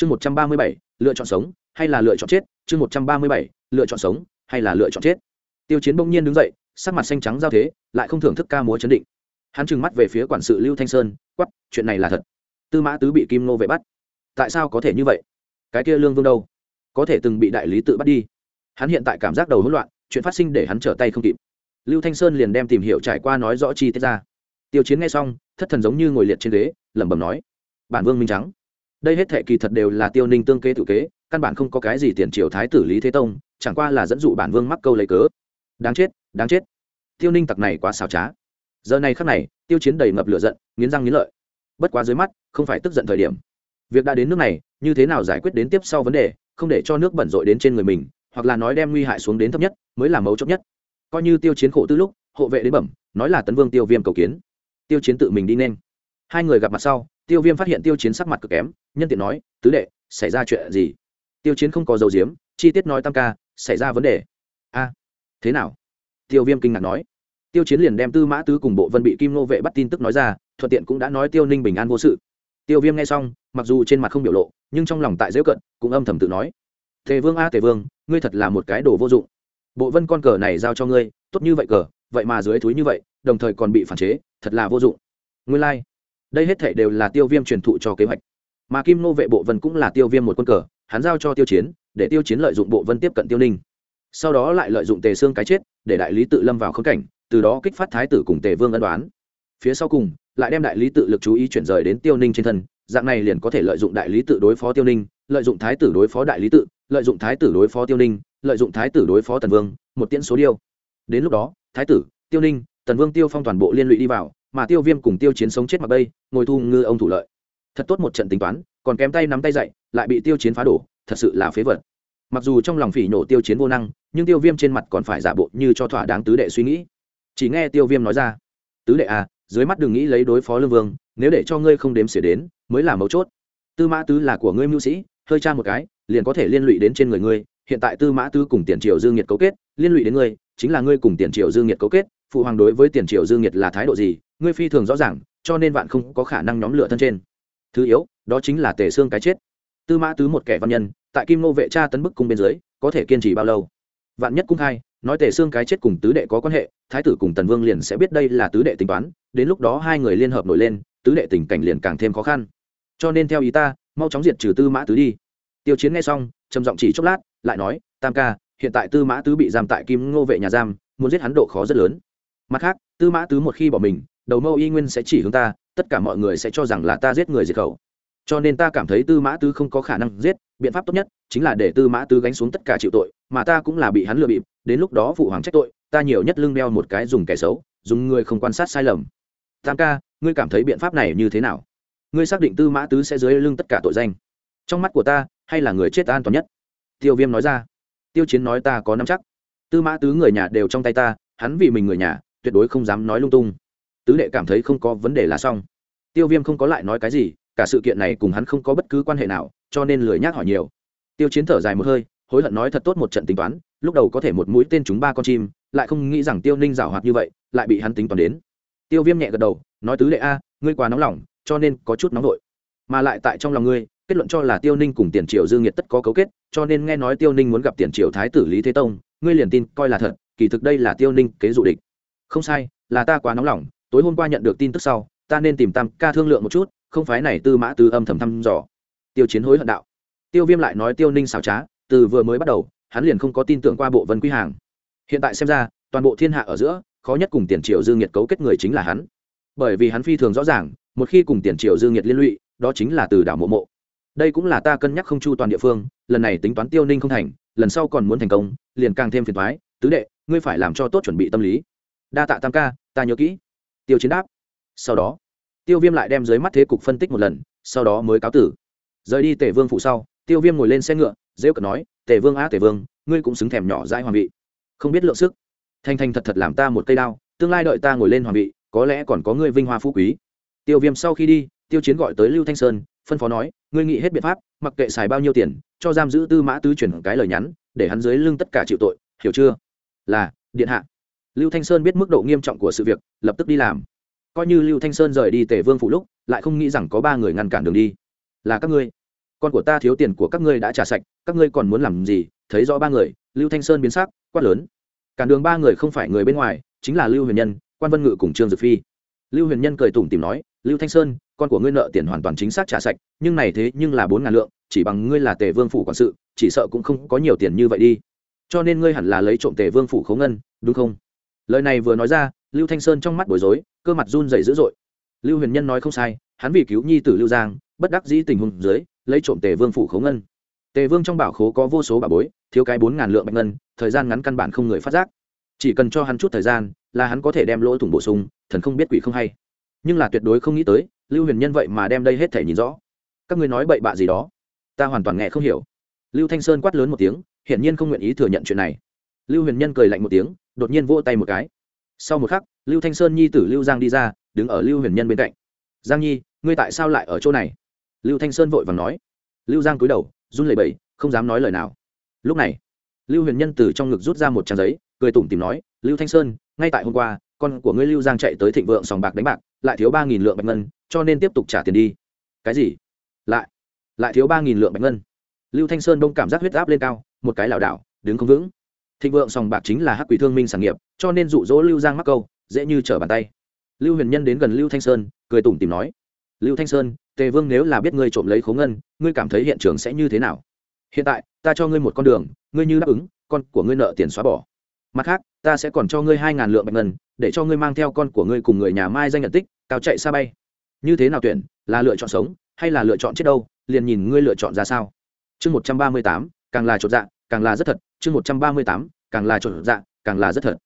chương một trăm ba mươi bảy, lựa chọn sống hay là lựa chọn chết? Chương một trăm ba mươi bảy, lựa chọn sống hay là lựa chọn chết? Tiêu chiến bỗng nhiên đứng dậy, sắc mặt xanh trắng giao thế, lại không thưởng thức ca múa chấn định. Hắn trừng mắt về phía quản sự lưu thanh sơn quắp chuyện này là thật. Tư mã tứ bị kim nô vệ bắt. Tại sao có thể như vậy? Cái kia lương vương đâu? Có thể từng bị đại lý tự bắt đi. Hắn hiện tại cảm giác đầu hỗn loạn, chuyện phát sinh để hắn trở tay không kịp. Lưu thanh sơn liền đem tìm hiểu trải qua nói rõ chi tiết ra. Tiêu chiến nghe xong, thất thần giống như ngồi liệt trên ghế, lẩm bẩm nói, bản vương minh trắng đây hết thệ kỳ thật đều là tiêu ninh tương kế tự kế, căn bản không có cái gì tiền triều thái tử lý thế tông, chẳng qua là dẫn dụ bản vương mắc câu lấy cớ. Đáng chết đáng chết. Tiêu ninh tặc này quá xảo trá. Giờ này khắc này, tiêu chiến đầy ngập lửa giận, nghiến răng nghiến lợi. Bất quá dưới mắt, không phải tức giận thời điểm. Việc đã đến nước này, như thế nào giải quyết đến tiếp sau vấn đề, không để cho nước bẩn rội đến trên người mình, hoặc là nói đem nguy hại xuống đến thấp nhất, mới là mấu chốt nhất. Coi như tiêu chiến khổ tư lúc, hộ vệ đến bẩm, nói là tấn vương tiêu viêm cầu kiến. Tiêu chiến tự mình đi nên. Hai người gặp mặt sau tiêu viêm phát hiện tiêu chiến sắc mặt cực kém, nhân tiện nói, tứ đệ, xảy ra chuyện gì? Tiêu chiến không có dầu diếm chi tiết nói tam ca, xảy ra vấn đề. A, thế nào? Tiêu viêm kinh ngạc nói. Tiêu chiến liền đem tư mã tứ cùng bộ vân bị kim nô vệ bắt tin tức nói ra, thuận tiện cũng đã nói tiêu ninh bình an vô sự. Tiêu viêm nghe xong, mặc dù trên mặt không biểu lộ, nhưng trong lòng tại dễ cận, cũng âm thầm tự nói, tề vương a, tề vương, ngươi thật là một cái đồ vô dụng. Bộ vân con cờ này giao cho ngươi, tốt như vậy cờ, vậy mà dưới thúi như vậy, đồng thời còn bị phản chế, thật là vô dụng. Nguyên lai、like đây hết thể đều là tiêu viêm truyền thụ cho kế hoạch. Mà kim nô vệ bộ vân cũng là tiêu viêm một quân cờ, hắn giao cho tiêu chiến, để tiêu chiến lợi dụng bộ vân tiếp cận tiêu ninh. Sau đó lại lợi dụng tề xương cái chết, để đại lý tự lâm vào khống cảnh, từ đó kích phát thái tử cùng tề vương ân đoán. Phía sau cùng, lại đem đại lý tự lực chú ý chuyển rời đến tiêu ninh trên thân, dạng này liền có thể lợi dụng đại lý tự đối phó tiêu ninh, lợi dụng thái tử đối phó đại lý tự, lợi dụng thái tử đối phó tiêu ninh, lợi dụng thái tử đối phó tần vương, một tiễn số điêu. Đến lúc đó, thái tử, tiêu ninh, tần vương tiêu phong toàn bộ liên lụy đi vào mà tiêu viêm cùng tiêu chiến sống chết mặc bây, ngồi thu ngư ông thủ lợi. Thật tốt một trận tính toán, còn kém tay nắm tay dậy, lại bị tiêu chiến phá đổ, thật sự là phế vật. Mặc dù trong lòng phỉ nổ tiêu chiến vô năng, nhưng tiêu viêm trên mặt còn phải giả bộ như cho thỏa đáng tứ đệ suy nghĩ. Chỉ nghe tiêu viêm nói ra, tứ đệ à dưới mắt đừng nghĩ lấy đối phó lương vương, nếu để cho ngươi không đếm xỉa đến, mới là mấu chốt. Tư mã tứ là của ngươi mưu sĩ, hơi tra một cái, liền có thể liên lụy đến trên người ngươi. Hiện tại tư mã tứ cùng tiền triều dương nhiệt cấu kết, liên lụy đến ngươi, chính là ngươi cùng tiền triều dương nhiệt cấu kết phụ hoàng đối với tiền triều dương nhiệt là thái độ gì, ngươi phi thường rõ ràng, cho nên vạn không có khả năng nhóm lửa thân trên. Thứ yếu, đó chính là tề xương cái chết. Tư mã tứ một kẻ văn nhân, tại kim nô vệ cha tấn bức cung bên dưới, có thể kiên trì bao lâu? Vạn nhất cung hai nói tề xương cái chết cùng tứ đệ có quan hệ, thái tử cùng tần vương liền sẽ biết đây là tứ đệ tính toán, đến lúc đó hai người liên hợp nổi lên, tứ đệ tình cảnh liền càng thêm khó khăn. Cho nên theo ý ta, mau chóng diệt trừ tư mã tứ đi. Tiêu chiến nghe xong, trầm giọng chỉ chốc lát, lại nói, tam ca, hiện tại tư mã tứ bị giam tại kim ngô vệ nhà giam, muốn giết hắn độ khó rất lớn mặt khác, tư mã tứ một khi bỏ mình, đầu mâu y nguyên sẽ chỉ hướng ta, tất cả mọi người sẽ cho rằng là ta giết người diệt khẩu. Cho nên ta cảm thấy tư mã tứ không có khả năng giết, biện pháp tốt nhất chính là để tư mã tứ gánh xuống tất cả chịu tội, mà ta cũng là bị hắn lừa bịp, đến lúc đó phụ hoàng trách tội, ta nhiều nhất lưng đeo một cái dùng kẻ xấu, dùng người không quan sát sai lầm. Tam ca, ngươi cảm thấy biện pháp này như thế nào? Ngươi xác định tư mã tứ sẽ dưới lưng tất cả tội danh. Trong mắt của ta, hay là người chết an toàn nhất? Tiêu viêm nói ra. Tiêu chiến nói ta có nắm chắc. Tư mã tứ người nhà đều trong tay ta, hắn vì mình người nhà tuyệt đối không dám nói lung tung. Tứ đệ cảm thấy không có vấn đề là xong. Tiêu viêm không có lại nói cái gì, cả sự kiện này cùng hắn không có bất cứ quan hệ nào, cho nên lười nhác hỏi nhiều. Tiêu chiến thở dài một hơi, hối hận nói thật tốt một trận tính toán, lúc đầu có thể một mũi tên chúng ba con chim, lại không nghĩ rằng tiêu ninh giảo hoạt như vậy, lại bị hắn tính toán đến. Tiêu viêm nhẹ gật đầu, nói tứ đệ a, ngươi quá nóng lòng, cho nên có chút nóng vội. Mà lại tại trong lòng ngươi, kết luận cho là tiêu ninh cùng tiền triều dương nhiệt tất có cấu kết, cho nên nghe nói tiêu ninh muốn gặp tiền triều thái tử lý thế tông, ngươi liền tin coi là thật, kỳ thực đây là tiêu ninh kế dụ địch không sai, là ta quá nóng lòng, tối hôm qua nhận được tin tức sau, ta nên tìm tam ca thương lượng một chút, không phái này tư mã tư âm thầm thăm dò. Tiêu chiến hối hận đạo. Tiêu viêm lại nói tiêu ninh xảo trá, từ vừa mới bắt đầu, hắn liền không có tin tưởng qua bộ vân quy hàng. Hiện tại xem ra, toàn bộ thiên hạ ở giữa, khó nhất cùng tiền triều dương nhiệt cấu kết người chính là hắn. Bởi vì hắn phi thường rõ ràng, một khi cùng tiền triều dương nhiệt liên lụy, đó chính là từ đảo mộ mộ. Đây cũng là ta cân nhắc không chu toàn địa phương, lần này tính toán tiêu ninh không thành, lần sau còn muốn thành công, liền càng thêm phiền thoái tứ đệ, ngươi phải làm cho tốt chuẩn bị tâm lý đa tạ tam ca, ta nhớ kỹ. Tiêu chiến đáp. Sau đó, tiêu viêm lại đem dưới mắt thế cục phân tích một lần, sau đó mới cáo tử. Rời đi tể vương phụ sau, tiêu viêm ngồi lên xe ngựa dễ cợt nói tể vương á tể vương, ngươi cũng xứng thèm nhỏ dãi hoàng vị. Không biết lượng sức. Thanh thanh thật thật làm ta một cây đao, tương lai đợi ta ngồi lên hoàng vị, có lẽ còn có ngươi vinh hoa phú quý. Tiêu viêm sau khi đi, tiêu chiến gọi tới lưu thanh sơn, phân phó nói, ngươi nghĩ hết biện pháp, mặc kệ xài bao nhiêu tiền, cho giam giữ tư mã tứ chuyển cái lời nhắn, để hắn dưới lưng tất cả chịu tội, hiểu chưa? Là, điện hạ lưu thanh sơn biết mức độ nghiêm trọng của sự việc, lập tức đi làm. Coi như lưu thanh sơn rời đi Tề vương phủ lúc, lại không nghĩ rằng có ba người ngăn cản đường đi. Là các ngươi. Con của ta thiếu tiền của các ngươi đã trả sạch, các ngươi còn muốn làm gì? Thấy rõ ba người, lưu thanh sơn biến sắc, quát lớn. Cản đường ba người không phải người bên ngoài, chính là lưu huyền nhân, quan vân ngự cùng trương dực phi. Lưu huyền nhân cười tủm tìm nói, lưu thanh sơn, con của ngươi nợ tiền hoàn toàn chính xác trả sạch, nhưng này thế nhưng là bốn ngàn lượng, chỉ bằng ngươi là tề vương phủ quản sự, chỉ sợ cũng không có nhiều tiền như vậy đi. Cho nên ngươi hẳn là lấy trộm tề vương phủ khấu ngân, đúng không? Lời này vừa nói ra, lưu thanh sơn trong mắt bối rối, cơ mặt run dày dữ dội. Lưu huyền nhân nói không sai, hắn vì cứu nhi tử lưu giang, bất đắc dĩ tình huống dưới, lấy trộm tề vương phủ khấu ngân. Tề vương trong bảo khố có vô số bà bối, thiếu cái bốn ngàn lượng bạch ngân, thời gian ngắn căn bản không người phát giác. Chỉ cần cho hắn chút thời gian, là hắn có thể đem lỗ thủng bổ sung, thần không biết quỷ không hay. Nhưng là tuyệt đối không nghĩ tới, lưu huyền nhân vậy mà đem đây hết thể nhìn rõ. Các ngươi nói bậy bạ gì đó? Ta hoàn toàn nghe không hiểu. Lưu thanh sơn quát lớn một tiếng, hiển nhiên không nguyện ý thừa nhận chuyện này. Lưu huyền nhân cười lạnh một tiếng đột nhiên vỗ tay một cái. Sau một khắc, lưu thanh sơn nhi tử lưu giang đi ra, đứng ở lưu huyền nhân bên cạnh. Giang nhi, ngươi tại sao lại ở chỗ này? Lưu thanh sơn vội vàng nói. Lưu giang cúi đầu, run lẩy bẩy, không dám nói lời nào. Lúc này, lưu huyền nhân từ trong ngực rút ra một trang giấy, cười tủm tìm nói, lưu thanh sơn, ngay tại hôm qua, con của ngươi lưu giang chạy tới thịnh vượng sòng bạc đánh bạc, lại thiếu ba nghìn lượng bạch ngân, cho nên tiếp tục trả tiền đi. Cái gì? Lại lại thiếu ba nghìn lượng bạch ngân. Lưu thanh sơn đông cảm giác huyết áp lên cao, một cái lảo đảo, đứng không vững thịnh vượng sòng bạc chính là hắc quỷ thương minh sản nghiệp, cho nên dụ dỗ lưu giang mắc câu, dễ như trở bàn tay. Lưu huyền nhân đến gần lưu thanh sơn, cười tủm tìm nói, lưu thanh sơn, tề vương nếu là biết ngươi trộm lấy khố ngân, ngươi cảm thấy hiện trường sẽ như thế nào? Hiện tại, ta cho ngươi một con đường, ngươi như đáp ứng, con của ngươi nợ tiền xóa bỏ. Mặt khác, ta sẽ còn cho ngươi hai ngàn lượng bạch ngân, để cho ngươi mang theo con của ngươi cùng người nhà mai danh nhận tích, cao chạy xa bay. Như thế nào tuyển, là lựa chọn sống, hay là lựa chọn chết đâu, liền nhìn ngươi lựa chọn ra sao. Chương một trăm ba mươi tám, càng là chột dạ càng là rất thật chương một trăm ba mươi tám, càng là chột dạ càng là rất thật.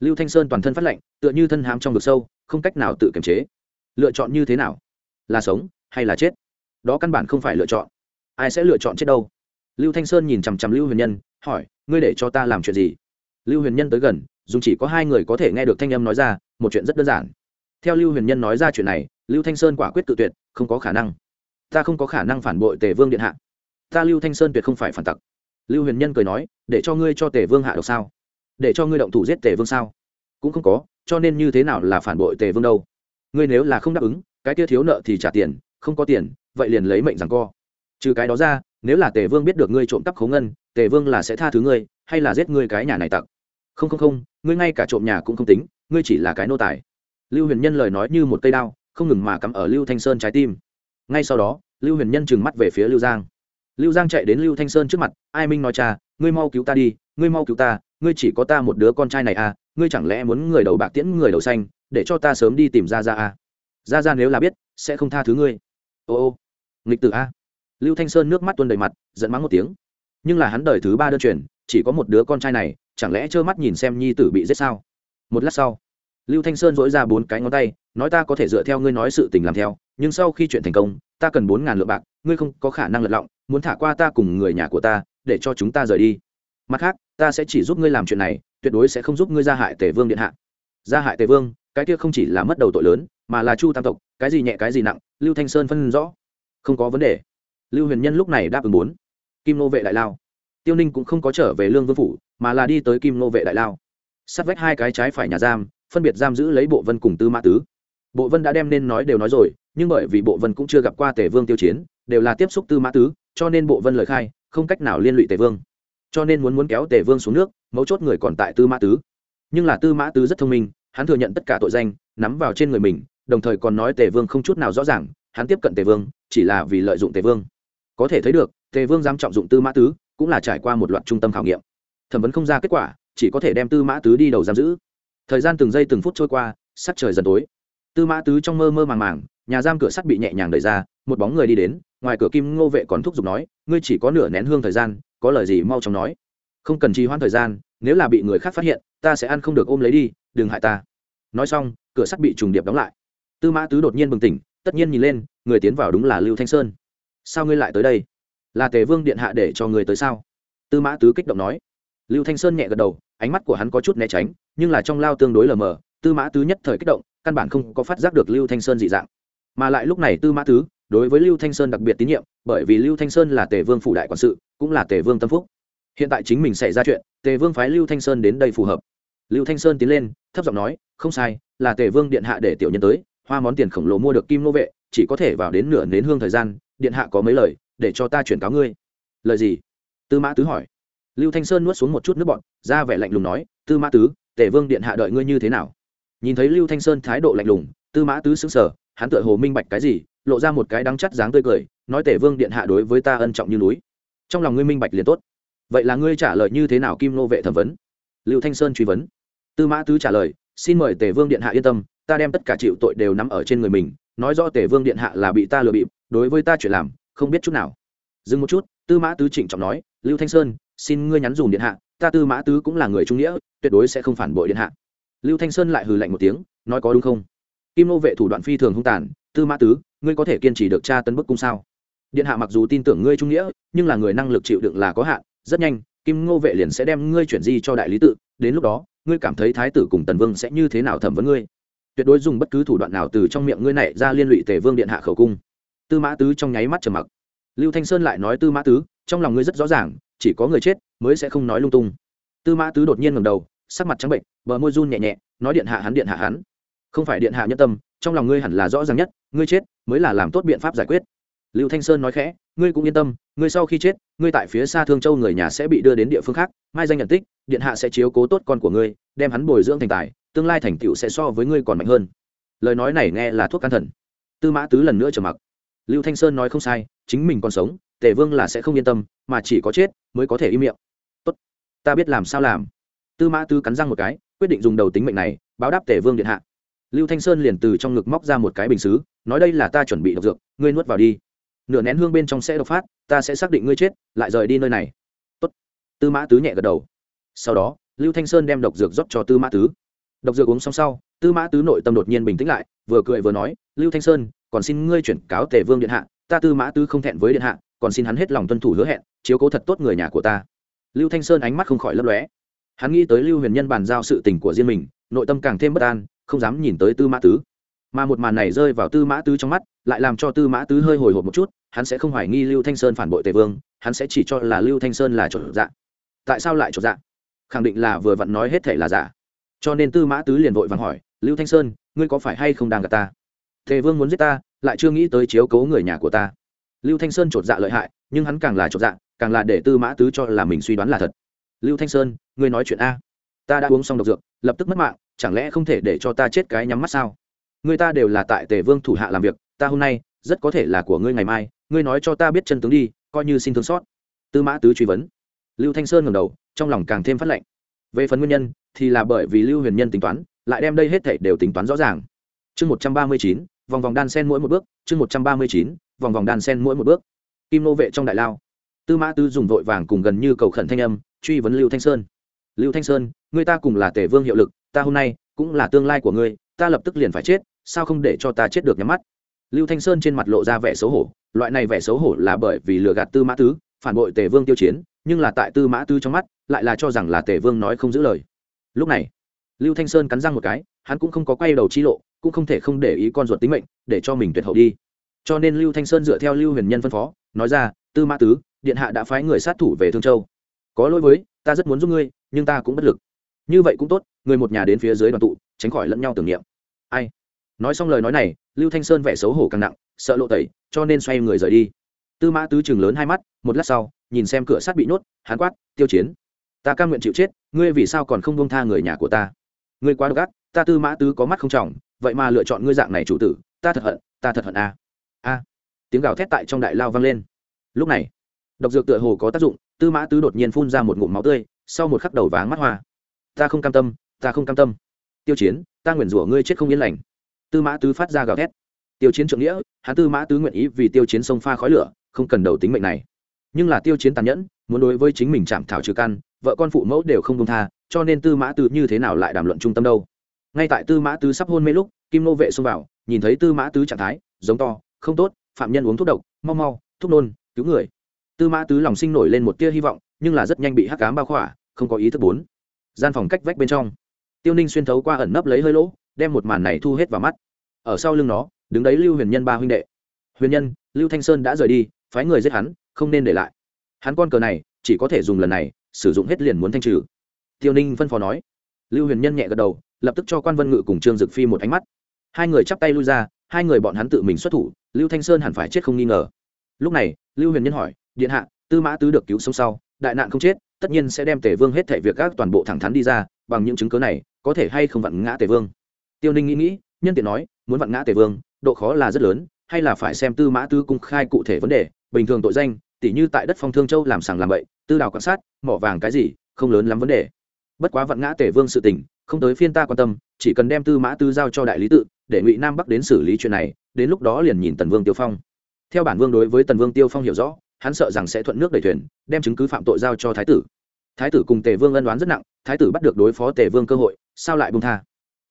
Lưu thanh sơn toàn thân phát lệnh tựa như thân hám trong vực sâu, không cách nào tự kiềm chế. Lựa chọn như thế nào? Là sống hay là chết? Đó căn bản không phải lựa chọn. Ai sẽ lựa chọn chết đâu? Lưu thanh sơn nhìn chằm chằm lưu huyền nhân, hỏi, ngươi để cho ta làm chuyện gì? Lưu huyền nhân tới gần dùng chỉ có hai người có thể nghe được thanh âm nói ra, một chuyện rất đơn giản. Theo lưu huyền nhân nói ra chuyện này, lưu thanh sơn quả quyết tự tuyệt, không có khả năng. Ta không có khả năng phản bội tề vương điện hạ. Ta lưu thanh sơn tuyệt không phải phản tặc lưu huyền nhân cười nói, để cho ngươi cho tề vương hạ độc sao? Để cho ngươi động thủ giết tề vương sao? Cũng không có, cho nên như thế nào là phản bội tề vương đâu? Ngươi nếu là không đáp ứng, cái kia thiếu nợ thì trả tiền, không có tiền, vậy liền lấy mệnh rằng co. Trừ cái đó ra, nếu là tề vương biết được ngươi trộm cắp khấu ngân, tề vương là sẽ tha thứ ngươi, hay là giết ngươi cái nhà này tặc? Không không không, ngươi ngay cả trộm nhà cũng không tính, ngươi chỉ là cái nô tài. Lưu huyền nhân lời nói như một cây đao, không ngừng mà cắm ở lưu thanh sơn trái tim. Ngay sau đó, lưu huyền nhân trừng mắt về phía lưu giang lưu giang chạy đến lưu thanh sơn trước mặt, ai minh nói cha, ngươi mau cứu ta đi, ngươi mau cứu ta, ngươi chỉ có ta một đứa con trai này à ngươi chẳng lẽ muốn người đầu bạc tiễn người đầu xanh, để cho ta sớm đi tìm ra ra à? Ra ra nếu là biết, sẽ không tha thứ ngươi. Ô ô, nghịch tử a lưu thanh sơn nước mắt tuôn đầy mặt, giận mắng một tiếng. Nhưng là hắn đời thứ ba đơn truyền, chỉ có một đứa con trai này, chẳng lẽ trơ mắt nhìn xem nhi tử bị giết sao? Một lát sau, lưu thanh sơn dỗi ra bốn cái ngón tay, nói ta có thể dựa theo ngươi nói sự tình làm theo, nhưng sau khi chuyện thành công, ta cần bốn ngàn lượng bạc, ngươi không có khả năng lật lọng muốn thả qua ta cùng người nhà của ta, để cho chúng ta rời đi. Mặt khác, ta sẽ chỉ giúp ngươi làm chuyện này, tuyệt đối sẽ không giúp ngươi gia hại tề vương điện hạ. Gia hại tề vương, cái kia không chỉ là mất đầu tội lớn, mà là chu tam tộc, cái gì nhẹ cái gì nặng, lưu thanh sơn phân rõ. Không có vấn đề. Lưu huyền nhân lúc này đáp ứng bốn. Kim nô vệ đại lao. Tiêu ninh cũng không có trở về lương vương phủ, mà là đi tới kim nô vệ đại lao. Sát vách hai cái trái phải nhà giam, phân biệt giam giữ lấy bộ vân cùng tư mã tứ. Bộ vân đã đem nên nói đều nói rồi nhưng bởi vì bộ vân cũng chưa gặp qua tề vương tiêu chiến, đều là tiếp xúc tư mã tứ, cho nên bộ vân lời khai, không cách nào liên lụy tề vương. Cho nên muốn muốn kéo tề vương xuống nước, mấu chốt người còn tại tư mã tứ. Nhưng là tư mã tứ rất thông minh, hắn thừa nhận tất cả tội danh, nắm vào trên người mình, đồng thời còn nói tề vương không chút nào rõ ràng, hắn tiếp cận tề vương, chỉ là vì lợi dụng tề vương. Có thể thấy được, tề vương dám trọng dụng tư mã tứ, cũng là trải qua một loạt trung tâm khảo nghiệm. Thẩm vấn không ra kết quả, chỉ có thể đem tư mã tứ đi đầu giam giữ. Thời gian từng giây từng phút trôi qua, sắc trời dần tối. Tư mã tứ trong mơ mơ màng màng nhà giam cửa sắt bị nhẹ nhàng đẩy ra, một bóng người đi đến, ngoài cửa kim ngô vệ còn thúc giục nói, ngươi chỉ có nửa nén hương thời gian, có lời gì mau chóng nói. Không cần trì hoãn thời gian, nếu là bị người khác phát hiện, ta sẽ ăn không được ôm lấy đi, đừng hại ta. Nói xong, cửa sắt bị trùng điệp đóng lại. Tư mã tứ đột nhiên bừng tỉnh, tất nhiên nhìn lên, người tiến vào đúng là lưu thanh sơn. Sao ngươi lại tới đây? Là tề vương điện hạ để cho người tới sao? Tư mã tứ kích động nói. Lưu thanh sơn nhẹ gật đầu, ánh mắt của hắn có chút né tránh, nhưng là trong lao tương đối lờ mờ, tư mã tứ nhất thời kích động, căn bản không có phát giác được lưu thanh sơn dị dạng mà lại lúc này tư mã tứ đối với lưu thanh sơn đặc biệt tín nhiệm, bởi vì lưu thanh sơn là tề vương phủ đại quản sự, cũng là tề vương tâm phúc. hiện tại chính mình xảy ra chuyện, tề vương phái lưu thanh sơn đến đây phù hợp. lưu thanh sơn tiến lên, thấp giọng nói, không sai, là tề vương điện hạ để tiểu nhân tới, hoa món tiền khổng lồ mua được kim nô vệ, chỉ có thể vào đến nửa nến hương thời gian, điện hạ có mấy lời, để cho ta chuyển cáo ngươi. lời gì? tư mã tứ hỏi. lưu thanh sơn nuốt xuống một chút nước bọn ra vẻ lạnh lùng nói, tư mã tứ, Tề vương điện hạ đợi ngươi như thế nào? nhìn thấy lưu thanh sơn thái độ lạnh lùng, tư mã tứ xứng sở hắn tựa hồ minh bạch cái gì, lộ ra một cái đắng chắt dáng tươi cười, nói tể vương điện hạ đối với ta ân trọng như núi. Trong lòng ngươi minh bạch liền tốt. Vậy là ngươi trả lời như thế nào kim nô vệ thẩm vấn? Lưu thanh sơn truy vấn. Tư mã tứ trả lời, xin mời tể vương điện hạ yên tâm, ta đem tất cả chịu tội đều nắm ở trên người mình, nói rõ tể vương điện hạ là bị ta lừa bịp, đối với ta chuyện làm, không biết chút nào. Dừng một chút, tư mã tứ trịnh trọng nói, lưu thanh sơn, xin ngươi nhắn dùm điện hạ, ta tư mã tứ cũng là người trung nghĩa, tuyệt đối sẽ không phản bội điện hạ. Lưu thanh sơn lại hừ lạnh một tiếng, nói có đúng không? Kim nô vệ thủ đoạn phi thường hung tàn, tư mã tứ, ngươi có thể kiên trì được tra Tấn bức cung sao? Điện hạ mặc dù tin tưởng ngươi trung nghĩa, nhưng là người năng lực chịu đựng là có hạn, rất nhanh, kim ngô vệ liền sẽ đem ngươi chuyển di cho đại lý tự, đến lúc đó, ngươi cảm thấy thái tử cùng tần vương sẽ như thế nào thẩm vấn ngươi? Tuyệt đối dùng bất cứ thủ đoạn nào từ trong miệng ngươi này ra liên lụy tề vương điện hạ khẩu cung. Tư mã tứ trong nháy mắt trầm mặc. Lưu thanh sơn lại nói tư mã tứ, trong lòng ngươi rất rõ ràng, chỉ có người chết mới sẽ không nói lung tung. Tư mã tứ đột nhiên ngầm đầu, sắc mặt trắng bệnh bờ môi run nhẹ nhẹ, nói điện hạ hắn, điện hạ hắn không phải điện hạ nhân tâm, trong lòng ngươi hẳn là rõ ràng nhất, ngươi chết mới là làm tốt biện pháp giải quyết. Lưu thanh sơn nói khẽ, ngươi cũng yên tâm, ngươi sau khi chết, ngươi tại phía xa thương châu người nhà sẽ bị đưa đến địa phương khác, mai danh nhận tích, điện hạ sẽ chiếu cố tốt con của ngươi, đem hắn bồi dưỡng thành tài, tương lai thành tựu sẽ so với ngươi còn mạnh hơn. Lời nói này nghe là thuốc can thần. Tư mã tứ lần nữa trở mặc. Lưu thanh sơn nói không sai, chính mình còn sống, tề vương là sẽ không yên tâm, mà chỉ có chết mới có thể im miệng. Tốt, ta biết làm sao làm. Tư mã tứ cắn răng một cái, quyết định dùng đầu tính mệnh này, báo đáp tề vương điện hạ lưu thanh sơn liền từ trong ngực móc ra một cái bình xứ, nói đây là ta chuẩn bị độc dược, ngươi nuốt vào đi. Nửa nén hương bên trong sẽ độc phát, ta sẽ xác định ngươi chết, lại rời đi nơi này. Tốt. tư mã tứ nhẹ gật đầu. Sau đó, lưu thanh sơn đem độc dược rót cho tư mã tứ. Độc dược uống xong sau, tư mã tứ nội tâm đột nhiên bình tĩnh lại, vừa cười vừa nói, lưu thanh sơn, còn xin ngươi chuyển cáo tề vương điện hạ, ta tư mã tứ không thẹn với điện hạ, còn xin hắn hết lòng tuân thủ hứa hẹn, chiếu cố thật tốt người nhà của ta. Lưu thanh sơn ánh mắt không khỏi lấp lóe. Hắn nghĩ tới lưu huyền nhân bàn giao sự tình của riêng mình, nội tâm càng thêm bất an không dám nhìn tới tư mã tứ. Mà một màn này rơi vào tư mã tứ trong mắt, lại làm cho tư mã tứ hơi hồi hộp một chút, hắn sẽ không hoài nghi lưu thanh sơn phản bội tề vương, hắn sẽ chỉ cho là lưu thanh sơn là trộn dạ. Tại sao lại trộn dạ? Khẳng định là vừa vặn nói hết thể là giả. Cho nên tư mã tứ liền vội vàng hỏi, lưu thanh sơn, ngươi có phải hay không đang gặp ta? Tề vương muốn giết ta, lại chưa nghĩ tới chiếu cố người nhà của ta. Lưu thanh sơn trột dạ lợi hại, nhưng hắn càng là trột dạ càng là để tư mã tứ cho là mình suy đoán là thật. Lưu thanh sơn, ngươi nói chuyện a. Ta đã uống xong độc dược, lập tức mất mạng chẳng lẽ không thể để cho ta chết cái nhắm mắt sao? Người ta đều là tại tề vương thủ hạ làm việc, ta hôm nay rất có thể là của ngươi ngày mai, ngươi nói cho ta biết chân tướng đi, coi như xin thương xót. Tư mã tứ truy vấn. Lưu thanh sơn ngầm đầu, trong lòng càng thêm phát lệnh. Về phần nguyên nhân, thì là bởi vì lưu huyền nhân tính toán, lại đem đây hết thảy đều tính toán rõ ràng. Chương một trăm ba mươi chín, vòng vòng đan sen mỗi một bước, chương một trăm ba mươi chín, vòng vòng đan sen mỗi một bước. Kim nô vệ trong đại lao. Tư mã tứ dùng vội vàng cùng gần như cầu khẩn thanh âm, truy vấn lưu thanh sơn lưu thanh sơn người ta cùng là tề vương hiệu lực, ta hôm nay cũng là tương lai của ngươi, ta lập tức liền phải chết, sao không để cho ta chết được nhắm mắt? Lưu thanh sơn trên mặt lộ ra vẻ xấu hổ, loại này vẻ xấu hổ là bởi vì lừa gạt tư mã tứ, phản bội tề vương tiêu chiến, nhưng là tại tư mã tứ trong mắt, lại là cho rằng là tề vương nói không giữ lời. Lúc này, lưu thanh sơn cắn răng một cái, hắn cũng không có quay đầu chi lộ, cũng không thể không để ý con ruột tính mệnh, để cho mình tuyệt hậu đi. Cho nên lưu thanh sơn dựa theo lưu huyền nhân phân phó, nói ra, tư mã tứ, điện hạ đã phái người sát thủ về thương châu có lỗi với, ta rất muốn giúp ngươi, nhưng ta cũng bất lực. Như vậy cũng tốt, người một nhà đến phía dưới đoàn tụ, tránh khỏi lẫn nhau tưởng niệm. Ai? Nói xong lời nói này, lưu thanh sơn vẻ xấu hổ càng nặng, sợ lộ tẩy, cho nên xoay người rời đi. Tư mã tứ chừng lớn hai mắt, một lát sau, nhìn xem cửa sắt bị nhốt hán quát, tiêu chiến, ta cam nguyện chịu chết, ngươi vì sao còn không bông tha người nhà của ta? Ngươi quá độc ác, ta tư mã tứ có mắt không trọng, vậy mà lựa chọn ngươi dạng này chủ tử, ta thật hận, ta thật hận a. A. Tiếng gào thét tại trong đại lao vang lên. Lúc này, độc dược tựa hồ có tác dụng tư mã tứ đột nhiên phun ra một ngụm máu tươi, sau một khắc đầu váng mắt hoa. Ta không cam tâm, ta không cam tâm. Tiêu chiến, ta nguyện rủa ngươi chết không yên lành. Tư mã tứ phát ra gào thét. Tiêu chiến trượng nghĩa, hắn tư mã tứ nguyện ý vì tiêu chiến sông pha khói lửa, không cần đầu tính mệnh này. Nhưng là tiêu chiến tàn nhẫn, muốn đối với chính mình chạm thảo trừ căn, vợ con phụ mẫu đều không công tha, cho nên tư mã tứ như thế nào lại đàm luận trung tâm đâu. Ngay tại tư mã tứ sắp hôn mê lúc, kim nô vệ xông vào, nhìn thấy tư mã tứ trạng thái, giống to, không tốt, phạm nhân uống thuốc độc, mau mau, thuốc nôn, cứu người tư mã tứ lòng sinh nổi lên một tia hy vọng, nhưng là rất nhanh bị hắc cám bao khỏa, không có ý thức bốn. Gian phòng cách vách bên trong, tiêu ninh xuyên thấu qua ẩn nấp lấy hơi lỗ, đem một màn này thu hết vào mắt. Ở sau lưng nó, đứng đấy lưu huyền nhân ba huynh đệ. Huyền nhân, lưu thanh sơn đã rời đi, phái người giết hắn, không nên để lại. Hắn con cờ này, chỉ có thể dùng lần này, sử dụng hết liền muốn thanh trừ. Tiêu ninh phân phó nói. Lưu huyền nhân nhẹ gật đầu, lập tức cho quan vân ngự cùng trương dực phi một ánh mắt. Hai người chắp tay lui ra, hai người bọn hắn tự mình xuất thủ, lưu thanh sơn hẳn phải chết không nghi ngờ. Lúc này, lưu huyền nhân hỏi điện hạ, tư mã tứ được cứu sống sau, đại nạn không chết, tất nhiên sẽ đem tề vương hết thể việc các toàn bộ thẳng thắn đi ra, bằng những chứng cớ này, có thể hay không vặn ngã tề vương. Tiêu ninh nghĩ nghĩ, nhân tiện nói, muốn vặn ngã tề vương, độ khó là rất lớn, hay là phải xem tư mã tư cung khai cụ thể vấn đề, bình thường tội danh, tỉ như tại đất phong thương châu làm sàng làm bậy, tư đào quan sát, mỏ vàng cái gì, không lớn lắm vấn đề. Bất quá vặn ngã tề vương sự tình, không tới phiên ta quan tâm, chỉ cần đem tư mã tư giao cho đại lý tự, để ngụy nam bắc đến xử lý chuyện này, đến lúc đó liền nhìn tần vương tiêu phong. Theo bản vương đối với tần vương tiêu phong hiểu rõ hắn sợ rằng sẽ thuận nước đẩy thuyền, đem chứng cứ phạm tội giao cho thái tử. Thái tử cùng tề vương ân đoán rất nặng, thái tử bắt được đối phó tề vương cơ hội, sao lại buông tha?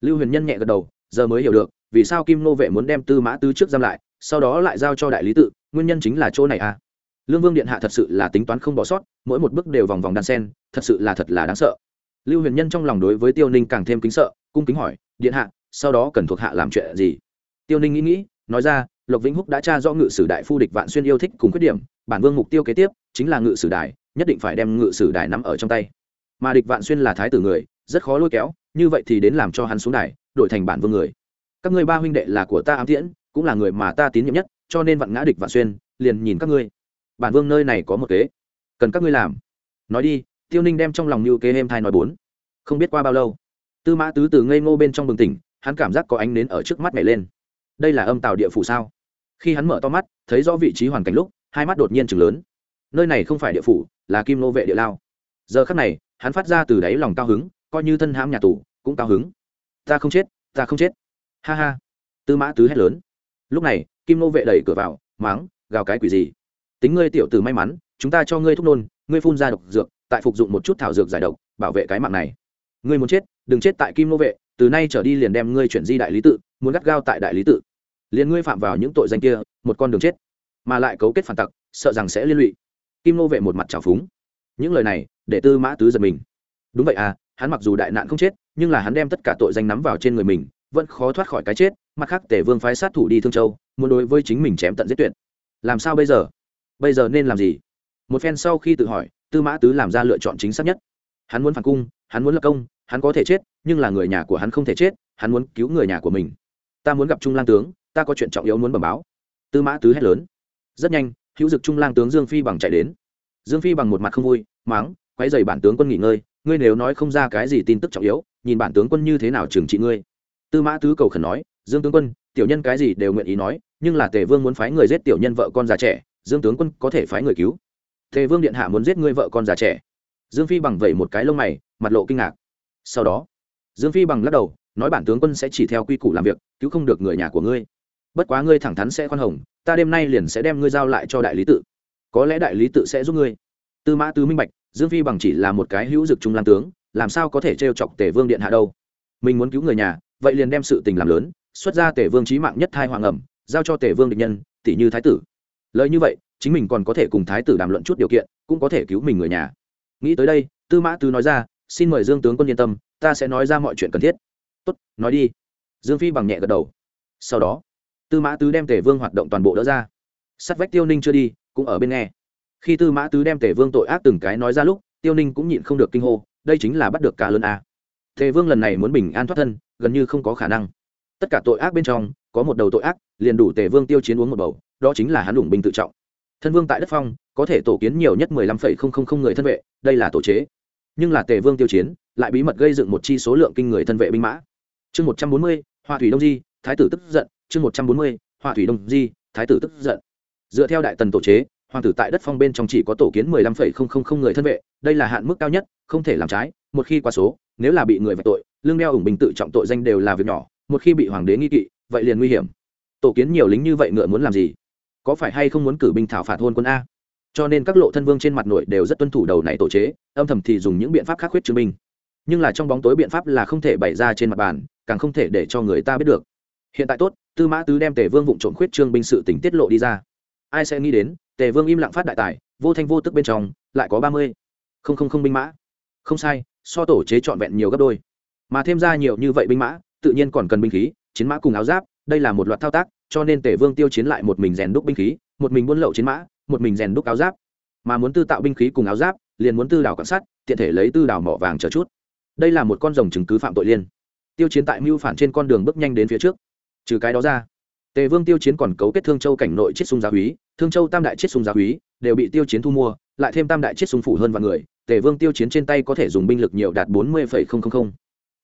Lưu huyền nhân nhẹ gật đầu, giờ mới hiểu được, vì sao kim nô vệ muốn đem tư mã tư trước giam lại, sau đó lại giao cho đại lý tự, nguyên nhân chính là chỗ này à? Lương vương điện hạ thật sự là tính toán không bỏ sót, mỗi một bước đều vòng vòng đan sen, thật sự là thật là đáng sợ. Lưu huyền nhân trong lòng đối với tiêu ninh càng thêm kính sợ, cung kính hỏi, điện hạ, sau đó cần thuộc hạ làm chuyện gì? Tiêu ninh nghĩ nghĩ, nói ra lộc vĩnh húc đã tra rõ ngự sử đại phu địch vạn xuyên yêu thích cùng khuyết điểm, bản vương mục tiêu kế tiếp chính là ngự sử đài nhất định phải đem ngự sử đài nắm ở trong tay. Mà địch vạn xuyên là thái tử người, rất khó lôi kéo, như vậy thì đến làm cho hắn xuống đài, đổi thành bản vương người. Các ngươi ba huynh đệ là của ta ám tiễn, cũng là người mà ta tín nhiệm nhất, cho nên vặn ngã địch vạn xuyên, liền nhìn các ngươi. Bản vương nơi này có một kế, cần các ngươi làm. Nói đi, tiêu ninh đem trong lòng như kế êm thai nói bốn. Không biết qua bao lâu, tư mã tứ từ ngây ngô bên trong bừng tỉnh, hắn cảm giác có ánh nến ở trước mắt nhảy lên. Đây là âm tàu địa phủ sao? Khi hắn mở to mắt, thấy rõ vị trí hoàn cảnh lúc, hai mắt đột nhiên chừng lớn. Nơi này không phải địa phủ, là kim nô vệ địa lao. Giờ khắc này, hắn phát ra từ đáy lòng cao hứng, coi như thân hãm nhà tù, cũng cao hứng. Ta không chết, ta không chết. Ha ha. Tư mã tứ hét lớn. Lúc này, kim nô vệ đẩy cửa vào máng gào cái quỷ gì? Tính ngươi tiểu từ may mắn, chúng ta cho ngươi thuốc nôn, ngươi phun ra độc dược, tại phục dụng một chút thảo dược giải độc, bảo vệ cái mạng này. Ngươi muốn chết, đừng chết tại kim nô vệ, từ nay trở đi liền đem ngươi chuyển di đại lý tự, muốn gắt gao tại đại lý tự liền ngươi phạm vào những tội danh kia, một con đường chết, mà lại cấu kết phản tặc, sợ rằng sẽ liên lụy. Kim nô vệ một mặt trào phúng. Những lời này, để tư mã tứ giật mình. Đúng vậy à hắn mặc dù đại nạn không chết, nhưng là hắn đem tất cả tội danh nắm vào trên người mình, vẫn khó thoát khỏi cái chết, mặt khác tể vương phái sát thủ đi thương châu, muốn đối với chính mình chém tận giết tuyệt. Làm sao bây giờ? Bây giờ nên làm gì? Một phen sau khi tự hỏi, tư mã tứ làm ra lựa chọn chính xác nhất. Hắn muốn phản cung, hắn muốn lập công, hắn có thể chết, nhưng là người nhà của hắn không thể chết, hắn muốn cứu người nhà của mình. Ta muốn gặp trung lang tướng ta có chuyện trọng yếu muốn bẩm báo. Tư mã tứ hét lớn. Rất nhanh, hữu dực trung lang tướng dương phi bằng chạy đến. Dương phi bằng một mặt không vui máng quay dày bản tướng quân nghỉ ngơi, ngươi nếu nói không ra cái gì tin tức trọng yếu, nhìn bản tướng quân như thế nào trừng trị ngươi. Tư mã tứ cầu khẩn nói, dương tướng quân, tiểu nhân cái gì đều nguyện ý nói, nhưng là tề vương muốn phái người giết tiểu nhân vợ con già trẻ, dương tướng quân có thể phái người cứu. Tề vương điện hạ muốn giết ngươi vợ con già trẻ. Dương phi bằng vẩy một cái lông mày, mặt lộ kinh ngạc. Sau đó, dương phi bằng lắc đầu, nói bản tướng quân sẽ chỉ theo quy củ làm việc, cứu không được người nhà của ngươi bất quá ngươi thẳng thắn sẽ khoan hồng, ta đêm nay liền sẽ đem ngươi giao lại cho đại lý tự. Có lẽ đại lý tự sẽ giúp ngươi. Tư mã tứ minh bạch, dương phi bằng chỉ là một cái hữu dực trung lan tướng, làm sao có thể t chọc tể vương điện hạ đâu? Mình muốn cứu người nhà, vậy liền đem sự tình làm lớn, xuất ra tể vương trí mạng nhất thai hoàng ẩm, giao cho tể vương định nhân tỷ như thái tử. Lời như vậy, chính mình còn có thể cùng thái tử đàm luận chút điều kiện, cũng có thể cứu mình người nhà. Nghĩ tới đây, tư mã tứ nói ra, xin mời dương tướng quân yên tâm, ta sẽ nói ra mọi chuyện cần thiết. Tốt, nói đi. Dương phi bằng nhẹ gật đầu. Sau đó tư mã tứ đem tể vương hoạt động toàn bộ đỡ ra. Sắt vách tiêu ninh chưa đi, cũng ở bên nghe. Khi tư mã tứ đem tể vương tội ác từng cái nói ra lúc, tiêu ninh cũng nhịn không được kinh hô, đây chính là bắt được cá lớn a. Tề vương lần này muốn bình an thoát thân, gần như không có khả năng. Tất cả tội ác bên trong, có một đầu tội ác, liền đủ tề vương tiêu chiến uống một bầu, đó chính là hắn đủng binh tự trọng. Thân vương tại đất phong, có thể tổ kiến nhiều nhất mười lăm phẩy không không không người thân vệ, đây là tổ chế. Nhưng là tề vương tiêu chiến, lại bí mật gây dựng một chi số lượng kinh người thân vệ binh mã. Chương một trăm bốn mươi, hoa thủy đông di, thái tử tức giận chương một trăm bốn mươi hoa thủy đông di, thái tử tức giận. Dựa theo đại tần tổ chế, hoàng tử tại đất phong bên trong chỉ có tổ kiến mười lăm phẩy không không không người thân vệ, đây là hạn mức cao nhất, không thể làm trái, một khi qua số, nếu là bị người vạch tội, lương đeo ủng bình tự trọng tội danh đều là việc nhỏ, một khi bị hoàng đế nghi kỵ, vậy liền nguy hiểm. Tổ kiến nhiều lính như vậy ngựa muốn làm gì? Có phải hay không muốn cử binh thảo phạt hôn quân a? Cho nên các lộ thân vương trên mặt nội đều rất tuân thủ đầu này tổ chế, âm thầm thì dùng những biện pháp khác khuyết chứng minh nhưng là trong bóng tối biện pháp là không thể bày ra trên mặt bàn, càng không thể để cho người ta biết được hiện tại tốt, tư mã tứ đem tề vương vụn trộm khuyết trương binh sự tỉnh tiết lộ đi ra. Ai sẽ nghĩ đến, tề vương im lặng phát đại tài, vô thanh vô tức bên trong, lại có ba mươi. Không không không binh mã. Không sai, so tổ chế trọn vẹn nhiều gấp đôi. Mà thêm ra nhiều như vậy binh mã, tự nhiên còn cần binh khí, chiến mã cùng áo giáp, đây là một loạt thao tác, cho nên tề vương tiêu chiến lại một mình rèn đúc binh khí, một mình buôn lậu chiến mã, một mình rèn đúc áo giáp. Mà muốn tư tạo binh khí cùng áo giáp, liền muốn tư đảo quan sát, tiện thể lấy tư đảo mỏ vàng chờ chút. Đây là một con rồng chứng cứ phạm tội liên. Tiêu chiến tại mưu phản trên con đường bước nhanh đến phía trước trừ cái đó ra. Tề vương tiêu chiến còn cấu kết thương châu cảnh nội chiết sung gia húy thương châu tam đại chiết sung gia húy đều bị tiêu chiến thu mua, lại thêm tam đại chiết sung phủ hơn vạn người, tề vương tiêu chiến trên tay có thể dùng binh lực nhiều đạt bốn mươi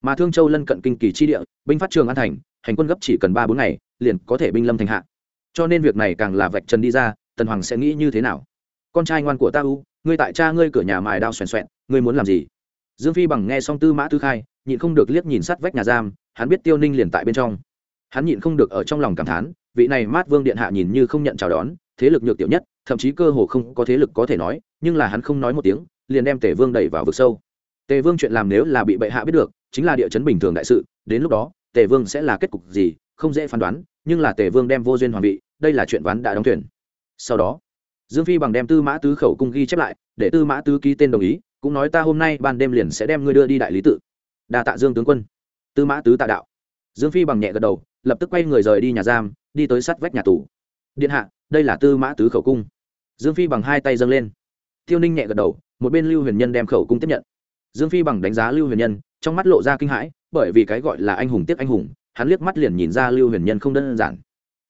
mà thương châu lân cận kinh kỳ chi địa, binh phát trường an thành, hành quân gấp chỉ cần ba bốn ngày, liền có thể binh lâm thành hạ. Cho nên việc này càng là vạch trần đi ra, tần hoàng sẽ nghĩ như thế nào? Con trai ngoan của ta u, ngươi tại cha ngươi cửa nhà mài đao xoèn xoẹn, ngươi muốn làm gì? Dương phi bằng nghe xong tư mã tư khai, nhịn không được liếc nhìn sát vách nhà giam, hắn biết tiêu ninh liền tại bên trong hắn nhịn không được ở trong lòng cảm thán, vị này mát vương điện hạ nhìn như không nhận chào đón, thế lực nhược tiểu nhất, thậm chí cơ hồ không có thế lực có thể nói, nhưng là hắn không nói một tiếng, liền đem tề vương đẩy vào vực sâu. Tề vương chuyện làm nếu là bị bệ hạ biết được, chính là địa chấn bình thường đại sự, đến lúc đó, tề vương sẽ là kết cục gì, không dễ phán đoán, nhưng là tề vương đem vô duyên hoàng vị, đây là chuyện ván đã đóng thuyền. Sau đó, dương phi bằng đem tư mã tứ khẩu cung ghi chép lại, để tư mã tứ ký tên đồng ý, cũng nói ta hôm nay ban đêm liền sẽ đem ngươi đưa đi đại lý tự. Đa tạ dương tướng quân. Tư mã tứ tạ đạo. Dương phi bằng nhẹ gật đầu lập tức quay người rời đi nhà giam, đi tới sát vách nhà tù. Điện hạ, đây là tư mã tứ khẩu cung. Dương phi bằng hai tay dâng lên. Tiêu ninh nhẹ gật đầu, một bên lưu huyền nhân đem khẩu cung tiếp nhận. Dương phi bằng đánh giá lưu huyền nhân, trong mắt lộ ra kinh hãi, bởi vì cái gọi là anh hùng tiếc anh hùng, hắn liếc mắt liền nhìn ra lưu huyền nhân không đơn giản.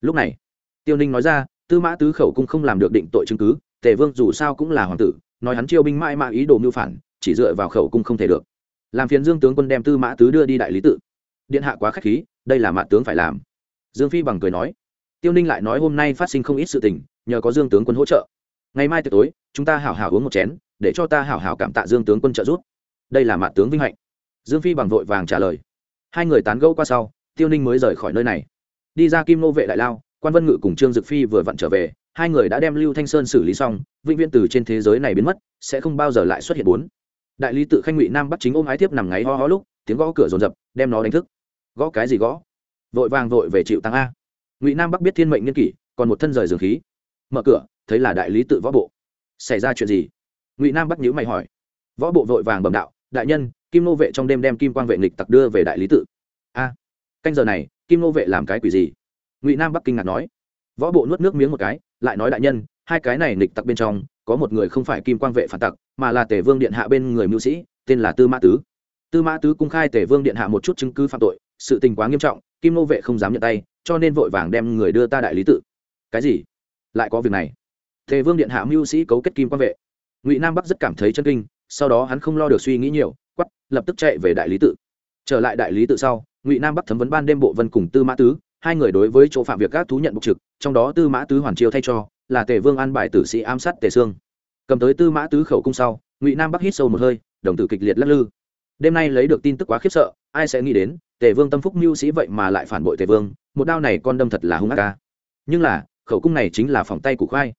Lúc này, tiêu ninh nói ra, tư mã tứ khẩu cung không làm được định tội chứng cứ, tề vương dù sao cũng là hoàng tử, nói hắn chiêu binh mãi mãi ý đồ mưu phản, chỉ dựa vào khẩu cung không thể được. Làm phiền dương tướng quân đem tư mã tứ đưa đi đại lý tự. Điện hạ quá k h á c h khí đây là mạ tướng phải làm. Dương phi bằng cười nói. Tiêu ninh lại nói hôm nay phát sinh không ít sự tình, nhờ có dương tướng quân hỗ trợ. Ngày mai tối, chúng ta hảo hảo uống một chén, để cho ta hảo hảo cảm tạ dương tướng quân trợ giúp. Đây là mạ tướng vinh hạnh. Dương phi bằng vội vàng trả lời. Hai người tán gẫu qua sau, tiêu ninh mới rời khỏi nơi này. Đi ra kim nô vệ đại lao, quan vân ngự cùng trương dực phi vừa vặn trở về, hai người đã đem lưu thanh sơn xử lý xong, vĩnh viễn từ trên thế giới này biến mất, sẽ không bao giờ lại xuất hiện bốn. Đại lý tự khanh ngụy nam bắt chính ôm ái tiếp nằm ngáy ho ho lúc, tiếng gõ cửa rồn rập đem nó đánh thức gõ cái gì gõ? Vội vàng vội về chịu tăng a. Ngụy nam bắc biết thiên mệnh nghiên kỷ, còn một thân rời dường khí. Mở cửa, thấy là đại lý tự võ bộ. Xảy ra chuyện gì? Ngụy nam bắc nhữ mày hỏi. Võ bộ vội vàng bẩm đạo, đại nhân, kim nô vệ trong đêm đem kim quang vệ nghịch tặc đưa về đại lý tự. A, canh giờ này, kim nô vệ làm cái quỷ gì? Ngụy nam bắc kinh ngạc nói. Võ bộ nuốt nước miếng một cái, lại nói, đại nhân, hai cái này nghịch tặc bên trong, có một người không phải kim quang vệ phản tặc, mà là tể vương điện hạ bên người mưu sĩ, tên là tư mã tứ. Tư mã tứ cung khai tể vương điện hạ một chút chứng cứ phạm tội sự tình quá nghiêm trọng, kim nô vệ không dám nhận tay, cho nên vội vàng đem người đưa ta đại lý tự. Cái gì? Lại có việc này. Thề vương điện hạ mưu sĩ cấu kết kim quan vệ. Ngụy nam bắc rất cảm thấy chân kinh, sau đó hắn không lo được suy nghĩ nhiều quắp lập tức chạy về đại lý tự. Trở lại đại lý tự sau, ngụy nam bắc thấm vấn ban đêm bộ vân cùng tư mã tứ, hai người đối với chỗ phạm việc các thú nhận bục trực, trong đó tư mã tứ hoàn chiêu thay cho, là tề vương an bài tử sĩ ám sát tề sương. Cầm tới tư mã tứ khẩu cung sau, ngụy nam bắc hít sâu một hơi, đồng tử kịch liệt lắc lư. Đêm nay lấy được tin tức quá khiếp sợ, ai sẽ nghĩ đến tề vương tâm phúc mưu sĩ vậy mà lại phản bội tề vương, một đao này con đâm thật là hung ác ca. Nhưng là, khẩu cung này chính là phòng tay của khoai.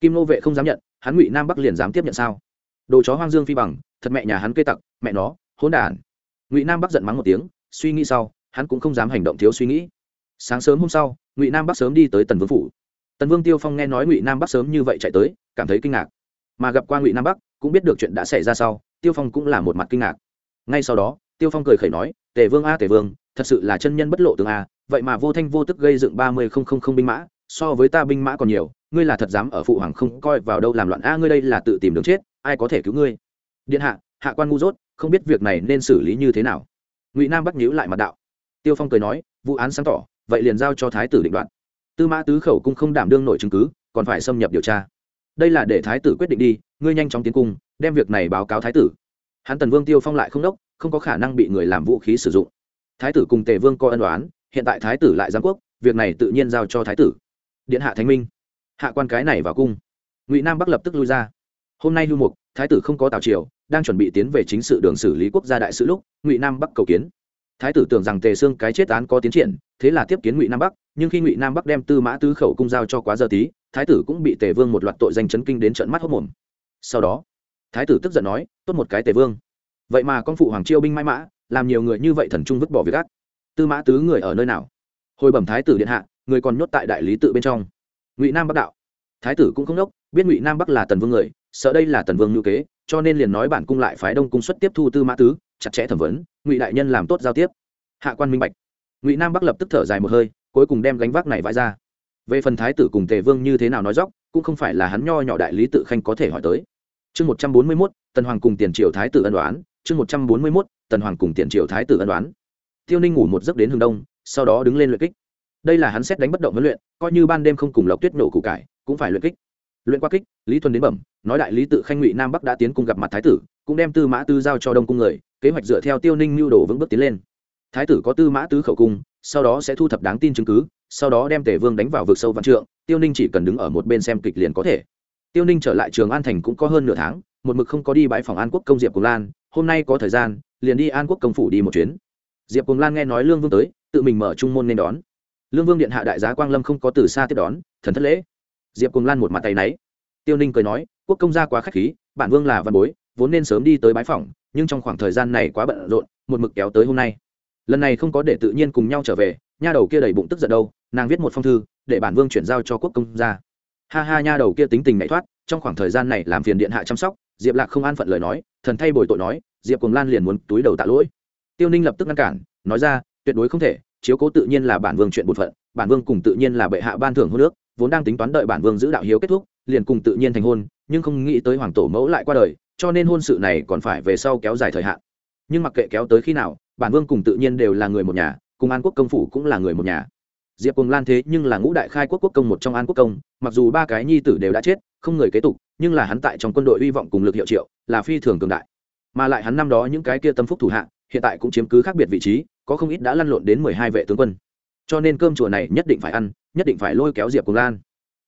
Kim nô vệ không dám nhận, hắn ngụy nam bắc liền dám tiếp nhận sao? Đồ chó hoang dương phi bằng, thật mẹ nhà hắn cây tặc, mẹ nó, hỗn đản. Ngụy nam bắc giận mắng một tiếng, suy nghĩ sau, hắn cũng không dám hành động thiếu suy nghĩ. Sáng sớm hôm sau, ngụy nam bắc sớm đi tới tần vương phủ. Tần vương tiêu phong nghe nói ngụy nam bắc sớm như vậy chạy tới, cảm thấy kinh ngạc. Mà gặp qua ngụy nam bắc, cũng biết được chuyện đã xảy ra sau, tiêu phong cũng là một mặt kinh ngạc. Ngay sau đó tiêu phong cười khẩy nói, tề vương a, tề vương, thật sự là chân nhân bất lộ tướng a, vậy mà vô thanh vô tức gây dựng ba mươi không không không binh mã, so với ta binh mã còn nhiều, ngươi là thật dám ở phụ hoàng không coi vào đâu làm loạn a, ngươi đây là tự tìm đường chết, ai có thể cứu ngươi? Điện hạ hạ quan ngu dốt, không biết việc này nên xử lý như thế nào. Ngụy nam bắt nhíu lại mặt đạo. Tiêu phong cười nói, vụ án sáng tỏ, vậy liền giao cho thái tử định đoạt. Tư mã tứ khẩu cung không đảm đương nổi chứng cứ, còn phải xâm nhập điều tra. Đây là để thái tử quyết định đi, ngươi nhanh chóng tiến cung, đem việc này báo cáo thái tử. Hắn tần vương tiêu phong lại không đốc không có khả năng bị người làm vũ khí sử dụng. Thái tử cùng tề vương có ân đoán hiện tại thái tử lại giám quốc, việc này tự nhiên giao cho thái tử. Điện hạ thánh minh. Hạ quan cái này vào cung. Ngụy nam bắc lập tức lui ra. Hôm nay lưu mục, thái tử không có tào triều, đang chuẩn bị tiến về chính sự đường xử lý quốc gia đại sự lúc, ngụy nam bắc cầu kiến. Thái tử tưởng rằng tề xương cái chết án có tiến triển, thế là tiếp kiến ngụy nam bắc, nhưng khi ngụy nam bắc đem tư mã tư khẩu cung giao cho quá giờ tí, thái tử cũng bị tề vương một loạt tội danh chấn kinh đến trận mắt hốc mồm. Sau đó, thái tử tức giận nói, tốt một cái tề vương vậy mà con phụ hoàng chiêu binh mãi mã, làm nhiều người như vậy thần trung vứt bỏ việc ác. Tư mã tứ người ở nơi nào? Hồi bẩm thái tử điện hạ, người còn nhốt tại đại lý tự bên trong. Ngụy nam bắc đạo. Thái tử cũng không đốc, biết ngụy nam bắc là tần vương người, sợ đây là tần vương ngữ kế, cho nên liền nói bản cung lại phái đông cung xuất tiếp thu tư mã tứ, chặt chẽ thẩm vấn, ngụy đại nhân làm tốt giao tiếp. Hạ quan minh bạch. Ngụy nam bắc lập tức thở dài một hơi, cuối cùng đem gánh vác này vãi ra. Về phần thái tử cùng tề vương như thế nào nói dóc cũng không phải là hắn nho nhỏ đại lý tự khanh có thể hỏi tới. Chương một trăm bốn mươi mốt, tần hoàng cùng tiền triều thái tử ân đoán chương một trăm bốn mươi mốt, tần hoàng cùng tiền triều thái tử ân đoán tiêu ninh ngủ một giấc đến hướng đông, sau đó đứng lên luyện kích. Đây là hắn xét đánh bất động huấn luyện, coi như ban đêm không cùng lộc tuyết nổ củ cải, cũng phải luyện kích. Luyện qua kích, lý thuần đến bẩm, nói đại lý tự khanh ngụy nam bắc đã tiến cùng gặp mặt thái tử, cũng đem tư mã tư giao cho đông cung người, kế hoạch dựa theo tiêu ninh mưu đồ vững bước tiến lên. Thái tử có tư mã tứ khẩu cung, sau đó sẽ thu thập đáng tin chứng cứ, sau đó đem tể vương đánh vào vực sâu văn trượng, tiêu ninh chỉ cần đứng ở một bên xem kịch liền có thể. Tiêu ninh trở lại trường an thành cũng có hơn nửa tháng, một mực không có đi bãi phòng an quốc công diệp cùng lan hôm nay có thời gian, liền đi an quốc công phủ đi một chuyến. Diệp cùng lan nghe nói lương vương tới, tự mình mở trung môn nên đón. Lương vương điện hạ đại giá quang lâm không có từ xa tiếp đón, thần thất lễ. Diệp cùng lan một mặt tay náy. Tiêu ninh cười nói, quốc công gia quá k h á c h khí, bản vương là văn bối, vốn nên sớm đi tới bái phòng nhưng trong khoảng thời gian này quá bận rộn, một mực kéo tới hôm nay. Lần này không có để tự nhiên cùng nhau trở về, nha đầu kia đầy bụng tức giận đâu, nàng viết một phong thư, để bản vương chuyển giao cho quốc công gia. Ha ha, nha đầu kia tính tình mẹ thoát, trong khoảng thời gian này làm phiền điện hạ chăm sóc diệp lạc không an phận lời nói, thần thay bồi tội nói, diệp cùng lan liền muốn túi đầu tạ lỗi. Tiêu ninh lập tức ngăn cản, nói ra, tuyệt đối không thể, chiếu cố tự nhiên là bản vương chuyện bột phận, bản vương cùng tự nhiên là bệ hạ ban thưởng hô nước vốn đang tính toán đợi bản vương giữ đạo hiếu kết thúc, liền cùng tự nhiên thành hôn, nhưng không nghĩ tới hoàng tổ mẫu lại qua đời, cho nên hôn sự này còn phải về sau kéo dài thời hạn. Nhưng mặc kệ kéo tới khi nào, bản vương cùng tự nhiên đều là người một nhà, cùng an quốc công phủ cũng là người một nhà. Diệp cùng lan thế nhưng là ngũ đại khai quốc quốc công một trong an quốc công, mặc dù ba cái nhi tử đều đã chết không người kế tục, nhưng là hắn tại trong quân đội hy vọng cùng lực hiệu triệu là phi thường cường đại. Mà lại hắn năm đó những cái kia tâm phúc thủ hạ, hiện tại cũng chiếm cứ khác biệt vị trí, có không ít đã lăn lộn đến mười hai vệ tướng quân. Cho nên cơm chùa này nhất định phải ăn, nhất định phải lôi kéo diệp cùng lan.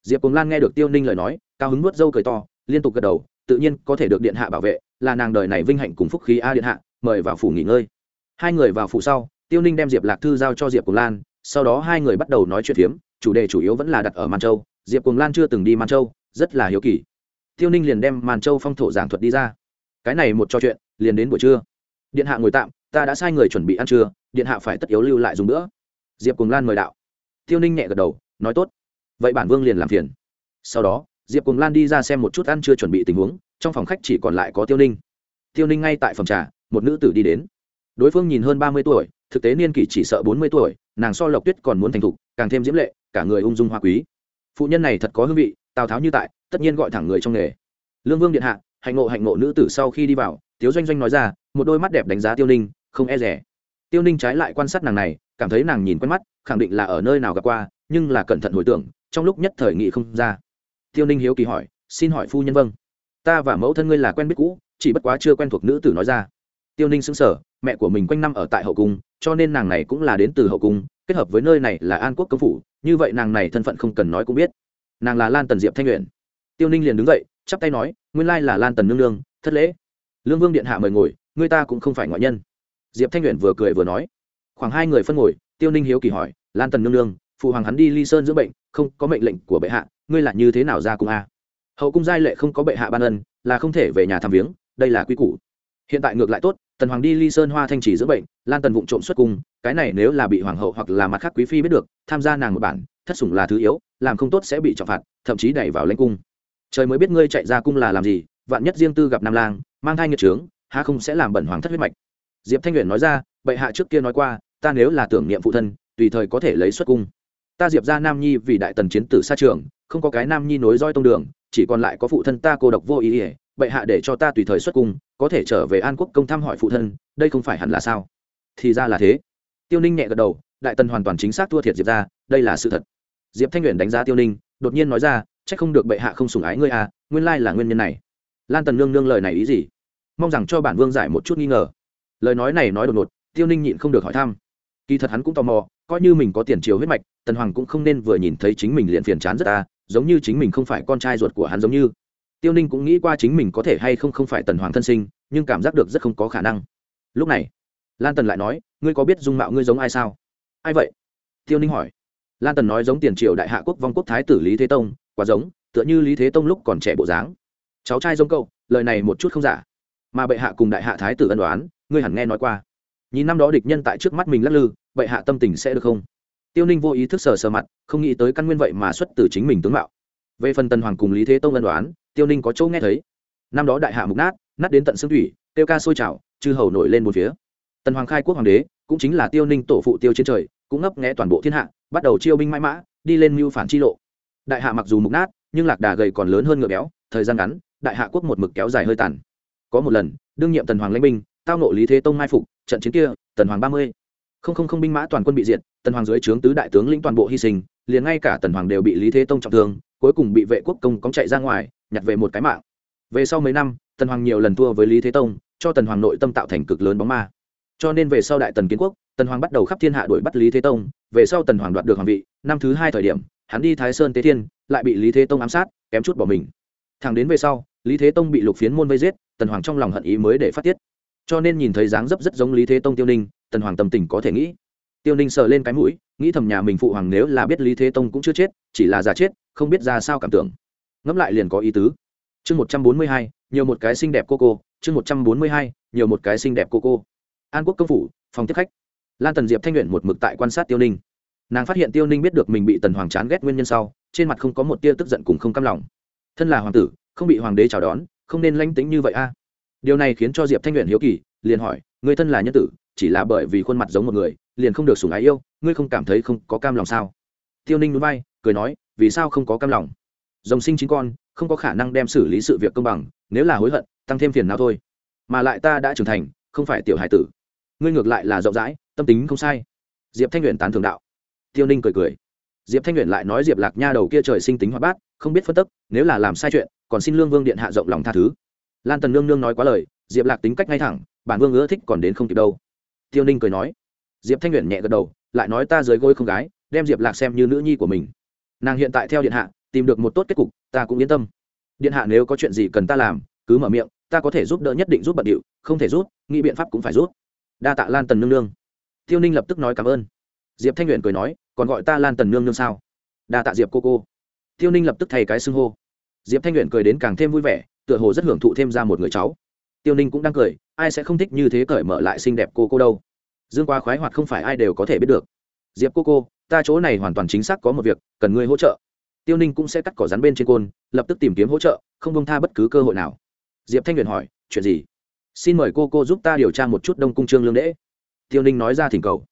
Diệp cùng lan nghe được tiêu ninh lời nói, cao hứng nuốt dâu cười to, liên tục gật đầu, tự nhiên có thể được điện hạ bảo vệ, là nàng đời này vinh hạnh cùng phúc khí a điện hạ, mời vào phủ nghỉ ngơi. Hai người vào phủ sau, tiêu ninh đem diệp lạc thư giao cho diệp cùng lan, sau đó hai người bắt đầu nói chuyện phiếm, chủ đề chủ yếu vẫn là đặt ở man châu. Diệp cùng lan chưa từng đi man châu rất là hiếu kỳ. Tiêu ninh liền đem màn châu phong thổ giảng thuật đi ra. Cái này một trò chuyện, liền đến buổi trưa. Điện hạ ngồi tạm, ta đã sai người chuẩn bị ăn trưa, điện hạ phải tất yếu lưu lại dùng nữa. Diệp cùng lan mời đạo. Tiêu ninh nhẹ gật đầu, nói tốt. Vậy bản vương liền làm phiền. Sau đó, diệp cùng lan đi ra xem một chút ăn chưa chuẩn bị tình huống, trong phòng khách chỉ còn lại có tiêu ninh. Tiêu ninh ngay tại phòng trà, một nữ tử đi đến. Đối phương nhìn hơn ba mươi tuổi, thực tế niên kỷ chỉ sợ bốn mươi tuổi, nàng so lộc tuyết còn muốn thành thục, càng thêm diễm lệ, cả người ung dung hoa quý. Phụ nhân này thật có hương vị tào tháo như tại, tất nhiên gọi thẳng người trong nghề. Lương vương điện hạ, hạnh ngộ hạnh ngộ nữ tử sau khi đi vào, tiếu doanh doanh nói ra, một đôi mắt đẹp đánh giá tiêu ninh, không e rẻ. Tiêu ninh trái lại quan sát nàng này, cảm thấy nàng nhìn quen mắt, khẳng định là ở nơi nào gặp qua, nhưng là cẩn thận hồi tưởng, trong lúc nhất thời nghị không ra. Tiêu ninh hiếu kỳ hỏi, xin hỏi phu nhân vâng. Ta và mẫu thân ngươi là quen biết cũ, chỉ bất quá chưa quen thuộc nữ tử nói ra. Tiêu ninh xứng sở mẹ của mình quanh năm ở tại hậu cung, cho nên nàng này cũng là đến từ hậu cung, kết hợp với nơi này là an quốc công phủ, như vậy nàng này thân phận không cần nói cũng biết nàng là lan tần diệp thanh nguyện. Tiêu ninh liền đứng dậy, chắp tay nói, nguyên lai là lan tần nương nương, thất lễ. Lương vương điện hạ mời ngồi, người ta cũng không phải ngoại nhân. Diệp thanh nguyện vừa cười vừa nói. Khoảng hai người phân ngồi, tiêu ninh hiếu kỳ hỏi, lan tần nương nương, phụ hoàng hắn đi ly sơn dưỡng bệnh, không có mệnh lệnh của bệ hạ, ngươi là như thế nào ra cung a? Hậu cung giai lệ không có bệ hạ ban ân, là không thể về nhà thăm viếng, đây là quy củ. Hiện tại ngược lại tốt, tần hoàng đi ly sơn hoa thanh chỉ dưỡng bệnh, lan tần vụng trộm xuất cung, cái này nếu là bị hoàng hậu hoặc là mặt khác quý phi biết được, tham gia nàng một bản thất sủng là thứ yếu, làm không tốt sẽ bị trọng phạt, thậm chí đẩy vào lãnh cung. Trời mới biết ngươi chạy ra cung là làm gì, vạn nhất riêng tư gặp nam lang, mang thai nghiệt trướng ha không sẽ làm bẩn hoàng thất huyết mạch. Diệp thanh nguyện nói ra, bệ hạ trước kia nói qua, ta nếu là tưởng niệm phụ thân, tùy thời có thể lấy xuất cung. Ta diệp ra nam nhi vì đại tần chiến tử xa trường, không có cái nam nhi nối roi tông đường, chỉ còn lại có phụ thân ta cô độc vô ý ỉa bệ hạ để cho ta tùy thời xuất cung, có thể trở về an quốc công thăm hỏi phụ thân, đây không phải hẳn là sao? Thì ra là thế. Tiêu ninh nhẹ gật đầu, đại tần hoàn toàn chính xác thua thiệt diệp ra, đây là sự thật diệp thanh nguyện đánh giá tiêu ninh, đột nhiên nói ra c h ắ c không được bệ hạ không sủng ái ngươi à nguyên lai là nguyên nhân này. Lan tần nương nương lời này ý gì? Mong rằng cho bản vương giải một chút nghi ngờ. Lời nói này nói đột ngột, tiêu ninh nhịn không được hỏi thăm. Kỳ thật hắn cũng tò mò, coi như mình có tiền triều huyết mạch, tần hoàng cũng không nên vừa nhìn thấy chính mình liền phiền chán rất ta giống như chính mình không phải con trai ruột của hắn giống như. Tiêu ninh cũng nghĩ qua chính mình có thể hay không không phải tần hoàng thân sinh, nhưng cảm giác được rất không có khả năng. Lúc này, lan tần lại nói, ngươi có biết dung mạo ngươi giống ai sao? Ai vậy? Tiêu ninh hỏi lan tần nói giống tiền triều đại hạ quốc vong quốc thái tử lý thế tông, quá giống, tựa như lý thế tông lúc còn trẻ bộ dáng. Cháu trai giống cậu, lời này một chút không giả. Mà bệ hạ cùng đại hạ thái tử ân đoán ngươi hẳn nghe nói qua. Nhìn năm đó địch nhân tại trước mắt mình lắc lư bệ hạ tâm tình sẽ được không? Tiêu ninh vô ý thức sờ sờ mặt, không nghĩ tới căn nguyên vậy mà xuất từ chính mình tướng mạo. Về phần tần hoàng cùng lý thế tông ân đoán tiêu ninh có chỗ nghe thấy. Năm đó đại hạ mục nát nát đến tận xương thủy, tiêu ca sôi trào, chư hầu nổi lên một phía. Tần hoàng khai quốc hoàng đế, cũng chính là tiêu ninh tổ phụ tiêu trên trời, cũng ngấp nghẽ toàn bộ thiên hạ bắt đầu chiêu binh mãi mã, đi lên mưu phản chi lộ. Đại hạ mặc dù mục nát, nhưng lạc đà gầy còn lớn hơn ngựa béo, thời gian ngắn, đại hạ quốc một mực kéo dài hơi tàn. Có một lần, đương nhiệm tần hoàng lãnh binh, tao nộ lý thế tông mai phục, trận chiến kia, tần hoàng ba mươi. Không không không binh mã toàn quân bị diệt, tần hoàng dưới trướng tứ đại tướng lĩnh toàn bộ hy sinh, liền ngay cả tần hoàng đều bị lý thế tông trọng thương, cuối cùng bị vệ quốc công cóng chạy ra ngoài, nhặt về một cái mạng. Về sau mấy năm, tần hoàng nhiều lần thua với lý thế tông, cho tần hoàng nội tâm tạo thành cực lớn bóng ma. Cho nên về sau đại tần kiến quốc, tần hoàng bắt đầu khắp thiên hạ đuổi bắt lý thế tông về sau tần hoàng đoạt được hoàng vị, năm thứ hai thời điểm, hắn đi thái sơn tế thiên, lại bị lý thế tông ám sát, kém chút bỏ mình. Thằng đến về sau, lý thế tông bị lục phiến môn vây giết, tần hoàng trong lòng hận ý mới để phát tiết. Cho nên nhìn thấy dáng dấp rất giống lý thế tông tiêu ninh, tần hoàng tâm tình có thể nghĩ. Tiêu ninh sờ lên cái mũi, nghĩ thầm nhà mình phụ hoàng nếu là biết lý thế tông cũng chưa chết, chỉ là giả chết, không biết ra sao cảm tưởng. Ngẫm lại liền có ý tứ. Chương một trăm bốn mươi hai, nhiều một cái xinh đẹp cô cô. Chương một trăm bốn mươi hai, nhiều một cái xinh đẹp cô cô. An quốc công phủ, phòng tiếp khách lan tần diệp thanh luyện một mực tại quan sát tiêu ninh. Nàng phát hiện tiêu ninh biết được mình bị tần hoàng chán ghét nguyên nhân sau, trên mặt không có một tia tức giận cùng không căm lòng. Thân là hoàng tử, không bị hoàng đế chào đón, không nên lanh tính như vậy a. À. Điều này khiến cho diệp thanh luyện hiếu kỳ, liền hỏi người thân là nhân tử, chỉ là bởi vì khuôn mặt giống một người, liền không được sủng ái yêu, ngươi không cảm thấy không có cam lòng sao? Tiêu ninh núi bay cười nói, vì sao không có cam lòng? Dòng sinh chính con, không có khả năng đem xử lý sự việc công bằng, nếu là hối hận, tăng thêm phiền nào thôi. Mà lại ta đã trưởng thành, không phải tiểu hải tử. Ngươi ngược lại là rộng rãi tâm tính không sai. Diệp thanh luyện tán thường đạo. Tiêu ninh cười cười. Diệp thanh luyện lại nói diệp lạc nha đầu kia trời sinh tính hoạt bát, không biết phân tức, nếu là làm sai chuyện, còn xin lương vương điện hạ rộng lòng tha thứ. Lan tần nương nương nói quá lời, diệp lạc tính cách ngay thẳng, bản vương ưa thích còn đến không kịp đâu. Tiêu ninh cười nói. Diệp thanh luyện nhẹ gật đầu, lại nói ta dưới gối không gái, đem diệp lạc xem như nữ nhi của mình. Nàng hiện tại theo điện hạ, tìm được một tốt kết cục, ta cũng yên tâm. Điện hạ nếu có chuyện gì cần ta làm, cứ mở miệng, ta có thể giúp đỡ nhất định giúp bận điệu, không thể giúp nghĩ biện pháp cũng phải giúp đa tạ lan tần nương nương tiêu ninh lập tức nói cảm ơn. Diệp thanh luyện cười nói, còn gọi ta lan tần nương nương sao? Đa tạ diệp cô cô. Tiêu ninh lập tức thay cái xưng hô. Diệp thanh luyện cười đến càng thêm vui vẻ, tựa hồ rất hưởng thụ thêm ra một người cháu. Tiêu ninh cũng đang cười, ai sẽ không thích như thế cởi mở lại xinh đẹp cô cô đâu. Dương quá khoái hoạt không phải ai đều có thể biết được. Diệp cô cô, ta chỗ này hoàn toàn chính xác có một việc, cần ngươi hỗ trợ. Tiêu ninh cũng sẽ cắt cỏ rắn bên trên côn, lập tức tìm kiếm hỗ trợ, không bông tha bất cứ cơ hội nào. Diệp thanh luyện hỏi, chuyện gì? Xin mời cô cô giúp ta điều tra một chút đông cung trương lương đễ tiêu ninh nói ra thỉnh cầu.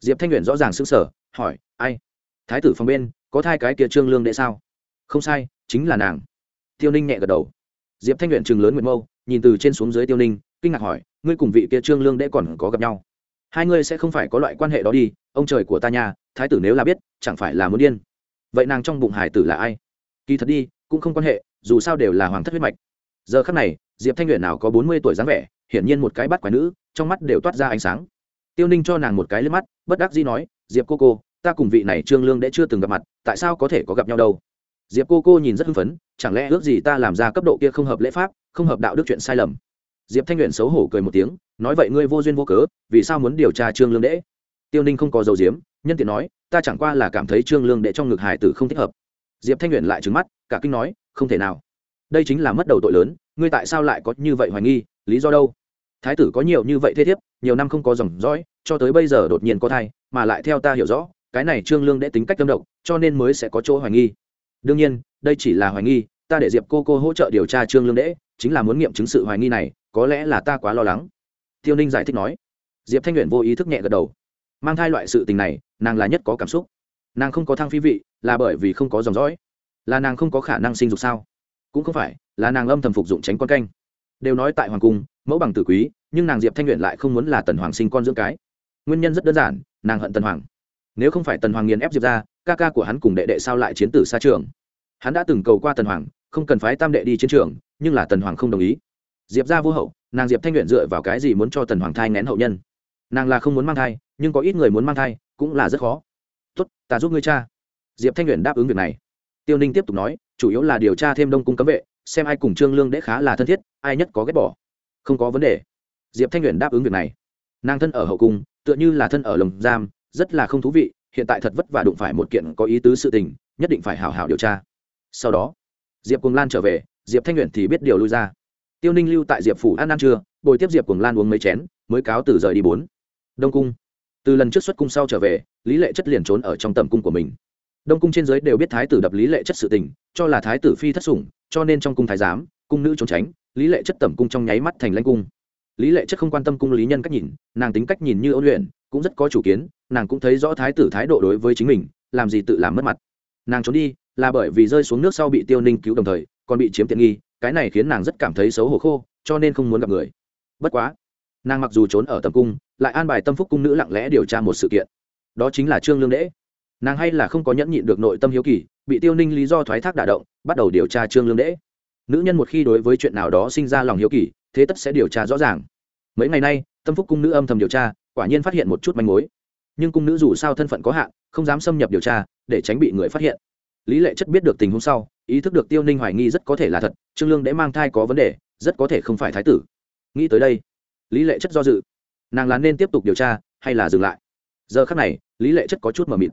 Diệp thanh nguyện rõ ràng xứng sở hỏi, ai? Thái tử phòng bên, có thai cái kia trương lương đệ sao? Không sai, chính là nàng. Tiêu ninh nhẹ gật đầu. Diệp thanh nguyện chừng lớn nguyệt mâu, nhìn từ trên xuống dưới tiêu ninh, kinh ngạc hỏi, ngươi cùng vị kia trương lương đệ còn có gặp nhau? Hai ngươi sẽ không phải có loại quan hệ đó đi, ông trời của ta nhà thái tử nếu là biết, chẳng phải là muốn điên. Vậy nàng trong bụng hải tử là ai? Kỳ thật đi, cũng không quan hệ, dù sao đều là hoàng thất huyết mạch. Giờ khắc này, diệp thanh luyện nào có bốn mươi tuổi dáng vẻ, hiển nhiên một cái bắt quái nữ, trong mắt đều toát ra ánh sáng tiêu ninh cho nàng một cái lên mắt, bất đắc dĩ nói, diệp cô cô, ta cùng vị này trương lương đã chưa từng gặp mặt, tại sao có thể có gặp nhau đâu? Diệp cô cô nhìn rất hưng phấn, chẳng lẽ ước gì ta làm ra cấp độ kia không hợp lễ pháp, không hợp đạo đức chuyện sai lầm? Diệp thanh luyện xấu hổ cười một tiếng, nói vậy ngươi vô duyên vô cớ, vì sao muốn điều tra trương lương đễ tiêu ninh không có dầu diếm nhân tiện nói, ta chẳng qua là cảm thấy trương lương đệ trong ngực hải tử không thích hợp. Diệp thanh luyện lại trứng mắt, cả kinh nói, không thể nào. Đây chính là mất đầu tội lớn, ngươi tại sao lại có như vậy hoài nghi, lý do đâu? Thái tử có nhiều như vậy thế thiếp, nhiều năm không có dòng dõi cho tới bây giờ đột nhiên có thai, mà lại theo ta hiểu rõ, cái này trương lương đệ tính cách tâm độc, cho nên mới sẽ có chỗ hoài nghi. Đương nhiên, đây chỉ là hoài nghi, ta để diệp cô cô hỗ trợ điều tra trương lương đệ chính là muốn nghiệm chứng sự hoài nghi này, có lẽ là ta quá lo lắng. Tiêu ninh giải thích nói. Diệp thanh luyện vô ý thức nhẹ gật đầu. Mang thai loại sự tình này, nàng là nhất có cảm xúc. Nàng không có thăng phi vị, là bởi vì không có dòng dõi. Là nàng không có khả năng sinh dục sao? Cũng không phải, là nàng âm thầm phục dụng tránh con canh. Đều nói tại hoàng cung, mẫu bằng tử quý, nhưng nàng diệp thanh luyện lại không muốn là tần hoàng sinh con dưỡng cái nguyên nhân rất đơn giản, nàng hận tần hoàng. Nếu không phải tần hoàng nghiền ép diệp ra ca ca của hắn cùng đệ đệ sao lại chiến tử xa trường? Hắn đã từng cầu qua tần hoàng, không cần phái tam đệ đi chiến trường, nhưng là tần hoàng không đồng ý. Diệp ra vô hậu, nàng diệp thanh luyện dựa vào cái gì muốn cho tần hoàng thai ngén hậu nhân? Nàng là không muốn mang thai, nhưng có ít người muốn mang thai, cũng là rất khó. Tốt, ta giúp ngươi cha. Diệp thanh luyện đáp ứng việc này. Tiêu ninh tiếp tục nói, chủ yếu là điều tra thêm đông cung cấm vệ, xem ai cùng trương lương đễ khá là thân thiết, ai nhất có ghét bỏ. Không có vấn đề. Diệp thanh luyện đáp ứng việc này. Nàng thân ở hậu cung tựa như là thân ở lồng giam, rất là không thú vị, hiện tại thật vất vả đụng phải một kiện có ý tứ sự tình, nhất định phải hào hào điều tra. Sau đó, diệp cùng lan trở về, diệp thanh luyện thì biết điều lui ra. Tiêu ninh lưu tại diệp phủ ăn ăn trưa, bồi tiếp diệp cùng lan uống mấy chén, mới cáo từ rời đi bốn. Đông cung. Từ lần trước xuất cung sau trở về, lý lệ chất liền trốn ở trong tầm cung của mình. Đông cung trên giới đều biết thái tử đập lý lệ chất sự tình, cho là thái tử phi thất sủng, cho nên trong cung thái giám, cung nữ trốn tránh, lý lệ chất tẩm cung trong nháy mắt thành lãnh cung lý lệ chất không quan tâm cung lý nhân cách nhìn, nàng tính cách nhìn như ôn luyện, cũng rất có chủ kiến, nàng cũng thấy rõ thái tử thái độ đối với chính mình, làm gì tự làm mất mặt. Nàng trốn đi, là bởi vì rơi xuống nước sau bị tiêu ninh cứu đồng thời, còn bị chiếm tiện nghi, cái này khiến nàng rất cảm thấy xấu hổ khô, cho nên không muốn gặp người. Bất quá, nàng mặc dù trốn ở tầm cung, lại an bài tâm phúc cung nữ lặng lẽ điều tra một sự kiện. Đó chính là trương lương lễ nàng hay là không có nhẫn nhịn được nội tâm hiếu kỳ, bị tiêu ninh lý do thoái thác đả động, bắt đầu điều tra trương lương đễ. Nữ nhân một khi đối với chuyện nào đó sinh ra lòng hiếu kỳ thế tất sẽ điều tra rõ ràng. Mấy ngày nay, tâm phúc cung nữ âm thầm điều tra, quả nhiên phát hiện một chút manh mối. Nhưng cung nữ dù sao thân phận có hạn, không dám xâm nhập điều tra, để tránh bị người phát hiện. Lý lệ chất biết được tình huống sau, ý thức được tiêu ninh hoài nghi rất có thể là thật, trương lương đã mang thai có vấn đề, rất có thể không phải thái tử. Nghĩ tới đây, lý lệ chất do dự. Nàng là nên tiếp tục điều tra, hay là dừng lại? Giờ khắc này, lý lệ chất có chút mờ mịt.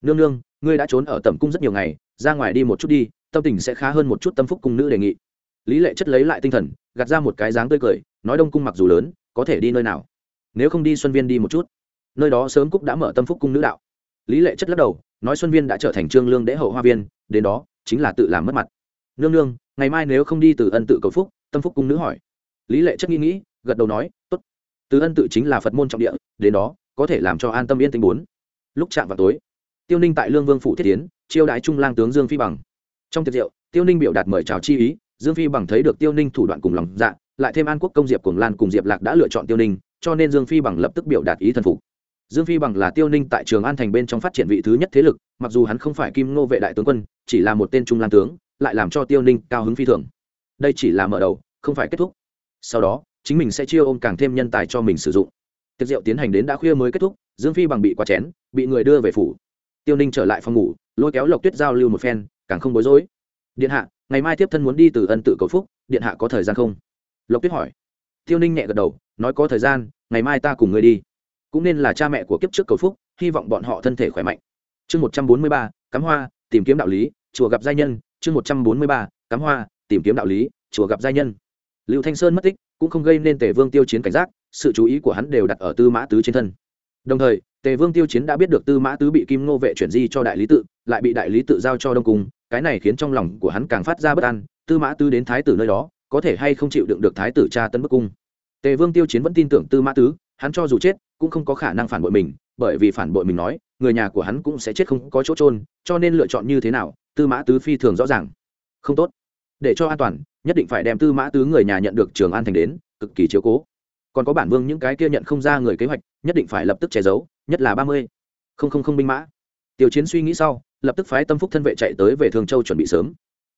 Nương nương, ngươi đã trốn ở tẩm cung rất nhiều ngày, ra ngoài đi một chút đi, tâm tình sẽ khá hơn một chút, tâm phúc cung nữ đề nghị lý lệ chất lấy lại tinh thần, gạt ra một cái dáng tươi cười, nói đông cung mặc dù lớn, có thể đi nơi nào? Nếu không đi xuân viên đi một chút. Nơi đó sớm cúc đã mở tâm phúc cung nữ đạo. Lý lệ chất lắc đầu, nói xuân viên đã trở thành trương lương đễ hậu hoa viên, đến đó, chính là tự làm mất mặt. Nương nương, ngày mai nếu không đi từ ân tự cầu phúc, tâm phúc cung nữ hỏi. Lý lệ chất nghĩ nghĩ, gật đầu nói, tốt. Từ ân tự chính là phật môn trọng địa, đến đó, có thể làm cho an tâm yên tình bốn. Lúc chạm vào tối, tiêu ninh tại lương vương phủ thiết tiến chiêu đái trung lang tướng dương phi bằng. Trong tiệc rượu, tiêu ninh biểu đạt mời chào chi ý dương phi bằng thấy được tiêu ninh thủ đoạn cùng lòng dạ lại thêm an quốc công diệp cùng lan cùng diệp lạc đã lựa chọn tiêu ninh, cho nên dương phi bằng lập tức biểu đạt ý thần phục. Dương phi bằng là tiêu ninh tại trường an thành bên trong phát triển vị thứ nhất thế lực, mặc dù hắn không phải kim ngô vệ đại tướng quân, chỉ là một tên trung lan tướng, lại làm cho tiêu ninh cao hứng phi thường. Đây chỉ là mở đầu, không phải kết thúc. Sau đó, chính mình sẽ chiêu ôm càng thêm nhân tài cho mình sử dụng. Tiệc rượu tiến hành đến đã khuya mới kết thúc, dương phi bằng bị quá chén, bị người đưa về phủ. Tiêu ninh trở lại phòng ngủ, lôi kéo lộc tuyết giao lưu một phen, càng không bối rối. Điện hạ ngày mai tiếp thân muốn đi từ ân tự cầu phúc, điện hạ có thời gian không? Lộc tuyết hỏi. Tiêu ninh nhẹ gật đầu, nói có thời gian, ngày mai ta cùng người đi. Cũng nên là cha mẹ của kiếp trước cầu phúc, hy vọng bọn họ thân thể khỏe mạnh. Chương một trăm bốn mươi ba, cắm hoa, tìm kiếm đạo lý, chùa gặp giai nhân. Chương một trăm bốn mươi ba, cắm hoa, tìm kiếm đạo lý, chùa gặp giai nhân. Lưu thanh sơn mất tích, cũng không gây nên tề vương tiêu chiến cảnh giác, sự chú ý của hắn đều đặt ở tư mã tứ trên thân. Đồng thời, tề vương tiêu chiến đã biết được tư mã tứ bị kim ngô vệ chuyển di cho đại lý tự, lại bị đại lý tự giao cho đông cung cái này khiến trong lòng của hắn càng phát ra bất an, tư mã tứ đến thái tử nơi đó, có thể hay không chịu đựng được thái tử cha tân bức cung. Tề vương tiêu chiến vẫn tin tưởng tư mã tứ, hắn cho dù chết, cũng không có khả năng phản bội mình, bởi vì phản bội mình nói, người nhà của hắn cũng sẽ chết không có chỗ trôn cho nên lựa chọn như thế nào, tư mã tứ phi thường rõ ràng. Không tốt. Để cho an toàn, nhất định phải đem tư mã tứ người nhà nhận được trường an thành đến, cực kỳ chiếu cố. Còn có bản vương những cái kia nhận không ra người kế hoạch, nhất định phải lập tức che giấu, nhất là ba mươi. Không không không binh mã tiểu chiến suy nghĩ sau, lập tức phái tâm phúc thân vệ chạy tới về thường châu chuẩn bị sớm.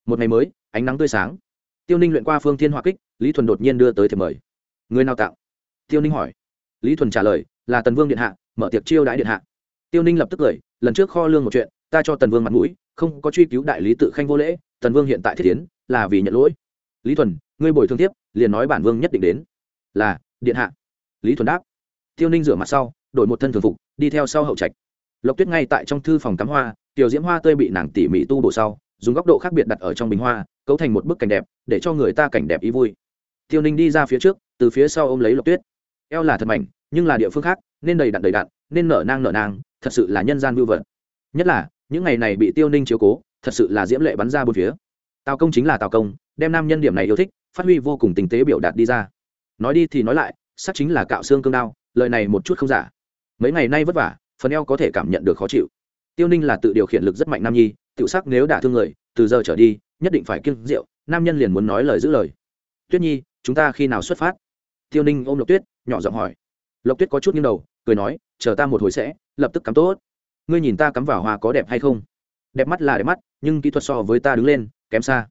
Một ngày mới, ánh nắng tươi sáng. Tiêu ninh luyện qua phương thiên hỏa kích, lý thuần đột nhiên đưa tới thiệp mời. Người nào tạo? Tiêu ninh hỏi. Lý thuần trả lời, là tần vương điện hạ, mở tiệc chiêu đãi điện hạ. Tiêu ninh lập tức cười, lần trước kho lương một chuyện, ta cho tần vương mặt mũi, không có truy cứu đại lý tự khanh vô lễ, tần vương hiện tại thiết tiến, là vì nhận lỗi. Lý thuần, ngươi bồi thường tiếp, liền nói bản vương nhất định đến. Là, điện hạ. Lý thuần đáp. Tiêu ninh rửa mặt sau, đổi một thân thường phục, đi theo sau hậu trạch lộc tuyết ngay tại trong thư phòng cắm hoa, tiểu diễm hoa tươi bị nàng tỉ mỉ tu bổ sau, dùng góc độ khác biệt đặt ở trong bình hoa, cấu thành một bức cảnh đẹp, để cho người ta cảnh đẹp ý vui. Tiêu ninh đi ra phía trước, từ phía sau ôm lấy lộc tuyết. Eo là thật mảnh, nhưng là địa phương khác, nên đầy đặn đầy đặn, nên nở nang nở nang, thật sự là nhân gian vưu vật. Nhất là, những ngày này bị tiêu ninh chiếu cố, thật sự là diễm lệ bắn ra bốn phía. Tào công chính là tào công, đem nam nhân điểm này yêu thích, phát huy vô cùng tình tế biểu đạt đi ra. Nói đi thì nói lại sắc chính là cạo xương cương đao, lời này một chút không giả. Mấy ngày nay vất vả phần eo có thể cảm nhận được khó chịu. Tiêu ninh là tự điều khiển lực rất mạnh nam nhi tự sắc nếu đả thương người, từ giờ trở đi, nhất định phải kiêng rượu, nam nhân liền muốn nói lời giữ lời. Tuyết nhi, chúng ta khi nào xuất phát? Tiêu ninh ôm lộc tuyết, nhỏ giọng hỏi. Lộc tuyết có chút nghiêng đầu, cười nói, chờ ta một hồi sẽ, lập tức cắm tốt. Ngươi nhìn ta cắm vào hoa có đẹp hay không? Đẹp mắt là đẹp mắt, nhưng kỹ thuật so với ta đứng lên, kém xa.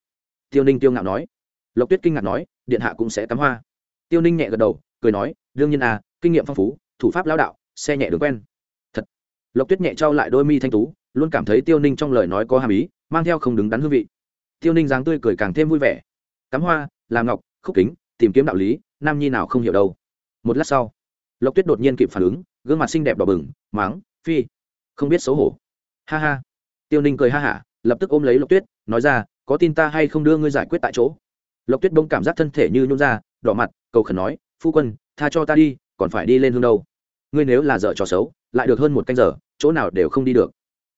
Tiêu ninh tiêu ngạo nói. Lộc tuyết kinh ngạc nói, điện hạ cũng sẽ cắm hoa. Tiêu ninh nhẹ gật đầu, cười nói, đương nhiên à kinh nghiệm phong phú, thủ pháp lao đạo, xe nhẹ đường quen lộc tuyết nhẹ trao lại đôi mi thanh tú, luôn cảm thấy tiêu ninh trong lời nói có hàm ý, mang theo không đứng đắn hương vị. Tiêu ninh dáng tươi cười càng thêm vui vẻ. Cắm hoa, làm ngọc, khúc kính, tìm kiếm đạo lý, nam nhi nào không hiểu đâu. Một lát sau, lộc tuyết đột nhiên kịp phản ứng, gương mặt xinh đẹp đỏ bừng máng phi, không biết xấu hổ. Ha ha. Tiêu ninh cười ha hả, lập tức ôm lấy lộc tuyết, nói ra, có tin ta hay không đưa ngươi giải quyết tại chỗ? Lộc tuyết bỗng cảm giác thân thể như nhún ra, đỏ mặt, cầu khẩn nói, phu quân, tha cho ta đi, còn phải đi lên hương đâu. Ngươi nếu là dợ trò xấu lại được hơn một canh giờ, chỗ nào đều không đi được.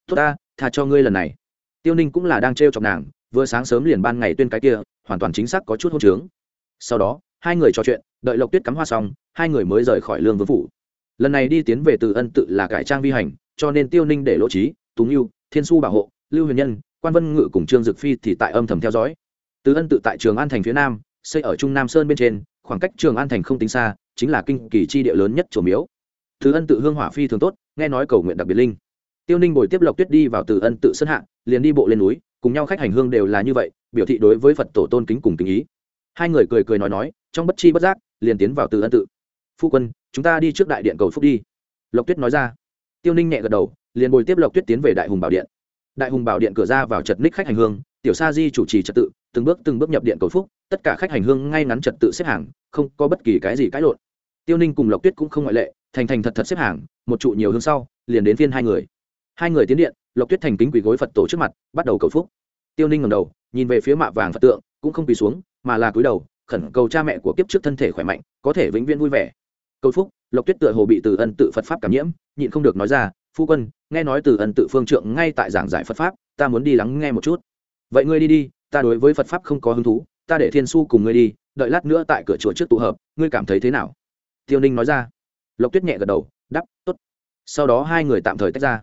Tốt ta, tha cho ngươi lần này. Tiêu ninh cũng là đang trêu chọc nàng, vừa sáng sớm liền ban ngày tuyên cái kia, hoàn toàn chính xác có chút hôn trướng. Sau đó, hai người trò chuyện, đợi lộc tuyết cắm hoa xong, hai người mới rời khỏi lương vương phủ. Lần này đi tiến về từ ân tự là cải trang vi hành, cho nên tiêu ninh để lộ trí túng yêu thiên su bảo hộ, lưu huyền nhân, quan vân ngự cùng trương dực phi thì tại âm thầm theo dõi. Từ ân tự tại trường an thành phía nam, xây ở trung nam sơn bên trên, khoảng cách trường an thành không tính xa, chính là kinh kỳ chi địa lớn nhất chùa miếu từ ân tự hương hỏa phi thường tốt, nghe nói cầu nguyện đặc biệt linh. Tiêu ninh bồi tiếp lộc tuyết đi vào từ ân tự sân hạ, liền đi bộ lên núi, cùng nhau khách hành hương đều là như vậy, biểu thị đối với phật tổ tôn kính cùng kính ý. Hai người cười cười nói nói, trong bất chi bất giác, liền tiến vào từ ân tự. Phu quân, chúng ta đi trước đại điện cầu phúc đi. Lộc tuyết nói ra. Tiêu ninh nhẹ gật đầu, liền bồi tiếp lộc tuyết tiến về đại hùng bảo điện. Đại hùng bảo điện cửa ra vào chật ních khách hành hương, tiểu sa di chủ trì trật tự, từng bước từng bước nhập điện cầu phúc, tất cả khách hành hương ngay ngắn trật tự xếp hàng, không có bất kỳ cái gì cãi lộn tiêu ninh cùng lộc tuyết cũng không ngoại lệ, thành thành thật thật xếp hàng, một trụ nhiều hương sau, liền đến phiên hai người. Hai người tiến điện, lộc tuyết thành kính quỳ gối phật tổ trước mặt, bắt đầu cầu phúc. Tiêu ninh ngầm đầu, nhìn về phía mạ vàng phật tượng, cũng không quỳ xuống, mà là cúi đầu, khẩn cầu cha mẹ của kiếp trước thân thể khỏe mạnh, có thể vĩnh viễn vui vẻ. Cầu phúc, lộc tuyết tựa hồ bị từ ân tự phật pháp cảm nhiễm, nhịn không được nói ra, phu quân, nghe nói từ ân tự phương trượng ngay tại giảng giải phật pháp, ta muốn đi lắng nghe một chút. Vậy ngươi đi đi, ta đối với phật pháp không có hứng thú, ta để thiên su cùng ngươi đi, đợi lát nữa tại cửa chùa trước tụ hợp, ngươi cảm thấy thế nào? Tiêu ninh nói ra. Lộc tuyết nhẹ gật đầu đắp t ố t sau đó hai người tạm thời tách ra.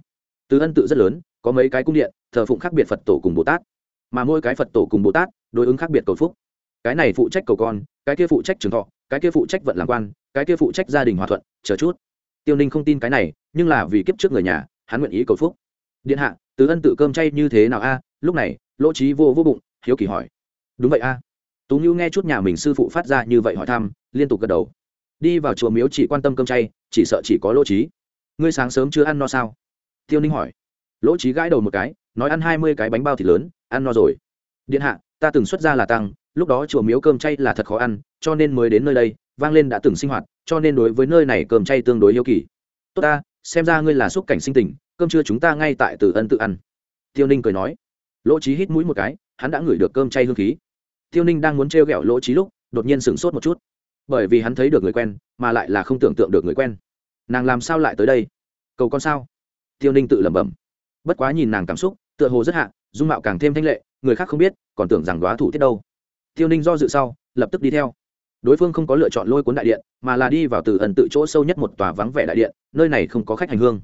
Từ ân tự rất lớn, có mấy cái cung điện, thờ phụng khác biệt phật tổ cùng bồ tát. Mà mỗi cái phật tổ cùng bồ tát, đối ứng khác biệt cầu phúc. Cái này phụ trách cầu con, cái kia phụ trách trường thọ, cái kia phụ trách vận làm quan, cái kia phụ trách gia đình hòa thuận, chờ chút. Tiêu ninh không tin cái này, nhưng là vì kiếp trước người nhà, hắn nguyện ý cầu phúc. Điện hạ, từ ân tự cơm chay như thế nào a? À, lúc này, lỗ trí vô vô bụng, hiếu kỳ hỏi. Đúng vậy a. Tú nhu nghe chút nhà mình sư phụ phát ra như vậy hỏi thăm, liên tục gật đầu đi vào chùa miếu chỉ quan tâm cơm chay, chỉ sợ chỉ có lỗ trí. Ngươi sáng sớm chưa ăn no sao? Tiêu ninh hỏi. Lỗ trí gãi đầu một cái, nói ăn hai mươi cái bánh bao thịt lớn, ăn no rồi. Điện hạ, ta từng xuất ra là tăng, lúc đó chùa miếu cơm chay là thật khó ăn, cho nên mới đến nơi đây, vang lên đã từng sinh hoạt, cho nên đối với nơi này cơm chay tương đối yêu kỳ. Tốt ta, xem ra ngươi là xúc cảnh sinh tình, cơm trưa chúng ta ngay tại từ ân tự ăn. Tiêu ninh cười nói. Lỗ trí hít mũi một cái, hắn đã ngửi được cơm chay hương khí. Tiêu ninh đang muốn t r e o g ẹ o lỗ trí lúc, đột nhiên sửng sốt một chút bởi vì hắn thấy được người quen mà lại là không tưởng tượng được người quen. Nàng làm sao lại tới đây? Cầu con sao? Tiêu ninh tự lẩm bẩm. Bất quá nhìn nàng cảm xúc tựa hồ rất hạ dung mạo càng thêm thanh lệ người khác không biết còn tưởng rằng đoá thủ tiết đâu. Tiêu ninh do dự sau lập tức đi theo. Đối phương không có lựa chọn lôi cuốn đại điện mà là đi vào từ ẩn tự chỗ sâu nhất một tòa vắng vẻ đại điện nơi này không có khách hành hương.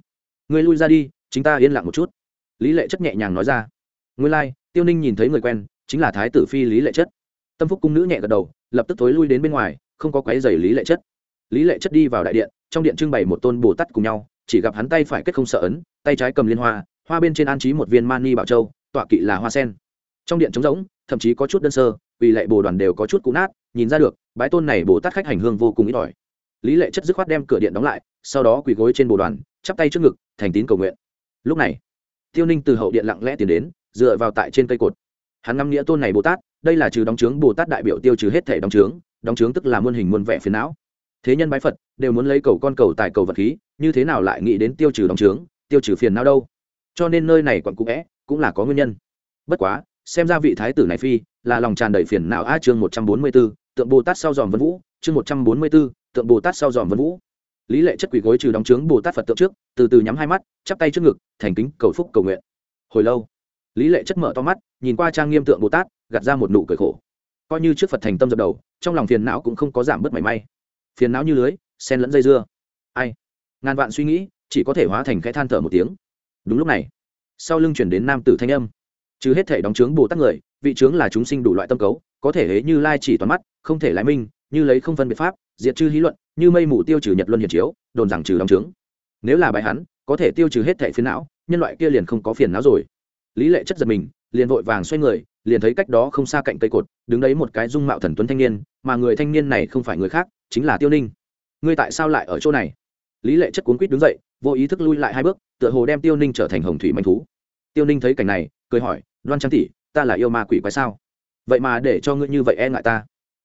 Người lui ra đi chúng ta yên lặng một chút. Lý lệ chất nhẹ nhàng nói ra. Nguyên lai、like, tiêu ninh nhìn thấy người quen chính là thái tử phi lý lệ chất tâm phúc cung nữ nhẹ gật đầu, lập tức thối lui đến bên ngoài, không có quái dày lý lệ chất. Lý lệ chất đi vào đại điện, trong điện trưng bày một tôn bồ tát cùng nhau, chỉ gặp hắn tay phải kết không sợ ấn, tay trái cầm liên hoa hoa bên trên an trí một viên mani bảo châu, tọa kỵ là hoa sen. Trong điện trống rỗng, thậm chí có chút đơn sơ, vì lệ bồ đoàn đều có chút cũ nát, nhìn ra được, bái tôn này bồ tát khách hành hương vô cùng ít ỏi. Lý lệ chất dứt khoát đem cửa điện đóng lại, sau đó quỳ gối trên bồ đoàn, chắp tay trước ngực, thành tín cầu nguyện. Lúc này, tiêu ninh từ hậu điện lặng lẽ tiến đến, dựa vào tại trên cây cột. Hắn ngắm nghĩa tôn này bồ tát đây là trừ đóng trướng bồ tát đại biểu tiêu trừ hết thể đóng trướng đóng trướng tức là muôn hình muôn vẻ phiền não. Thế nhân bái phật, đều muốn lấy cầu con cầu tài cầu vật khí, như thế nào lại nghĩ đến tiêu trừ đóng trướng, tiêu trừ phiền não đâu? Cho nên nơi này còn cũ vẽ cũng là có nguyên nhân. Bất quá, xem ra vị thái tử này phi, là lòng tràn đầy phiền não. A chương một trăm bốn mươi b ố tượng bồ tát sau dòm vân vũ. Chương một trăm bốn mươi b ố tượng bồ tát sau dòm vân vũ. Lý lệ chất quỷ gối trừ đóng trướng bồ tát phật tượng trước, từ từ nhắm hai mắt, chắp tay trước ngực, thành kính cầu phúc cầu nguyện. Hồi lâu, lý lệ chất mở to mắt, nhìn qua trang nghiêm tượng bồ tát gạt ra một nụ cười khổ. Coi như trước phật thành tâm dập đầu, trong lòng phiền não cũng không có giảm bớt mảy may. Phiền não như lưới sen lẫn dây dưa. Ai? Ngàn vạn suy nghĩ, chỉ có thể hóa thành cái than thở một tiếng. Đúng lúc này, sau lưng chuyển đến nam tử thanh âm. Chứ hết thể đóng trướng bồ tát người, vị trướng là chúng sinh đủ loại tâm cấu, có thể hế như lai chỉ toàn mắt, không thể lái minh, như lấy không phân biệt pháp, diệt chư hí luận, như mây mù tiêu trừ nhật luân hiển chiếu, đồn rằng trừ đóng trướng nếu là bài hắn, có thể tiêu trừ hết thể phiền não, nhân loại kia liền không có phiền não rồi. Lý lệ chất giật mình, liền vội vàng xoay người liền thấy cách đó không xa cạnh cây cột, đứng đấy một cái dung mạo thần tuấn thanh niên, mà người thanh niên này không phải người khác, chính là tiêu ninh. Ngươi tại sao lại ở chỗ này? Lý lệ chất cuốn quýt đứng dậy, vô ý thức lui lại hai bước, tựa hồ đem tiêu ninh trở thành hồng thủy manh thú. Tiêu ninh thấy cảnh này, cười hỏi, đoan trang tỷ, ta là yêu ma quỷ quái sao? Vậy mà để cho ngươi như vậy e ngại ta.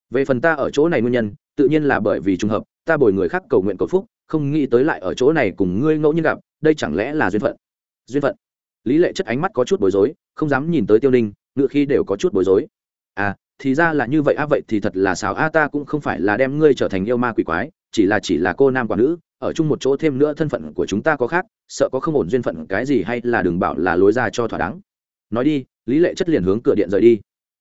Về phần ta ở chỗ này nguyên nhân, tự nhiên là bởi vì trùng hợp, ta bồi người khác cầu nguyện cầu phúc, không nghĩ tới lại ở chỗ này cùng ngươi ngẫu nhiên gặp, đây chẳng lẽ là duyên phận? Duyên phận? Lý lệ chất ánh mắt có chút bối rối, không dám nhìn tới tiêu ninh ngựa khi đều có chút bối rối. À thì ra là như vậy a vậy thì thật là xảo a ta cũng không phải là đem ngươi trở thành yêu ma quỷ quái, chỉ là chỉ là cô nam quả nữ, ở chung một chỗ thêm nữa thân phận của chúng ta có khác, sợ có không ổn duyên phận cái gì hay là đừng bảo là lối ra cho thỏa đáng. Nói đi, lý lệ chất liền hướng cửa điện rời đi.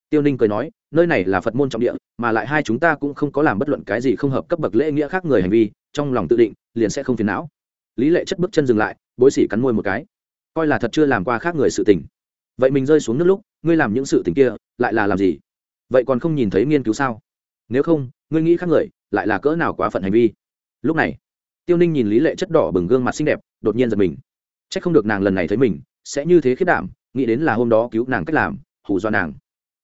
Tiêu ninh cười nói, nơi này là phật môn trọng địa, mà lại hai chúng ta cũng không có làm bất luận cái gì không hợp cấp bậc lễ nghĩa khác người hành vi, trong lòng tự định, liền sẽ không phiền não. Lý lệ chất bước chân dừng lại, bối xỉ cắn môi một cái. Coi là thật chưa làm qua khác người sự tình. Vậy mình rơi xuống nước lúc ngươi làm những sự tình kia, lại là làm gì? Vậy còn không nhìn thấy nghiên cứu sao? Nếu không, ngươi nghĩ khác người, lại là cỡ nào quá phận hành vi? Lúc này, tiêu ninh nhìn lý lệ chất đỏ bừng gương mặt xinh đẹp, đột nhiên giật mình. C h ắ c không được nàng lần này thấy mình, sẽ như thế khiết đảm, nghĩ đến là hôm đó cứu nàng cách làm, hù do nàng.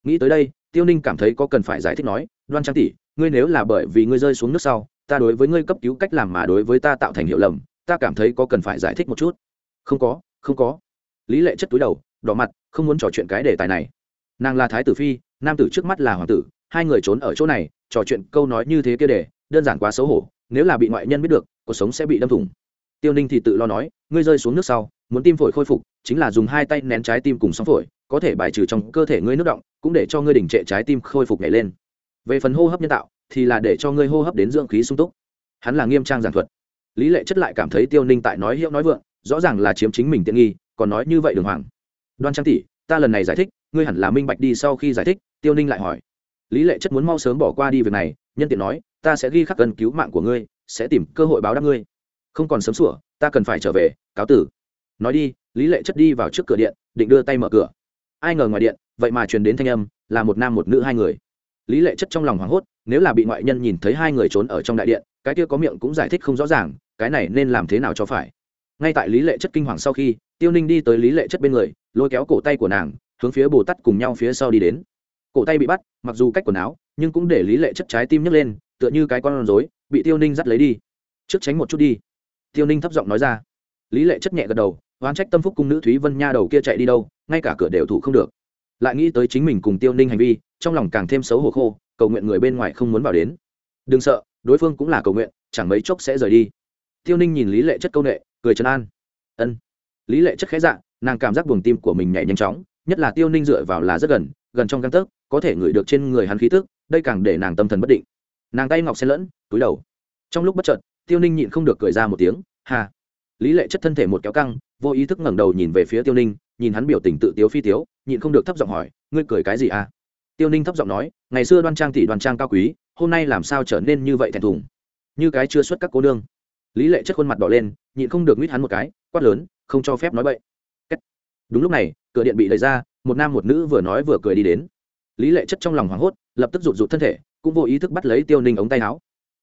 Nghĩ tới đây, tiêu ninh cảm thấy có cần phải giải thích nói, đoan trang tỷ, ngươi nếu là bởi vì ngươi rơi xuống nước sau, ta đối với ngươi cấp cứu cách làm mà đối với ta tạo thành hiệu lầm, ta cảm thấy có cần phải giải thích một chút. Không có không có. Lý lệ chất túi đầu, đỏ mặt không muốn trò chuyện cái đề tài này. Nàng là thái tử phi, nam tử trước mắt là hoàng tử, hai người trốn ở chỗ này, trò chuyện câu nói như thế kia để, đơn giản quá xấu hổ, nếu là bị ngoại nhân biết được, cuộc sống sẽ bị đâm thủng. Tiêu ninh thì tự lo nói, ngươi rơi xuống nước sau, muốn tim phổi khôi phục, chính là dùng hai tay nén trái tim cùng sóng phổi, có thể bài trừ trong cơ thể ngươi nước động, cũng để cho ngươi đỉnh trệ trái tim khôi phục nhảy lên. Về phần hô hấp nhân tạo, thì là để cho ngươi hô hấp đến dưỡng khí sung túc. Hắn là nghiêm trang giảng thuật. Lý lệ chất lại cảm thấy tiêu ninh tại nói hiệu nói vượng, rõ ràng là chiếm chính mình tiện nghi, còn nói như vậy đường hoàng đoan trang tỷ, ta lần này giải thích, ngươi hẳn là minh bạch đi sau khi giải thích, tiêu ninh lại hỏi. Lý lệ chất muốn mau sớm bỏ qua đi việc này, nhân tiện nói, ta sẽ ghi khắc cần cứu mạng của ngươi, sẽ tìm cơ hội báo đáp ngươi. Không còn sớm sủa, ta cần phải trở về, cáo tử. Nói đi, lý lệ chất đi vào trước cửa điện, định đưa tay mở cửa. Ai ngờ ngoài điện, vậy mà truyền đến thanh âm, là một nam một nữ hai người. Lý lệ chất trong lòng hoảng hốt, nếu là bị ngoại nhân nhìn thấy hai người trốn ở trong đại điện, cái kia có miệng cũng giải thích không rõ ràng, cái này nên làm thế nào cho phải? Ngay tại lý lệ chất kinh hoàng sau khi tiêu ninh đi tới lý lệ chất bên người lôi kéo cổ tay của nàng hướng phía bồ tát cùng nhau phía sau đi đến. Cổ tay bị bắt mặc dù cách quần áo nhưng cũng để lý lệ chất trái tim nhấc lên tựa như cái con rối bị tiêu ninh dắt lấy đi. Trước tránh một chút đi. Tiêu ninh thấp giọng nói ra. Lý lệ chất nhẹ gật đầu oán trách tâm phúc cung nữ thúy vân nha đầu kia chạy đi đâu ngay cả cửa đều thủ không được. Lại nghĩ tới chính mình cùng tiêu ninh hành vi trong lòng càng thêm xấu hổ khô cầu nguyện người bên ngoài không muốn vào đến. Đừng sợ đối phương cũng là cầu nguyện chẳng mấy chốc sẽ rời đi. Tiêu ninh nhìn lý lệ chất câu nệ, cười trấn an. Ân lý lệ chất khẽ dạ nàng cảm giác buồng tim của mình nhảy nhanh chóng, nhất là tiêu ninh dựa vào là rất gần gần trong găng tấc, có thể ngửi được trên người hắn khí tức, đây càng để nàng tâm thần bất định. Nàng tay ngọc xen lẫn, túi đầu. Trong lúc bất chợt, tiêu ninh nhịn không được cười ra một tiếng hà lý lệ chất thân thể một kéo căng, vô ý thức ngẩng đầu nhìn về phía tiêu ninh, nhìn hắn biểu tình tự tiếu phi tiếu, nhịn không được thấp giọng hỏi, ngươi cười cái gì à? Tiêu ninh thấp giọng nói, ngày xưa đoan trang tỷ đoan trang cao quý, hôm nay làm sao trở nên như vậy thẹn thùng? Như cái chưa xuất các cô nương. Lý lệ chất khuôn mặt đỏ lên, nhịn không được nguyết hắn một cái, quát lớn không cho phép nói bậy. đúng lúc này, cửa điện bị đẩy ra, một nam một nữ vừa nói vừa cười đi đến. Lý lệ chất trong lòng hoảng hốt, lập tức rụt rụt thân thể, cũng vô ý thức bắt lấy tiêu ninh ống tay áo.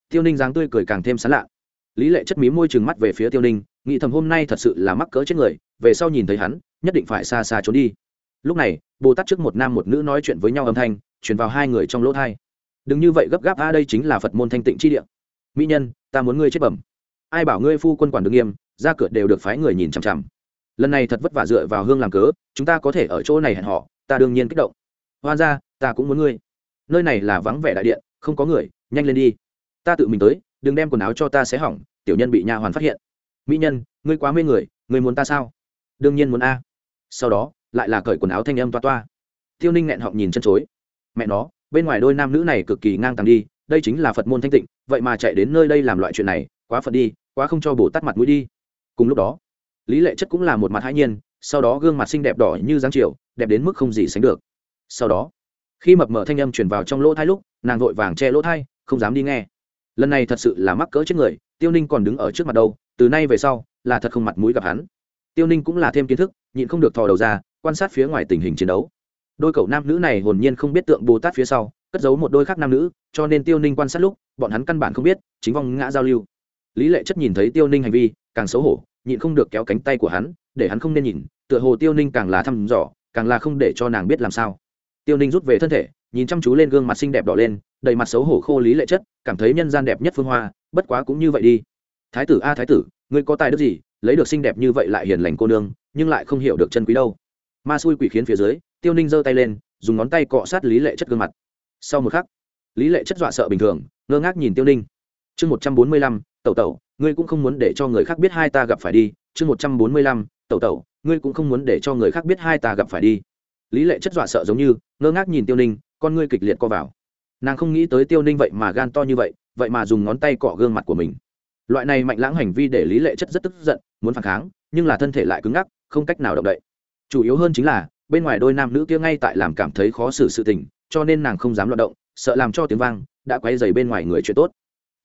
Tiêu ninh dáng tươi cười càng thêm sán lạ. Lý lệ chất mí môi trừng mắt về phía tiêu ninh, nghĩ thầm hôm nay thật sự là mắc cỡ chết người, về sau nhìn thấy hắn, nhất định phải xa xa trốn đi. Lúc này, bồ tát trước một nam một nữ nói chuyện với nhau âm thanh, truyền vào hai người trong lỗ thai. Đừng như vậy gấp gáp, a, đây chính là phật môn thanh tịnh chi địa. Mỹ nhân, ta muốn ngươi chết bẩm. Ai bảo ngươi phu quân quản được nghiêm ra cửa đều được phái người nhìn chằm chằm. Lần này thật vất vả dựa vào hương làm cớ, chúng ta có thể ở chỗ này hẹn họ, ta đương nhiên kích động. Hoan ra ta cũng muốn ngươi. Nơi này là vắng vẻ đại điện, không có người, nhanh lên đi. Ta tự mình tới, đừng đem quần áo cho ta sẽ hỏng, tiểu nhân bị nha hoàn phát hiện. Mỹ nhân, ngươi quá mê người, ngươi muốn ta sao? Đương nhiên muốn a. Sau đó, lại là cởi quần áo thanh âm toa toa. Tiêu ninh nghẹn họng nhìn chân chối. Mẹ nó, bên ngoài đôi nam nữ này cực kỳ ngang tàng đi, đây chính là phật môn thanh tịnh, vậy mà chạy đến nơi đây làm loại chuyện này, quá phật đi, quá không cho bổ tắt mặt mũi đi cùng lúc đó, lý lệ chất cũng là một mặt hãi nhiên, sau đó gương mặt xinh đẹp đỏ như giáng chiều, đẹp đến mức không gì sánh được. Sau đó, khi mập mờ thanh âm truyền vào trong lỗ thai lúc, nàng vội vàng che lỗ thai, không dám đi nghe. Lần này thật sự là mắc cỡ chết người, tiêu ninh còn đứng ở trước mặt đâu, từ nay về sau, là thật không mặt mũi gặp hắn. Tiêu ninh cũng là thêm kiến thức, nhịn không được thò đầu ra, quan sát phía ngoài tình hình chiến đấu. Đôi cậu nam nữ này hồn nhiên không biết tượng bồ tát phía sau, cất giấu một đôi khác nam nữ, cho nên tiêu ninh quan sát lúc, bọn hắn căn bản không biết, chính vong ngã giao lưu. Lý lệ chất nhìn thấy tiêu ninh hành vi càng xấu hổ, nhịn không được kéo cánh tay của hắn, để hắn không nên nhìn, tựa hồ tiêu ninh càng là thăm dò, càng là không để cho nàng biết làm sao. Tiêu ninh rút về thân thể, nhìn chăm chú lên gương mặt xinh đẹp đỏ lên, đầy mặt xấu hổ khô lý lệ chất, cảm thấy nhân gian đẹp nhất phương hoa, bất quá cũng như vậy đi. Thái tử a thái tử, ngươi có tài đức gì, lấy được xinh đẹp như vậy lại hiền lành cô nương, nhưng lại không hiểu được chân quý đâu. Ma xui quỷ khiến phía dưới, tiêu ninh giơ tay lên, dùng ngón tay cọ sát lý lệ chất gương mặt. Sau một khắc, lý lệ chất dọa sợ bình thường, ngơ ngác nhìn tiêu ninh. Chương một trăm bốn mươi lăm, tẩu tẩu ngươi cũng không muốn để cho người khác biết hai ta gặp phải đi, chương một trăm bốn mươi lăm, tẩu tẩu, ngươi cũng không muốn để cho người khác biết hai ta gặp phải đi. Lý lệ chất dọa sợ giống như, ngơ ngác nhìn tiêu ninh, con ngươi kịch liệt co vào. Nàng không nghĩ tới tiêu ninh vậy mà gan to như vậy vậy mà dùng ngón tay cọ gương mặt của mình. Loại này mạnh lãng hành vi để lý lệ chất rất tức giận, muốn phản kháng, nhưng là thân thể lại cứng ngắc, không cách nào động đậy. Chủ yếu hơn chính là, bên ngoài đôi nam nữ kia ngay tại làm cảm thấy khó xử sự tình, cho nên nàng không dám loạt động, sợ làm cho tiếng vang, đã quay dày bên ngoài người chuyện tốt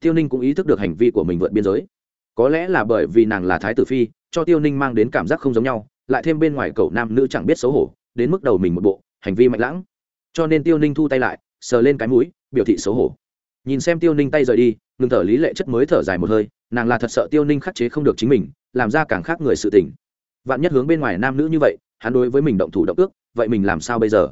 tiêu ninh cũng ý thức được hành vi của mình vượt biên giới. Có lẽ là bởi vì nàng là thái tử phi, cho tiêu ninh mang đến cảm giác không giống nhau, lại thêm bên ngoài cậu nam nữ chẳng biết xấu hổ, đến mức đầu mình một bộ, hành vi mạnh lãng. Cho nên tiêu ninh thu tay lại, sờ lên cái mũi, biểu thị xấu hổ. Nhìn xem tiêu ninh tay rời đi, ngừng thở lý lệ chất mới thở dài một hơi, nàng là thật sợ tiêu ninh khắc chế không được chính mình, làm ra càng khác người sự tình. Vạn nhất hướng bên ngoài nam nữ như vậy, hắn đối với mình động thủ động ước, vậy mình làm sao bây giờ?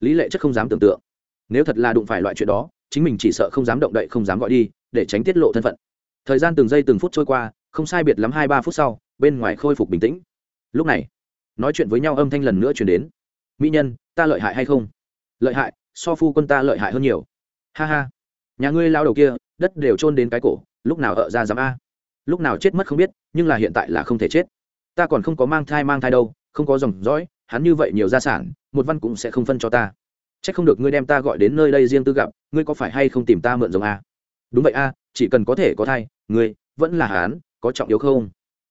Lý lệ chất không dám tưởng tượng. Nếu thật là đụng phải loại chuyện đó, chính mình chỉ sợ không dám động đậy, không dám gọi đi để tránh tiết lộ thân phận. Thời gian từng giây từng phút trôi qua, không sai biệt lắm hai ba phút sau, bên ngoài khôi phục bình tĩnh. Lúc này, nói chuyện với nhau âm thanh lần nữa chuyển đến. Mỹ nhân, ta lợi hại hay không? Lợi hại, so phu quân ta lợi hại hơn nhiều. Ha ha, nhà ngươi lao đầu kia, đất đều trôn đến cái cổ, lúc nào ở ra dám a? Lúc nào chết mất không biết, nhưng là hiện tại là không thể chết. Ta còn không có mang thai mang thai đâu, không có dòng dõi, hắn như vậy nhiều gia sản, một văn cũng sẽ không phân cho ta. C h ắ c không được ngươi đem ta gọi đến nơi đây riêng tư gặp, ngươi có phải hay không tìm ta mượn giống a? Đúng vậy a chỉ cần có thể có thai ngươi vẫn là hán có trọng yếu không?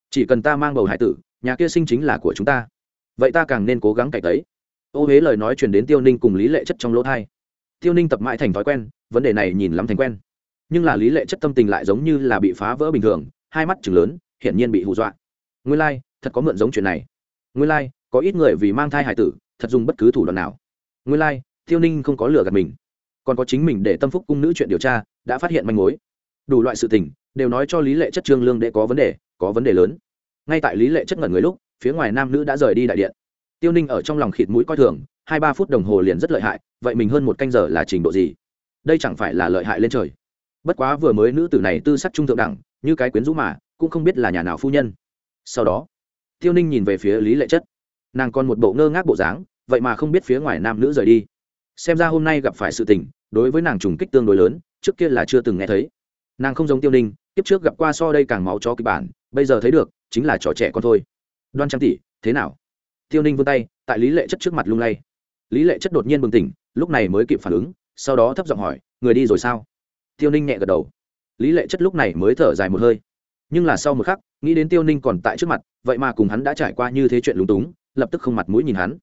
Chỉ cần ta mang bầu hải tử nhà kia sinh chính là của chúng ta. Vậy ta càng nên cố gắng cải tấy. Ô huế lời nói chuyển đến tiêu ninh cùng lý lệ chất trong lỗ thai. Tiêu ninh tập mãi thành thói quen vấn đề này nhìn lắm thành quen. Nhưng là lý lệ chất tâm tình lại giống như là bị phá vỡ bình thường hai mắt chừng lớn hiển nhiên bị hù dọa. Nguyên lai、like, thật có mượn giống chuyện này. Nguyên lai、like, có ít người vì mang thai hải tử thật dùng bất cứ thủ đoạn nào. Nguyên lai、like, tiêu ninh không có lừa gạt mình còn có chính mình để tâm phúc cung nữ chuyện điều tra, đã phát hiện manh mối. Đủ loại sự tình, đều nói cho lý lệ chất trương lương đệ có vấn đề, có vấn đề lớn. Ngay tại lý lệ chất ngẩn người lúc, phía ngoài nam nữ đã rời đi đại điện. Tiêu ninh ở trong lòng khịt mũi coi thường, hai ba phút đồng hồ liền rất lợi hại, vậy mình hơn một canh giờ là trình độ gì? Đây chẳng phải là lợi hại lên trời. Bất quá vừa mới nữ tử này tư sắc trung thượng đẳng, như cái quyến rũ mà, cũng không biết là nhà nào phu nhân. Sau đó, tiêu ninh nhìn về phía lý lệ chất. Nàng còn một bộ ngơ ngác bộ dáng, vậy mà không biết phía ngoài nam nữ rời đi. Xem ra hôm nay gặp phải sự tình đối với nàng trùng kích tương đối lớn, trước kia là chưa từng nghe thấy. Nàng không giống tiêu ninh tiếp trước gặp qua so đây càng máu cho kịch bản, bây giờ thấy được, chính là trò trẻ con thôi. Đoan trang tỷ, thế nào? Tiêu ninh vươn tay, tại lý lệ chất trước mặt lung lay. Lý lệ chất đột nhiên bừng tỉnh, lúc này mới kịp phản ứng, sau đó thấp giọng hỏi, người đi rồi sao? Tiêu ninh nhẹ gật đầu. Lý lệ chất lúc này mới thở dài một hơi. Nhưng là sau một khắc, nghĩ đến tiêu ninh còn tại trước mặt, vậy mà cùng hắn đã trải qua như thế chuyện lúng túng, lập tức không mặt mũi nhìn hắn.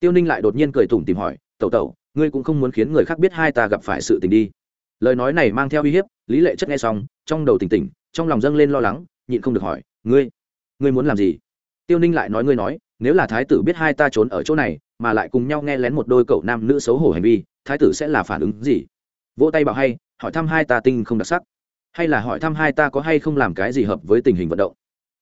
Tiêu ninh lại đột nhiên cười tủm tìm hỏi, tẩu tẩu ngươi cũng không muốn khiến người khác biết hai ta gặp phải sự tình đi. Lời nói này mang theo uy hiếp, lý lệ chất nghe xong, trong đầu tỉnh tỉnh, trong lòng dâng lên lo lắng, nhịn không được hỏi, ngươi ngươi muốn làm gì? Tiêu ninh lại nói, ngươi nói, nếu là thái tử biết hai ta trốn ở chỗ này, mà lại cùng nhau nghe lén một đôi cậu nam nữ xấu hổ hành vi, thái tử sẽ là phản ứng gì? Vỗ tay bảo hay, hỏi thăm hai ta tinh không đặc sắc. Hay là hỏi thăm hai ta có hay không làm cái gì hợp với tình hình vận động?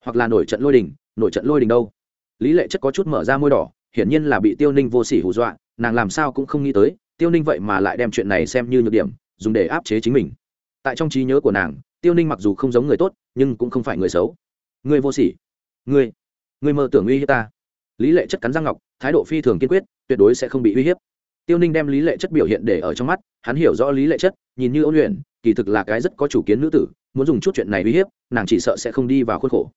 Hoặc là nổi trận lôi đình, nổi trận lôi đình đâu? Lý lệ chất có chút mở ra môi đỏ, hiển nhiên là bị tiêu ninh vô sỉ hù dọa nàng làm sao cũng không nghĩ tới, tiêu ninh vậy mà lại đem chuyện này xem như nhược điểm, dùng để áp chế chính mình. Tại trong trí nhớ của nàng, tiêu ninh mặc dù không giống người tốt, nhưng cũng không phải người xấu. Người vô sỉ. Người. Người mơ tưởng uy hiếp ta. Lý lệ chất cắn răng ngọc, thái độ phi thường kiên quyết, tuyệt đối sẽ không bị uy hiếp. Tiêu ninh đem lý lệ chất biểu hiện để ở trong mắt, hắn hiểu rõ lý lệ chất, nhìn như ôn luyện, kỳ thực là cái rất có chủ kiến nữ tử, muốn dùng chút chuyện này uy hiếp, nàng chỉ sợ sẽ không đi vào khuôn khổ.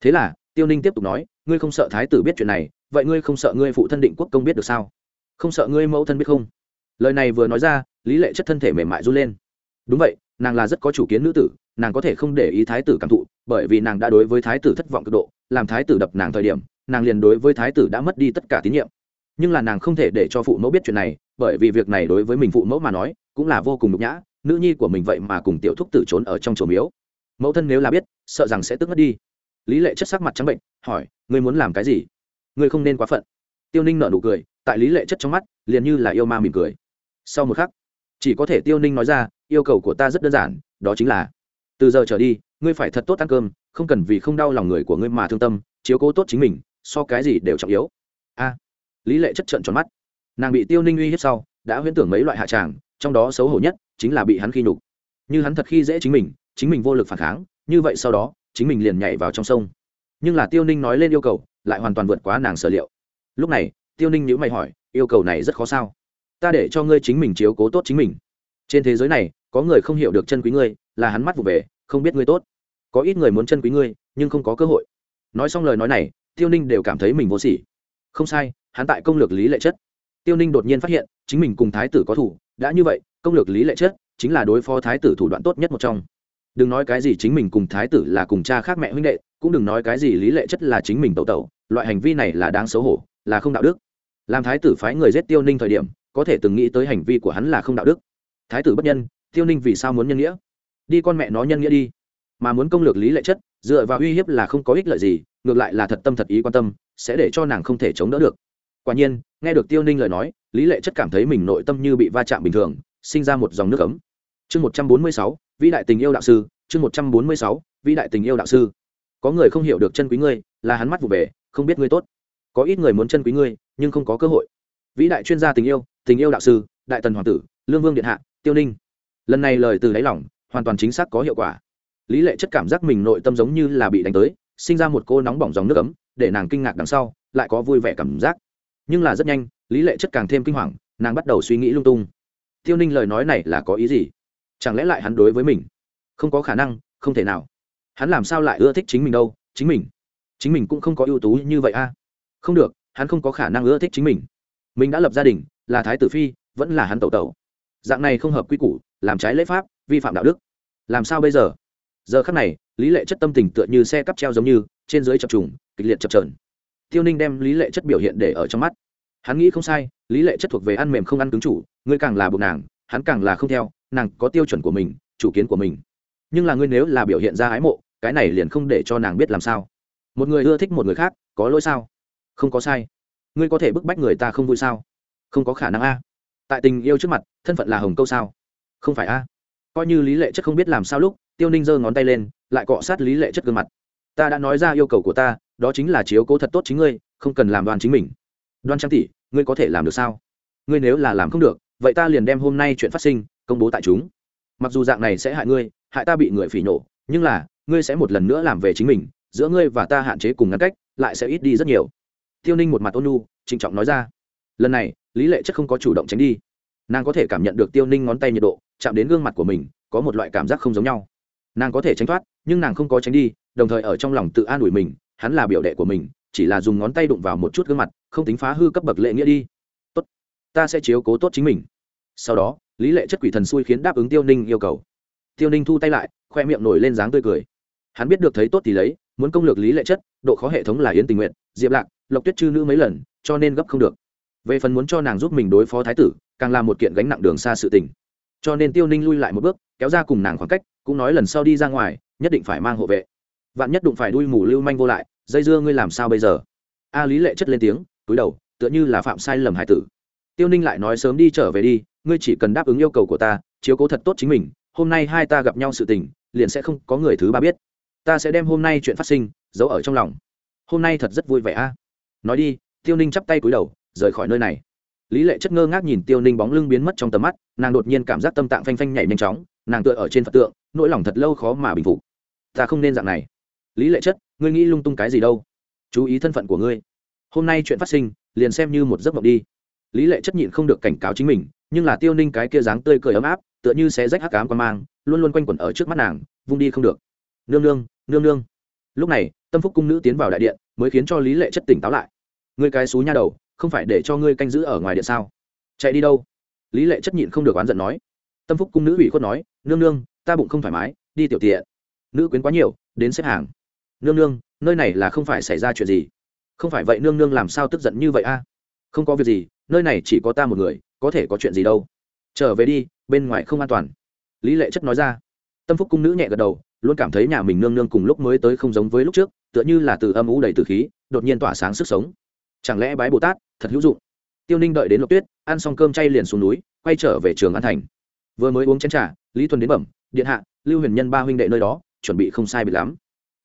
Thế là, tiêu ninh tiếp tục nói, ngươi không sợ thái tử biết chuyện này, vậy ngươi không sợ ngươi phụ thân định quốc công biết được sao? Không sợ ngươi mẫu thân biết không? Lời này vừa nói ra, lý lệ chất thân thể mềm mại run lên. Đúng vậy, nàng là rất có chủ kiến nữ tử, nàng có thể không để ý thái tử cảm thụ, bởi vì nàng đã đối với thái tử thất vọng cực độ, làm thái tử đập nàng thời điểm, nàng liền đối với thái tử đã mất đi tất cả tín nhiệm. Nhưng là nàng không thể để cho phụ mẫu biết chuyện này, bởi vì việc này đối với mình phụ mẫu mà nói, cũng là vô cùng nhục nhã, nữ nhi của mình vậy mà cùng tiểu thúc tử trốn ở trong chỗ miếu. Mẫu thân nếu là biết, sợ rằng sẽ tức mất đi. Lý lệ chất sắc mặt trắng bệnh, hỏi, ngươi muốn làm cái gì? Ngươi không nên quá phận tiêu ninh nở nụ cười, tại lý lệ chất trong mắt, liền như là yêu ma mỉm cười. Sau một khắc, chỉ có thể tiêu ninh nói ra, yêu cầu của ta rất đơn giản, đó chính là, từ giờ trở đi, ngươi phải thật tốt ăn cơm, không cần vì không đau lòng người của ngươi mà thương tâm, chiếu cố tốt chính mình, so cái gì đều trọng yếu. A, lý lệ chất trận tròn mắt. Nàng bị tiêu ninh uy hiếp sau, đã huyễn tưởng mấy loại hạ tràng, trong đó xấu hổ nhất chính là bị hắn khi nhục. Như hắn thật khi dễ chính mình chính mình vô lực phản kháng, như vậy sau đó, chính mình liền nhảy vào trong sông. Nhưng là tiêu ninh nói lên yêu cầu, lại hoàn toàn vượt quá nàng sở liệu lúc này, tiêu ninh nhữ mày hỏi, yêu cầu này rất khó sao? Ta để cho ngươi chính mình chiếu cố tốt chính mình. Trên thế giới này, có người không hiểu được chân quý ngươi, là hắn mắt vụ về, không biết ngươi tốt. Có ít người muốn chân quý ngươi, nhưng không có cơ hội. Nói xong lời nói này, tiêu ninh đều cảm thấy mình vô sỉ. Không sai, hắn tại công lược lý lệ chất. Tiêu ninh đột nhiên phát hiện, chính mình cùng thái tử có thủ, đã như vậy, công lược lý lệ chất chính là đối phó thái tử thủ đoạn tốt nhất một trong. Đừng nói cái gì chính mình cùng thái tử là cùng cha khác mẹ huynh đệ, cũng đừng nói cái gì lý lệ chất là chính mình tẩu tẩu loại hành vi này là đáng xấu hổ, là không đạo đức. Làm thái tử phái người giết tiêu ninh thời điểm, có thể từng nghĩ tới hành vi của hắn là không đạo đức. Thái tử bất nhân, tiêu ninh vì sao muốn nhân nghĩa? Đi con mẹ nó nhân nghĩa đi. Mà muốn công lược lý lệ chất, dựa vào uy hiếp là không có ích lợi gì, ngược lại là thật tâm thật ý quan tâm, sẽ để cho nàng không thể chống đỡ được. Quả nhiên, nghe được tiêu ninh lời nói, lý lệ chất cảm thấy mình nội tâm như bị va chạm bình thường, sinh ra một dòng nước ấm. Chương một trăm bốn mươi sáu, vĩ đại tình yêu đạo sư, chương một trăm bốn mươi sáu, vĩ đại tình yêu đạo sư. Có người không hiểu được chân quý ngươi là hắn mắt vụ về, không biết ngươi tốt. Có ít người muốn chân quý ngươi, nhưng không có cơ hội. Vĩ đại chuyên gia tình yêu tình yêu đạo sư, đại tần hoàng tử, lương vương điện hạ, tiêu ninh. Lần này lời từ đáy lỏng hoàn toàn chính xác có hiệu quả. Lý lệ chất cảm giác mình nội tâm giống như là bị đánh tới, sinh ra một cô nóng bỏng dòng nước ấm, để nàng kinh ngạc đằng sau, lại có vui vẻ cảm giác. Nhưng là rất nhanh, lý lệ chất càng thêm kinh hoàng, nàng bắt đầu suy nghĩ lung tung. Tiêu ninh lời nói này là có ý gì? Chẳng lẽ lại hắn đối với mình? Không có khả năng, không thể nào. Hắn làm sao lại ưa thích chính mình đâu, chính mình? Chính mình cũng không có ưu tú như vậy a. Không được, hắn không có khả năng ưa thích chính mình. Mình đã lập gia đình, là thái tử phi, vẫn là hắn tẩu tẩu. Dạng này không hợp quy củ, làm trái lễ pháp, vi phạm đạo đức. Làm sao bây giờ? Giờ khắc này, lý lệ chất tâm tình tựa như xe cắp treo giống như, trên dưới chập trùng, kịch liệt chập trờn tiêu ninh đem lý lệ chất biểu hiện để ở trong mắt. Hắn nghĩ không sai, lý lệ chất thuộc về ăn mềm không ăn cứng chủ, ngươi càng là buộc nàng, hắn càng là không theo, nàng có tiêu chuẩn của mình, chủ kiến của mình. Nhưng là ngươi nếu là biểu hiện ra ái mộ, cái này liền không để cho nàng biết làm sao một người ưa thích một người khác, có lỗi sao? Không có sai. Ngươi có thể bức bách người ta không vui sao? Không có khả năng a. Tại tình yêu trước mặt, thân phận là hồng câu sao? Không phải a. Coi như lý lệ chất không biết làm sao lúc, tiêu ninh giơ ngón tay lên, lại cọ sát lý lệ chất gương mặt. Ta đã nói ra yêu cầu của ta, đó chính là chiếu cố thật tốt chính ngươi, không cần làm đoàn chính mình. Đoan trang tỷ, ngươi có thể làm được sao? Ngươi nếu là làm không được, vậy ta liền đem hôm nay chuyện phát sinh, công bố tại chúng. Mặc dù dạng này sẽ hại ngươi, hại ta bị người phỉ nổ, nhưng là, ngươi sẽ một lần nữa làm về chính mình giữa ngươi và ta hạn chế cùng ngăn cách lại sẽ ít đi rất nhiều. Tiêu ninh một mặt ôn nu, trịnh trọng nói ra. Lần này lý lệ chất không có chủ động tránh đi. Nàng có thể cảm nhận được tiêu ninh ngón tay nhiệt độ chạm đến gương mặt của mình có một loại cảm giác không giống nhau. Nàng có thể tránh thoát nhưng nàng không có tránh đi đồng thời ở trong lòng tự an ủi mình hắn là biểu đệ của mình chỉ là dùng ngón tay đụng vào một chút gương mặt không tính phá hư cấp bậc lệ nghĩa đi. Tốt ta sẽ chiếu cố tốt chính mình. Sau đó lý lệ chất quỷ thần xui khiến đáp ứng tiêu ninh yêu cầu. Tiêu ninh thu tay lại khoe miệng nổi lên dáng tươi cười. Hắn biết được thấy tốt thì lấy muốn công lược lý lệ chất, độ khó hệ thống là yến tình nguyện, diệp lạc, lộc tuyết chư nữ mấy lần, cho nên gấp không được. Về phần muốn cho nàng giúp mình đối phó thái tử, càng là một kiện gánh nặng đường xa sự tình. Cho nên tiêu ninh lui lại một bước, kéo ra cùng nàng khoảng cách, cũng nói lần sau đi ra ngoài, nhất định phải mang hộ vệ. Vạn nhất đụng phải đuôi mù lưu manh vô lại, dây dưa ngươi làm sao bây giờ? A lý lệ chất lên tiếng, túi đầu, tựa như là phạm sai lầm hải tử. Tiêu ninh lại nói sớm đi trở về đi, ngươi chỉ cần đáp ứng yêu cầu của ta, chiếu cố thật tốt chính mình, hôm nay hai ta gặp nhau sự tình, liền sẽ không có người thứ ba biết ta sẽ đem hôm nay chuyện phát sinh giấu ở trong lòng. Hôm nay thật rất vui vẻ a. Nói đi, tiêu ninh chắp tay cúi đầu, rời khỏi nơi này. Lý lệ chất ngơ ngác nhìn tiêu ninh bóng lưng biến mất trong tầm mắt, nàng đột nhiên cảm giác tâm tạng phanh phanh nhảy nhanh chóng, nàng tựa ở trên phật tượng, nỗi lòng thật lâu khó mà bình phục. Ta không nên dạng này. Lý lệ chất, ngươi nghĩ lung tung cái gì đâu? Chú ý thân phận của ngươi. Hôm nay chuyện phát sinh, liền xem như một giấc mộng đi. Lý lệ chất nhịn không được cảnh cáo chính mình, nhưng là tiêu ninh cái kia dáng tươi cười ấm áp, tựa như sẽ rách hắc cám qua mang, luôn luôn quanh quẩn ở trước mắt nàng, vung đi không được. Nương nương nương nương. Lúc này, tâm phúc cung nữ tiến vào đại điện, mới khiến cho lý lệ chất tỉnh táo lại. Ngươi cái xú nha đầu, không phải để cho ngươi canh giữ ở ngoài điện sao? Chạy đi đâu? Lý lệ chất nhịn không được oán giận nói. Tâm phúc cung nữ ủy khuất nói, nương nương, ta bụng không thoải mái, đi tiểu tiện. Nữ quyến quá nhiều, đến xếp hàng. Nương nương, nơi này là không phải xảy ra chuyện gì. Không phải vậy, nương nương làm sao tức giận như vậy a? Không có việc gì, nơi này chỉ có ta một người, có thể có chuyện gì đâu. Trở về đi, bên ngoài không an toàn. Lý lệ chất nói ra. Tâm phúc cung nữ nhẹ gật đầu luôn cảm thấy nhà mình nương nương cùng lúc mới tới không giống với lúc trước, tựa như là từ âm ủ đầy từ khí, đột nhiên tỏa sáng sức sống. Chẳng lẽ bái bồ tát thật hữu dụng? Tiêu ninh đợi đến lộc tuyết, ăn xong cơm chay liền xuống núi, quay trở về trường an thành. Vừa mới uống chén t r à lý thuần đến bẩm, điện hạ, lưu huyền nhân ba huynh đệ nơi đó, chuẩn bị không sai bị lắm.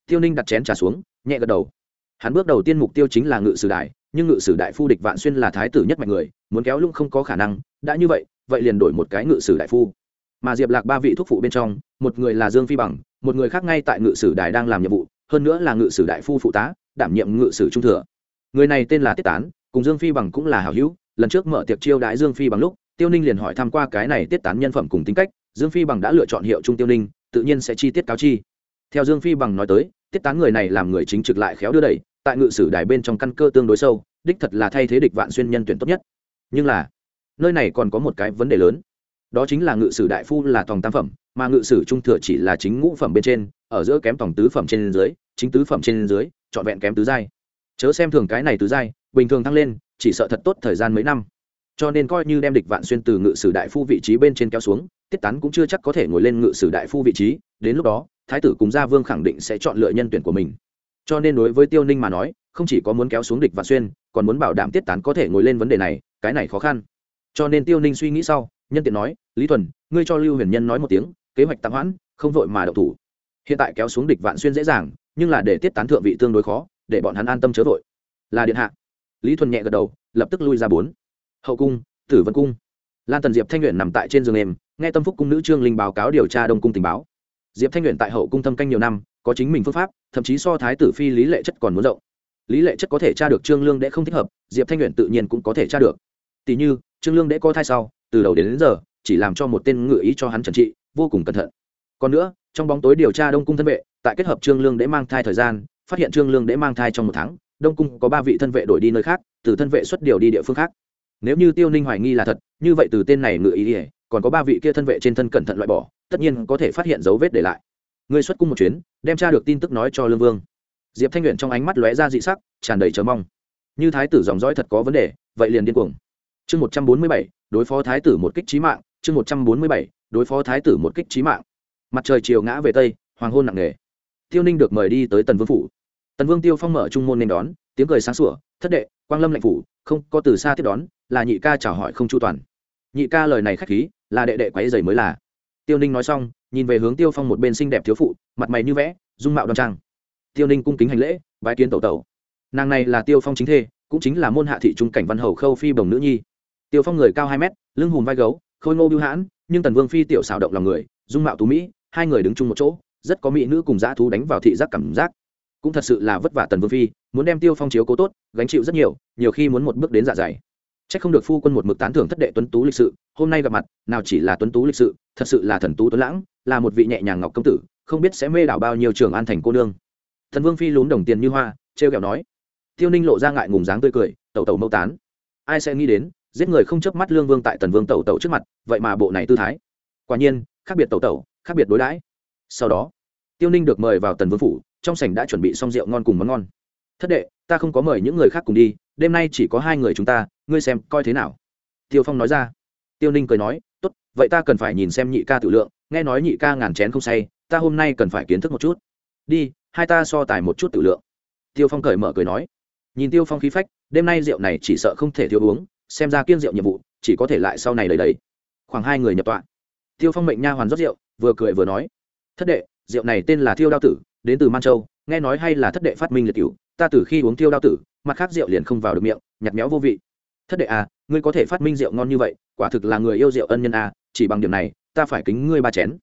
Tiêu ninh đặt chén trà xuống, nhẹ gật đầu. Hắn bước đầu tiên mục tiêu chính là ngự sử đại, nhưng ngự sử đại phu địch vạn xuyên là thái tử nhất mạnh người, muốn kéo lung không có khả năng, đã như vậy vậy liền đổi một cái ngự sử đại phu. Mà diệp lạc ba vị thuốc phụ bên trong, một người là dương phi bằng một người khác ngay tại ngự sử đài đang làm nhiệm vụ, hơn nữa là ngự sử đại phu phụ tá, đảm nhiệm ngự sử trung thừa. Người này tên là tiết tán, cùng dương phi bằng cũng là hảo hữu, lần trước mở tiệc chiêu đãi dương phi bằng lúc, tiêu ninh liền hỏi tham q u a cái này tiết tán nhân phẩm cùng tính cách, dương phi bằng đã lựa chọn hiệu trung tiêu ninh, tự nhiên sẽ chi tiết cáo chi. Theo dương phi bằng nói tới, tiết tán người này làm người chính trực lại khéo đưa đẩy, tại ngự sử đài bên trong căn cơ tương đối sâu, đích thật là thay thế địch vạn xuyên nhân tuyển tốt nhất. Nhưng là, nơi này còn có một cái vấn đề lớn, đó chính là ngự sử đại phu là tòng tam phẩm mà ngự sử trung thừa chỉ là chính ngũ phẩm bên trên, ở giữa kém tổng tứ phẩm trên dưới, chính tứ phẩm trên dưới, trọn vẹn kém tứ giai. Chớ xem thường cái này tứ giai, bình thường thăng lên, chỉ sợ thật tốt thời gian mấy năm. Cho nên coi như đem địch vạn xuyên từ ngự sử đại phu vị trí bên trên kéo xuống, tiết tán cũng chưa chắc có thể ngồi lên ngự sử đại phu vị trí, đến lúc đó, thái tử cùng gia vương khẳng định sẽ chọn lựa nhân tuyển của mình. Cho nên đối với tiêu ninh mà nói, không chỉ có muốn kéo xuống địch vạn xuyên, còn muốn bảo đảm tiết tán có thể ngồi lên vấn đề này, cái này khó khăn. Cho nên tiêu ninh suy nghĩ sau, nhân tiện nói, lý thuần, ngươi cho lưu huyền nhân nói một tiếng kế hoạch tạm hoãn không vội mà đậu thủ. Hiện tại kéo xuống địch vạn xuyên dễ dàng nhưng là để tiết tán thượng vị tương đối khó để bọn hắn an tâm chớ vội. Là điện hạ. Lý thuần nhẹ gật đầu lập tức lui ra bốn. Hậu cung tử vân cung. Lan tần diệp thanh luyện nằm tại trên giường em nghe tâm phúc cung nữ trương linh báo cáo điều tra đông cung tình báo. Diệp thanh luyện tại hậu cung thâm canh nhiều năm có chính mình phương pháp thậm chí so thái tử phi lý lệ chất còn muốn rộng. Lý lệ chất có thể tra được trương lương đệ không thích hợp diệp thanh luyện tự nhiên cũng có thể tra được. Tỷ như trương lương đệ có thai sau từ đầu đến, đến giờ chỉ làm cho một tên ngự ý cho hắn trần trị vô cùng cẩn thận. Còn nữa, trong bóng tối điều tra đông cung thân vệ, tại kết hợp trương lương đệ mang thai thời gian, phát hiện trương lương đệ mang thai trong một tháng, đông cung có ba vị thân vệ đổi đi nơi khác, từ thân vệ xuất điều đi địa phương khác. Nếu như tiêu ninh hoài nghi là thật, như vậy từ tên này ngự ý ỉa còn có ba vị kia thân vệ trên thân cẩn thận loại bỏ, tất nhiên có thể phát hiện dấu vết để lại. Người xuất cung một chuyến, đem tra được tin tức nói cho lương vương. Diệp thanh nguyện trong ánh mắt lóe ra dị sắc, tràn đầy chờ mong. Như thái tử dòng dõi thật có vấn đề, vậy liền điên cuồng. Chương một trăm bốn mươi bảy, đối phó thái tử một kích trí mạng, chương một trăm bốn mươi bảy đối phó thái tử một kích trí mạng. Mặt trời chiều ngã về tây, hoàng hôn nặng nề. Tiêu ninh được mời đi tới tần vương phủ. Tần vương tiêu phong mở trung môn nên đón, tiếng cười sáng sủa, thất đệ, quang lâm lệnh phủ, không có từ xa tiếp đón, là nhị ca chào hỏi không chu toàn. Nhị ca lời này khách khí, là đệ đệ quáy dày mới là. Tiêu ninh nói xong, nhìn về hướng tiêu phong một bên xinh đẹp thiếu phụ, mặt mày như vẽ, dung mạo đoan trang. Tiêu ninh cung kính hành lễ, bái kiến tẩu tẩu. Nàng này là tiêu phong chính thê, cũng chính là môn hạ thị trung cảnh văn hầu khâu phi bồng nữ nhi. Tiêu phong người cao hai mét, lưng hùm vai gấu, khôi ngô bưu hãn nhưng tần vương phi tiểu xào động lòng người, dung mạo tú mỹ, hai người đứng chung một chỗ, rất có mỹ nữ cùng dã thú đánh vào thị giác cảm giác. Cũng thật sự là vất vả tần vương phi, muốn đem tiêu phong chiếu cố tốt, gánh chịu rất nhiều nhiều khi muốn một bước đến dạ dày. C h ắ c không được phu quân một mực tán thưởng thất đệ tuấn tú lịch sự, hôm nay gặp mặt, nào chỉ là tuấn tú lịch sự, thật sự là thần tú tuấn lãng, là một vị nhẹ nhàng ngọc công tử, không biết sẽ mê đảo bao nhiêu trường an thành cô nương. Thần vương phi lún đồng tiền như hoa t r e o kẹo nói. Tiêu ninh lộ ra ngại ngùng dáng tươi cười, tẩu tẩu mâu tán. Ai sẽ nghĩ đến giết người không chớp mắt lương vương tại tần vương tẩu tẩu trước mặt, vậy mà bộ này tư thái. Quả nhiên, khác biệt tẩu tẩu, khác biệt đối đãi. Sau đó, tiêu ninh được mời vào tần vương phủ, trong sảnh đã chuẩn bị xong rượu ngon cùng món ngon. Thất đệ, ta không có mời những người khác cùng đi, đêm nay chỉ có hai người chúng ta, ngươi xem coi thế nào? Tiêu phong nói ra. Tiêu ninh cười nói, tốt, vậy ta cần phải nhìn xem nhị ca tự lượng, nghe nói nhị ca ngàn chén không say, ta hôm nay cần phải kiến thức một chút. Đi, hai ta so tài một chút tự lượng. Tiêu phong cởi mở cười nói. Nhìn tiêu phong khí phách, đêm nay rượu này chỉ sợ không thể thiếu uống xem ra kiên rượu nhiệm vụ chỉ có thể lại sau này đầy đầy khoảng hai người nhập tọa. Tiêu phong mệnh nha hoàn rót rượu, vừa cười vừa nói, thất đệ, rượu này tên là thiêu đao tử, đến từ man châu, nghe nói hay là thất đệ phát minh liệt cựu ta từ khi uống tiêu đao tử, mặt khác rượu liền không vào được miệng, nhạt méo vô vị. Thất đệ à ngươi có thể phát minh rượu ngon như vậy, quả thực là người yêu rượu ân nhân à chỉ bằng điểm này, ta phải kính ngươi ba chén.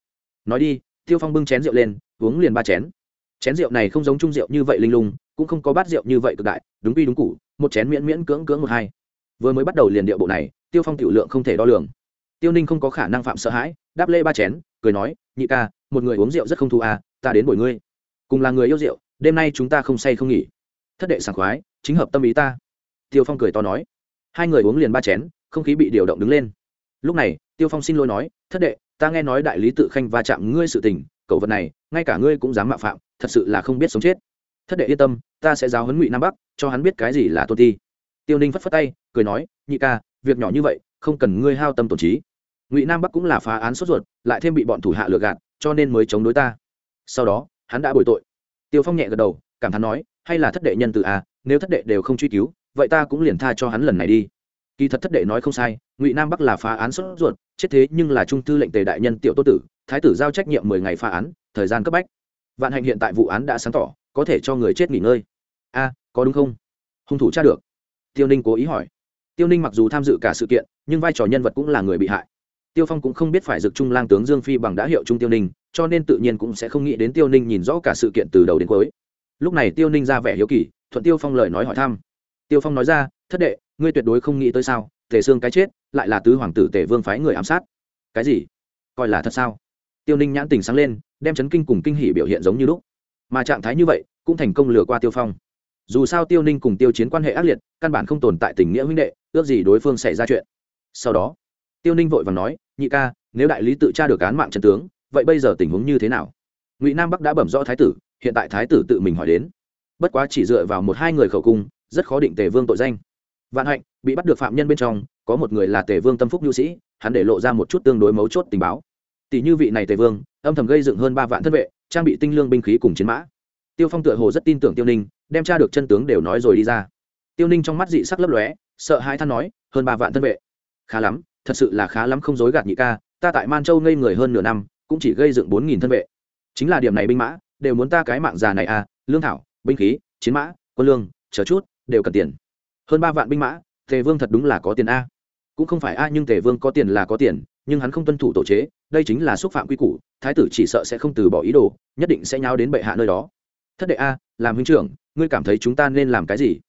Nói đi, tiêu phong bưng chén rượu lên, uống liền ba chén. Chén rượu này không giống chung rượu như vậy linh lung, cũng không có bát rượu như vậy cực đại, đúng quy đúng củ, một chén miễn miễn cưỡng cưỡng một hai vừa mới bắt đầu liền điệu bộ này, tiêu phong tiểu lượng không thể đo lường. Tiêu ninh không có khả năng phạm sợ hãi, đáp lê ba chén, cười nói, nhị ca, một người uống rượu rất không thu à ta đến bồi ngươi. Cùng là người yêu rượu, đêm nay chúng ta không say không nghỉ. Thất đệ sảng khoái, chính hợp tâm ý ta. Tiêu phong cười to nói. Hai người uống liền ba chén, không khí bị điều động đứng lên. Lúc này, tiêu phong xin lỗi nói, thất đệ, ta nghe nói đại lý tự khanh va chạm ngươi sự tình cậu vật này, ngay cả ngươi cũng dám mạo phạm, thật sự là không biết sống chết. Thất đệ yên tâm, ta sẽ giáo huấn ngụy nam bắc, cho hắn biết cái gì là tôn ti tiêu ninh phất phất tay, cười nói, nhị ca, việc nhỏ như vậy, không cần ngươi hao tâm tổn trí. Ngụy nam bắc cũng là phá án sốt ruột, lại thêm bị bọn thủ hạ lừa gạt, cho nên mới chống đối ta. Sau đó, hắn đã bồi tội. Tiêu phong nhẹ gật đầu, cảm thán nói, hay là thất đệ nhân từ a, nếu thất đệ đều không truy cứu, vậy ta cũng liền tha cho hắn lần này đi. Kỳ thật thất đệ nói không sai, ngụy nam bắc là phá án sốt ruột, chết thế nhưng là trung thư lệnh tề đại nhân tiểu tô tử, thái tử giao trách nhiệm mười ngày phá án, thời gian cấp bách. Vạn hạnh hiện tại vụ án đã sáng tỏ, có thể cho người chết nghỉ ngơi. A, có đúng không? Hung thủ tra được tiêu ninh cố ý hỏi. Tiêu ninh mặc dù tham dự cả sự kiện, nhưng vai trò nhân vật cũng là người bị hại. Tiêu phong cũng không biết phải dực trung lang tướng dương phi bằng đã hiệu trung tiêu ninh, cho nên tự nhiên cũng sẽ không nghĩ đến tiêu ninh nhìn rõ cả sự kiện từ đầu đến cuối. Lúc này tiêu ninh ra vẻ hiếu kỳ, thuận tiêu phong lời nói hỏi thăm. Tiêu phong nói ra, thất đệ, ngươi tuyệt đối không nghĩ tới sao? Tề xương cái chết, lại là tứ hoàng tử tề vương phái người ám sát. Cái gì? Coi là thật sao? Tiêu ninh nhãn tình sáng lên, đem chấn kinh cùng kinh hỉ biểu hiện giống như lúc. Mà trạng thái như vậy, cũng thành công lừa qua tiêu phong dù sao tiêu ninh cùng tiêu chiến quan hệ ác liệt, căn bản không tồn tại tình nghĩa huynh đệ, ước gì đối phương xảy ra chuyện. Sau đó, tiêu ninh vội vàng nói, nhị ca, nếu đại lý tự tra được án mạng trần tướng, vậy bây giờ tình huống như thế nào? Ngụy nam bắc đã bẩm rõ thái tử, hiện tại thái tử tự mình hỏi đến. Bất quá chỉ dựa vào một hai người khẩu cung, rất khó định tề vương tội danh. Vạn hạnh, bị bắt được phạm nhân bên trong, có một người là tề vương tâm phúc nhu sĩ, hắn để lộ ra một chút tương đối mấu chốt tình báo. Tỷ như vị này tề vương, âm thầm gây dựng hơn ba vạn thân vệ, trang bị tinh lương binh khí cùng chiến mã. Tiêu phong tựa hồ rất tin tưởng tiêu ninh đem tra được chân tướng đều nói rồi đi ra. Tiêu ninh trong mắt dị sắc lấp lóe, sợ hai than nói, hơn ba vạn thân vệ. Khá lắm, thật sự là khá lắm không dối gạt nhị ca, ta tại man châu ngây người hơn nửa năm, cũng chỉ gây dựng bốn nghìn thân vệ. Chính là điểm này binh mã, đều muốn ta cái mạng già này à lương thảo, binh khí, chiến mã, quân lương, chờ chút, đều cần tiền. Hơn ba vạn binh mã, tề vương thật đúng là có tiền a. Cũng không phải a, nhưng tề vương có tiền là có tiền, nhưng hắn không tuân thủ tổ chế, đây chính là xúc phạm quy củ, thái tử chỉ sợ sẽ không từ bỏ ý đồ, nhất định sẽ nháo đến bệ hạ nơi đó thất đệ a, làm huynh trưởng, ngươi cảm thấy chúng ta nên làm cái gì?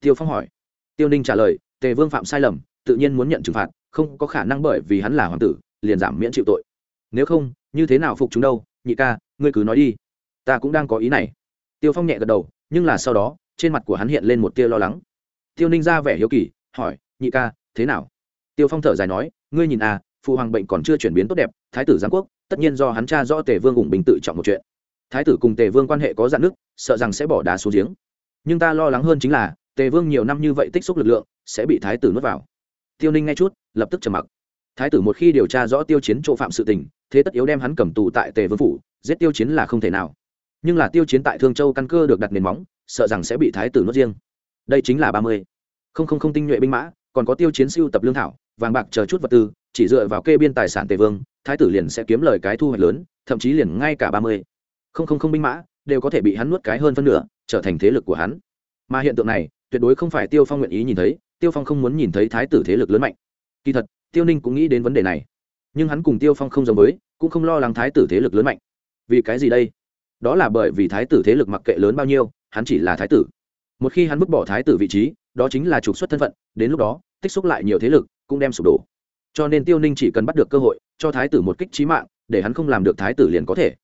Tiêu phong hỏi. Tiêu ninh trả lời, tề vương phạm sai lầm, tự nhiên muốn nhận trừng phạt, không có khả năng bởi vì hắn là hoàng tử, liền giảm miễn chịu tội. Nếu không, như thế nào phục chúng đâu? Nhị ca, ngươi cứ nói đi. Ta cũng đang có ý này. Tiêu phong nhẹ gật đầu, nhưng là sau đó, trên mặt của hắn hiện lên một tia lo lắng. Tiêu ninh ra vẻ hiếu kỳ, hỏi, nhị ca, thế nào? Tiêu phong thở dài nói, ngươi nhìn à phụ hoàng bệnh còn chưa chuyển biến tốt đẹp, thái tử giáng quốc, tất nhiên do hắn cha rõ tề vương ủng bình tự trọng một chuyện thái tử cùng tề vương quan hệ có dạn nước sợ rằng sẽ bỏ đá xuống giếng. Nhưng ta lo lắng hơn chính là, tề vương nhiều năm như vậy tích xúc lực lượng, sẽ bị thái tử nuốt vào. Tiêu ninh nghe chút, lập tức trầm mặc. Thái tử một khi điều tra rõ tiêu chiến chỗ phạm sự tình, thế tất yếu đem hắn cầm tù tại tề vương phủ, giết tiêu chiến là không thể nào. Nhưng là tiêu chiến tại thương châu căn cơ được đặt nền móng, sợ rằng sẽ bị thái tử nuốt riêng. Đây chính là ba mươi. Không không không tinh nhuệ binh mã, còn có tiêu chiến siêu tập lương thảo, vàng bạc chờ chút vật tư, chỉ dựa vào kê biên tài sản tề vương, thái tử liền sẽ kiếm lời cái thu hoạch lớn, thậm chí liền ngay cả ba mươi không không không binh mã, đều có thể bị hắn nuốt cái hơn phân nửa, trở thành thế lực của hắn. Mà hiện tượng này, tuyệt đối không phải tiêu phong nguyện ý nhìn thấy, tiêu phong không muốn nhìn thấy thái tử thế lực lớn mạnh. Kỳ thật, tiêu ninh cũng nghĩ đến vấn đề này. Nhưng hắn cùng tiêu phong không giống với, cũng không lo lắng thái tử thế lực lớn mạnh. Vì cái gì đây? Đó là bởi vì thái tử thế lực mặc kệ lớn bao nhiêu, hắn chỉ là thái tử. Một khi hắn vứt bỏ thái tử vị trí, đó chính là trục xuất thân phận, đến lúc đó, tích xúc lại nhiều thế lực, cũng đem sụp đổ. Cho nên tiêu ninh chỉ cần bắt được cơ hội, cho thái tử một kích trí mạng, để hắn không làm được thái tử liền có thể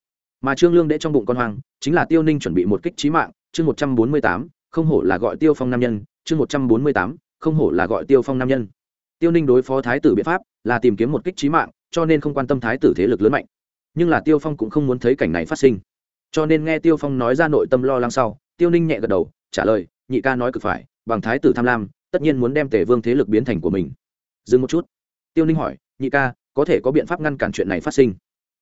mà trương lương đệ trong bụng con hoang, chính là tiêu ninh chuẩn bị một kích trí mạng, chương một trăm bốn mươi tám, không hổ là gọi tiêu phong nam nhân, chương một trăm bốn mươi tám, không hổ là gọi tiêu phong nam nhân. Tiêu ninh đối phó thái tử biện pháp là tìm kiếm một kích trí mạng, cho nên không quan tâm thái tử thế lực lớn mạnh. Nhưng là tiêu phong cũng không muốn thấy cảnh này phát sinh. Cho nên nghe tiêu phong nói ra nội tâm lo lắng sau, tiêu ninh nhẹ gật đầu, trả lời, nhị ca nói cực phải, bằng thái tử tham lam, tất nhiên muốn đem tể vương thế lực biến thành của mình. Dừng một chút. Tiêu ninh hỏi, nhị ca, có thể có biện pháp ngăn cản chuyện này phát sinh?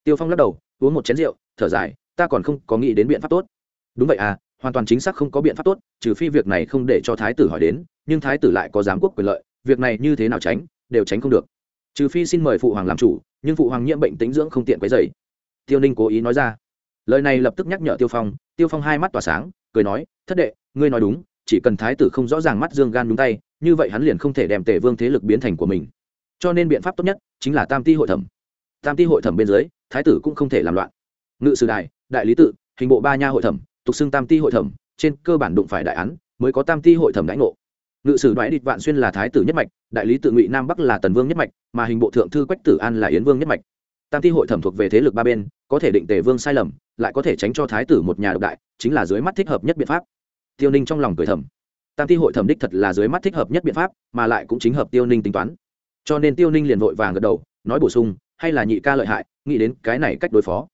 Tiêu phong lắc đầu, uống một chén rượu, thở dài, ta còn không có nghĩ đến biện pháp tốt. Đúng vậy à hoàn toàn chính xác không có biện pháp tốt, trừ phi việc này không để cho thái tử hỏi đến, nhưng thái tử lại có giám quốc quyền lợi, việc này như thế nào tránh, đều tránh không được. Trừ phi xin mời phụ hoàng làm chủ, nhưng phụ hoàng nhiễm bệnh tính dưỡng không tiện quấy dày tiêu ninh cố ý nói ra. Lời này lập tức nhắc nhở tiêu phong tiêu phong hai mắt tỏa sáng, cười nói, thất đệ, ngươi nói đúng, chỉ cần thái tử không rõ ràng mắt dương gan đúng tay, như vậy hắn liền không thể đem tề vương thế lực biến thành của mình. Cho nên biện pháp tốt nhất chính là tam ti hội thẩm. Tam ti hội thẩm bên dưới thái tử cũng không thể làm loạn. Ngự sử đài, đại lý tự, hình bộ ba nha hội thẩm, tục xưng tam ti hội thẩm, trên cơ bản đụng phải đại án, mới có tam ti hội thẩm đãi ngộ. Ngự sử đoái địch vạn xuyên là thái tử nhất mạch, đại lý tự ngụy nam bắc là tần vương nhất mạch, mà hình bộ thượng thư quách tử an là yến vương nhất mạch. Tam ti hội thẩm thuộc về thế lực ba bên, có thể định tề vương sai lầm, lại có thể tránh cho thái tử một nhà độc đại, chính là dưới mắt thích hợp nhất biện pháp. Tiêu ninh trong lòng cười thầm. Tam ti hội thẩm đích thật là dưới mắt thích hợp nhất biện pháp, mà lại cũng chính hợp tiêu ninh tính toán. Cho nên tiêu ninh liền vội vàng gật đầu, nói bổ sung hay là nhị ca lợi hại, nghĩ đến cái này cách đối phó.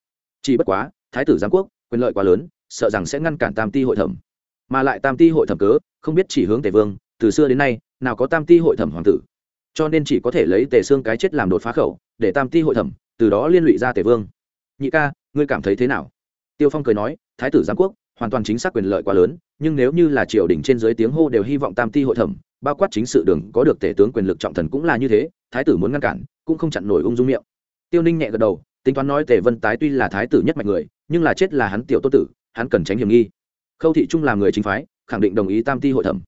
Chỉ bất quá, thái tử giám quốc, quyền lợi quá lớn, sợ rằng sẽ ngăn cản tam ti hội thẩm. Mà lại tam ti hội thẩm cớ, không biết chỉ hướng tề vương, từ xưa đến nay, nào có tam ti hội thẩm hoàng tử. Cho nên chỉ có thể lấy tề xương cái chết làm đột phá khẩu, để tam ti hội thẩm, từ đó liên lụy ra tề vương. Nhị ca, ngươi cảm thấy thế nào? Tiêu phong cười nói, thái tử giám quốc, hoàn toàn chính xác quyền lợi quá lớn, nhưng nếu như là triều đình trên dưới tiếng hô đều hy vọng tam ti hội thẩm, bao quát chính sự đường có được tể tướng quyền lực trọng thần cũng là như thế, thái tử muốn ngăn cản, cũng không chặn nổi ung dung miệng tiêu ninh nhẹ gật đầu, tính toán nói tề vân tái tuy là thái tử nhất mạch người, nhưng là chết là hắn tiểu tô tử, hắn cần tránh hiểm nghi. Khâu thị trung làm người chính phái, khẳng định đồng ý tam ti hội thẩm.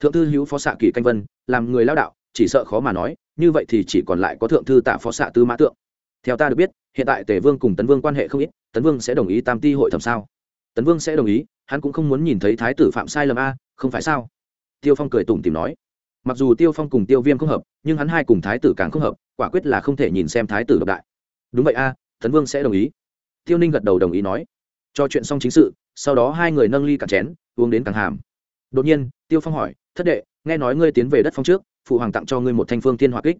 Thượng thư hữu phó xạ kỳ canh vân, làm người lao đạo, chỉ sợ khó mà nói, như vậy thì chỉ còn lại có thượng thư tạ phó xạ tư mã tượng. Theo ta được biết, hiện tại tề vương cùng tấn vương quan hệ không ít, tấn vương sẽ đồng ý tam ti hội thẩm sao? Tấn vương sẽ đồng ý, hắn cũng không muốn nhìn thấy thái tử phạm sai lầm a, không phải sao? Tiêu phong cười tủm tìm nói. Mặc dù tiêu phong cùng tiêu viêm không hợp, nhưng hắn hai cùng thái tử càng không hợp quả quyết là không thể nhìn xem thái tử độc đại. Đúng vậy a, tấn vương sẽ đồng ý. Tiêu ninh gật đầu đồng ý nói. Cho chuyện xong chính sự, sau đó hai người nâng ly cả chén, uống đến càng hàm. Đột nhiên, tiêu phong hỏi, thất đệ, nghe nói ngươi tiến về đất phong trước, phụ hoàng tặng cho ngươi một thanh phương tiên hỏa kích.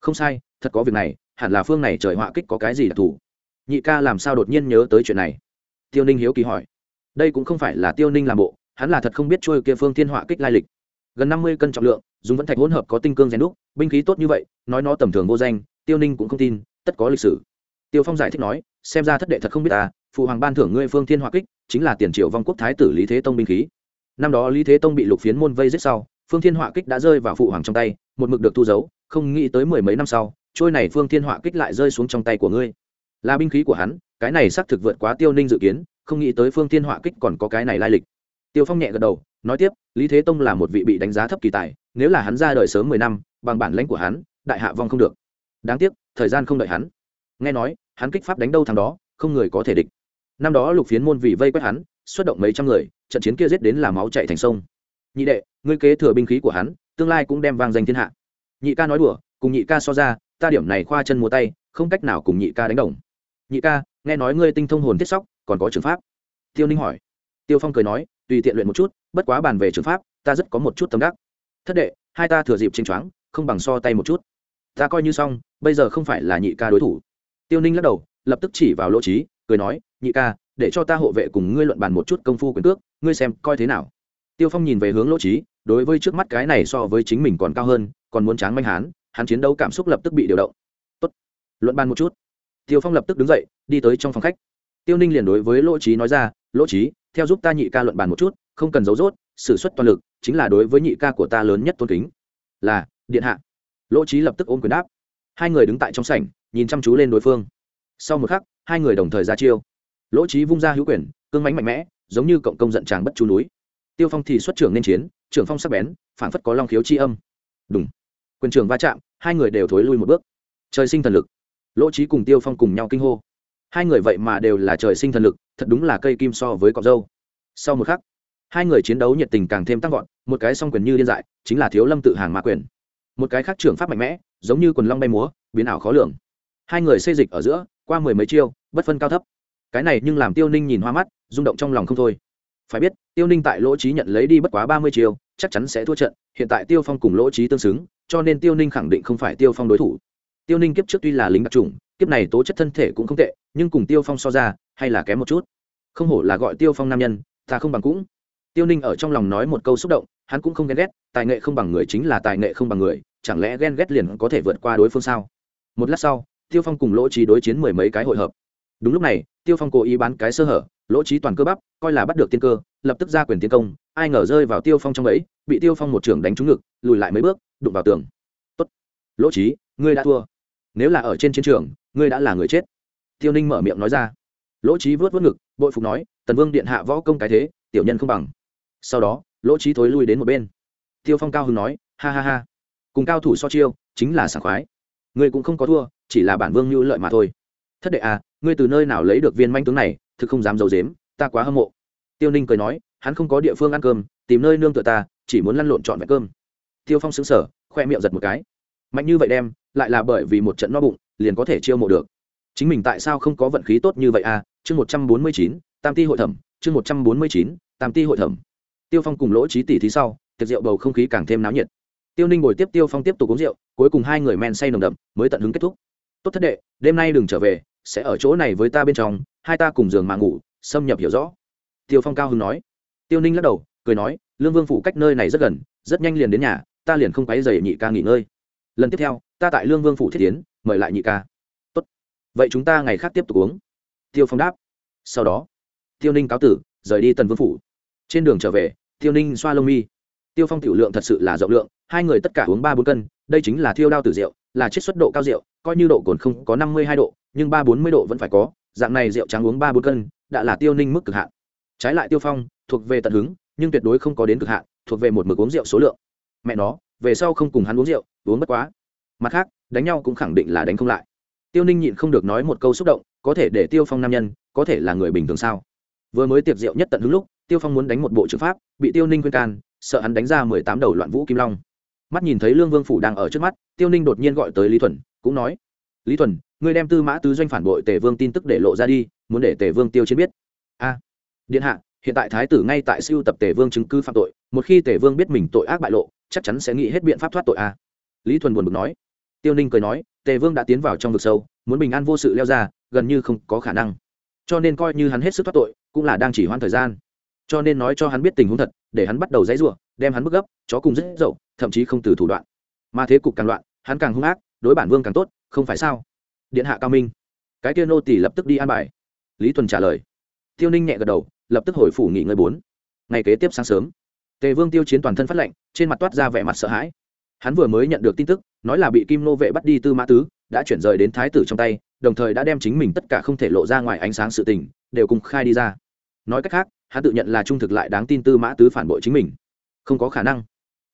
Không sai, thật có việc này, hẳn là phương này trời hỏa kích có cái gì đặc thù? Nhị ca làm sao đột nhiên nhớ tới chuyện này? Tiêu ninh hiếu kỳ hỏi. Đây cũng không phải là tiêu ninh làm bộ, hắn là thật không biết trôi kia phương thiên hỏa kích lai lịch gần năm mươi cân trọng lượng, dùng vẫn thạch hỗn hợp có tinh cương rèn đúc, binh khí tốt như vậy, nói nó tầm thường vô danh, tiêu ninh cũng không tin, tất có lịch sử. Tiêu phong giải thích nói, xem ra thất đệ thật không biết ta, phụ hoàng ban thưởng ngươi phương thiên hỏa kích, chính là tiền triệu vong quốc thái tử lý thế tông binh khí. Năm đó lý thế tông bị lục phiến môn vây giết sau, phương thiên hỏa kích đã rơi vào phụ hoàng trong tay, một mực được thu giấu, không nghĩ tới mười mấy năm sau, trôi này phương thiên hỏa kích lại rơi xuống trong tay của ngươi. Là binh khí của hắn, cái này xác thực vượt quá tiêu ninh dự kiến, không nghĩ tới phương thiên hỏa kích còn có cái này lai lịch. Tiêu phong nhẹ gật đầu nói tiếp, lý thế tông là một vị bị đánh giá thấp kỳ tài, nếu là hắn ra đời sớm mười năm, bằng bản lãnh của hắn, đại hạ vong không được. Đáng tiếc, thời gian không đợi hắn. Nghe nói, hắn kích pháp đánh đâu thằng đó, không người có thể địch. Năm đó lục phiến môn vì vây quét hắn, xuất động mấy trăm người, trận chiến kia giết đến là máu chạy thành sông. Nhị đệ, ngươi kế thừa binh khí của hắn, tương lai cũng đem vang danh thiên hạ. Nhị ca nói đùa, cùng nhị ca so ra, ta điểm này khoa chân múa tay, không cách nào cùng nhị ca đánh đồng. Nhị ca, nghe nói ngươi tinh thông hồn thiết sóc, còn có trường pháp. Tiêu ninh hỏi. Tiêu phong cười nói, tùy tiện luyện một chút bất quá bàn về trường pháp, ta rất có một chút tâm đắc. Thất đệ, hai ta thừa dịp chênh choáng, không bằng so tay một chút. Ta coi như xong, bây giờ không phải là nhị ca đối thủ. Tiêu ninh lắc đầu, lập tức chỉ vào lỗ trí cười nói, nhị ca, để cho ta hộ vệ cùng ngươi luận bàn một chút công phu quyền cước, ngươi xem coi thế nào. Tiêu phong nhìn về hướng lỗ trí đối với trước mắt cái này so với chính mình còn cao hơn, còn muốn tráng manh hán, hắn chiến đấu cảm xúc lập tức bị điều động. Tốt. luận bàn một chút. Tiêu phong lập tức đứng dậy, đi tới trong phòng khách. Tiêu ninh liền đối với lỗ trí nói ra, lỗ trí theo giúp ta nhị ca luận bàn một chút không cần giấu rốt, s ử suất toàn lực chính là đối với nhị ca của ta lớn nhất tôn kính. Là điện hạ. Lỗ trí lập tức ôm quyền đáp. Hai người đứng tại trong sảnh nhìn chăm chú lên đối phương. Sau một khắc hai người đồng thời ra chiêu. Lỗ trí vung ra hữu quyền cương mánh mạnh mẽ giống như cộng công giận tràng bất chú núi. Tiêu phong thì xuất trưởng nên chiến trưởng phong sắc bén phản phất có long khiếu chi âm. Đúng quyền trường va chạm hai người đều thối lui một bước. Trời sinh thần lực. Lỗ trí cùng tiêu phong cùng nhau kinh hô. Hai người vậy mà đều là trời sinh thần lực thật đúng là cây kim so với cọc dâu. Sau một khắc hai người chiến đấu nhiệt tình càng thêm tăng vọt, một cái song quyền như điên dại, chính là thiếu lâm tự hàng mã quyền. Một cái khác trưởng pháp mạnh mẽ, giống như quần long bay múa, biến ảo khó lường. Hai người xây dịch ở giữa, qua mười mấy chiêu, bất phân cao thấp. Cái này nhưng làm tiêu ninh nhìn hoa mắt, rung động trong lòng không thôi. Phải biết, tiêu ninh tại lỗ trí nhận lấy đi bất quá ba mươi chiêu, chắc chắn sẽ thua trận, hiện tại tiêu phong cùng lỗ trí tương xứng, cho nên tiêu ninh khẳng định không phải tiêu phong đối thủ. Tiêu ninh kiếp trước tuy là lính đặc trùng kiếp này tố chất thân thể cũng không tệ, nhưng cùng tiêu phong so ra, hay là kém một chút. Không hổ là gọi tiêu phong nam nhân, ta không bằng cũng tiêu ninh ở trong lòng nói một câu xúc động, hắn cũng không ghen ghét, tài nghệ không bằng người chính là tài nghệ không bằng người, chẳng lẽ ghen ghét liền có thể vượt qua đối phương sao? Một lát sau, tiêu phong cùng lỗ trí đối chiến mười mấy cái hội hợp. Đúng lúc này, tiêu phong cố ý bán cái sơ hở, lỗ trí toàn cơ bắp, coi là bắt được tiên cơ, lập tức ra quyền tiến công, ai ngờ rơi vào tiêu phong trong ấy, bị tiêu phong một trưởng đánh trúng ngực, lùi lại mấy bước, đụng vào tường. Tốt. lỗ trí ngươi đã thua. Nếu là ở trên chiến trường, ngươi đã là người chết. Tiêu ninh mở miệng nói ra. Lỗ trí vớt vớt ngực, bội phục nói, tần vương điện hạ võ công cái thế, tiểu nhân không bằng sau đó, lỗ trí thối lui đến một bên. Tiêu phong cao hưng nói, ha ha ha, cùng cao thủ so chiêu, chính là sảng khoái. Ngươi cũng không có thua, chỉ là bản vương như lợi mà thôi. Thất đệ à ngươi từ nơi nào lấy được viên manh tướng này, thực không dám d i ấ u dếm ta quá hâm mộ. Tiêu ninh cười nói, hắn không có địa phương ăn cơm, tìm nơi nương tựa ta, chỉ muốn lăn lộn trọn vẹn cơm. Tiêu phong xứng sở khoe miệng giật một cái. Mạnh như vậy đem, lại là bởi vì một trận no bụng, liền có thể chiêu mộ được. Chính mình tại sao không có vận khí tốt như vậy à? Chương một trăm bốn mươi chín, tam ti hội thẩm, chương một trăm bốn mươi chín, tam ti hội thẩm tiêu phong cùng lỗ trí tỷ thí sau, tiệc rượu bầu không khí càng thêm náo nhiệt. Tiêu ninh ngồi tiếp tiêu phong tiếp tục uống rượu, cuối cùng hai người men say nồng đậm, mới tận hứng kết thúc. Tốt thất đệ, đêm nay đừng trở về, sẽ ở chỗ này với ta bên trong, hai ta cùng giường mà ngủ, xâm nhập hiểu rõ. Tiêu phong cao hưng nói. Tiêu ninh lắc đầu, cười nói, lương vương phủ cách nơi này rất gần, rất nhanh liền đến nhà, ta liền không quáy dày nhị ca nghỉ ngơi. Lần tiếp theo, ta tại lương vương phủ thiết tiến mời lại nhị ca. Tốt, vậy chúng ta ngày khác tiếp tục uống. Tiêu phong đáp. Sau đó, tiêu ninh cáo tử, rời đi tần vương phủ trên đường trở về, tiêu ninh xoa lông mi. Tiêu phong tiểu lượng thật sự là rộng lượng, hai người tất cả uống ba bốn cân, đây chính là thiêu đao tử rượu, là chiết xuất độ cao rượu, coi như độ cồn không có năm mươi hai độ, nhưng ba bốn mươi độ vẫn phải có, dạng này rượu trắng uống ba bốn cân, đã là tiêu ninh mức cực hạn. Trái lại tiêu phong, thuộc về tận hứng, nhưng tuyệt đối không có đến cực hạn, thuộc về một mực uống rượu số lượng. Mẹ nó, về sau không cùng hắn uống rượu, uống bất quá. Mặt khác, đánh nhau cũng khẳng định là đánh không lại. Tiêu ninh nhịn không được nói một câu xúc động, có thể để tiêu phong nam nhân, có thể là người bình thường sao? Vừa mới tiệc rượu nhất tận hứng lúc tiêu phong muốn đánh một bộ trừng pháp, bị tiêu ninh khuyên can, sợ hắn đánh ra mười tám đầu loạn vũ kim long. Mắt nhìn thấy lương vương phủ đang ở trước mắt, tiêu ninh đột nhiên gọi tới lý thuần, cũng nói, lý thuần, ngươi đem tư mã tứ doanh phản bội tề vương tin tức để lộ ra đi, muốn để tề vương tiêu chiến biết. A, điện hạ, hiện tại thái tử ngay tại siêu tập tề vương chứng cứ phạm tội, một khi tề vương biết mình tội ác bại lộ, chắc chắn sẽ nghĩ hết biện pháp thoát tội a. Lý thuần buồn bực nói. Tiêu ninh cười nói, tề vương đã tiến vào trong vực sâu, muốn bình an vô sự leo ra, gần như không có khả năng. Cho nên coi như hắn hết sức thoát tội, cũng là đang chỉ hoãn thời gian cho nên nói cho hắn biết tình huống thật, để hắn bắt đầu dãy rủa, đem hắn bức gấp, chó cùng rất dậu, thậm chí không từ thủ đoạn. Mà thế cục càng loạn, hắn càng hung ác, đối bản vương càng tốt, không phải sao? Điện hạ cao minh. Cái kia nô tỷ lập tức đi an bài. Lý tuần trả lời. Tiêu ninh nhẹ gật đầu, lập tức hồi phủ nghỉ ngơi bốn. Ngày kế tiếp sáng sớm, tề vương tiêu chiến toàn thân phát lệnh trên mặt toát ra vẻ mặt sợ hãi. Hắn vừa mới nhận được tin tức, nói là bị kim nô vệ bắt đi tư mã tứ, đã chuyển rời đến thái tử trong tay, đồng thời đã đem chính mình tất cả không thể lộ ra ngoài ánh sáng sự tình, đều cùng khai đi ra. Nói cách khác hắn tự nhận là trung thực lại đáng tin tư mã tứ phản bội chính mình. Không có khả năng.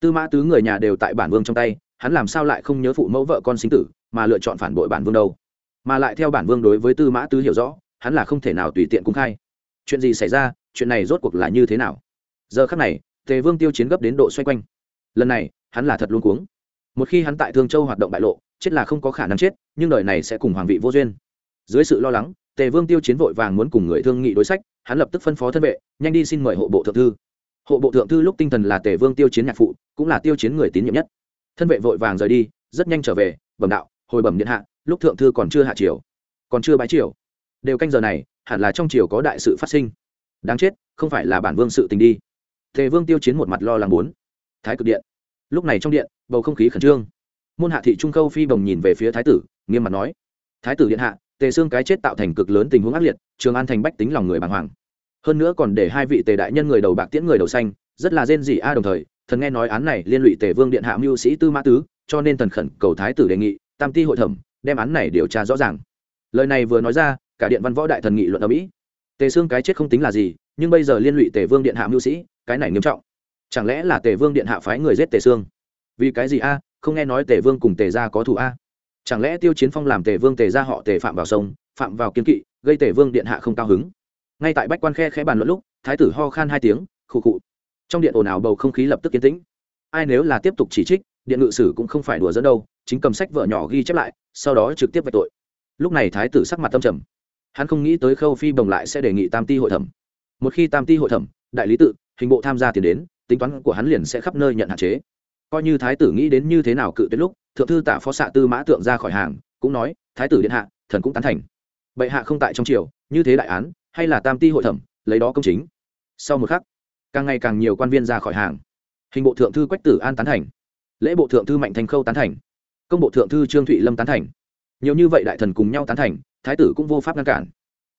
Tư mã tứ người nhà đều tại bản vương trong tay, hắn làm sao lại không nhớ phụ mẫu vợ con sinh tử, mà lựa chọn phản bội bản vương đâu? Mà lại theo bản vương đối với tư mã tứ hiểu rõ, hắn là không thể nào tùy tiện cung khai. Chuyện gì xảy ra, chuyện này rốt cuộc là như thế nào? Giờ khắc này, tề vương tiêu chiến gấp đến độ xoay quanh. Lần này, hắn là thật luôn cuống. Một khi hắn tại thương châu hoạt động bại lộ, chết là không có khả năng chết, nhưng đời này sẽ cùng hoàng vị vô duyên. Dưới sự lo lắng tề vương tiêu chiến vội vàng muốn cùng người thương nghị đối sách, hắn lập tức phân phó thân vệ, nhanh đi xin mời hộ bộ thượng thư. Hộ bộ thượng thư lúc tinh thần là tề vương tiêu chiến nhạc phụ, cũng là tiêu chiến người tín nhiệm nhất. Thân vệ vội vàng rời đi, rất nhanh trở về, bẩm đạo, hồi bẩm điện hạ, lúc thượng thư còn chưa hạ triều, còn chưa bái triều. Đều canh giờ này, hẳn là trong triều có đại sự phát sinh. Đáng chết, không phải là bản vương sự tình đi. Tề vương tiêu chiến một mặt lo lắng bốn thái cực điện. Lúc này trong điện, bầu không khí khẩn trương. Môn hạ thị trung khâu phi bồng nhìn về phía thái tử, nghiêm mặt nói, thái tử điện hạ tề xương cái chết tạo thành cực lớn tình huống ác liệt, trường an thành bách tính lòng người bàng hoàng. Hơn nữa còn để hai vị tề đại nhân người đầu bạc tiễn người đầu xanh, rất là rên dị a đồng thời, thần nghe nói án này liên lụy tề vương điện hạ mưu sĩ tư mã tứ, cho nên thần khẩn cầu thái tử đề nghị, tam ti hội thẩm, đem án này điều tra rõ ràng. Lời này vừa nói ra, cả điện văn võ đại thần nghị luận ở mỹ. Tề xương cái chết không tính là gì, nhưng bây giờ liên lụy tề vương điện hạ mưu sĩ, cái này nghiêm trọng. Chẳng lẽ là tề vương điện hạ phái người giết tề xương? Vì cái gì a? Không nghe nói tề vương cùng tề gia có thù a? Chẳng lẽ tiêu chiến phong làm tề vương tề ra họ tề phạm vào sông, phạm vào kiên kỵ, gây tề vương điện hạ không cao hứng? Ngay tại bách quan khe khẽ bàn luận lúc, thái tử ho khan hai tiếng, khụ khụ. Trong điện ồn ào bầu không khí lập tức yên tĩnh. Ai nếu là tiếp tục chỉ trích, điện ngự sử cũng không phải đùa dẫn đâu, chính cầm sách vợ nhỏ ghi chép lại, sau đó trực tiếp vạch tội. Lúc này thái tử sắc mặt tâm trầm. Hắn không nghĩ tới khâu phi bồng lại sẽ đề nghị tam ti hội thẩm. Một khi tam ti hội thẩm, đại lý tự, hình bộ tham gia tiền đến, tính toán của hắn liền sẽ khắp nơi nhận hạn chế. Coi như thái tử nghĩ đến như thế nào cự tuyệt lúc thượng thư tả phó xạ tư mã tượng ra khỏi hàng, cũng nói, thái tử điện hạ, thần cũng tán thành. Bệ hạ không tại trong triều, như thế đại án, hay là tam ti hội thẩm, lấy đó công chính. Sau một khắc, càng ngày càng nhiều quan viên ra khỏi hàng. Hình bộ thượng thư quách tử an tán thành. Lễ bộ thượng thư mạnh thành khâu tán thành. Công bộ thượng thư trương thụy lâm tán thành. Nhiều như vậy đại thần cùng nhau tán thành, thái tử cũng vô pháp ngăn cản.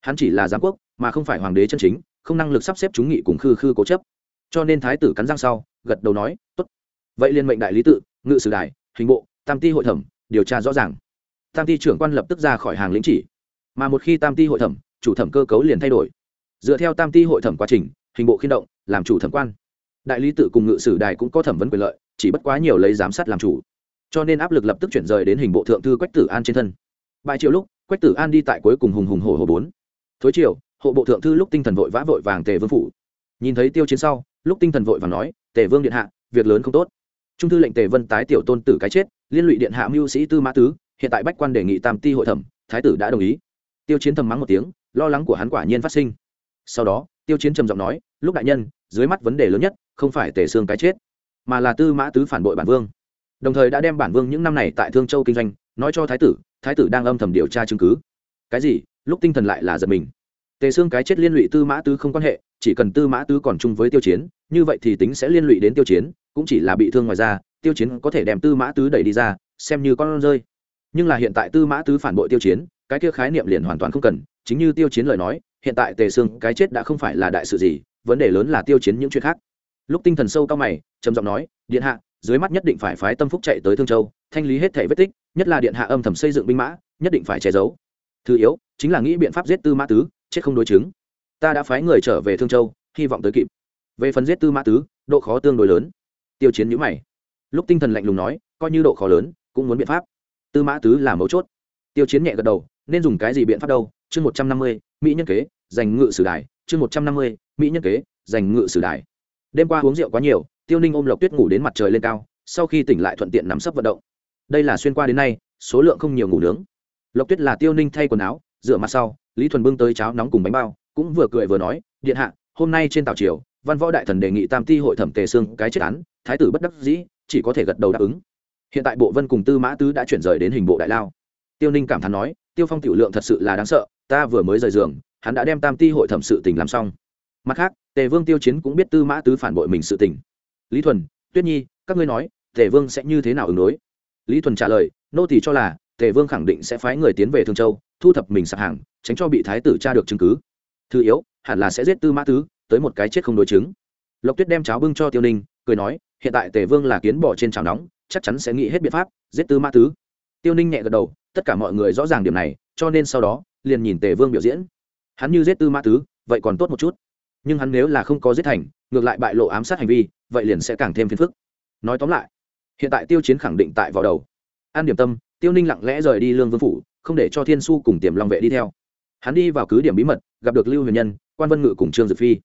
Hắn chỉ là giám quốc, mà không phải hoàng đế chân chính, không năng lực sắp xếp chúng nghị cùng khư khư cố chấp. Cho nên thái tử cắn răng sau, gật đầu nói, tốt. Vậy liên mệnh đại lý tự, ngự sử đài, hình bộ tam ti hội thẩm điều tra rõ ràng. Tam ti trưởng quan lập tức ra khỏi hàng lĩnh chỉ. Mà một khi tam ti hội thẩm chủ thẩm cơ cấu liền thay đổi. Dựa theo tam ti hội thẩm quá trình hình bộ khiên động làm chủ thẩm quan. Đại lý tự cùng ngự sử đài cũng có thẩm vấn quyền lợi chỉ bất quá nhiều lấy giám sát làm chủ. Cho nên áp lực lập tức chuyển rời đến hình bộ thượng thư quách tử an trên thân. Bại triệu lúc quách tử an đi tại cuối cùng hùng hùng hổ hổ bốn. Thối triệu, hộ bộ thượng thư lúc tinh thần vội vã vội vàng tề vương phủ. Nhìn thấy tiêu chiến sau lúc tinh thần vội vàng nói tề vương điện hạ việc lớn không tốt. Trung thư lệnh tề vân tái tiểu tôn tử cái chết liên lụy điện hạ mưu sĩ tư mã tứ, hiện tại bách quan đề nghị tam ti hội thẩm, thái tử đã đồng ý. Tiêu chiến thầm mắng một tiếng, lo lắng của hắn quả nhiên phát sinh. Sau đó, tiêu chiến trầm giọng nói, lúc đại nhân, dưới mắt vấn đề lớn nhất, không phải tề xương cái chết, mà là tư mã tứ phản bội bản vương. Đồng thời đã đem bản vương những năm này tại thương châu kinh doanh, nói cho thái tử thái tử đang âm thầm điều tra chứng cứ. Cái gì? Lúc tinh thần lại là giật mình. Tề xương cái chết liên lụy tư mã tứ không quan hệ, chỉ cần tư mã tứ còn chung với tiêu chiến, như vậy thì tính sẽ liên lụy đến tiêu chiến, cũng chỉ là bị thương ngoài ra tiêu chiến có thể đem tư mã tứ đẩy đi ra, xem như con rơi. Nhưng là hiện tại tư mã tứ phản bội tiêu chiến, cái kia khái niệm liền hoàn toàn không cần. Chính như tiêu chiến lời nói, hiện tại tề xương cái chết đã không phải là đại sự gì, vấn đề lớn là tiêu chiến những chuyện khác. Lúc tinh thần sâu cao mày, trầm giọng nói, điện hạ, dưới mắt nhất định phải phái tâm phúc chạy tới thương châu, thanh lý hết thể vết tích, nhất là điện hạ âm thầm xây dựng binh mã, nhất định phải che giấu. Thứ yếu, chính là nghĩ biện pháp giết tư mã tứ, chết không đối chứng. Ta đã phái người trở về thương châu, hy vọng tới kịp. Về phần giết tư mã tứ, độ khó tương đối lớn. Tiêu chiến nhữ mày lúc tinh thần lạnh lùng nói, coi như độ khó lớn, cũng muốn biện pháp. Tư mã tứ là mấu chốt. Tiêu chiến nhẹ gật đầu, nên dùng cái gì biện pháp đâu? Chương một trăm năm mươi, mỹ nhân kế, giành ngự sử đài. Chương một trăm năm mươi, mỹ nhân kế, giành ngự sử đài. Đêm qua uống rượu quá nhiều, tiêu ninh ôm lộc tuyết ngủ đến mặt trời lên cao, sau khi tỉnh lại thuận tiện nắm sấp vận động. Đây là xuyên qua đến nay, số lượng không nhiều ngủ nướng. Lộc tuyết là tiêu ninh thay quần áo, rửa mặt sau, lý thuần bưng tới cháo nóng cùng bánh bao, cũng vừa cười vừa nói, điện hạ, hôm nay trên tàu triều, văn võ đại thần đề nghị tam ti hội thẩm tề xương cái chết án, thái tử bất đắc dĩ chỉ có thể gật đầu đáp ứng. Hiện tại bộ vân cùng tư mã tứ đã chuyển rời đến hình bộ đại lao. Tiêu ninh cảm thán nói, tiêu phong tiểu lượng thật sự là đáng sợ, ta vừa mới rời giường, hắn đã đem tam ti hội thẩm sự tình làm xong. Mặt khác, tề vương tiêu chiến cũng biết tư mã tứ phản bội mình sự tình. Lý thuần, tuyết nhi, các ngươi nói, tề vương sẽ như thế nào ứng đối? Lý thuần trả lời, nô thì cho là, tề vương khẳng định sẽ phái người tiến về thương châu, thu thập mình sạp hàng, tránh cho bị thái tử tra được chứng cứ. Thứ yếu, hẳn là sẽ giết tư mã tứ, tới một cái chết không đối chứng. Lộc tuyết đem cháo bưng cho tiêu ninh, cười nói hiện tại tề vương là kiến bỏ trên chảo nóng, chắc chắn sẽ nghĩ hết biện pháp, giết tư mã tứ. Tiêu ninh nhẹ gật đầu, tất cả mọi người rõ ràng điểm này, cho nên sau đó, liền nhìn tề vương biểu diễn. Hắn như giết tư mã tứ, vậy còn tốt một chút. Nhưng hắn nếu là không có giết thành, ngược lại bại lộ ám sát hành vi, vậy liền sẽ càng thêm phiền phức. Nói tóm lại, hiện tại tiêu chiến khẳng định tại vào đầu. An điểm tâm, tiêu ninh lặng lẽ rời đi lương vương phủ, không để cho thiên su cùng tiềm long vệ đi theo. Hắn đi vào cứ điểm bí mật, gặp được lưu huyền nhân, quan vân ngự cùng trương dực phi.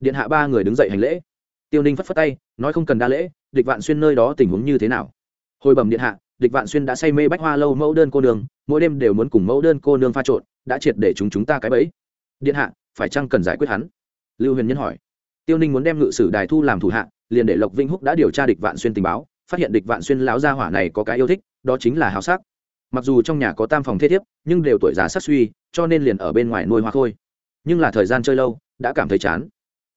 Điện hạ ba người đứng dậy hành lễ tiêu ninh phất phất tay, nói không cần đa lễ, địch vạn xuyên nơi đó tình huống như thế nào? Hồi bẩm điện hạ, địch vạn xuyên đã say mê bách hoa lâu mẫu đơn cô nương, mỗi đêm đều muốn cùng mẫu đơn cô nương pha trộn, đã triệt để chúng chúng ta cái bẫy. Điện hạ, phải chăng cần giải quyết hắn? Lưu huyền nhân hỏi. Tiêu ninh muốn đem ngự sử đài thu làm thủ hạ, liền để lộc vinh húc đã điều tra địch vạn xuyên tình báo, phát hiện địch vạn xuyên lão gia hỏa này có cái yêu thích, đó chính là hào sắc. Mặc dù trong nhà có tam phòng thế thiếp, nhưng đều tuổi già sắc suy, cho nên liền ở bên ngoài nuôi hoa khôi. Nhưng là thời gian chơi lâu, đã cảm thấy chán.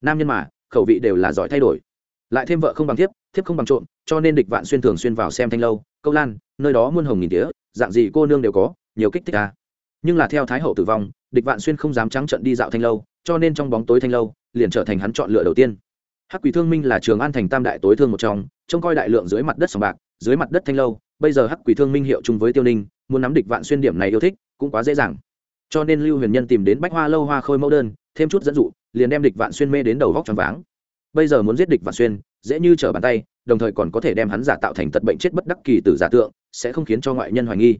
Nam nhân mà khẩu vị đều là giỏi thay đổi. Lại thêm vợ không bằng thiếp thiếp không bằng trộm, cho nên địch vạn xuyên thường xuyên vào xem thanh lâu, câu lan, nơi đó muôn hồng nghìn tía, dạng gì cô nương đều có, nhiều kích thích ta nhưng là theo thái hậu tử vong, địch vạn xuyên không dám trắng trận đi dạo thanh lâu, cho nên trong bóng tối thanh lâu, liền trở thành hắn chọn lựa đầu tiên. Hắc quỷ thương minh là trường an thành tam đại tối thương một trong, trông coi đại lượng dưới mặt đất sòng bạc, dưới mặt đất thanh lâu, bây giờ hắc quỷ thương minh hiệu chung với tiêu ninh, muốn nắm địch vạn xuyên điểm này yêu thích, cũng quá dễ dàng. Cho nên lưu huyền nhân tìm đến bách hoa lâu hoa khôi mẫu đơn, thêm chút dẫn dụ liền đem địch vạn xuyên mê đến đầu vóc tròn váng. Bây giờ muốn giết địch vạn xuyên, dễ như trở bàn tay, đồng thời còn có thể đem hắn giả tạo thành tật bệnh chết bất đắc kỳ từ giả tượng, sẽ không khiến cho ngoại nhân hoài nghi.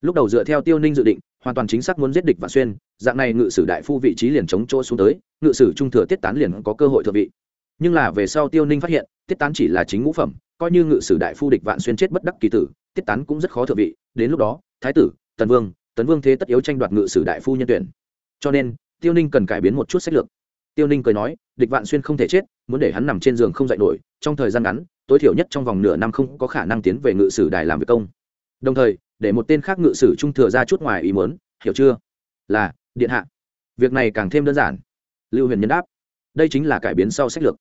Lúc đầu dựa theo tiêu ninh dự định, hoàn toàn chính xác muốn giết địch vạn xuyên, dạng này ngự sử đại phu vị trí liền chống chỗ xuống tới, ngự sử trung thừa tiết tán liền có cơ hội thượng vị. Nhưng là về sau tiêu ninh phát hiện, tiết tán chỉ là chính ngũ phẩm, coi như ngự sử đại phu địch vạn xuyên chết bất đắc kỳ tử, tiết tán cũng rất khó thượng vị, đến lúc đó, thái tử, tần vương tấn vương thế tất yếu tranh đoạt ngự sử đại phu nhân tuyển. Cho nên, tiêu ninh cần cải biến một chút sách lược tiêu ninh cười nói, địch vạn xuyên không thể chết, muốn để hắn nằm trên giường không dậy nổi, trong thời gian ngắn, tối thiểu nhất trong vòng nửa năm không có khả năng tiến về ngự sử đài làm việc công. Đồng thời, để một tên khác ngự sử trung thừa ra chút ngoài ý muốn, hiểu chưa? Là, điện hạ. Việc này càng thêm đơn giản. Lưu huyền nhân đáp, đây chính là cải biến sau sách lược.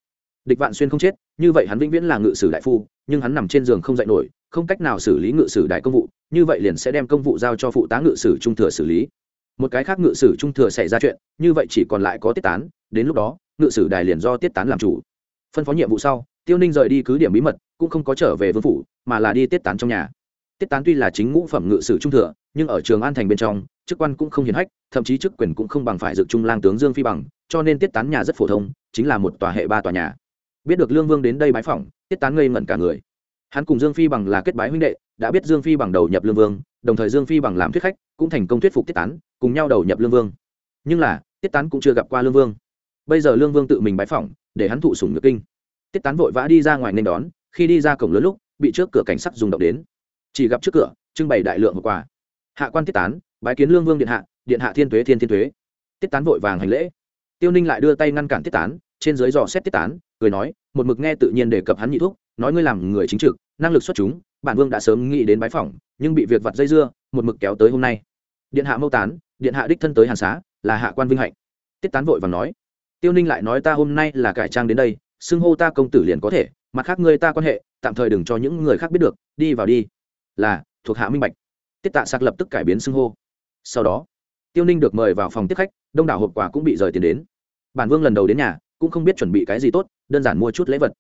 Địch vạn xuyên không chết, như vậy hắn vĩnh viễn là ngự sử đại phu, nhưng hắn nằm trên giường không dậy nổi, không cách nào xử lý ngự sử đại công vụ, như vậy liền sẽ đem công vụ giao cho phụ tá ngự sử trung thừa xử lý một cái khác ngự sử trung thừa xảy ra chuyện, như vậy chỉ còn lại có tiết tán, đến lúc đó, ngự sử đài liền do tiết tán làm chủ. Phân phó nhiệm vụ sau, tiêu ninh rời đi cứ điểm bí mật, cũng không có trở về vương phủ, mà là đi tiết tán trong nhà. Tiết tán tuy là chính ngũ phẩm ngự sử trung thừa, nhưng ở trường an thành bên trong, chức quan cũng không hiển hách, thậm chí chức quyền cũng không bằng phải dự trung lang tướng dương phi bằng, cho nên tiết tán nhà rất phổ thông, chính là một tòa hệ ba tòa nhà. Biết được lương vương đến đây bái phỏng, tiết tán ngây ngẩn cả người. Hắn cùng dương phi bằng là kết bái huynh đệ, đã biết dương phi bằng đầu nhập lương vương đồng thời dương phi bằng làm thuyết khách, cũng thành công thuyết phục tiết tán, cùng nhau đầu nhập lương vương. Nhưng là, tiết tán cũng chưa gặp qua lương vương. Bây giờ lương vương tự mình bái phỏng, để hắn thụ sủng nhược kinh. Tiết tán vội vã đi ra ngoài nên đón, khi đi ra cổng lớn lúc, bị trước cửa cảnh sắc dùng động đến. Chỉ gặp trước cửa, trưng bày đại lượng hộp quà. Hạ quan tiết tán, bái kiến lương vương điện hạ điện hạ thiên thuế thiên thiên thuế tiết tán vội vàng hành lễ. Tiêu ninh lại đưa tay ngăn cản tiết tán, trên dưới dò xét tiết tán, cười nói, một mực nghe tự nhiên đề cập hắn nhị thuốc nói ngươi làm người chính trực, năng lực xuất chúng, bản vương đã sớm nghĩ đến bái phỏng nhưng bị việc vặt dây dưa, một mực kéo tới hôm nay. Điện hạ mâu tán, điện hạ đích thân tới hàn xá, là hạ quan vinh hạnh. Tiết tán vội và nói, tiêu ninh lại nói ta hôm nay là cải trang đến đây, xưng hô ta công tử liền có thể, mặt khác ngươi ta quan hệ, tạm thời đừng cho những người khác biết được, đi vào đi. Là, thuộc hạ minh bạch. Tiết tạ sạc lập tức cải biến xưng hô. Sau đó, tiêu ninh được mời vào phòng tiếp khách, đông đảo hộp quà cũng bị rời tiền đến. Bản vương lần đầu đến nhà, cũng không biết chuẩn bị cái gì tốt, đơn giản mua chút lễ vật.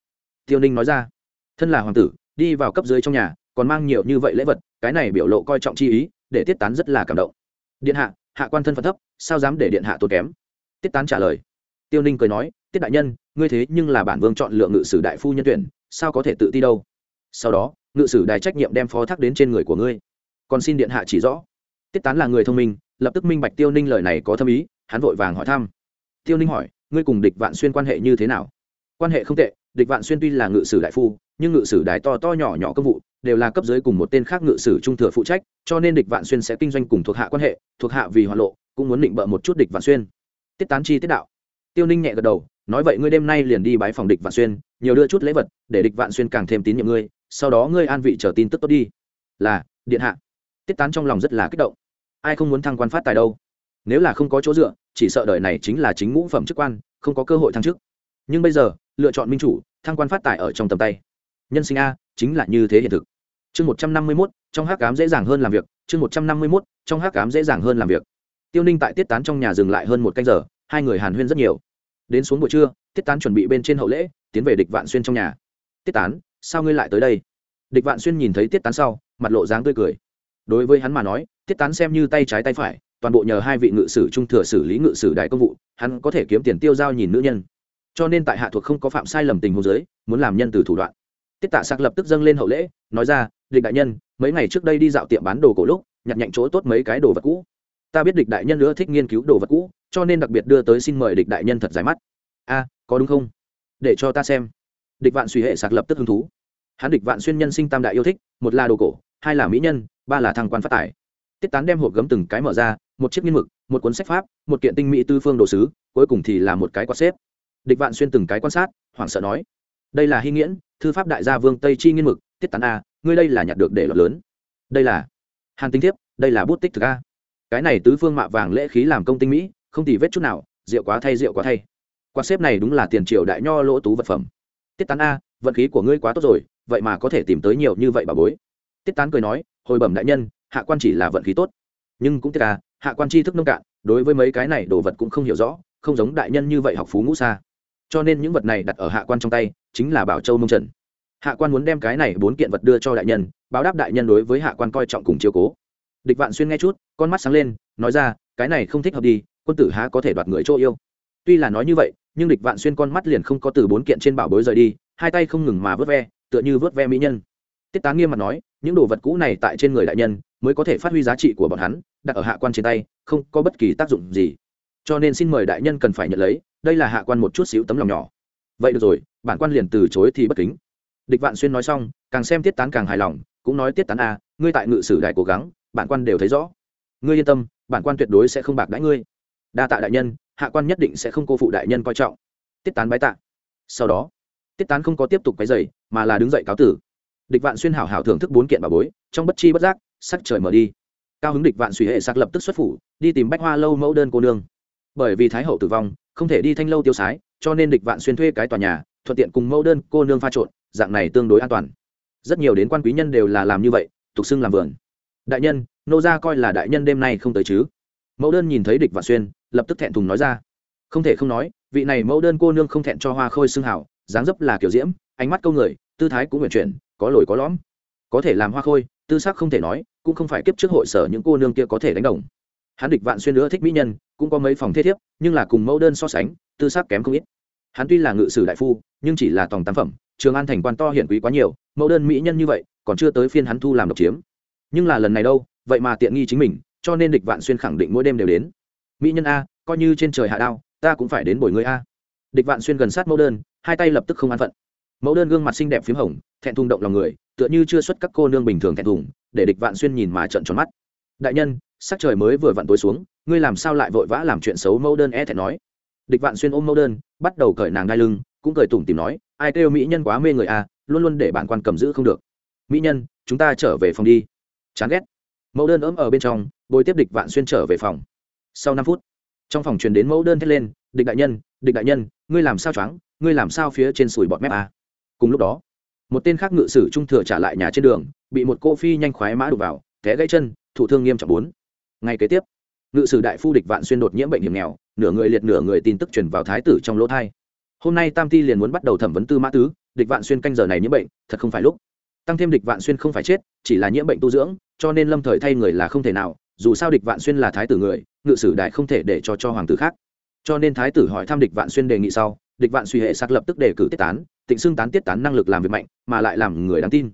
Tiêu ninh nói ra, thân là hoàng tử, đi vào cấp dưới trong nhà, còn mang nhiều như vậy lễ vật cái này biểu lộ coi trọng chi ý, để tiết tán rất là cảm động. Điện hạ hạ quan thân phận thấp, sao dám để điện hạ tốn kém? Tiết tán trả lời. Tiêu ninh cười nói, tiết đại nhân, ngươi thế nhưng là bản vương chọn lựa ngự sử đại phu nhân tuyển, sao có thể tự ti đâu? Sau đó, ngự sử đài trách nhiệm đem phó thác đến trên người của ngươi. Còn xin điện hạ chỉ rõ. Tiết tán là người thông minh, lập tức minh bạch tiêu ninh lời này có thâm ý, hắn vội vàng hỏi thăm. Tiêu ninh hỏi, ngươi cùng địch vạn xuyên quan hệ như thế nào? Quan hệ không tệ, địch vạn xuyên tuy là ngự sử đại phu, nhưng ngự sử đài to to nhỏ nhỏ công vụ đều là cấp dưới cùng một tên khác ngự sử trung thừa phụ trách, cho nên địch vạn xuyên sẽ kinh doanh cùng thuộc hạ quan hệ, thuộc hạ vì hoạn lộ, cũng muốn định bợ một chút địch vạn xuyên. Tiết tán chi tiết đạo. Tiêu ninh nhẹ gật đầu, nói vậy ngươi đêm nay liền đi bái phòng địch vạn xuyên, nhiều đưa chút lễ vật, để địch vạn xuyên càng thêm tín nhiệm ngươi, sau đó ngươi an vị chờ tin tức tốt đi. Là, điện hạ. Tiết tán trong lòng rất là kích động. Ai không muốn thăng quan phát tài đâu? Nếu là không có chỗ dựa, chỉ sợ đời này chính là chính ngũ phẩm chức quan, không có cơ hội thăng chức. Nhưng bây giờ, lựa chọn minh chủ, thăng quan phát tài ở trong tầm tay. Nhân sinh a, chính là như thế hiện thực chương một trăm năm mươi mốt, trong hát cám dễ dàng hơn làm việc, chương một trăm năm mươi mốt, trong hát cám dễ dàng hơn làm việc. Tiêu ninh tại tiết tán trong nhà dừng lại hơn một canh giờ, hai người hàn huyên rất nhiều. Đến xuống buổi trưa, tiết tán chuẩn bị bên trên hậu lễ, tiến về địch vạn xuyên trong nhà. Tiết tán, sao ngươi lại tới đây? Địch vạn xuyên nhìn thấy tiết tán sau, mặt lộ dáng tươi cười. Đối với hắn mà nói, tiết tán xem như tay trái tay phải, toàn bộ nhờ hai vị ngự sử trung thừa xử lý ngự sử đại công vụ, hắn có thể kiếm tiền tiêu giao nhìn nữ nhân. Cho nên tại hạ thuộc không có phạm sai lầm tình hồ giới muốn làm nhân từ thủ đoạn tiết tạ sạc lập tức dâng lên hậu lễ, nói ra, địch đại nhân, mấy ngày trước đây đi dạo tiệm bán đồ cổ lúc, nhặt nhạnh chỗ tốt mấy cái đồ vật cũ. Ta biết địch đại nhân nữa thích nghiên cứu đồ vật cũ, cho nên đặc biệt đưa tới xin mời địch đại nhân thật dài mắt. A, có đúng không? Để cho ta xem. Địch vạn suy hệ sạc lập tức hứng thú. Hắn địch vạn xuyên nhân sinh tam đại yêu thích, một là đồ cổ, hai là mỹ nhân, ba là thăng quan phát tài. Tiết tán đem hộp gấm từng cái mở ra, một chiếc nghiên mực, một cuốn sách pháp, một kiện tinh mỹ tư phương đồ sứ, cuối cùng thì là một cái quạt xếp. Địch vạn xuyên từng cái quan sát, hoảng sợ nói đây là hy nghiễn, thư pháp đại gia vương tây chi nghiên mực, tiết tán a, ngươi đây là nhặt được để lọt lớn. Đây là hàn tinh thiếp, đây là bút tích thực a. Cái này tứ phương mạ vàng lễ khí làm công tinh mỹ, không tì vết chút nào, rượu quá thay, rượu quá thay. Quạt xếp này đúng là tiền triều đại nho lỗ tú vật phẩm. Tiết tán a, vận khí của ngươi quá tốt rồi, vậy mà có thể tìm tới nhiều như vậy bà bối. Tiết tán cười nói, hồi bẩm đại nhân, hạ quan chỉ là vận khí tốt. Nhưng cũng Tiết à hạ quan tri thức nông cạn, đối với mấy cái này đồ vật cũng không hiểu rõ, không giống đại nhân như vậy học phú ngũ xa. Cho nên những vật này đặt ở hạ quan trong tay chính là bảo châu mông trần hạ quan muốn đem cái này bốn kiện vật đưa cho đại nhân báo đáp đại nhân đối với hạ quan coi trọng cùng chiều cố địch vạn xuyên nghe chút con mắt sáng lên nói ra cái này không thích hợp đi quân tử há có thể đoạt người chỗ yêu tuy là nói như vậy nhưng địch vạn xuyên con mắt liền không có từ bốn kiện trên bảo bối rời đi hai tay không ngừng mà vớt ve tựa như vớt ve mỹ nhân tiết tá nghiêm mặt nói những đồ vật cũ này tại trên người đại nhân mới có thể phát huy giá trị của bọn hắn đặt ở hạ quan trên tay không có bất kỳ tác dụng gì cho nên xin mời đại nhân cần phải nhận lấy đây là hạ quan một chút xíu tấm lòng nhỏ vậy được rồi bản quan liền từ chối thì bất kính. Địch vạn xuyên nói xong càng xem tiết tán càng hài lòng cũng nói tiết tán a à, ngươi tại ngự sử đại cố gắng bản quan đều thấy rõ. Ngươi yên tâm bản quan tuyệt đối sẽ không bạc đãi ngươi. Đa tạ đại nhân hạ quan nhất định sẽ không cô phụ đại nhân coi trọng. Tiết tán bái tạ. Sau đó tiết tán không có tiếp tục cái giày, mà là đứng dậy cáo tử. Địch vạn xuyên hảo hảo thưởng thức bốn kiện bà bối trong bất chi bất giác sắc trời mở đi. Cao hứng địch vạn suy hệ sắc lập tức xuất phủ đi tìm bách hoa lâu mẫu đơn cô nương. Bởi vì thái hậu tử vong không thể đi thanh lâu tiêu sái cho nên địch vạn xuyên thuê cái tòa nhà, thuận tiện cùng mẫu đơn cô nương pha trộn, dạng này tương đối an toàn. Rất nhiều đến quan quý nhân đều là làm như vậy, tục xưng làm vườn. Đại nhân, nô gia coi là đại nhân đêm nay không tới chứ? Mẫu đơn nhìn thấy địch vạn xuyên, lập tức thẹn thùng nói ra. Không thể không nói, vị này mẫu đơn cô nương không thẹn cho hoa khôi xưng hảo, dáng dấp là kiểu diễm, ánh mắt câu người, tư thái cũng nguyện chuyển, có lồi có lõm. Có thể làm hoa khôi, tư sắc không thể nói, cũng không phải kiếp trước hội sở những cô nương kia có thể đánh đồng. Hắn địch vạn xuyên nữa thích mỹ nhân, cũng có mấy phòng thế thiếp, nhưng là cùng mẫu đơn so sánh tư sắc kém không ít. Hắn tuy là ngự sử đại phu, nhưng chỉ là tòng tam phẩm, trường an thành quan to hiển quý quá nhiều, mẫu đơn mỹ nhân như vậy, còn chưa tới phiên hắn thu làm độc chiếm. Nhưng là lần này đâu, vậy mà tiện nghi chính mình, cho nên địch vạn xuyên khẳng định mỗi đêm đều đến. Mỹ nhân a, coi như trên trời hạ đao, ta cũng phải đến bồi người a. Địch vạn xuyên gần sát mẫu đơn, hai tay lập tức không an phận. Mẫu đơn gương mặt xinh đẹp p h í m hồng, thẹn thùng động lòng người, tựa như chưa xuất các cô nương bình thường thẹn thùng, để địch vạn xuyên nhìn mà trận tròn mắt. Đại nhân, sắc trời mới vừa vặn tối xuống, ngươi làm sao lại vội vã làm chuyện xấu mẫu đơn e thẹn nói? Địch vạn xuyên ôm mẫu đơn, bắt đầu cởi nàng đai lưng, cũng cởi tủm tìm nói, ai kêu mỹ nhân quá mê người a luôn luôn để bản quan cầm giữ không được. Mỹ nhân, chúng ta trở về phòng đi. Chán ghét. Mẫu đơn ấm ở bên trong, bồi tiếp địch vạn xuyên trở về phòng. Sau năm phút, trong phòng truyền đến mẫu đơn thét lên, địch đại nhân, địch đại nhân, ngươi làm sao choáng, ngươi làm sao phía trên sùi bọt mép a cùng lúc đó, một tên khác ngự sử trung thừa trả lại nhà trên đường, bị một cô phi nhanh khoái mã đục vào, té gãy chân, thụ thương nghiêm trọng bốn. Ngay kế tiếp, ngự sử đại phu địch vạn xuyên đột nhiễm bệnh hiểm nghèo nửa người liệt nửa người tin tức truyền vào thái tử trong lỗ thai. Hôm nay tam ti liền muốn bắt đầu thẩm vấn tư mã tứ, địch vạn xuyên canh giờ này nhiễm bệnh, thật không phải lúc. Tăng thêm địch vạn xuyên không phải chết, chỉ là nhiễm bệnh tu dưỡng, cho nên lâm thời thay người là không thể nào, dù sao địch vạn xuyên là thái tử người, ngự sử đại không thể để cho cho hoàng tử khác. Cho nên thái tử hỏi thăm địch vạn xuyên đề nghị sau, địch vạn suy hệ sắc lập tức đề cử tiết tán, tịnh xưng tán tiết tán năng lực làm việc mạnh, mà lại làm người đáng tin.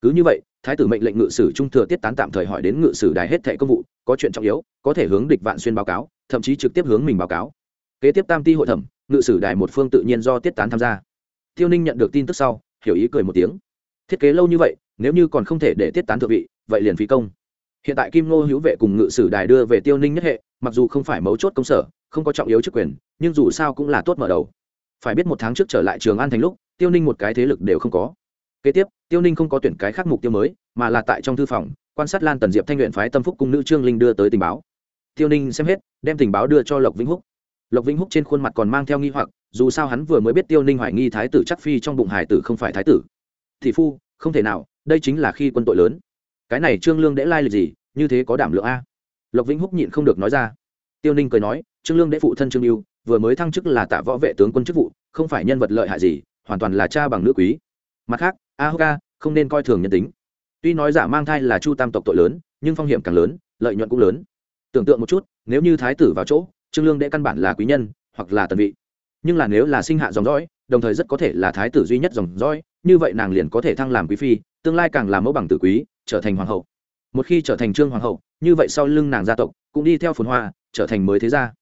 Cứ như vậy, thái tử mệnh lệnh ngự sử trung thừa tiết tán tạm thời hỏi đến ngự sử đài hết thệ công vụ, có chuyện trọng yếu, có thể hướng địch vạn xuyên báo cáo thậm chí trực tiếp hướng mình báo cáo. Kế tiếp tam ti hội thẩm, ngự sử đài một phương tự nhiên do tiết tán tham gia. Tiêu ninh nhận được tin tức sau, hiểu ý cười một tiếng. Thiết kế lâu như vậy, nếu như còn không thể để tiết tán thượng vị, vậy liền phí công. Hiện tại kim ngô hữu vệ cùng ngự sử đài đưa về tiêu ninh nhất hệ, mặc dù không phải mấu chốt công sở, không có trọng yếu chức quyền, nhưng dù sao cũng là tốt mở đầu. Phải biết một tháng trước trở lại trường an thành lúc, tiêu ninh một cái thế lực đều không có. Kế tiếp, tiêu ninh không có tuyển cái khác mục tiêu mới, mà là tại trong thư phòng, quan sát lan tần diệp thanh luyện phái tâm phúc cung nữ trương linh đưa tới tình báo tiêu ninh xem hết, đem tình báo đưa cho lộc vĩnh húc. Lộc vĩnh húc trên khuôn mặt còn mang theo nghi hoặc, dù sao hắn vừa mới biết tiêu ninh hoài nghi thái tử chắc phi trong bụng hải tử không phải thái tử. Thị phu, không thể nào, đây chính là khi quân tội lớn. Cái này trương lương đễ lai lịch gì, như thế có đảm lượng a? Lộc vĩnh húc nhịn không được nói ra. Tiêu ninh cười nói, trương lương đễ phụ thân trương lưu, vừa mới thăng chức là tạ võ vệ tướng quân chức vụ, không phải nhân vật lợi hại gì, hoàn toàn là cha bằng nữ quý. Mặt khác, a hô ca không nên coi thường nhân tính. Tuy nói giả mang thai là chu tam tộc tội lớn, nhưng phong hiểm càng lớn, lợi nhuận cũng lớn tưởng tượng một chút, nếu như thái tử vào chỗ, trương lương đệ căn bản là quý nhân, hoặc là tần vị. Nhưng là nếu là sinh hạ dòng dõi, đồng thời rất có thể là thái tử duy nhất dòng dõi, như vậy nàng liền có thể thăng làm quý phi, tương lai càng làm mẫu bằng tử quý, trở thành hoàng hậu. Một khi trở thành trương hoàng hậu, như vậy sau lưng nàng gia tộc cũng đi theo phồn hoa, trở thành mới thế gia.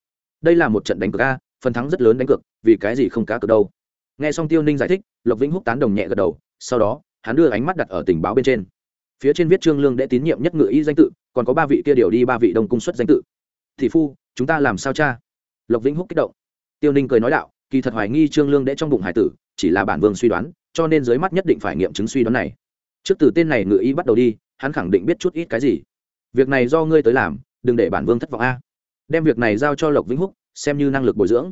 Đây là một trận đánh cược a, phần thắng rất lớn đánh cược, vì cái gì không cá cược đâu. Nghe xong tiêu ninh giải thích, lộc vĩnh húc tán đồng nhẹ gật đầu, sau đó, hắn đưa ánh mắt đặt ở tình báo bên trên phía trên viết trương lương đệ tín nhiệm nhất ngự y danh tự, còn có ba vị kia điều đi ba vị đông cung xuất danh tự. Thị phu, chúng ta làm sao cha? Lộc vĩnh húc kích động. Tiêu ninh cười nói đạo, kỳ thật hoài nghi trương lương đệ trong bụng hải tử, chỉ là bản vương suy đoán, cho nên dưới mắt nhất định phải nghiệm chứng suy đoán này. Trước từ tên này ngự y bắt đầu đi, hắn khẳng định biết chút ít cái gì. Việc này do ngươi tới làm, đừng để bản vương thất vọng a. Đem việc này giao cho lộc vĩnh húc, xem như năng lực bồi dưỡng.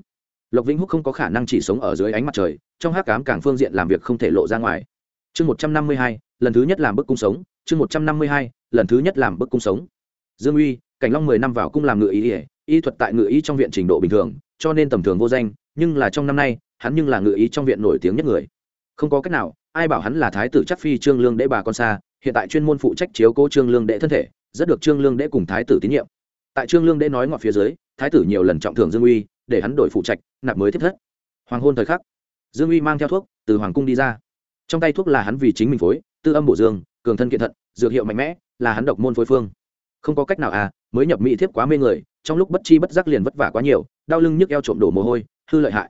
Lộc vĩnh húc không có khả năng chỉ sống ở dưới ánh mặt trời, trong hát cám càng phương diện làm việc không thể lộ ra ngoài. Chương một trăm năm mươi hai, lần thứ nhất làm bức cung sống chương một trăm năm mươi hai, lần thứ nhất làm bức cung sống. Dương uy, cảnh long mười năm vào cung làm ngự y ỉa y thuật tại ngự y trong viện trình độ bình thường, cho nên tầm thường vô danh, nhưng là trong năm nay, hắn nhưng là ngự y trong viện nổi tiếng nhất người. Không có cách nào, ai bảo hắn là thái tử chắc phi trương lương đệ bà con xa, hiện tại chuyên môn phụ trách chiếu cố trương lương đệ thân thể, rất được trương lương đệ cùng thái tử tín nhiệm. Tại trương lương đệ nói ngọt phía dưới, thái tử nhiều lần trọng thưởng dương uy, để hắn đổi phụ trách nạp mới thiết thất. Hoàng hôn thời khắc, dương uy mang theo thuốc, từ hoàng cung đi ra. Trong tay thuốc là hắn vì chính mình phối, tư âm bổ dương cường thân kiện thận, dược hiệu mạnh mẽ, là hắn độc môn phối phương. Không có cách nào à mới nhập mỹ thiếp quá mê người, trong lúc bất chi bất giác liền vất vả quá nhiều, đau lưng nhức eo trộm đổ mồ hôi, hư lợi hại.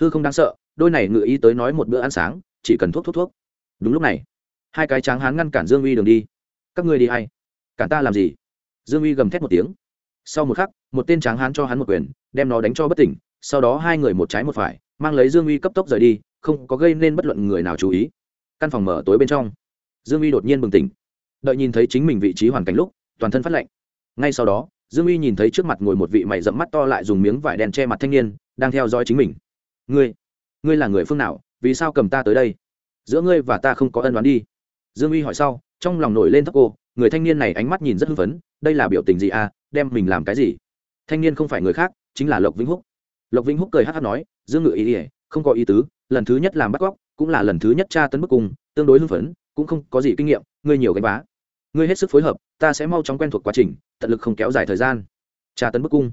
Hư không đáng sợ, đôi này ngự ý tới nói một bữa ăn sáng, chỉ cần thuốc thuốc thuốc. Đúng lúc này, hai cái tráng hán ngăn cản dương uy đường đi. Các ngươi đi hay? Cản ta làm gì? Dương uy gầm thét một tiếng. Sau một khắc, một tên tráng hán cho hắn một quyền, đem nó đánh cho bất tỉnh, sau đó hai người một trái một phải, mang lấy dương uy cấp tốc rời đi, không có gây nên bất luận người nào chú ý. Căn phòng mở tối bên trong dương uy đột nhiên bừng tỉnh. Đợi nhìn thấy chính mình vị trí hoàn cảnh lúc, toàn thân phát lạnh. Ngay sau đó, dương uy nhìn thấy trước mặt ngồi một vị mày dẫm mắt to lại dùng miếng vải đen che mặt thanh niên, đang theo dõi chính mình. Ngươi ngươi là người phương nào, vì sao cầm ta tới đây? Giữa ngươi và ta không có ân đoán đi. Dương uy hỏi sau, trong lòng nổi lên thấp cô người thanh niên này ánh mắt nhìn rất hưng phấn, đây là biểu tình gì à đem mình làm cái gì? Thanh niên không phải người khác, chính là lộc vĩnh húc. Lộc vĩnh húc cười hát hát nói, dương ngự ý ỉa không có ý tứ, lần thứ nhất làm bắt cóc, cũng là lần thứ nhất tra tấn bức cung, tương đối hưng phấn cũng không có gì kinh nghiệm, ngươi nhiều gánh vá. Ngươi hết sức phối hợp, ta sẽ mau chóng quen thuộc quá trình, tận lực không kéo dài thời gian. Tra tấn bức cung.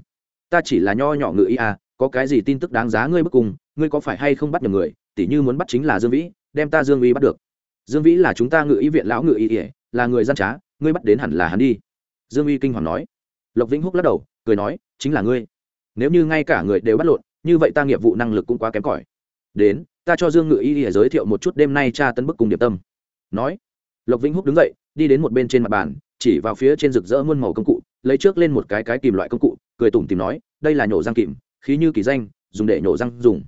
Ta chỉ là nho nhỏ ngự ý à có cái gì tin tức đáng giá ngươi bức cung, ngươi có phải hay không bắt nhầm người, tỉ như muốn bắt chính là dương vĩ, đem ta dương vĩ bắt được. Dương vĩ là chúng ta ngự ý viện lão ngự ý ỉa, là người gian trá, ngươi bắt đến hẳn là hắn đi. Dương uy kinh hoàng nói. Lộc vĩnh húc lắc đầu, cười nói, chính là ngươi. Nếu như ngay cả người đều bắt lộn, như vậy ta nghiệp vụ năng lực cũng quá kém cỏi. Đến, ta cho dương ngự y để giới thiệu một chút đêm nay tra tấn bức cùng điệp tâm nói, lộc vĩnh húc đứng dậy, đi đến một bên trên mặt bàn, chỉ vào phía trên rực rỡ muôn màu công cụ, lấy trước lên một cái cái kìm loại công cụ, cười tủm tìm nói, đây là nhổ răng kìm, khí như kỳ danh, dùng để nhổ răng dùng.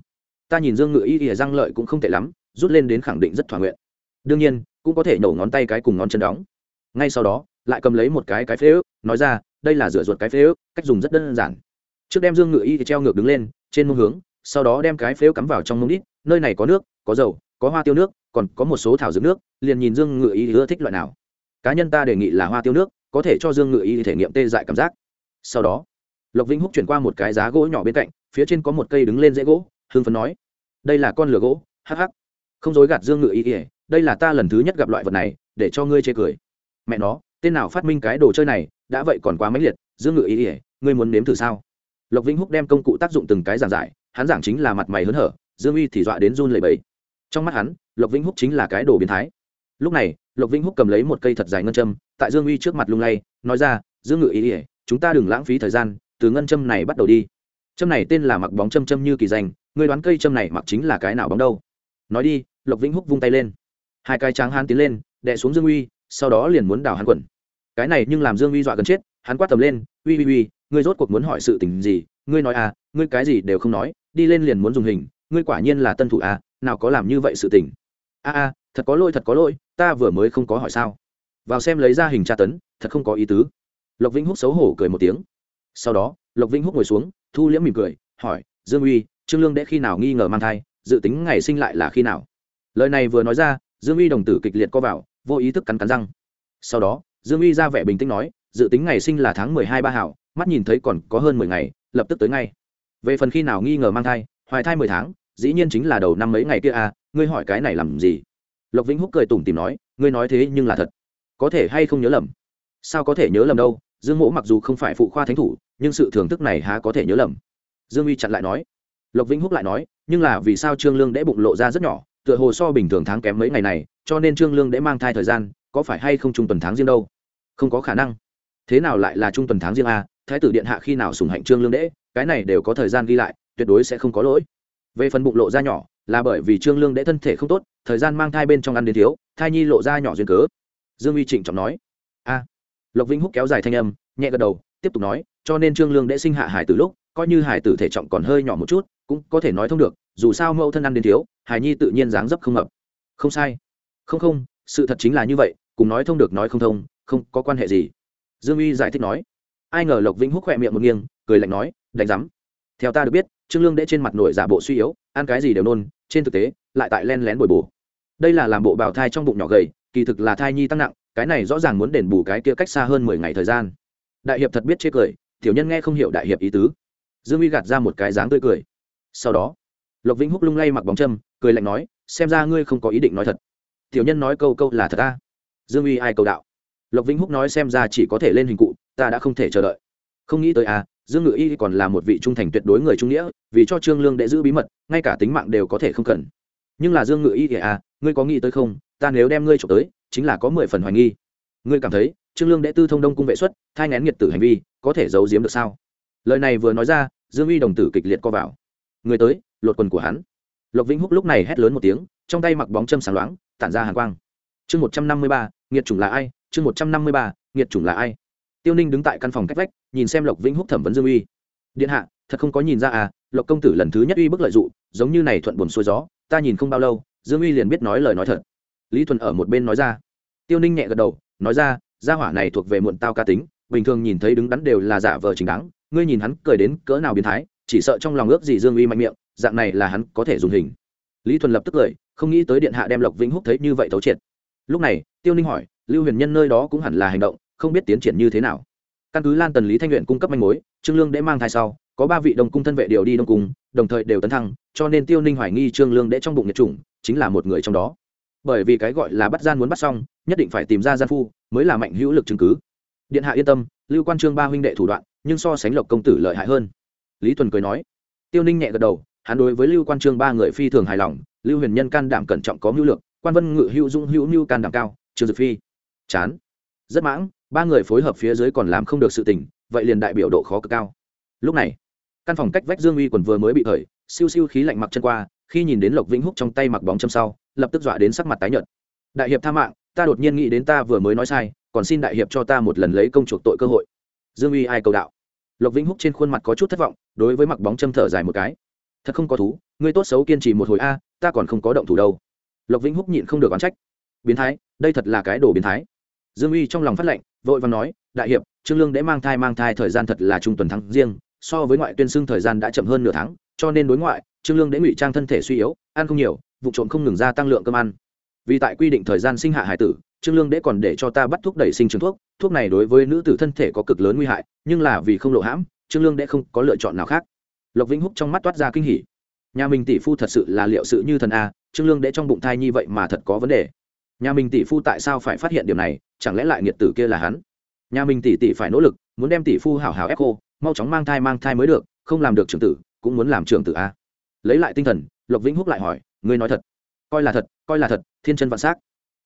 Ta nhìn dương ngự y ỉa răng lợi cũng không tệ lắm, rút lên đến khẳng định rất thỏa nguyện. Đương nhiên, cũng có thể nổ ngón tay cái cùng ngón chân đóng. Ngay sau đó, lại cầm lấy một cái cái phế ước, nói ra, đây là rửa ruột cái phế ước, cách dùng rất đơn giản. Trước đem dương ngự y thì treo ngược đứng lên, trên mông hướng, sau đó đem cái phế ước cắm vào trong mông đít, nơi này có nước, có dầu, có hoa tiêu nước còn có một số thảo dược nước liền nhìn dương ngự y ưa thích loại nào. Cá nhân ta đề nghị là hoa tiêu nước có thể cho dương ngự y thể nghiệm tê dại cảm giác. Sau đó lộc vĩnh húc chuyển qua một cái giá gỗ nhỏ bên cạnh phía trên có một cây đứng lên dễ gỗ hương phấn nói đây là con lửa gỗ hắc hắc. Không dối gạt dương ngự y ỉa đây là ta lần thứ nhất gặp loại vật này để cho ngươi chê cười. Mẹ nó tên nào phát minh cái đồ chơi này đã vậy còn quá mãnh liệt dương ngự Y, ỉa ngươi muốn nếm thử sao? Lộc vĩnh húc đem công cụ tác dụng từng cái giảng giải hắn giảng chính là mặt mày hớn hở dương uy thì dọa đến run lầy bẫy trong mắt hắn, lộc vĩnh húc chính là cái đồ biến thái. Lúc này, lộc vĩnh húc cầm lấy một cây thật dài ngân châm, tại dương uy trước mặt lung lay, nói ra, dương ngự ý ỉa chúng ta đừng lãng phí thời gian, từ ngân châm này bắt đầu đi. Châm này tên là mặc bóng châm châm như kỳ danh, người đoán cây châm này mặc chính là cái nào bóng đâu. Nói đi, lộc vĩnh húc vung tay lên. Hai cái tráng hắn tiến lên, đè xuống dương uy, sau đó liền muốn đào hắn quần. Cái này nhưng làm dương uy dọa gần chết, hắn quát tầm lên, uy uy uy, ngươi rốt cuộc muốn hỏi sự tình gì? Ngươi nói à ngươi cái gì đều không nói, đi lên liền muốn dùng hình ngươi quả nhiên là tân thủ à nào có làm như vậy sự tình. A a, thật có lỗi, thật có lỗi, ta vừa mới không có hỏi sao. Vào xem lấy ra hình tra tấn, thật không có ý tứ. Lộc vĩnh húc xấu hổ cười một tiếng. Sau đó, lộc vĩnh húc ngồi xuống, thu liễm mỉm cười, hỏi, dương uy, trương lương đệ khi nào nghi ngờ mang thai, dự tính ngày sinh lại là khi nào? Lời này vừa nói ra, dương uy đồng tử kịch liệt co vào, vô ý thức cắn cắn răng. Sau đó, dương uy ra vẻ bình tĩnh nói, dự tính ngày sinh là tháng mười hai ba hảo, mắt nhìn thấy còn có hơn mười ngày, lập tức tới ngay. Về phần khi nào nghi ngờ mang thai, hoài thai mười tháng dĩ nhiên chính là đầu năm mấy ngày kia à ngươi hỏi cái này làm gì? Lộc vĩnh húc cười tủm tìm nói, ngươi nói thế nhưng là thật. Có thể hay không nhớ lầm? Sao có thể nhớ lầm đâu? Dương mỗ mặc dù không phải phụ khoa thánh thủ, nhưng sự thưởng thức này há có thể nhớ lầm. Dương uy chặn lại nói. Lộc vĩnh húc lại nói, nhưng là vì sao trương lương đễ bụng lộ ra rất nhỏ, tựa hồ so bình thường tháng kém mấy ngày này, cho nên trương lương đễ mang thai thời gian, có phải hay không trung tuần tháng riêng đâu? Không có khả năng. Thế nào lại là trung tuần tháng riêng a thái tử điện hạ khi nào sùng hạnh trương lương đễ cái này đều có thời gian ghi lại, tuyệt đối sẽ không có lỗi về phần bụng lộ ra nhỏ, là bởi vì trương lương đệ thân thể không tốt, thời gian mang thai bên trong ăn đến thiếu, thai nhi lộ ra nhỏ duyên cớ. Dương uy trịnh trọng nói. A. Lộc vĩnh húc kéo dài thanh âm, nhẹ gật đầu, tiếp tục nói, cho nên trương lương đệ sinh hạ hải từ lúc, coi như hải tử thể trọng còn hơi nhỏ một chút, cũng có thể nói thông được, dù sao mẫu thân ăn đến thiếu, hải nhi tự nhiên dáng dấp không mập không sai. Không không, sự thật chính là như vậy, cùng nói thông được nói không thông, không có quan hệ gì. Dương uy giải thích nói. Ai ngờ lộc vĩnh húc khỏe miệng một nghiêng, cười lạnh nói, đánh giám theo ta được biết, trương lương đệ trên mặt nổi giả bộ suy yếu, ăn cái gì đều nôn, trên thực tế, lại tại len lén bồi bổ. Đây là làm bộ bào thai trong bụng nhỏ gầy, kỳ thực là thai nhi tăng nặng, cái này rõ ràng muốn đền bù cái kia cách xa hơn mười ngày thời gian. Đại hiệp thật biết chê cười, tiểu nhân nghe không hiểu đại hiệp ý tứ. Dương uy gạt ra một cái dáng tươi cười. Sau đó, lộc vĩnh húc lung lay mặc bóng châm, cười lạnh nói, xem ra ngươi không có ý định nói thật. Tiểu nhân nói câu câu là thật ta. Dương uy ai cầu đạo. Lộc vĩnh húc nói xem ra chỉ có thể lên hình cụ, ta đã không thể chờ đợi. Không nghĩ tới à dương ngự y còn là một vị trung thành tuyệt đối người trung nghĩa, vì cho trương lương đệ giữ bí mật, ngay cả tính mạng đều có thể không cần. Nhưng là dương ngự y thì à ngươi có nghĩ tới không? Ta nếu đem ngươi trộm tới, chính là có mười phần hoài nghi. Ngươi cảm thấy, trương lương đệ tư thông đông cung vệ xuất, thai ngén nhiệt tử hành vi, có thể giấu giếm được sao? Lời này vừa nói ra, dương uy đồng tử kịch liệt co vào. Người tới, lột quần của hắn. Lộc vĩnh húc lúc này hét lớn một tiếng, trong tay mặc bóng châm sáng loáng, tản ra hàn quang. Chương một trăm năm mươi ba, nghiệt chủng là ai? Chương một trăm năm mươi ba, nghiệt chủng là ai? Tiêu ninh đứng tại căn phòng cách vách, nhìn xem lộc vĩnh húc thẩm vấn dương uy. Điện hạ, thật không có nhìn ra à lộc công tử lần thứ nhất uy bức lợi d ụ giống như này thuận buồn xuôi gió, ta nhìn không bao lâu, dương uy liền biết nói lời nói thật. Lý thuần ở một bên nói ra. Tiêu ninh nhẹ gật đầu, nói ra, gia hỏa này thuộc về muộn tao ca tính, bình thường nhìn thấy đứng đắn đều là giả vờ chính đáng, ngươi nhìn hắn cười đến cỡ nào biến thái, chỉ sợ trong lòng ước gì dương uy mạnh miệng, dạng này là hắn có thể dùng hình. Lý thuần lập tức cười, không nghĩ tới điện hạ đem lộc vĩnh húc thấy như vậy thấu triệt. Lúc này, tiêu ninh hỏi, lưu huyền nhân nơi đó cũng hẳn là hành động không biết tiến triển như thế nào. Căn cứ lan tần lý thanh nguyện cung cấp manh mối, trương lương đễ mang thai sau, có ba vị đồng cung thân vệ đều đi đông cung, đồng thời đều tấn thăng, cho nên tiêu ninh hoài nghi trương lương đễ trong bụng nhiệt chủng chính là một người trong đó. Bởi vì cái gọi là bắt gian muốn bắt xong, nhất định phải tìm ra gian phu, mới là mạnh hữu lực chứng cứ. Điện hạ yên tâm, lưu quan trương ba huynh đệ thủ đoạn, nhưng so sánh lộc công tử lợi hại hơn. Lý tuần cười nói, tiêu ninh nhẹ gật đầu, hắn đối với lưu quan trương ba người phi thường hài lòng, lưu huyền nhân can đảm cẩn trọng có mưu lược, quan vân ngự hữu dung hữu mưu can đảm cao, trương dực phi, chán. Rất mãng ba người phối hợp phía dưới còn làm không được sự tình, vậy liền đại biểu độ khó cực cao. Lúc này, căn phòng cách vách dương uy quần vừa mới bị khởi siêu siêu khí lạnh mặc chân qua, khi nhìn đến lộc vĩnh húc trong tay mặc bóng châm sau, lập tức dọa đến sắc mặt tái nhợt. Đại hiệp tha mạng, ta đột nhiên nghĩ đến ta vừa mới nói sai, còn xin đại hiệp cho ta một lần lấy công chuộc tội cơ hội. Dương uy ai cầu đạo. Lộc vĩnh húc trên khuôn mặt có chút thất vọng, đối với mặc bóng châm thở dài một cái. Thật không có thú ngươi tốt xấu kiên trì một hồi a, ta còn không có động thủ đâu. Lộc vĩnh húc nhịn không được oán trách. Biến thái, đây thật là cái đồ biến thái dương uy trong lòng phát lệnh, vội và nói, đại hiệp, trương lương đã mang thai mang thai thời gian thật là trung tuần tháng riêng, so với ngoại tuyên xưng thời gian đã chậm hơn nửa tháng, cho nên đối ngoại, trương lương đã ngụy trang thân thể suy yếu, ăn không nhiều, vụ trộm không ngừng ra tăng lượng cơm ăn. Vì tại quy định thời gian sinh hạ hải tử, trương lương đễ còn để cho ta bắt thuốc đẩy sinh trường thuốc thuốc này đối với nữ tử thân thể có cực lớn nguy hại, nhưng là vì không lộ hãm, trương lương đễ không có lựa chọn nào khác. Lộc vĩnh húc trong mắt toát ra kinh hỉ. Nhà mình tỷ phu thật sự là liệu sự như thần a, trương lương đễ trong bụng thai như vậy mà thật có vấn đề nhà mình tỷ phu tại sao phải phát hiện điểm này? Chẳng lẽ lại nghiệt tử kia là hắn? Nhà mình tỷ tỷ phải nỗ lực, muốn đem tỷ phu hảo hảo ép cô mau chóng mang thai mang thai mới được, không làm được trưởng tử, cũng muốn làm trưởng tử a. Lấy lại tinh thần, lộc vĩnh húc lại hỏi, ngươi nói thật? Coi là thật, coi là thật, thiên chân vạn s á c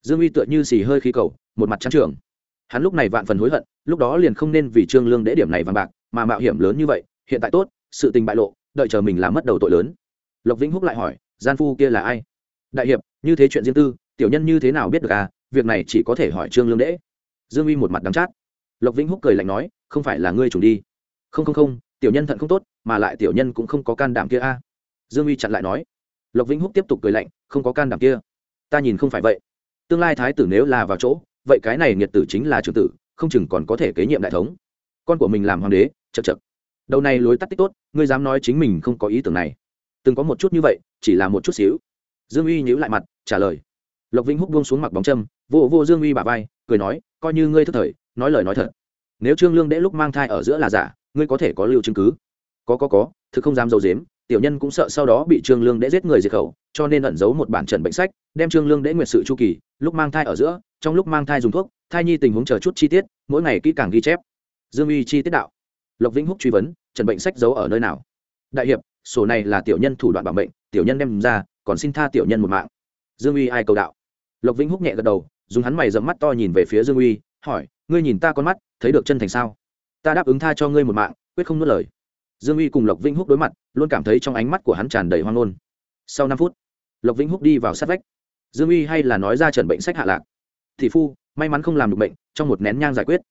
dương uy tựa như xì hơi khí cầu, một mặt trắng trường hắn lúc này vạn phần hối hận, lúc đó liền không nên vì trương lương đễ điểm này vàng bạc, mà mạo hiểm lớn như vậy, hiện tại tốt, sự tình bại lộ, đợi chờ mình làm mất đầu tội lớn. Lộc vĩnh húc lại hỏi, gian phu kia là ai? Đại hiệp, như thế chuyện riêng tư tiểu nhân như thế nào biết được à việc này chỉ có thể hỏi trương lương đễ. Dương uy một mặt đắng chát. Lộc vĩnh húc cười lạnh nói, không phải là ngươi chủ đi. Không không không, tiểu nhân thận không tốt, mà lại tiểu nhân cũng không có can đảm kia a dương uy chặn lại nói. Lộc vĩnh húc tiếp tục cười lạnh, không có can đảm kia. Ta nhìn không phải vậy. Tương lai thái tử nếu là vào chỗ, vậy cái này nghiệt tử chính là trưởng tử, không chừng còn có thể kế nhiệm đại thống. Con của mình làm hoàng đế chật chật đầu này lối tắt tích tốt, ngươi dám nói chính mình không có ý tưởng này. Từng có một chút như vậy, chỉ là một chút xíu. Dương uy nhíu lại mặt, trả lời lộc vĩnh húc buông xuống mặc bóng châm, vô vô dương uy bà vai, cười nói, coi như ngươi thức thời, nói lời nói thật. Nếu trương lương đễ lúc mang thai ở giữa là giả, ngươi có thể có lưu chứng cứ. Có có có, thực không dám dầu dếm tiểu nhân cũng sợ sau đó bị trương lương đễ giết người diệt khẩu, cho nên ẩn giấu một bản trần bệnh sách, đem trương lương đễ nguyệt sự chu kỳ, lúc mang thai ở giữa, trong lúc mang thai dùng thuốc, thai nhi tình huống chờ chút chi tiết, mỗi ngày kỹ càng ghi chép. Dương uy chi tiết đạo. Lộc vĩnh húc truy vấn trần bệnh sách giấu ở nơi nào? Đại hiệp, sổ này là tiểu nhân thủ đoạn bảo mệnh, tiểu nhân đem ra, còn xin tha tiểu nhân một mạng dương uy ai cầu đạo? Lộc vĩnh húc nhẹ gật đầu, dùng hắn mày dẫm mắt to nhìn về phía dương uy, hỏi, ngươi nhìn ta con mắt, thấy được chân thành sao? Ta đáp ứng tha cho ngươi một mạng, quyết không nuốt lời. Dương uy cùng lộc vĩnh húc đối mặt, luôn cảm thấy trong ánh mắt của hắn tràn đầy hoang ngôn. Sau năm phút, lộc vĩnh húc đi vào sát vách. Dương uy hay là nói ra trần bệnh sách hạ lạc? Thị phu, may mắn không làm được bệnh, trong một nén nhang giải quyết.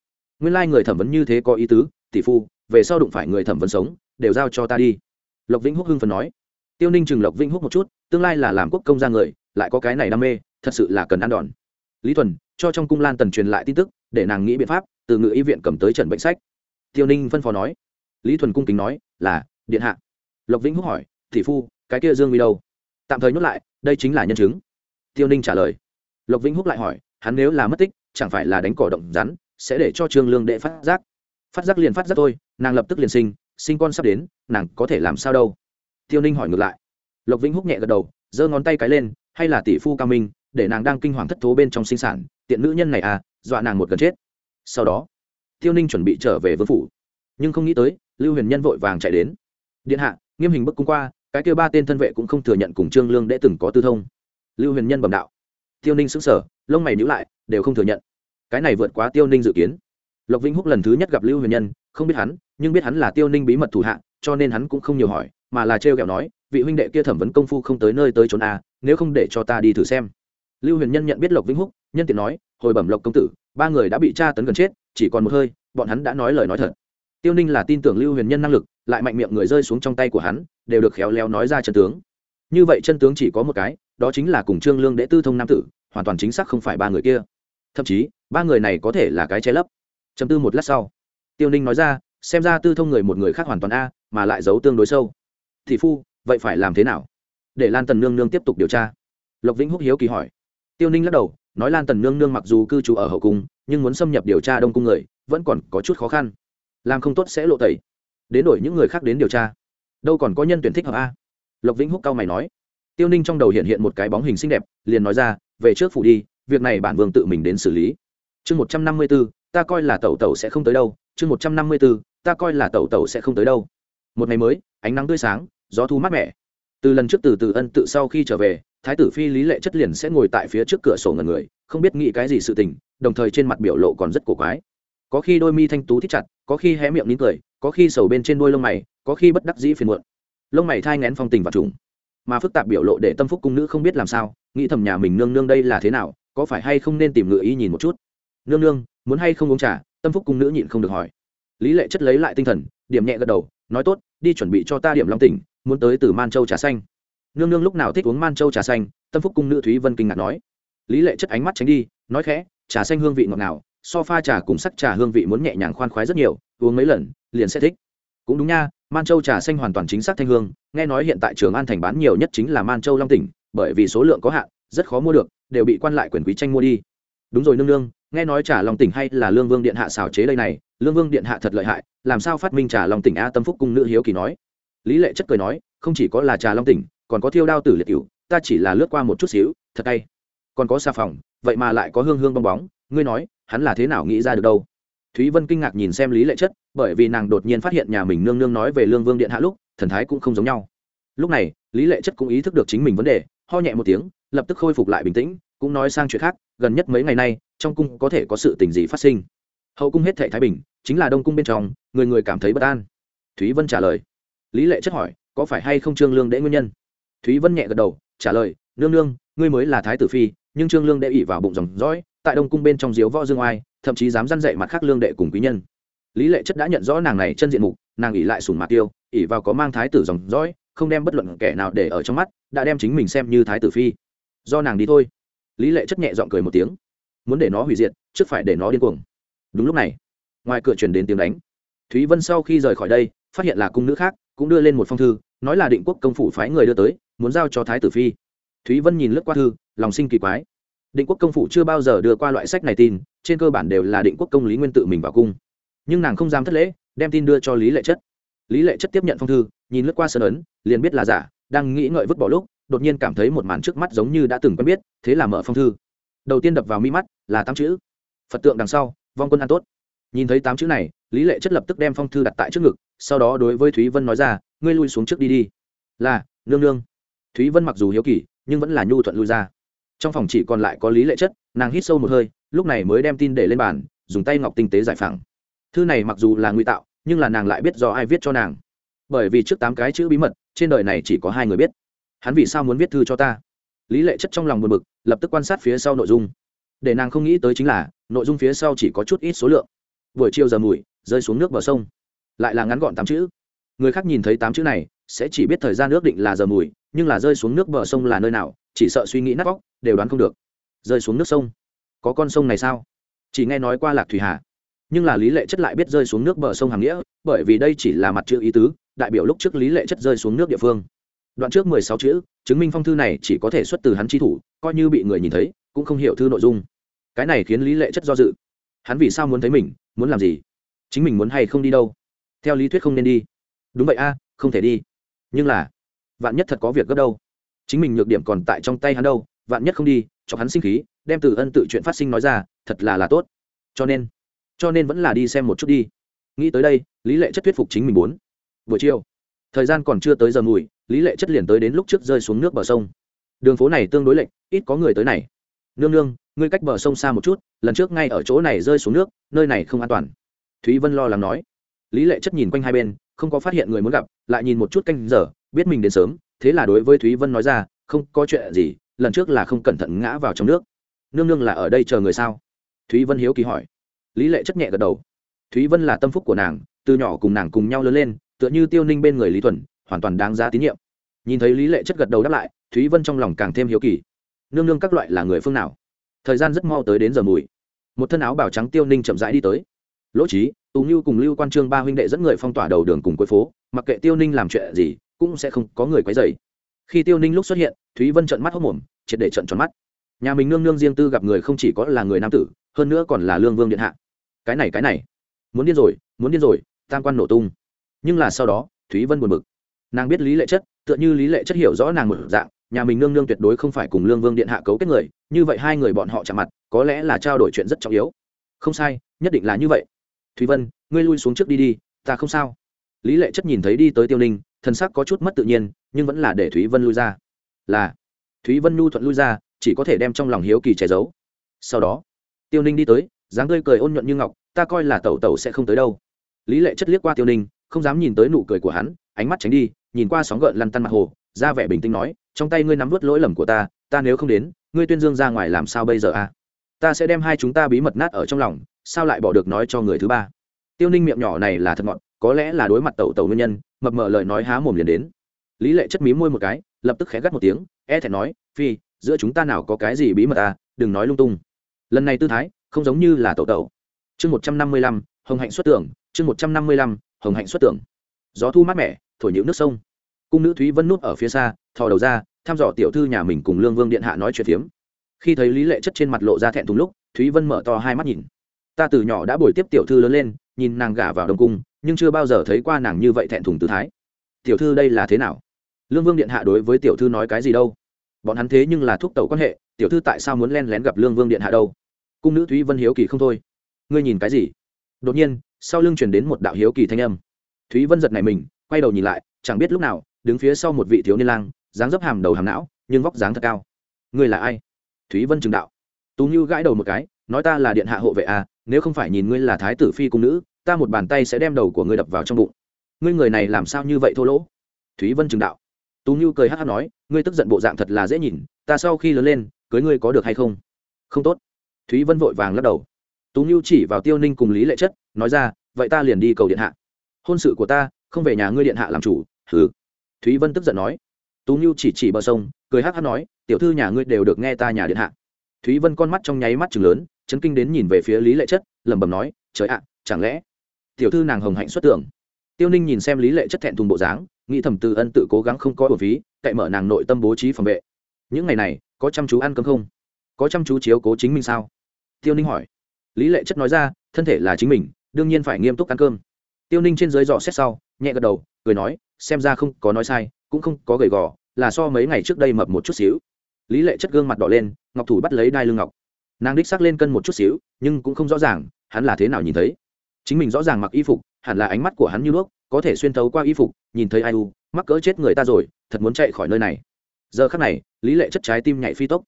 Nguyên lai người thẩm vấn như thế có ý tứ, tỷ phu, về sau đụng phải người thẩm vấn sống, đều giao cho ta đi. Lộc vĩnh húc hưng phần nói. Tiêu ninh chừng lộc vĩnh húc một chút, tương lai là làm quốc công ra người lại có cái này đam mê, thật sự là cần ăn đòn. Lý thuần, cho trong cung lan tần truyền lại tin tức, để nàng nghĩ biện pháp, từ ngự y viện cầm tới trần bệnh sách. Tiêu ninh phân phó nói. Lý thuần cung kính nói, là, điện hạ. Lộc vĩnh húc hỏi thị phu, cái kia dương Vi đâu? Tạm thời nhốt lại, đây chính là nhân chứng. Tiêu ninh trả lời. Lộc vĩnh húc lại hỏi, hắn nếu là mất tích, chẳng phải là đánh cỏ động rắn, sẽ để cho trương lương đệ phát giác? Phát giác liền phát giác thôi, nàng lập tức liền sinh sinh con sắp đến, nàng có thể làm sao đâu? Tiêu ninh hỏi ngược lại. Lộc vĩnh húc nhẹ gật đầu, giơ ngón tay cái lên hay là tỷ phu cao minh, để nàng đang kinh hoàng thất thố bên trong sinh sản, tiện nữ nhân này à dọa nàng một gần chết. Sau đó, tiêu ninh chuẩn bị trở về vương phủ. Nhưng không nghĩ tới, lưu huyền nhân vội vàng chạy đến. Điện hạ, nghiêm hình bức cung qua, cái kêu ba tên thân vệ cũng không thừa nhận cùng trương lương đệ từng có tư thông. Lưu huyền nhân bẩm đạo. Tiêu ninh xứng sở lông mày nhữ lại, đều không thừa nhận. Cái này vượt quá tiêu ninh dự kiến. Lộc vĩnh húc lần thứ nhất gặp lưu huyền nhân, không biết hắn, nhưng biết hắn là tiêu ninh bí mật thủ hạ, cho nên hắn cũng không nhiều hỏi, mà là trêu kẹo nói vị huynh đệ kia thẩm vấn công phu không tới nơi tới trốn a à, nếu không để cho ta đi thử xem. Lưu huyền nhân nhận biết lộc vĩnh húc, nhân tiện nói, hồi bẩm lộc công tử, ba người đã bị tra tấn gần chết, chỉ còn một hơi, bọn hắn đã nói lời nói thật. Tiêu ninh là tin tưởng lưu huyền nhân năng lực, lại mạnh miệng người rơi xuống trong tay của hắn, đều được khéo léo nói ra chân tướng. Như vậy chân tướng chỉ có một cái, đó chính là cùng trương lương đệ tư thông nam tử, hoàn toàn chính xác không phải ba người kia. Thậm chí, ba người này có thể là cái che lấp. Chấm tư một lát sau, tiêu ninh nói ra, xem ra tư thông người một người khác hoàn toàn a, mà lại giấu tương đối sâu. Thị phu vậy phải làm thế nào? Để lan tần nương nương tiếp tục điều tra. Lộc vĩnh húc hiếu kỳ hỏi. Tiêu ninh lắc đầu, nói lan tần nương nương mặc dù cư trú ở hậu cung, nhưng muốn xâm nhập điều tra đông cung người, vẫn còn có chút khó khăn. Làm không tốt sẽ lộ tẩy. Đến đổi những người khác đến điều tra. Đâu còn có nhân tuyển thích hợp a? Lộc vĩnh húc cao mày nói. Tiêu ninh trong đầu hiện hiện một cái bóng hình xinh đẹp, liền nói ra, về trước phủ đi, việc này bản vương tự mình đến xử lý. Chương một trăm năm mươi b ố ta coi là tẩu tẩu sẽ không tới đâu. Chương một trăm năm mươi b ố ta coi là tẩu tẩu sẽ không tới đâu. Một ngày mới, ánh nắng tươi sáng gió thu mát mẻ. Từ lần trước từ từ ân tự sau khi trở về, thái tử phi lý lệ chất liền sẽ ngồi tại phía trước cửa sổ ngần người, không biết nghĩ cái gì sự tình, đồng thời trên mặt biểu lộ còn rất cổ quái. Có khi đôi mi thanh tú thích chặt, có khi hé miệng nín cười, có khi sầu bên trên đôi lông mày, có khi bất đắc dĩ phiền muộn. Lông mày thai ngén phong tình và trùng. Mà phức tạp biểu lộ để tâm phúc cung nữ không biết làm sao, nghĩ thầm nhà mình nương nương đây là thế nào, có phải hay không nên tìm ngựa ý nhìn một chút. Nương nương, muốn hay không uống trà? Tâm phúc cung nữ nhịn không được hỏi. Lý lệ chất lấy lại tinh thần, điểm nhẹ gật đầu, nói tốt, đi chuẩn bị cho ta điểm long tỉnh muốn tới từ man châu trà xanh. Nương nương lúc nào thích uống man châu trà xanh, tâm phúc cung nữ thúy vân kinh ngạc nói. Lý lệ chất ánh mắt tránh đi, nói khẽ, trà xanh hương vị ngọt ngào, so pha trà cùng sắc trà hương vị muốn nhẹ nhàng khoan khoái rất nhiều, uống mấy lần, liền sẽ thích. Cũng đúng nha, man châu trà xanh hoàn toàn chính xác thanh hương, nghe nói hiện tại trường an thành bán nhiều nhất chính là man châu long tỉnh, bởi vì số lượng có hạn, rất khó mua được, đều bị quan lại quyền quý tranh mua đi. Đúng rồi nương nương, nghe nói trà long tỉnh hay là lương vương điện hạ xào chế đây này, lương vương điện hạ thật lợi hại, làm sao phát minh trà long tỉnh a? Tâm phúc cung nữ hiếu kỳ nói lý lệ chất cười nói, không chỉ có là trà long tỉnh, còn có thiêu đao tử liệt cựu ta chỉ là lướt qua một chút xíu, thật tay còn có xà phòng, vậy mà lại có hương hương bong bóng, ngươi nói, hắn là thế nào nghĩ ra được đâu? Thúy vân kinh ngạc nhìn xem lý lệ chất, bởi vì nàng đột nhiên phát hiện nhà mình nương nương nói về lương vương điện hạ lúc, thần thái cũng không giống nhau. Lúc này, lý lệ chất cũng ý thức được chính mình vấn đề, ho nhẹ một tiếng, lập tức khôi phục lại bình tĩnh, cũng nói sang chuyện khác, gần nhất mấy ngày nay, trong cung có thể có sự tình gì phát sinh? Hậu cung hết thệ thái bình, chính là đông cung bên trong, người người cảm thấy bất an. Thúy vân trả lời lý lệ chất hỏi, có phải hay không trương lương đệ nguyên nhân? Thúy vân nhẹ gật đầu, trả lời, nương nương, ngươi mới là thái tử phi, nhưng trương lương đệ ỉ vào bụng dòng dõi, tại đông cung bên trong diếu võ dương oai, thậm chí dám dăn dạy mặt khác lương đệ cùng quý nhân. Lý lệ chất đã nhận rõ nàng này chân diện mục, nàng ỉ lại sùng mạc tiêu ỉ vào có mang thái tử dòng dõi, không đem bất luận kẻ nào để ở trong mắt, đã đem chính mình xem như thái tử phi. Do nàng đi thôi. Lý lệ chất nhẹ g i ọ n g cười một tiếng. Muốn để nó hủy diệt, trước phải để nó điên cuồng. Đúng lúc này, ngoài cửa truyền đến tiếng đánh. Thúy vân sau khi rời khỏi đây, phát hiện là cung nữ khác cũng đưa lên một phong thư, nói là định quốc công phủ phái người đưa tới, muốn giao cho thái tử phi. Thúy vân nhìn lướt qua thư, lòng sinh kỳ quái. Định quốc công phủ chưa bao giờ đưa qua loại sách này tin, trên cơ bản đều là định quốc công lý nguyên tự mình vào cung. Nhưng nàng không dám thất lễ, đem tin đưa cho lý lệ chất. Lý lệ chất tiếp nhận phong thư, nhìn lướt qua sơn ấn, liền biết là giả, đang nghĩ ngợi vứt bỏ lúc, đột nhiên cảm thấy một màn trước mắt giống như đã từng quen biết, thế là mở phong thư. Đầu tiên đập vào mi mắt, là tám chữ. Phật tượng đằng sau, vong quân an tốt. Nhìn thấy tám chữ này, lý lệ chất lập tức đem phong thư đặt tại trước ngực sau đó đối với thúy vân nói ra, ngươi lui xuống trước đi đi. Là, nương nương. Thúy vân mặc dù hiếu kỳ, nhưng vẫn là nhu thuận lui ra. Trong phòng chỉ còn lại có lý lệ chất, nàng hít sâu một hơi, lúc này mới đem tin để lên bàn, dùng tay ngọc tinh tế giải phẳng. Thư này mặc dù là nguy tạo, nhưng là nàng lại biết do ai viết cho nàng. Bởi vì trước tám cái chữ bí mật, trên đời này chỉ có hai người biết. Hắn vì sao muốn viết thư cho ta? Lý lệ chất trong lòng buồn bực, lập tức quan sát phía sau nội dung. Để nàng không nghĩ tới chính là, nội dung phía sau chỉ có chút ít số lượng. Buổi chiều giờ mùi, rơi xuống nước bờ sông lại là ngắn gọn tám chữ. Người khác nhìn thấy tám chữ này, sẽ chỉ biết thời gian ước định là giờ mùi, nhưng là rơi xuống nước bờ sông là nơi nào, chỉ sợ suy nghĩ nát vóc đều đoán không được. Rơi xuống nước sông? Có con sông này sao? Chỉ nghe nói qua lạc thủy hà. Nhưng là lý lệ chất lại biết rơi xuống nước bờ sông hàm nghĩa, bởi vì đây chỉ là mặt chữ ý tứ, đại biểu lúc trước lý lệ chất rơi xuống nước địa phương. Đoạn trước mười sáu chữ, chứng minh phong thư này chỉ có thể xuất từ hắn chi thủ, coi như bị người nhìn thấy, cũng không hiểu thư nội dung. Cái này khiến lý lệ chất do dự. Hắn vì sao muốn thấy mình, muốn làm gì? Chính mình muốn hay không đi đâu? Theo lý thuyết không nên đi. Đúng vậy a không thể đi. Nhưng là vạn nhất thật có việc gấp đâu? Chính mình nhược điểm còn tại trong tay hắn đâu vạn nhất không đi cho hắn sinh khí đem từ ân tự chuyện phát sinh nói ra thật là là tốt. Cho nên cho nên vẫn là đi xem một chút đi. Nghĩ tới đây lý lệ chất thuyết phục chính mình muốn buổi chiều thời gian còn chưa tới giờ mùi lý lệ chất liền tới đến lúc trước rơi xuống nước bờ sông. Đường phố này tương đối lệch, ít có người tới này. Nương nương ngươi cách bờ sông xa một chút lần trước ngay ở chỗ này rơi xuống nước nơi này không an toàn. Thúy vân lo lắng nói lý lệ chất nhìn quanh hai bên, không có phát hiện người muốn gặp, lại nhìn một chút canh giờ, biết mình đến sớm, thế là đối với thúy vân nói ra, không có chuyện gì, lần trước là không cẩn thận ngã vào trong nước. Nương nương là ở đây chờ người sao? Thúy vân hiếu kỳ hỏi. Lý lệ chất nhẹ gật đầu. Thúy vân là tâm phúc của nàng, từ nhỏ cùng nàng cùng nhau lớn lên, tựa như tiêu ninh bên người lý thuần, hoàn toàn đáng giá tín nhiệm. Nhìn thấy lý lệ chất gật đầu đáp lại, thúy vân trong lòng càng thêm hiếu kỳ. Nương nương các loại là người phương nào? Thời gian rất mau tới đến giờ mùi. Một thân áo bảo trắng tiêu ninh chậm rãi đi tới. Lỗ trí tú như cùng lưu quan trương ba huynh đệ dẫn người phong tỏa đầu đường cùng cuối phố, mặc kệ tiêu ninh làm chuyện gì, cũng sẽ không có người quấy dày khi tiêu ninh lúc xuất hiện, thúy vân trận mắt hốc mồm, triệt để trận tròn mắt. Nhà mình nương nương riêng tư gặp người không chỉ có là người nam tử, hơn nữa còn là lương vương điện hạ. Cái này cái này. Muốn điên rồi, muốn điên rồi, tam quan nổ tung. Nhưng là sau đó, thúy vân buồn bực. Nàng biết lý lệ chất, tựa như lý lệ chất hiểu rõ nàng một dạng, nhà mình nương nương tuyệt đối không phải cùng lương vương điện hạ cấu kết người, như vậy hai người bọn họ chạm mặt, có lẽ là trao đổi chuyện rất trọng yếu. Không sai, nhất định là như vậy thúy vân, ngươi lui xuống trước đi đi, ta không sao. Lý lệ chất nhìn thấy đi tới tiêu ninh, thần sắc có chút mất tự nhiên, nhưng vẫn là để thúy vân lui ra. Là, thúy vân nhu thuận lui ra, chỉ có thể đem trong lòng hiếu kỳ che giấu. Sau đó, tiêu ninh đi tới, dáng tươi cười ôn nhuận như ngọc, ta coi là tẩu tẩu sẽ không tới đâu. Lý lệ chất liếc qua tiêu ninh, không dám nhìn tới nụ cười của hắn, ánh mắt tránh đi, nhìn qua sóng gợn lăn tăn mặt hồ, ra vẻ bình tĩnh nói, trong tay ngươi nắm vớt lỗi lầm của ta ta nếu không đến, ngươi tuyên dương ra ngoài làm sao bây giờ à? Ta sẽ đem hai chúng ta bí mật nát ở trong lòng, sao lại bỏ được nói cho người thứ ba? Tiêu ninh miệng nhỏ này là thật ngọt, có lẽ là đối mặt tẩu tẩu nguyên nhân, mập mờ lời nói há mồm liền đến. Lý lệ chất mí môi một cái, lập tức khẽ gắt một tiếng e thẹn nói, phi, giữa chúng ta nào có cái gì bí mật à đừng nói lung tung. Lần này tư thái, không giống như là tẩu tẩu. Chương một trăm năm mươi lăm, hồng hạnh xuất tưởng, chương một trăm năm mươi lăm, hồng hạnh xuất tưởng. Gió thu mát mẻ, thổi nhữ nước sông. Cung nữ thúy vân nút ở phía xa, thò đầu ra, thăm dò tiểu thư nhà mình cùng lương vương điện hạ nói chuyện phiếm khi thấy lý lệ chất trên mặt lộ ra thẹn thùng lúc, thúy vân mở to hai mắt nhìn. Ta từ nhỏ đã bồi tiếp tiểu thư lớn lên, nhìn nàng gả vào đông cung, nhưng chưa bao giờ thấy qua nàng như vậy thẹn thùng tự thái. Tiểu thư đây là thế nào? Lương vương điện hạ đối với tiểu thư nói cái gì đâu? Bọn hắn thế nhưng là thúc tẩu quan hệ, tiểu thư tại sao muốn len lén gặp lương vương điện hạ đâu? Cung nữ thúy vân hiếu kỳ không thôi. Ngươi nhìn cái gì? Đột nhiên, sau lưng chuyển đến một đạo hiếu kỳ thanh âm. Thúy vân giật này mình, quay đầu nhìn lại, chẳng biết lúc nào, đứng phía sau một vị thiếu niên lang, dáng dấp hàm đầu hàm não, nhưng vóc dáng thật cao. Ngươi là ai? Thúy vân trừng đạo. Tú như gãi đầu một cái, nói ta là điện hạ hộ vệ à nếu không phải nhìn ngươi là thái tử phi cung nữ, ta một bàn tay sẽ đem đầu của ngươi đập vào trong bụng. Ngươi người này làm sao như vậy thô lỗ? Thúy vân trừng đạo. Tú như cười hát hát nói, ngươi tức giận bộ dạng thật là dễ nhìn, ta sau khi lớn lên, cưới ngươi có được hay không? Không tốt. Thúy vân vội vàng lắc đầu. Tú như chỉ vào tiêu ninh cùng lý lệ chất, nói ra, vậy ta liền đi cầu điện hạ. Hôn sự của ta, không về nhà ngươi điện hạ làm chủ, hừ. Thúy vân tức giận nói. Tú như chỉ chỉ bờ sông, cười hát hát nói tiểu thư nhà ngươi đều được nghe ta nhà điện hạ. Thúy vân con mắt trong nháy mắt chừng lớn, chấn kinh đến nhìn về phía lý lệ chất, lẩm bẩm nói, trời ạ, chẳng lẽ tiểu thư nàng hồng hạnh xuất tưởng? Tiêu ninh nhìn xem lý lệ chất thẹn thùng bộ dáng, nghĩ thầm từ ân tự cố gắng không có bổ phí, cậy mở nàng nội tâm bố trí phòng vệ. Những ngày này, có chăm chú ăn cơm không? Có chăm chú chiếu cố chính mình sao? Tiêu ninh hỏi. Lý lệ chất nói ra, thân thể là chính mình, đương nhiên phải nghiêm túc ăn cơm. Tiêu ninh trên dưới dò xét sau, nhẹ gật đầu, cười nói, xem ra không có nói sai, cũng không có gầy gò, là so mấy ngày trước đây mập một chút xíu lý lệ chất gương mặt đỏ lên, ngọc thủ bắt lấy đai lưng ngọc. Nàng đích sắc lên cân một chút xíu, nhưng cũng không rõ ràng, hắn là thế nào nhìn thấy. Chính mình rõ ràng mặc y phục, hẳn là ánh mắt của hắn như đuốc, có thể xuyên thấu qua y phục, nhìn thấy ai u, mắc cỡ chết người ta rồi, thật muốn chạy khỏi nơi này. Giờ khắc này, lý lệ chất trái tim nhảy phi tốc.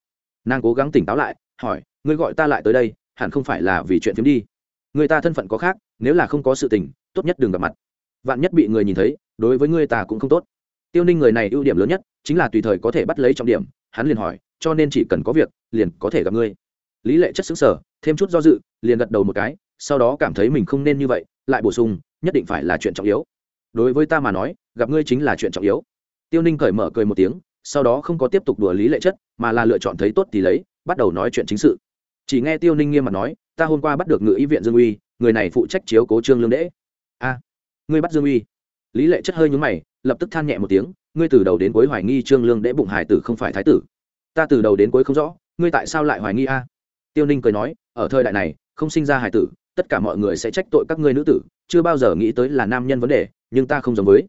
Nàng cố gắng tỉnh táo lại, hỏi, ngươi gọi ta lại tới đây, hẳn không phải là vì chuyện phiếm đi. Người ta thân phận có khác, nếu là không có sự tình, tốt nhất đừng gặp mặt. Vạn nhất bị người nhìn thấy, đối với ngươi ta cũng không tốt. Tiêu ninh người này ưu điểm lớn nhất, chính là tùy thời có thể bắt lấy trọng điểm hắn liền hỏi, cho nên chỉ cần có việc, liền có thể gặp ngươi. Lý lệ chất xứng sở thêm chút do dự, liền gật đầu một cái, sau đó cảm thấy mình không nên như vậy, lại bổ sung, nhất định phải là chuyện trọng yếu. Đối với ta mà nói, gặp ngươi chính là chuyện trọng yếu. Tiêu ninh cởi mở cười một tiếng, sau đó không có tiếp tục đùa lý lệ chất, mà là lựa chọn thấy tốt thì lấy, bắt đầu nói chuyện chính sự. Chỉ nghe tiêu ninh nghiêm mặt nói, ta hôm qua bắt được ngự y viện dương uy, người này phụ trách chiếu cố trương lương đễ. A, ngươi bắt dương uy? Lý lệ chất hơi nhúng mày, lập tức than nhẹ một tiếng ngươi từ đầu đến cuối hoài nghi trương lương đễ bụng hải tử không phải thái tử. Ta từ đầu đến cuối không rõ, ngươi tại sao lại hoài nghi a? Tiêu ninh cười nói, ở thời đại này, không sinh ra hải tử, tất cả mọi người sẽ trách tội các ngươi nữ tử, chưa bao giờ nghĩ tới là nam nhân vấn đề, nhưng ta không giống với.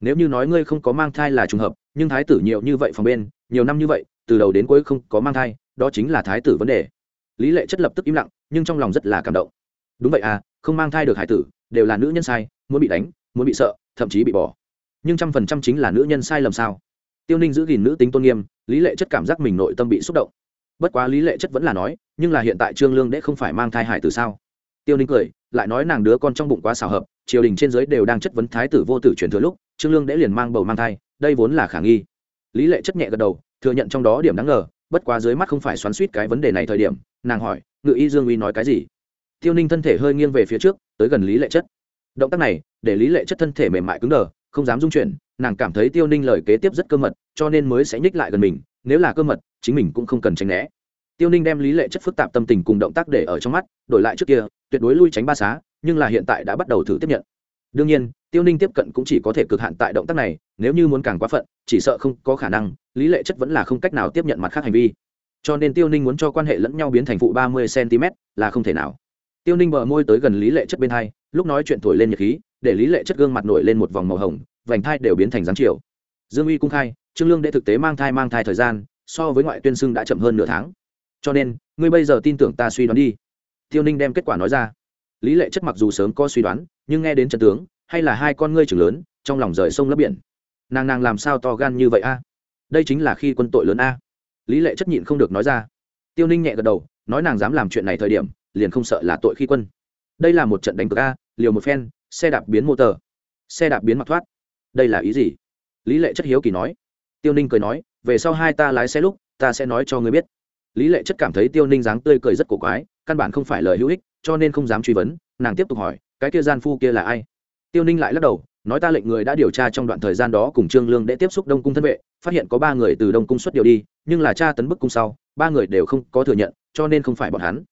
Nếu như nói ngươi không có mang thai là trùng hợp, nhưng thái tử nhiều như vậy phòng bên, nhiều năm như vậy, từ đầu đến cuối không có mang thai, đó chính là thái tử vấn đề. Lý lệ chất lập tức im lặng, nhưng trong lòng rất là cảm động. Đúng vậy à không mang thai được hải tử, đều là nữ nhân sai, muốn bị đánh, muốn bị sợ, thậm chí bị bỏ nhưng trăm phần trăm chính là nữ nhân sai lầm sao? Tiêu ninh giữ gìn nữ tính tôn nghiêm, lý lệ chất cảm giác mình nội tâm bị xúc động. Bất quá lý lệ chất vẫn là nói, nhưng là hiện tại trương lương đễ không phải mang thai hải từ sao? Tiêu ninh cười, lại nói nàng đứa con trong bụng quá xào hợp, triều đình trên giới đều đang chất vấn thái tử vô tử truyền thừa lúc, trương lương đễ liền mang bầu mang thai, đây vốn là khả nghi. Lý lệ chất nhẹ gật đầu, thừa nhận trong đó điểm đáng ngờ, bất quá dưới mắt không phải xoắn suýt cái vấn đề này thời điểm, nàng hỏi, ngự y dương uy nói cái gì? Tiêu ninh thân thể hơi nghiêng về phía trước, tới gần lý lệ chất. Động tác này, để lý lệ chất thân thể mềm mại cứng đờ không dám dung chuyển, nàng cảm thấy tiêu ninh lời kế tiếp rất cơ mật, cho nên mới sẽ nhích lại gần mình, nếu là cơ mật, chính mình cũng không cần tránh né. Tiêu ninh đem lý lệ chất phức tạp tâm tình cùng động tác để ở trong mắt, đổi lại trước kia, tuyệt đối lui tránh ba xá, nhưng là hiện tại đã bắt đầu thử tiếp nhận. Đương nhiên, tiêu ninh tiếp cận cũng chỉ có thể cực hạn tại động tác này, nếu như muốn càng quá phận, chỉ sợ không có khả năng, lý lệ chất vẫn là không cách nào tiếp nhận mặt khác hành vi. Cho nên tiêu ninh muốn cho quan hệ lẫn nhau biến thành phụ ba mươi cm là không thể nào. Tiêu ninh bờ môi tới gần lý lệ chất bên hai, lúc nói chuyện thổi lên nhật khí để lý lệ chất gương mặt nổi lên một vòng màu hồng, vành thai đều biến thành dáng chiều. Dương uy cung khai, trương lương đệ thực tế mang thai mang thai thời gian, so với ngoại tuyên xưng đã chậm hơn nửa tháng. Cho nên, ngươi bây giờ tin tưởng ta suy đoán đi. Tiêu ninh đem kết quả nói ra. Lý lệ chất mặc dù sớm có suy đoán, nhưng nghe đến trận tướng, hay là hai con ngươi trưởng lớn, trong lòng rời sông lấp biển. Nàng nàng làm sao to gan như vậy a? Đây chính là khi quân tội lớn a. Lý lệ chất nhịn không được nói ra. Tiêu ninh nhẹ gật đầu, nói nàng dám làm chuyện này thời điểm, liền không sợ là tội khi quân. Đây là một trận đánh cược a, liều một phen xe đạp biến mô tờ. Xe đạp biến mặc thoát. Đây là ý gì? Lý lệ chất hiếu kỳ nói. Tiêu ninh cười nói, về sau hai ta lái xe lúc, ta sẽ nói cho ngươi biết. Lý lệ chất cảm thấy tiêu ninh dáng tươi cười rất cổ quái, căn bản không phải lời hữu ích, cho nên không dám truy vấn, nàng tiếp tục hỏi, cái kia gian phu kia là ai? Tiêu ninh lại lắc đầu, nói ta lệnh người đã điều tra trong đoạn thời gian đó cùng trương lương để tiếp xúc đông cung thân vệ, phát hiện có ba người từ đông cung xuất điều đi, nhưng là cha tấn bức cung sau, ba người đều không có thừa nhận, cho nên không phải bọn hắn.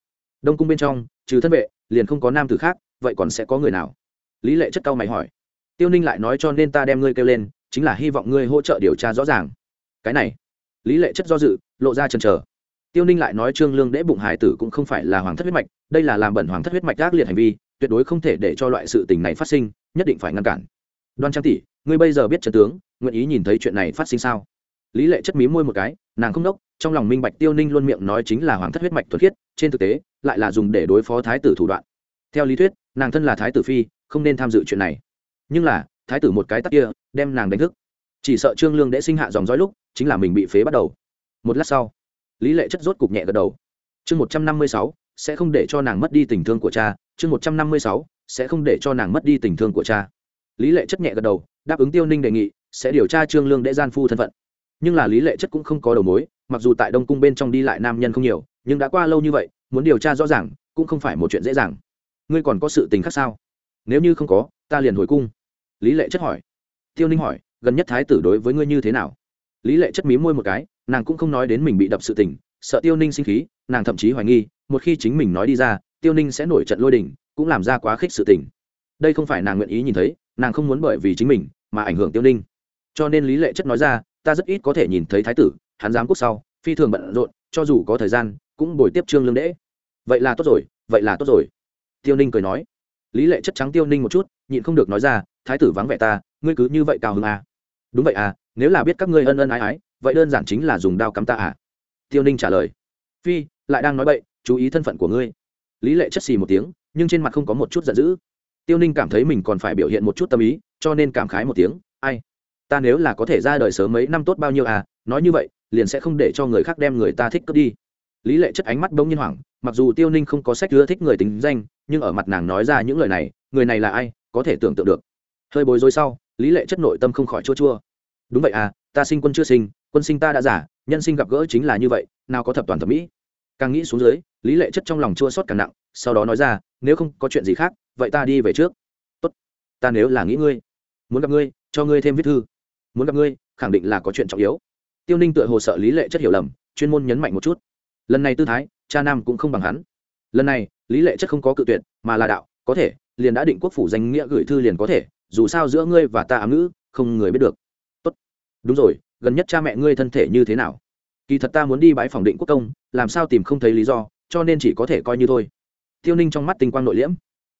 Đông cung bên trong, trừ thân vệ, liền không có nam tử khác, vậy còn sẽ có người nào? Lý lệ chất cao mày hỏi. Tiêu ninh lại nói cho nên ta đem ngươi kêu lên, chính là hy vọng ngươi hỗ trợ điều tra rõ ràng. Cái này, lý lệ chất do dự, lộ ra chần chờ. Tiêu ninh lại nói trương lương đễ bụng hải tử cũng không phải là hoàng thất huyết mạch, đây là làm bẩn hoàng thất huyết mạch ác liệt hành vi, tuyệt đối không thể để cho loại sự tình này phát sinh, nhất định phải ngăn cản. Đoan trang tỷ, ngươi bây giờ biết trần tướng, nguyện ý nhìn thấy chuyện này phát sinh sao? Lý lệ chất mí môi một cái, nàng không đốc, trong lòng minh bạch tiêu ninh luôn miệng nói chính là hoàng thất huyết mạch thuật khiết, trên thực tế, lại là dùng để đối phó thái tử thủ đoạn. Theo lý thuyết, nàng thân là thái tử phi không nên tham dự chuyện này. Nhưng là, thái tử một cái tắc kia, đem nàng đánh thức. Chỉ sợ trương lương đệ sinh hạ dòng dõi lúc, chính là mình bị phế bắt đầu. Một lát sau, lý lệ chất rốt cục nhẹ gật đầu. Chương một trăm năm mươi sáu, sẽ không để cho nàng mất đi tình thương của cha. Chương một trăm năm mươi sáu, sẽ không để cho nàng mất đi tình thương của cha. Lý lệ chất nhẹ gật đầu, đáp ứng tiêu ninh đề nghị, sẽ điều tra trương lương đệ gian phu thân phận. Nhưng là lý lệ chất cũng không có đầu mối, mặc dù tại đông cung bên trong đi lại nam nhân không nhiều, nhưng đã qua lâu như vậy, muốn điều tra rõ ràng, cũng không phải một chuyện dễ dàng. Ngươi còn có sự tình khác sao? Nếu như không có, ta liền hồi cung. Lý lệ chất hỏi. Tiêu ninh hỏi, gần nhất thái tử đối với ngươi như thế nào? Lý lệ chất mí môi một cái, nàng cũng không nói đến mình bị đập sự tình, sợ tiêu ninh sinh khí, nàng thậm chí hoài nghi, một khi chính mình nói đi ra, tiêu ninh sẽ nổi trận lôi đình, cũng làm ra quá khích sự tình. Đây không phải nàng nguyện ý nhìn thấy, nàng không muốn bởi vì chính mình mà ảnh hưởng tiêu ninh. Cho nên lý lệ chất nói ra, ta rất ít có thể nhìn thấy thái tử, hắn dám cút sau, phi thường bận rộn, cho dù có thời gian, cũng bồi tiếp trương lương đễ. Vậy là tốt rồi, vậy là tốt rồi. Tiêu ninh cười nói lý lệ chất trắng tiêu ninh một chút, nhịn không được nói ra, thái tử vắng vẻ ta, ngươi cứ như vậy cao hứng à. đúng vậy à nếu là biết các ngươi ân ân ái ái, vậy đơn giản chính là dùng đao cắm ta à? Tiêu ninh trả lời. Phi, lại đang nói bậy, chú ý thân phận của ngươi. Lý lệ chất xì một tiếng, nhưng trên mặt không có một chút giận dữ. Tiêu ninh cảm thấy mình còn phải biểu hiện một chút tâm ý, cho nên cảm khái một tiếng, ai, ta nếu là có thể ra đời sớm mấy năm tốt bao nhiêu à nói như vậy, liền sẽ không để cho người khác đem người ta thích cướp đi. Lý lệ chất ánh mắt bỗng nhiên hoảng mặc dù tiêu ninh không có sách ưa thích người tính danh, nhưng ở mặt nàng nói ra những lời này, người này là ai, có thể tưởng tượng được. Hơi bối rối sau, lý lệ chất nội tâm không khỏi chua chua. Đúng vậy à ta sinh quân chưa sinh, quân sinh ta đã giả nhân sinh gặp gỡ chính là như vậy, nào có thập toàn thẩm mỹ. Càng nghĩ xuống dưới, lý lệ chất trong lòng chua xót càng nặng, sau đó nói ra, nếu không có chuyện gì khác, vậy ta đi về trước. Tốt, ta nếu là nghĩ ngươi, muốn gặp ngươi, cho ngươi thêm viết thư. Muốn gặp ngươi, khẳng định là có chuyện trọng yếu. Tiêu ninh tựa hồ sợ lý lệ chất hiểu lầm, chuyên môn nhấn mạnh một chút. Lần này tư thái cha nam cũng không bằng hắn. Lần này, lý lệ chất không có cự tuyệt, mà là đạo, có thể, liền đã định quốc phủ danh nghĩa gửi thư liền có thể, dù sao giữa ngươi và ta ám ngữ, không người biết được. Tốt. Đúng rồi, gần nhất cha mẹ ngươi thân thể như thế nào? Kỳ thật ta muốn đi bãi phòng định quốc công, làm sao tìm không thấy lý do, cho nên chỉ có thể coi như thôi. Tiêu ninh trong mắt tinh quang nội liễm.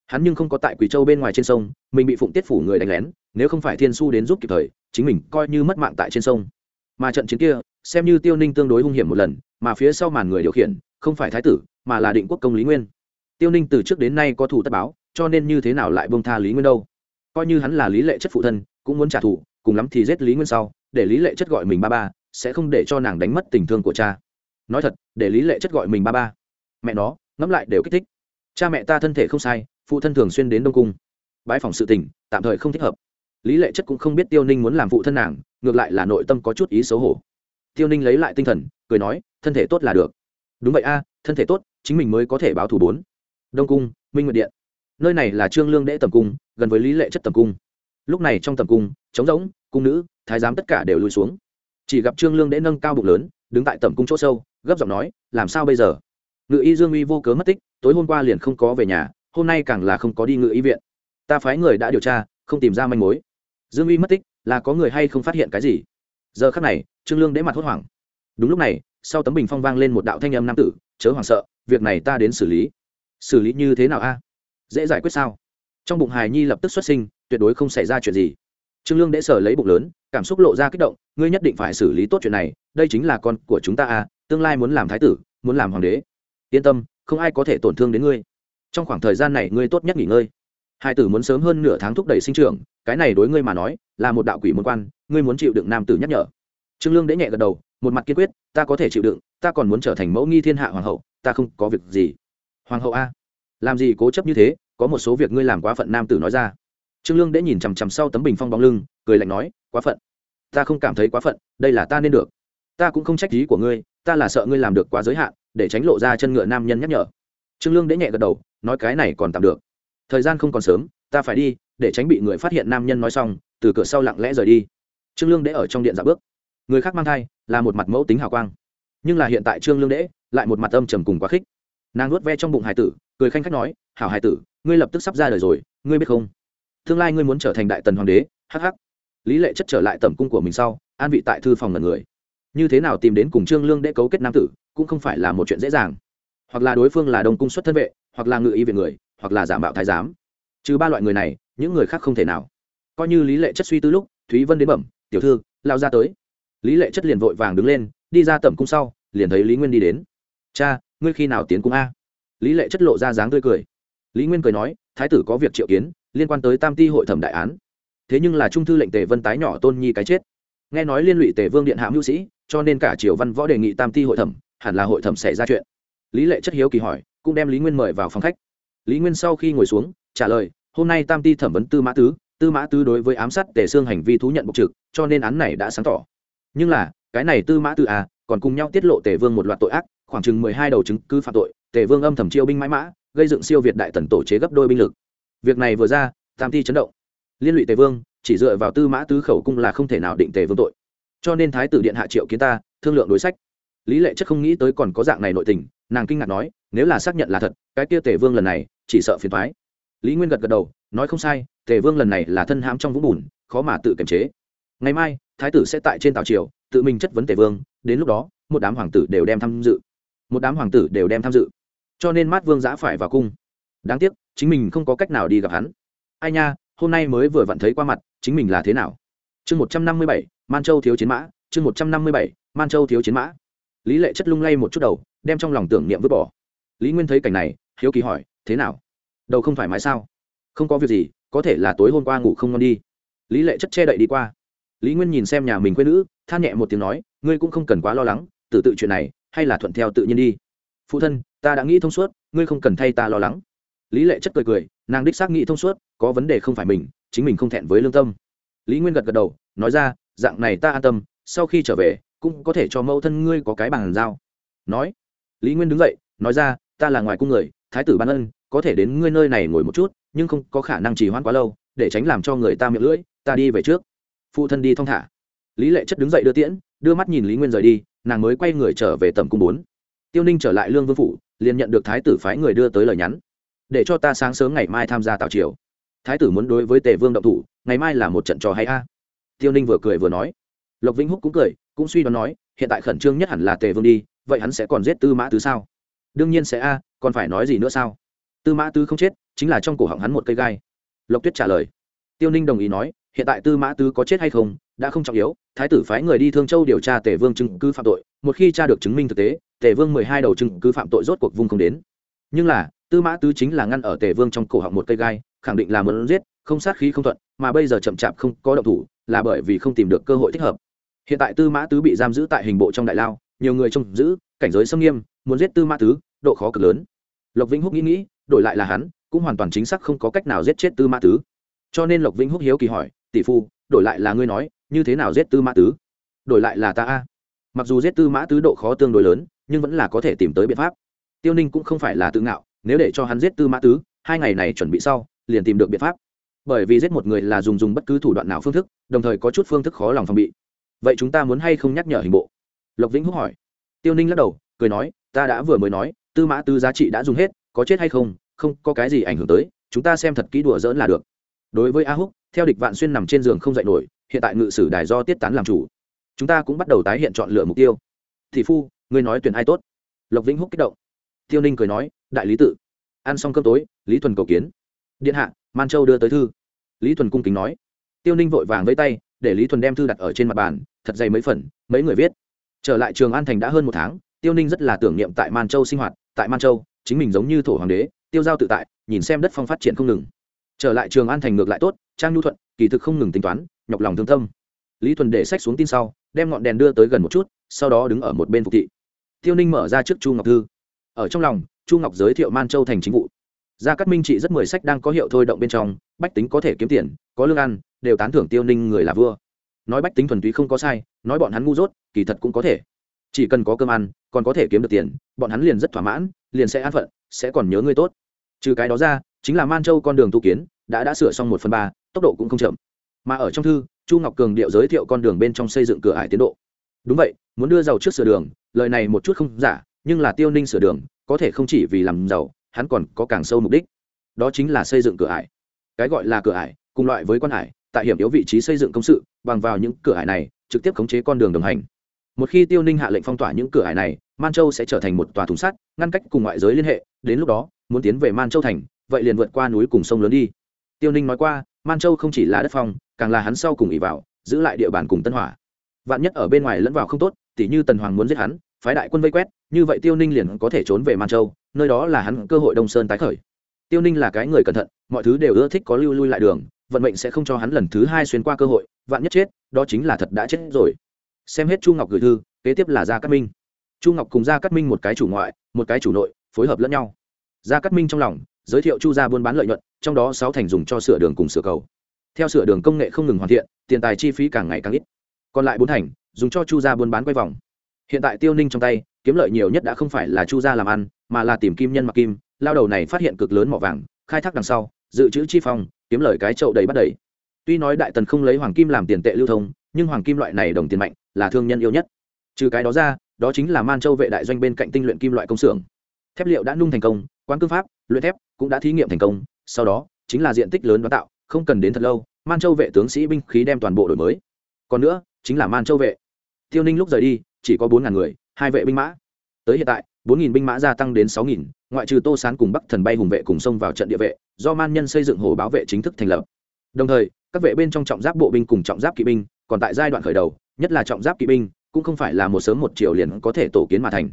Hắn nhưng không có tại quỳ châu bên ngoài trên sông, mình bị phụng tiết phủ người đánh lén, nếu không phải thiên su đến giúp kịp thời, chính mình coi như mất mạng tại trên sông. Mà trận chiến kia, xem như tiêu ninh tương đối hung hiểm một lần, mà phía sau màn người điều khiển không phải thái tử, mà là định quốc công lý nguyên. Tiêu ninh từ trước đến nay có thủ tất báo, cho nên như thế nào lại bông tha lý nguyên đâu? Coi như hắn là lý lệ chất phụ thân, cũng muốn trả thù, cùng lắm thì giết lý nguyên sau, để lý lệ chất gọi mình ba ba, sẽ không để cho nàng đánh mất tình thương của cha. Nói thật, để lý lệ chất gọi mình ba ba. Mẹ nó, ngẫm lại đều kích thích. Cha mẹ ta thân thể không sai, phụ thân thường xuyên đến đông cung. Bãi phòng sự tình, tạm thời không thích hợp. Lý lệ chất cũng không biết tiêu ninh muốn làm phụ thân nàng, ngược lại là nội tâm có chút ý xấu hổ. Tiêu ninh lấy lại tinh thần, cười nói, thân thể tốt là được đúng vậy a, thân thể tốt, chính mình mới có thể báo thù bốn. Đông cung, minh nguyệt điện. Nơi này là trương lương đễ tầm cung, gần với lý lệ chất tầm cung. Lúc này trong tầm cung, trống rỗng, cung nữ, thái giám tất cả đều lùi xuống. Chỉ gặp trương lương đễ nâng cao bụng lớn, đứng tại tầm cung chỗ sâu, gấp giọng nói, làm sao bây giờ? Ngự y dương uy vô cớ mất tích, tối hôm qua liền không có về nhà, hôm nay càng là không có đi ngự y viện. Ta phái người đã điều tra, không tìm ra manh mối. Dương uy mất tích, là có người hay không phát hiện cái gì? Giờ khắc này, trương lương đễ mặt hốt hoảng. Đúng lúc này sau tấm bình phong vang lên một đạo thanh âm nam tử, chớ hoảng sợ, việc này ta đến xử lý. Xử lý như thế nào a? Dễ giải quyết sao? Trong bụng hài nhi lập tức xuất sinh, tuyệt đối không xảy ra chuyện gì. Trương lương đễ sở lấy bụng lớn, cảm xúc lộ ra kích động, ngươi nhất định phải xử lý tốt chuyện này, đây chính là con của chúng ta a, tương lai muốn làm thái tử, muốn làm hoàng đế. Yên tâm, không ai có thể tổn thương đến ngươi. Trong khoảng thời gian này ngươi tốt nhất nghỉ ngơi. Hai tử muốn sớm hơn nửa tháng thúc đẩy sinh trưởng, cái này đối ngươi mà nói là một đạo quỷ môn quan, ngươi muốn chịu đựng nam tử nhắc nhở. Trương lương đễ nhẹ gật đầu một mặt kiên quyết, ta có thể chịu đựng, ta còn muốn trở thành mẫu nghi thiên hạ hoàng hậu, ta không có việc gì. Hoàng hậu a, làm gì cố chấp như thế, có một số việc ngươi làm quá phận nam tử nói ra. Trương lương đã nhìn chằm chằm sau tấm bình phong bóng lưng, cười lạnh nói, quá phận. Ta không cảm thấy quá phận, đây là ta nên được. Ta cũng không trách ý của ngươi, ta là sợ ngươi làm được quá giới hạn, để tránh lộ ra chân ngựa nam nhân nhắc nhở. Trương lương đã nhẹ gật đầu, nói cái này còn tạm được. Thời gian không còn sớm, ta phải đi, để tránh bị người phát hiện nam nhân nói xong, từ cửa sau lặng lẽ rời đi. Trương lương đã ở trong điện dạ bước. Người khác mang thai là một mặt mẫu tính hào quang. Nhưng là hiện tại trương lương đễ lại một mặt âm trầm cùng quá khích. Nàng nuốt ve trong bụng hải tử, cười khanh khách nói, hảo hải tử, ngươi lập tức sắp ra đời rồi, ngươi biết không? Tương lai ngươi muốn trở thành đại tần hoàng đế hh lý lệ chất trở lại tẩm cung của mình sau, an vị tại thư phòng lần người. Như thế nào tìm đến cùng trương lương đễ cấu kết nam tử, cũng không phải là một chuyện dễ dàng. Hoặc là đối phương là đông cung xuất thân vệ, hoặc là ngự y về người, hoặc là giả mạo thái giám. Trừ ba loại người này, những người khác không thể nào. Coi như lý lệ chất suy tư lúc, thúy vân đến bẩm, tiểu thư lao ra tới lý lệ chất liền vội vàng đứng lên, đi ra tẩm cung sau, liền thấy lý nguyên đi đến. Cha, ngươi khi nào tiến cung a? Lý lệ chất lộ ra dáng tươi cười. Lý nguyên cười nói, thái tử có việc triệu kiến, liên quan tới tam ti hội thẩm đại án. Thế nhưng là trung thư lệnh tề vân tái nhỏ tôn nhi cái chết. Nghe nói liên lụy tề vương điện hạ hữu sĩ, cho nên cả triều văn võ đề nghị tam ti hội thẩm, hẳn là hội thẩm xảy ra chuyện. Lý lệ chất hiếu kỳ hỏi, cũng đem lý nguyên mời vào phòng khách. Lý nguyên sau khi ngồi xuống, trả lời, hôm nay tam ti thẩm vấn tư mã tứ, tư mã tứ đối với ám sát tề xương hành vi thú nhận bộc trực, cho nên án này đã sáng tỏ nhưng là, cái này tư mã tứ à còn cùng nhau tiết lộ tề vương một loạt tội ác, khoảng chừng mười hai đầu chứng cứ phạm tội, tề vương âm thầm chiêu binh mãi mã, gây dựng siêu việt đại tần tổ chế gấp đôi binh lực. Việc này vừa ra, tam ti chấn động. Liên lụy tề vương, chỉ dựa vào tư mã tứ khẩu cung là không thể nào định tề vương tội. Cho nên thái tử điện hạ triệu kiến ta, thương lượng đối sách. Lý lệ chất không nghĩ tới còn có dạng này nội tình, nàng kinh ngạc nói, nếu là xác nhận là thật, cái kia tề vương lần này, chỉ sợ phiền thoái lý nguyên gật gật đầu, nói không sai, tề vương lần này là thân hãm trong vũng bùn, khó mà tự kiềm chế. Ngày mai thái tử sẽ tại trên tàu triều, tự mình chất vấn tề vương, đến lúc đó, một đám hoàng tử đều đem tham dự. Một đám hoàng tử đều đem tham dự. Cho nên mát vương giã phải vào cung. Đáng tiếc, chính mình không có cách nào đi gặp hắn. Ai nha, hôm nay mới vừa vặn thấy qua mặt, chính mình là thế nào? Chương một trăm năm mươi bảy, man châu thiếu chiến mã, chương một trăm năm mươi bảy, man châu thiếu chiến mã. Lý lệ chất lung lay một chút đầu, đem trong lòng tưởng niệm vứt bỏ. Lý nguyên thấy cảnh này, hiếu kỳ hỏi, thế nào? Đầu không thoải mái sao? Không có việc gì, có thể là tối hôm qua ngủ không ngon đi. Lý lệ chất che đậy đi qua lý nguyên nhìn xem nhà mình quê nữ, than nhẹ một tiếng nói, ngươi cũng không cần quá lo lắng tự tự chuyện này, hay là thuận theo tự nhiên đi. Phụ thân, ta đã nghĩ thông suốt, ngươi không cần thay ta lo lắng. Lý lệ chất cười cười, nàng đích xác nghĩ thông suốt, có vấn đề không phải mình, chính mình không thẹn với lương tâm. Lý nguyên gật gật đầu, nói ra, dạng này ta an tâm, sau khi trở về, cũng có thể cho mẫu thân ngươi có cái bàn giao. Nói, lý nguyên đứng dậy, nói ra, ta là ngoài cung người, thái tử ban ân, có thể đến ngươi nơi này ngồi một chút, nhưng không có khả năng trì hoãn quá lâu, để tránh làm cho người ta miệng lưỡi, ta đi về trước phụ thân đi thong thả. Lý lệ chất đứng dậy đưa tiễn, đưa mắt nhìn lý nguyên rời đi, nàng mới quay người trở về tầm cung bốn. Tiêu ninh trở lại lương vương phủ, liền nhận được thái tử phái người đưa tới lời nhắn. Để cho ta sáng sớm ngày mai tham gia tào triều. Thái tử muốn đối với tề vương động thủ, ngày mai là một trận trò hay a. Tiêu ninh vừa cười vừa nói. Lộc vĩnh húc cũng cười, cũng suy đoán nói, hiện tại khẩn trương nhất hẳn là tề vương đi, vậy hắn sẽ còn giết tư mã tứ sao? Đương nhiên sẽ a, còn phải nói gì nữa sao? Tư mã tứ không chết, chính là trong cổ họng hắn một cây gai. Lộc tuyết trả lời. Tiêu ninh đồng ý nói hiện tại tư mã tứ có chết hay không, đã không trọng yếu, thái tử phái người đi thương châu điều tra tề vương chứng cứ phạm tội, một khi tra được chứng minh thực tế, tề vương mười hai đầu chứng cứ phạm tội rốt cuộc vung không đến. Nhưng là, tư mã tứ chính là ngăn ở tề vương trong cổ họng một cây gai, khẳng định là muốn giết, không sát khí không thuận, mà bây giờ chậm chạp không có động thủ, là bởi vì không tìm được cơ hội thích hợp. Hiện tại tư mã tứ bị giam giữ tại hình bộ trong đại lao, nhiều người trông giữ, cảnh giới xâm nghiêm, muốn giết tư mã tứ, độ khó cực lớn. Lộc vĩnh húc nghĩ nghĩ, đổi lại là hắn, cũng hoàn toàn chính xác không có cách nào giết chết tư mã tứ. Cho nên lộc vĩnh húc hiếu kỳ hỏi tỷ phu, đổi lại là ngươi nói, như thế nào giết tư mã tứ? Đổi lại là ta a. Mặc dù giết tư mã tứ độ khó tương đối lớn, nhưng vẫn là có thể tìm tới biện pháp. Tiêu ninh cũng không phải là tự ngạo, nếu để cho hắn giết tư mã tứ, hai ngày này chuẩn bị sau, liền tìm được biện pháp. Bởi vì giết một người là dùng dùng bất cứ thủ đoạn nào phương thức, đồng thời có chút phương thức khó lòng phòng bị. Vậy chúng ta muốn hay không nhắc nhở hình bộ? Lộc vĩnh húc hỏi. Tiêu ninh lắc đầu, cười nói, ta đã vừa mới nói, tư mã tứ giá trị đã dùng hết, có chết hay không không có cái gì ảnh hưởng tới, chúng ta xem thật kỹ đùa dỡn là được. Đối với a húc theo địch vạn xuyên nằm trên giường không dậy nổi, hiện tại ngự sử đài do tiết tán làm chủ. Chúng ta cũng bắt đầu tái hiện chọn lựa mục tiêu. Thị phu, ngươi nói tuyển ai tốt? Lộc vĩnh húc kích động. Tiêu ninh cười nói, đại lý tự ăn xong cơm tối, lý thuần cầu kiến. Điện hạ, man châu đưa tới thư. Lý thuần cung kính nói. Tiêu ninh vội vàng vẫy tay, để lý thuần đem thư đặt ở trên mặt bàn, thật dày mấy phần, mấy người viết. Trở lại trường an thành đã hơn một tháng, tiêu ninh rất là tưởng niệm tại man châu sinh hoạt, tại man châu, chính mình giống như thổ hoàng đế, tiêu giao tự tại, nhìn xem đất phong phát triển không ngừng trở lại trường an thành ngược lại tốt, trang nhu thuận, kỳ thực không ngừng tính toán, nhọc lòng thương tâm lý thuần để sách xuống tin sau, đem ngọn đèn đưa tới gần một chút, sau đó đứng ở một bên phục thị. Tiêu ninh mở ra trước chu ngọc thư. Ở trong lòng, chu ngọc giới thiệu man châu thành chính vụ. Gia cát minh trị rất mười sách đang có hiệu thôi động bên trong, bách tính có thể kiếm tiền, có lương ăn, đều tán thưởng tiêu ninh người là vua. Nói bách tính thuần túy không có sai, nói bọn hắn ngu dốt, kỳ thật cũng có thể. Chỉ cần có cơm ăn, còn có thể kiếm được tiền, bọn hắn liền rất thỏa mãn, liền sẽ an phận, sẽ còn nhớ ngươi tốt. Trừ cái đó ra chính là man châu con đường tu kiến, đã đã sửa xong một phần ba, tốc độ cũng không chậm. Mà ở trong thư, chu ngọc cường điệu giới thiệu con đường bên trong xây dựng cửa ải tiến độ. Đúng vậy, muốn đưa giàu trước sửa đường, lời này một chút không giả, nhưng là tiêu ninh sửa đường, có thể không chỉ vì làm giàu, hắn còn có càng sâu mục đích. Đó chính là xây dựng cửa ải. Cái gọi là cửa ải, cùng loại với quan hải, tại hiểm yếu vị trí xây dựng công sự, bằng vào những cửa hải này, trực tiếp khống chế con đường đồng hành. Một khi tiêu ninh hạ lệnh phong tỏa những cửa hải này, man châu sẽ trở thành một tòa thùng sắt, ngăn cách cùng ngoại giới liên hệ, đến lúc đó, muốn tiến về man châu thành vậy liền vượt qua núi cùng sông lớn đi. Tiêu ninh nói qua, man châu không chỉ là đất phong, càng là hắn sau cùng ỉ vào, giữ lại địa bàn cùng tân hỏa. Vạn nhất ở bên ngoài lẫn vào không tốt, tỉ như tần hoàng muốn giết hắn, phái đại quân vây quét, như vậy tiêu ninh liền có thể trốn về man châu, nơi đó là hắn cơ hội đông sơn tái khởi. Tiêu ninh là cái người cẩn thận, mọi thứ đều ưa thích có lưu lui lại đường, vận mệnh sẽ không cho hắn lần thứ hai xuyên qua cơ hội, vạn nhất chết, đó chính là thật đã chết rồi. Xem hết chu ngọc gửi thư, kế tiếp là gia cát minh. Chu ngọc cùng gia cát minh một cái chủ ngoại, một cái chủ nội, phối hợp lẫn nhau. Gia cát minh trong lòng giới thiệu chu gia buôn bán lợi nhuận, trong đó sáu thành dùng cho sửa đường cùng sửa cầu. Theo sửa đường công nghệ không ngừng hoàn thiện, tiền tài chi phí càng ngày càng ít. Còn lại bốn thành, dùng cho chu gia buôn bán quay vòng. Hiện tại tiêu ninh trong tay, kiếm lợi nhiều nhất đã không phải là chu gia làm ăn, mà là tìm kim nhân mặc kim, lao đầu này phát hiện cực lớn mỏ vàng, khai thác đằng sau, dự trữ chi phong, kiếm lời cái chậu đầy bắt đầy. Tuy nói đại tần không lấy hoàng kim làm tiền tệ lưu thông, nhưng hoàng kim loại này đồng tiền mạnh, là thương nhân yêu nhất. Trừ cái đó ra, đó chính là man châu vệ đại doanh bên cạnh tinh luyện kim loại công xưởng thép liệu đã nung thành công quán cương pháp, luyện thép cũng đã thí nghiệm thành công, sau đó chính là diện tích lớn đón tạo, không cần đến thật lâu, man châu vệ tướng sĩ binh khí đem toàn bộ đổi mới. Còn nữa, chính là man châu vệ. Tiêu ninh lúc rời đi, chỉ có bốn ngàn người, hai vệ binh mã. Tới hiện tại, bốn nghìn binh mã gia tăng đến sáu nghìn, ngoại trừ tô sán cùng bắc thần bay hùng vệ cùng xông vào trận địa vệ, do man nhân xây dựng hồ báo vệ chính thức thành lập. Đồng thời, các vệ bên trong trọng giáp bộ binh cùng trọng giáp kỵ binh còn tại giai đoạn khởi đầu, nhất là trọng giáp kỵ binh cũng không phải là một sớm một chiều liền có thể tổ kiến mà thành.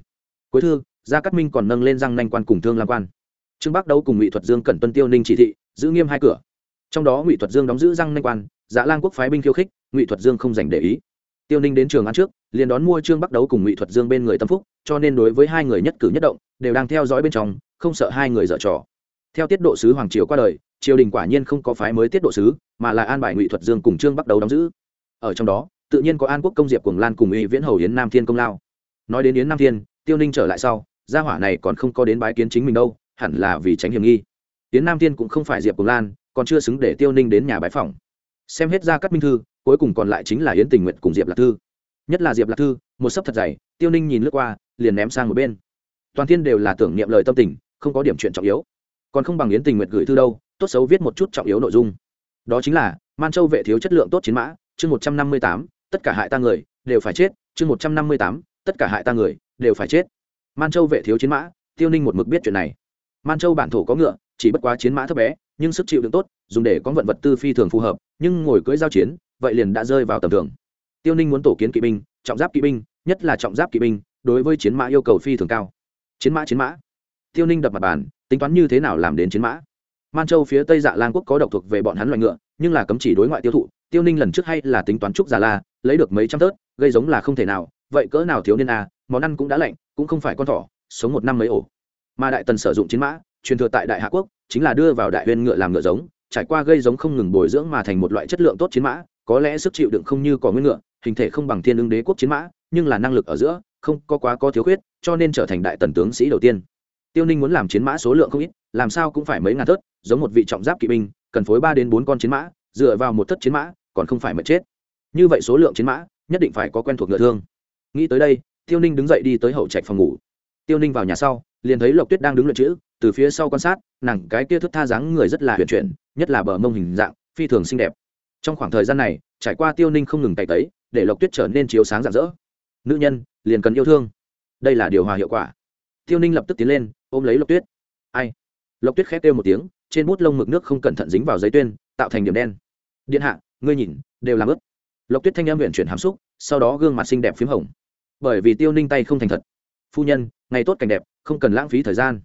Cuối thư gia cát minh còn nâng lên răng nanh quan cùng thương lam quan. Trương bắc đấu cùng ngụy thuật dương cẩn tuân tiêu ninh chỉ thị, giữ nghiêm hai cửa. Trong đó ngụy thuật dương đóng giữ răng nanh quan dạ lang quốc phái binh khiêu khích, ngụy thuật dương không dành để ý. Tiêu ninh đến trường ăn trước, liền đón mua trương Bắc đấu cùng ngụy thuật dương bên người tâm phúc, cho nên đối với hai người nhất cử nhất động, đều đang theo dõi bên trong, không sợ hai người dở trò. Theo tiết độ sứ hoàng triều qua đời, triều đình quả nhiên không có phái mới tiết độ sứ, mà là an bài ngụy thuật dương cùng trương Bắc Đấu đóng giữ. Ở trong đó, tự nhiên có an quốc công diệp cùng lan cùng uy viễn hầu yến nam thiên công lao. Nói đến yến nam thiên, tiêu ninh trở lại sau gia hỏa này còn không có đến bái kiến chính mình đâu, hẳn là vì tránh hiểm nghi. Tiến nam tiên cũng không phải diệp cùng lan, còn chưa xứng để tiêu ninh đến nhà bái phòng xem hết ra các minh thư, cuối cùng còn lại chính là yến tình nguyện cùng diệp lạc thư. Nhất là diệp lạc thư, một sấp thật dày, tiêu ninh nhìn lướt qua, liền ném sang một bên. Toàn thiên đều là tưởng niệm lời tâm tình, không có điểm chuyện trọng yếu. Còn không bằng yến tình nguyện gửi thư đâu, tốt xấu viết một chút trọng yếu nội dung. Đó chính là, man châu vệ thiếu chất lượng tốt chiến mã, chương một trăm năm mươi tám, tất cả hại ta người, đều phải chết, chương một trăm năm mươi tám, tất cả hại ta người, đều phải chết man châu vệ thiếu chiến mã, tiêu ninh một mực biết chuyện này. Man châu bản thổ có ngựa, chỉ bất quá chiến mã thấp bé, nhưng sức chịu đựng tốt, dùng để có vận vật tư phi thường phù hợp, nhưng ngồi cưỡi giao chiến, vậy liền đã rơi vào tầm thường. Tiêu ninh muốn tổ kiến kỵ binh, trọng giáp kỵ binh, nhất là trọng giáp kỵ binh, đối với chiến mã yêu cầu phi thường cao. Chiến mã chiến mã. Tiêu ninh đập mặt bàn, tính toán như thế nào làm đến chiến mã. Man châu phía tây dạ lan quốc có độc thuộc về bọn hắn loại ngựa, nhưng là cấm chỉ đối ngoại tiêu thụ, tiêu ninh lần trước hay là tính toán trúc già la, lấy được mấy trăm tớt, gây giống là không thể nào, vậy cỡ nào thiếu niên à món ăn cũng đã lạnh, cũng không phải con thỏ, sống một năm mấy ổ. Mà đại tần sử dụng chiến mã, truyền thừa tại đại hạ quốc, chính là đưa vào đại huyên ngựa làm ngựa giống, trải qua gây giống không ngừng bồi dưỡng mà thành một loại chất lượng tốt chiến mã, có lẽ sức chịu đựng không như cỏ nguyên ngựa, hình thể không bằng thiên ứng đế quốc chiến mã, nhưng là năng lực ở giữa, không có quá có thiếu khuyết, cho nên trở thành đại tần tướng sĩ đầu tiên. Tiêu ninh muốn làm chiến mã số lượng không ít, làm sao cũng phải mấy ngàn thớt, giống một vị trọng giáp kỵ binh, cần phối ba đến bốn con chiến mã, dựa vào một thất chiến mã, còn không phải mệt chết. Như vậy số lượng chiến mã, nhất định phải có quen thuộc ngựa thương. Nghĩ tới đây tiêu ninh đứng dậy đi tới hậu trạch phòng ngủ. Tiêu ninh vào nhà sau, liền thấy lộc tuyết đang đứng luyện chữ, từ phía sau quan sát, nàng cái kia thức tha dáng người rất là huyền chuyển, nhất là bờ mông hình dạng, phi thường xinh đẹp. Trong khoảng thời gian này, trải qua tiêu ninh không ngừng tay tấy, để lộc tuyết trở nên chiếu sáng rạng rỡ. Nữ nhân, liền cần yêu thương. Đây là điều hòa hiệu quả. Tiêu ninh lập tức tiến lên, ôm lấy lộc tuyết. Ai? Lộc tuyết khép kêu một tiếng, trên bút lông mực nước không cẩn thận dính vào giấy tuyên, tạo thành điểm đen. Điện hạ, ngươi nhìn, đều làm ướt lộc tuyết thanh em huyện chuyển hàm xúc, sau đó gương mặt xinh đẹp p h í m hồng bởi vì tiêu ninh tay không thành thật. Phu nhân, ngày tốt cảnh đẹp, không cần lãng phí thời gian.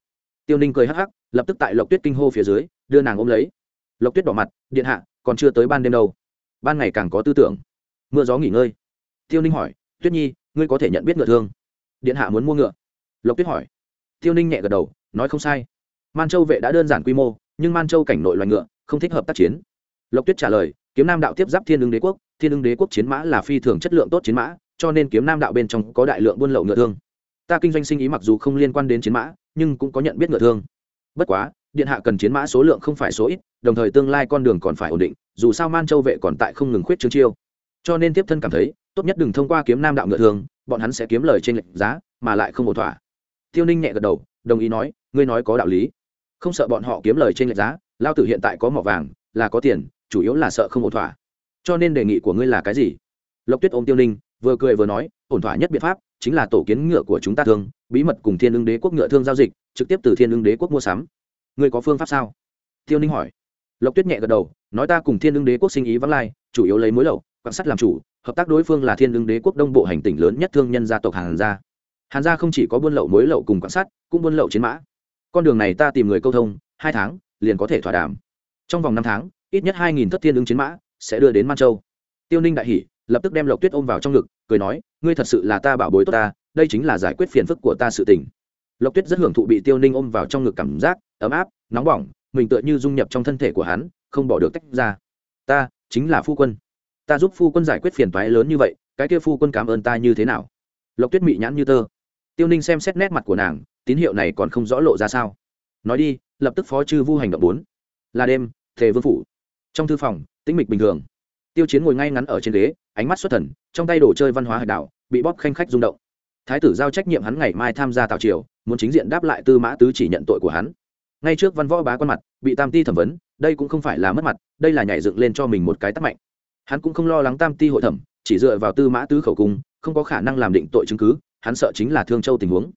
Tiêu ninh cười hắc hắc, lập tức tại lộc tuyết kinh hô phía dưới, đưa nàng ôm lấy. Lộc tuyết đỏ mặt, điện hạ, còn chưa tới ban đêm đâu. Ban ngày càng có tư tưởng. Mưa gió nghỉ ngơi. Tiêu ninh hỏi, tuyết nhi, ngươi có thể nhận biết ngựa thương? Điện hạ muốn mua ngựa. Lộc tuyết hỏi. Tiêu ninh nhẹ gật đầu, nói, không sai. Man châu vệ đã đơn giản quy mô, nhưng man châu cảnh nội loài ngựa, không thích hợp tác chiến. Lộc tuyết trả lời, kiếm nam đạo tiếp giáp thiên ứng đế quốc, thiên ứng đế quốc chiến mã là phi thường chất lượng tốt chiến mã cho nên kiếm nam đạo bên trong có đại lượng buôn lậu ngựa thương. Ta kinh doanh sinh ý mặc dù không liên quan đến chiến mã, nhưng cũng có nhận biết ngựa thương. Bất quá, điện hạ cần chiến mã số lượng không phải số ít, đồng thời tương lai con đường còn phải ổn định, dù sao man châu vệ còn tại không ngừng khuyết trương chiêu. Cho nên tiếp thân cảm thấy, tốt nhất đừng thông qua kiếm nam đạo ngựa thương, bọn hắn sẽ kiếm lời trên lệnh giá, mà lại không ổn thỏa. Tiêu ninh nhẹ gật đầu, đồng ý nói, ngươi nói có đạo lý. Không sợ bọn họ kiếm lời trên lệch giá, lao tử hiện tại có mỏ vàng, là có tiền, chủ yếu là sợ không ổn thỏa. Cho nên đề nghị của ngươi là cái gì? Lộc tuyết ôm tiêu ninh vừa cười vừa nói, ổn thỏa nhất biện pháp chính là tổ kiến ngựa của chúng ta thương, bí mật cùng thiên ưng đế quốc ngựa thương giao dịch, trực tiếp từ thiên ưng đế quốc mua sắm. Ngươi có phương pháp sao? Tiêu ninh hỏi. Lộc tuyết nhẹ gật đầu, nói ta cùng thiên ưng đế quốc sinh ý vắng lai, chủ yếu lấy mối lậu, quan sát làm chủ, hợp tác đối phương là thiên ưng đế quốc đông bộ hành tỉnh lớn nhất thương nhân gia tộc hàn gia. Hàn gia không chỉ có buôn lậu mối lậu cùng quan sát, cũng buôn lậu chiến mã. Con đường này ta tìm người câu thông, hai tháng, liền có thể thỏa đàm. Trong vòng năm tháng, ít nhất hai nghìn thất thiên ứng chiến mã sẽ đưa đến man châu. Tiêu ninh đại hỷ lập tức đem lộc tuyết ôm vào trong ngực, cười nói, ngươi thật sự là ta bảo bối tốt ta, đây chính là giải quyết phiền phức của ta sự tình. Lộc tuyết rất hưởng thụ bị tiêu ninh ôm vào trong ngực cảm giác, ấm áp, nóng bỏng, mình tựa như dung nhập trong thân thể của hắn, không bỏ được tách ra. Ta, chính là phu quân. Ta giúp phu quân giải quyết phiền toái lớn như vậy, cái kia phu quân cảm ơn ta như thế nào? Lộc tuyết mị nhãn như tơ. Tiêu ninh xem xét nét mặt của nàng, tín hiệu này còn không rõ lộ ra sao. Nói đi, lập tức phó chư vu hành động bốn. Là đêm, thề vương phủ. Trong thư phòng, tĩnh mịch bình thường tiêu chiến ngồi ngay ngắn ở trên ghế, ánh mắt xuất thần, trong tay đồ chơi văn hóa hải đảo, bị bóp khanh khách rung động. Thái tử giao trách nhiệm hắn ngày mai tham gia tào triều, muốn chính diện đáp lại tư mã tứ chỉ nhận tội của hắn. Ngay trước văn võ bá quan mặt, bị tam ti thẩm vấn, đây cũng không phải là mất mặt, đây là nhảy dựng lên cho mình một cái tắc mạnh. Hắn cũng không lo lắng tam ti hội thẩm, chỉ dựa vào tư mã tứ khẩu cung, không có khả năng làm định tội chứng cứ, hắn sợ chính là thương châu tình huống.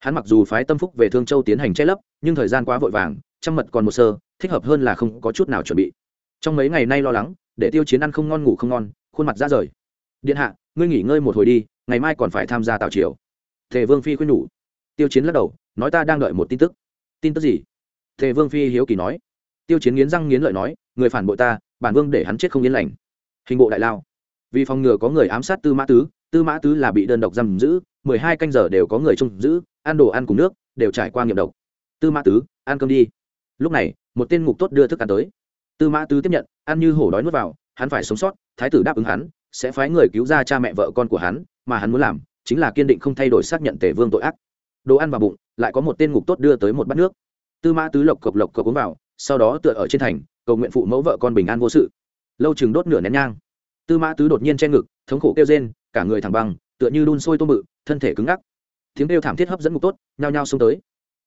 Hắn mặc dù phái tâm phúc về thương châu tiến hành che lấp, nhưng thời gian quá vội vàng, trăm mật còn một sơ, thích hợp hơn là không có chút nào chuẩn bị. Trong mấy ngày nay lo lắng để tiêu chiến ăn không ngon ngủ không ngon, khuôn mặt ra rời. Điện hạ, ngươi nghỉ ngơi một hồi đi, ngày mai còn phải tham gia tào triều. Thề vương phi khuyên nhủ. Tiêu chiến lắc đầu, nói ta đang đợi một tin tức. Tin tức gì? Thề vương phi hiếu kỳ nói. Tiêu chiến nghiến răng nghiến lợi nói, người phản bội ta, bản vương để hắn chết không yên lành. Hình bộ đại lao. Vì phòng ngừa có người ám sát tư mã tứ, tư mã tứ là bị đơn độc giam giữ, mười hai canh giờ đều có người trông giữ, ăn đồ ăn cùng nước, đều trải qua nghiệm độc. Tư mã tứ, ăn cơm đi. Lúc này, một tên ngục tốt đưa thức ăn tới tư mã tứ tiếp nhận, ăn như hổ đói nuốt vào, hắn phải sống sót, thái tử đáp ứng hắn, sẽ phái người cứu ra cha mẹ vợ con của hắn, mà hắn muốn làm chính là kiên định không thay đổi xác nhận tể vương tội ác. Đồ ăn vào bụng, lại có một tên ngục tốt đưa tới một bát nước. Tư mã tứ lộc cộc lộc cộc uống vào, sau đó tựa ở trên thành, cầu nguyện phụ mẫu vợ con bình an vô sự. Lâu chừng đốt nửa nén nhang. Tư mã tứ đột nhiên che ngực, thống khổ kêu rên, cả người thẳng băng, tựa như đun sôi tôm bự, thân thể cứng ngắc. Tiếng kêu thảm thiết hấp dẫn ngục tốt, nhao nhao xông tới.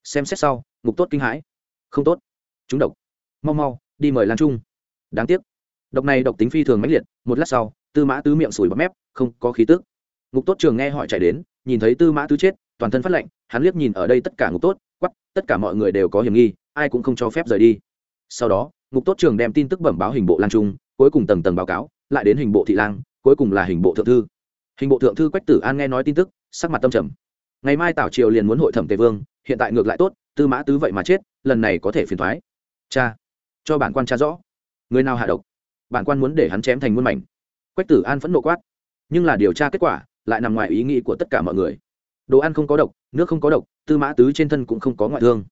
Xem xét sau, ngục tốt kinh hãi. Không tốt. Chúng độc. Mau mau đi mời lan trung. Đáng tiếc. Độc này độc tính phi thường mãnh liệt, một lát sau, tư mã tứ miệng sùi bọt mép, không có khí tức. Ngục tốt trường nghe hỏi chạy đến, nhìn thấy tư mã tứ chết, toàn thân phát lệnh hắn liếc nhìn ở đây tất cả ngục tốt quắp tất cả mọi người đều có hiểm nghi, ai cũng không cho phép rời đi. Sau đó, ngục tốt trường đem tin tức bẩm báo hình bộ lan trung, cuối cùng tầng tầng báo cáo, lại đến hình bộ thị lang, cuối cùng là hình bộ thượng thư. Hình bộ thượng thư quách tử an nghe nói tin tức, sắc mặt tâm trầm. Ngày mai tảo triều liền muốn hội thẩm tề vương, hiện tại ngược lại tốt, tư mã tứ vậy mà chết, lần này có thể phiền thoái. Cha! Cho bản quan tra rõ. Người nào hạ độc, bản quan muốn để hắn chém thành muôn mảnh. Quách tử an phẫn nộ quát. Nhưng là điều tra kết quả, lại nằm ngoài ý nghĩ của tất cả mọi người. Đồ ăn không có độc, nước không có độc, tư mã tứ trên thân cũng không có ngoại thương.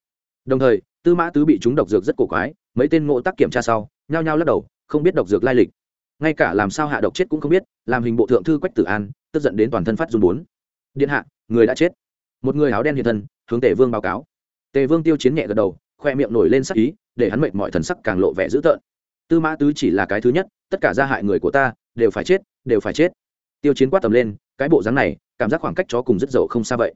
Đồng thời, tư mã tứ bị chúng độc dược rất cổ quái, mấy tên ngộ tác kiểm tra sau, nhao nhao lắc đầu, không biết độc dược lai lịch. Ngay cả làm sao hạ độc chết cũng không biết, làm hình bộ thượng thư quách tử an, tức giận đến toàn thân phát run bốn. Điện hạ, người đã chết. Một người áo đen hiện thân, hướng tề vương báo cáo. Tề vương tiêu chiến nhẹ gật đầu khoe miệng nổi lên sắc ý, để hắn mệnh mọi thần sắc càng lộ vẻ dữ tợn. Tư mã tứ chỉ là cái thứ nhất, tất cả gia hại người của ta, đều phải chết, đều phải chết. Tiêu chiến quát tầm lên, cái bộ dáng này, cảm giác khoảng cách chó cùng rất dậu không xa vậy.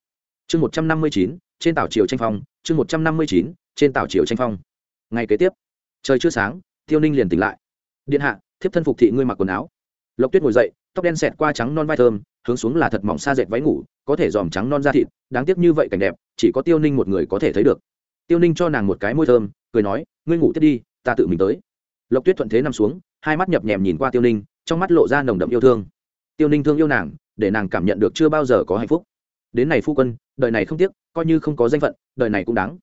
Chương một trăm năm mươi chín, trên tàu triều tranh phong, chương một trăm năm mươi chín, trên tàu triều tranh phong. Ngày kế tiếp, trời chưa sáng, tiêu ninh liền tỉnh lại. Điện hạ, thiếp thân phục thị ngươi mặc quần áo. Lộc tuyết ngồi dậy, tóc đen xẹt qua trắng non vai thơm, hướng xuống là thật mỏng xa dệt váy ngủ, có thể dòm trắng non da thịt, đáng tiếc như vậy cảnh đẹp, chỉ có tiêu ninh một người có thể thấy được tiêu ninh cho nàng một cái môi thơm, cười nói, ngươi ngủ tiếp đi, ta tự mình tới. Lộc tuyết thuận thế nằm xuống, hai mắt nhập nhèm nhìn qua tiêu ninh, trong mắt lộ ra nồng đậm yêu thương. Tiêu ninh thương yêu nàng, để nàng cảm nhận được chưa bao giờ có hạnh phúc. Đến này phu quân, đời này không tiếc, coi như không có danh phận, đời này cũng đáng.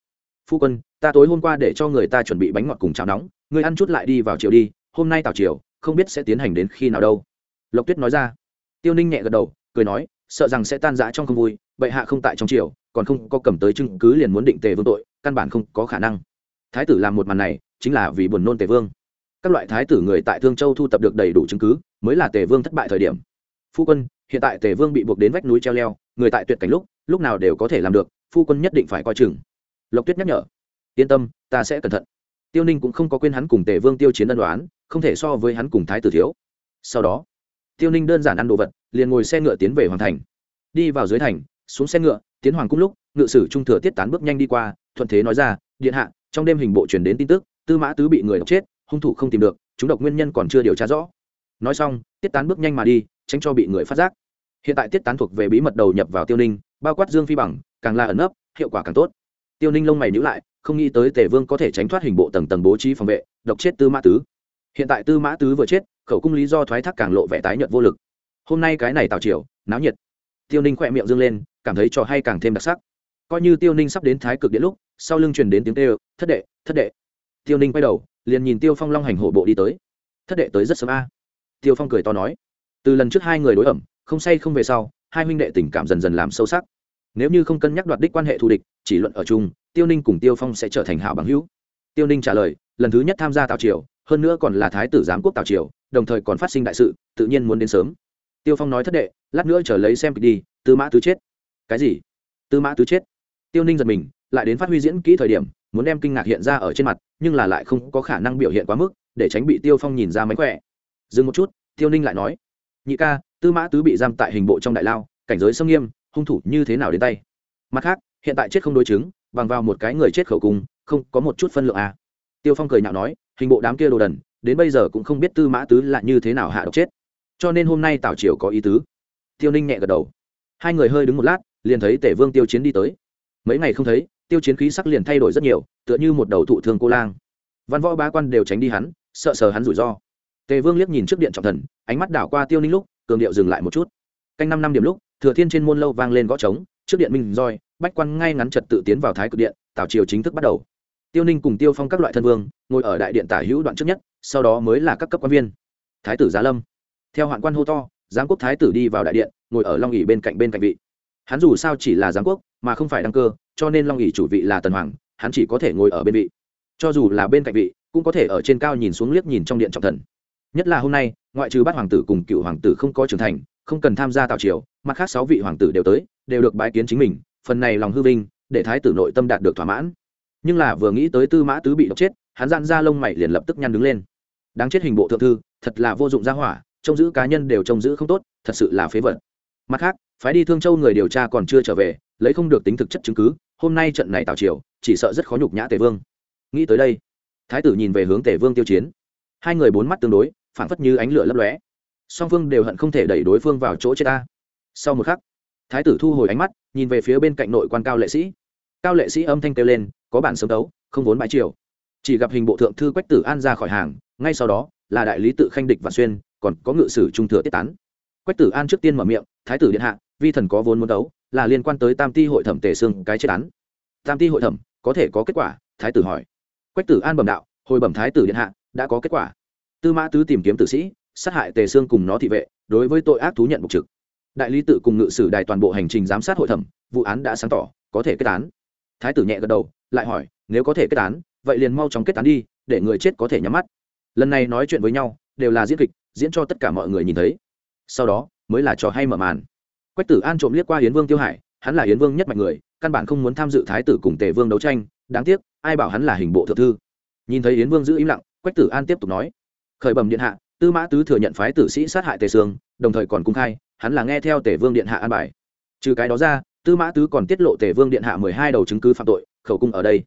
Phu quân, ta tối hôm qua để cho người ta chuẩn bị bánh ngọt cùng cháo nóng, ngươi ăn chút lại đi vào chiều đi, hôm nay tào chiều, không biết sẽ tiến hành đến khi nào đâu. Lộc tuyết nói ra. Tiêu ninh nhẹ gật đầu, cười nói, sợ rằng sẽ tan rã trong không vui, bệ hạ không tại trong chiều còn không có cầm tới chứng cứ liền muốn định tề vương tội, căn bản không có khả năng. Thái tử làm một màn này, chính là vì buồn nôn tề vương. Các loại thái tử người tại thương châu thu tập được đầy đủ chứng cứ, mới là tề vương thất bại thời điểm. Phu quân, hiện tại tề vương bị buộc đến vách núi treo leo, người tại tuyệt cảnh lúc lúc nào đều có thể làm được, phu quân nhất định phải coi chừng. Lộc tuyết nhắc nhở, yên tâm, ta sẽ cẩn thận. Tiêu ninh cũng không có quên hắn cùng tề vương tiêu chiến ân đoán không thể so với hắn cùng thái tử thiếu. Sau đó, tiêu ninh đơn giản ăn đồ vật, liền ngồi xe ngựa tiến về hoàng thành. Đi vào dưới thành, xuống xe ngựa tiến hoàng cung lúc ngự sử trung thừa tiết tán bước nhanh đi qua thuận thế nói ra điện hạ trong đêm hình bộ truyền đến tin tức tư mã tứ bị người độc chết hung thủ không tìm được chúng độc nguyên nhân còn chưa điều tra rõ. Nói xong tiết tán bước nhanh mà đi tránh cho bị người phát giác. Hiện tại tiết tán thuộc về bí mật đầu nhập vào tiêu ninh bao quát dương phi bằng càng là ẩn ấp, hiệu quả càng tốt. Tiêu ninh lông mày nhữ lại không nghĩ tới tề vương có thể tránh thoát hình bộ tầng tầng bố trí phòng vệ độc chết tư mã tứ. Hiện tại tư mã tứ vừa chết khẩu cung lý do thoái thác càng lộ vẻ tái nhợt vô lực. Hôm nay cái này tào triều náo nhiệt. Tiêu ninh khỏe miệng dương lên cảm thấy trò hay càng thêm đặc sắc. Coi như tiêu ninh sắp đến thái cực điện lúc, sau lưng truyền đến tiếng tê thất đệ thất đệ. Tiêu ninh quay đầu, liền nhìn tiêu phong long hành hộ bộ đi tới. Thất đệ tới rất sớm a. Tiêu phong cười to nói. Từ lần trước hai người đối ẩm, không say không về sau, hai huynh đệ tình cảm dần dần làm sâu sắc. Nếu như không cân nhắc đoạt đích quan hệ thù địch, chỉ luận ở chung, tiêu ninh cùng tiêu phong sẽ trở thành hảo bằng hữu. Tiêu ninh trả lời, lần thứ nhất tham gia tào triều, hơn nữa còn là thái tử giám quốc tào triều, đồng thời còn phát sinh đại sự, tự nhiên muốn đến sớm. Tiêu phong nói thất đệ, lát nữa trở lấy xem kịch đi, tư mã tứ chết cái gì? Tư mã tứ chết. Tiêu ninh giật mình, lại đến phát huy diễn kỹ thời điểm, muốn đem kinh ngạc hiện ra ở trên mặt, nhưng là lại không có khả năng biểu hiện quá mức, để tránh bị tiêu phong nhìn ra mánh khỏe. Dừng một chút, tiêu ninh lại nói, nhị ca, tư mã tứ bị giam tại hình bộ trong đại lao, cảnh giới sông nghiêm, hung thủ như thế nào đến tay? Mặt khác, hiện tại chết không đối chứng, bằng vào một cái người chết khẩu cung không có một chút phân lượng à. tiêu phong cười nhạo nói, hình bộ đám kia đồ đần, đến bây giờ cũng không biết tư mã tứ là như thế nào hạ độc chết. Cho nên hôm nay tào triều có ý tứ. Tiêu ninh nhẹ gật đầu. Hai người hơi đứng một lát liền thấy tể vương tiêu chiến đi tới. Mấy ngày không thấy, tiêu chiến khí sắc liền thay đổi rất nhiều, tựa như một đầu thụ thương cô lang. Văn võ ba quan đều tránh đi hắn, sợ sờ hắn rủi ro. Tề vương liếc nhìn trước điện trọng thần, ánh mắt đảo qua tiêu ninh lúc, cường điệu dừng lại một chút. Canh năm năm điểm lúc, thừa thiên trên môn lâu vang lên gõ trống, trước điện minh roi, bách quan ngay ngắn trật tự tiến vào thái cực điện, tào triều chính thức bắt đầu. Tiêu ninh cùng tiêu phong các loại thân vương, ngồi ở đại điện tả hữu đoạn trước nhất, sau đó mới là các cấp quan viên. Thái tử giá lâm. Theo hoạn quan hô to, giáng quốc thái tử đi vào đại điện, ngồi ở long ỉ bên cạnh bên cạnh vị hắn dù sao chỉ là giáng quốc, mà không phải đăng cơ, cho nên long ỉ chủ vị là tần hoàng, hắn chỉ có thể ngồi ở bên vị. Cho dù là bên cạnh vị, cũng có thể ở trên cao nhìn xuống liếc nhìn trong điện trọng thần. Nhất là hôm nay, ngoại trừ bát hoàng tử cùng cựu hoàng tử không có trưởng thành, không cần tham gia tạo triều, mặt khác sáu vị hoàng tử đều tới, đều được bái kiến chính mình, phần này lòng hư vinh, để thái tử nội tâm đạt được thỏa mãn. Nhưng là vừa nghĩ tới tư mã tứ bị độc chết, hắn dạn ra lông mày liền lập tức nhăn đứng lên. Đáng chết hình bộ thượng thư, thật là vô dụng ra hỏa, trông giữ cá nhân đều trông giữ không tốt, thật sự là phế vật. Mặt khác phái đi thương châu người điều tra còn chưa trở về, lấy không được tính thực chất chứng cứ, hôm nay trận này tào triều, chỉ sợ rất khó nhục nhã tề vương. Nghĩ tới đây, thái tử nhìn về hướng tề vương tiêu chiến. Hai người bốn mắt tương đối phản phất như ánh lửa lấp lóe. Song phương đều hận không thể đẩy đối phương vào chỗ chết ta. Sau một khắc, thái tử thu hồi ánh mắt, nhìn về phía bên cạnh nội quan cao lệ sĩ. Cao lệ sĩ âm thanh kêu lên, có bản sớm đấu, không vốn bãi triều. Chỉ gặp hình bộ thượng thư quách tử an ra khỏi hàng, ngay sau đó, là đại lý tự khanh địch và xuyên, còn có ngự sử trung thừa tiết tán. Quách tử an trước tiên mở miệng, thái tử điện hạ vi thần có vốn muốn đấu, là liên quan tới tam ti hội thẩm tề xương cái chết án. Tam ti hội thẩm, có thể có kết quả? Thái tử hỏi. Quách tử an bẩm đạo, hồi bẩm thái tử điện hạ, đã có kết quả. Tư mã tứ tìm kiếm tử sĩ, sát hại tề xương cùng nó thị vệ, đối với tội ác thú nhận mục trực. Đại lý tự cùng ngự sử đài toàn bộ hành trình giám sát hội thẩm, vụ án đã sáng tỏ, có thể kết án. Thái tử nhẹ gật đầu, lại hỏi, nếu có thể kết án, vậy liền mau chóng kết án đi, để người chết có thể nhắm mắt. Lần này nói chuyện với nhau, đều là diễn kịch, diễn cho tất cả mọi người nhìn thấy. Sau đó, mới là trò hay mở màn quách tử an trộm liếc qua hiến vương tiêu hải, hắn là hiến vương nhất mạnh người, căn bản không muốn tham dự thái tử cùng tề vương đấu tranh, đáng tiếc, ai bảo hắn là hình bộ thượng thư. Nhìn thấy hiến vương giữ im lặng, quách tử an tiếp tục nói, khởi bẩm điện hạ, tư mã tứ thừa nhận phái tử sĩ sát hại tề sương, đồng thời còn cung khai, hắn là nghe theo tề vương điện hạ an bài. Trừ cái đó ra, tư mã tứ còn tiết lộ tề vương điện hạ mười hai đầu chứng cứ phạm tội, khẩu cung ở đây.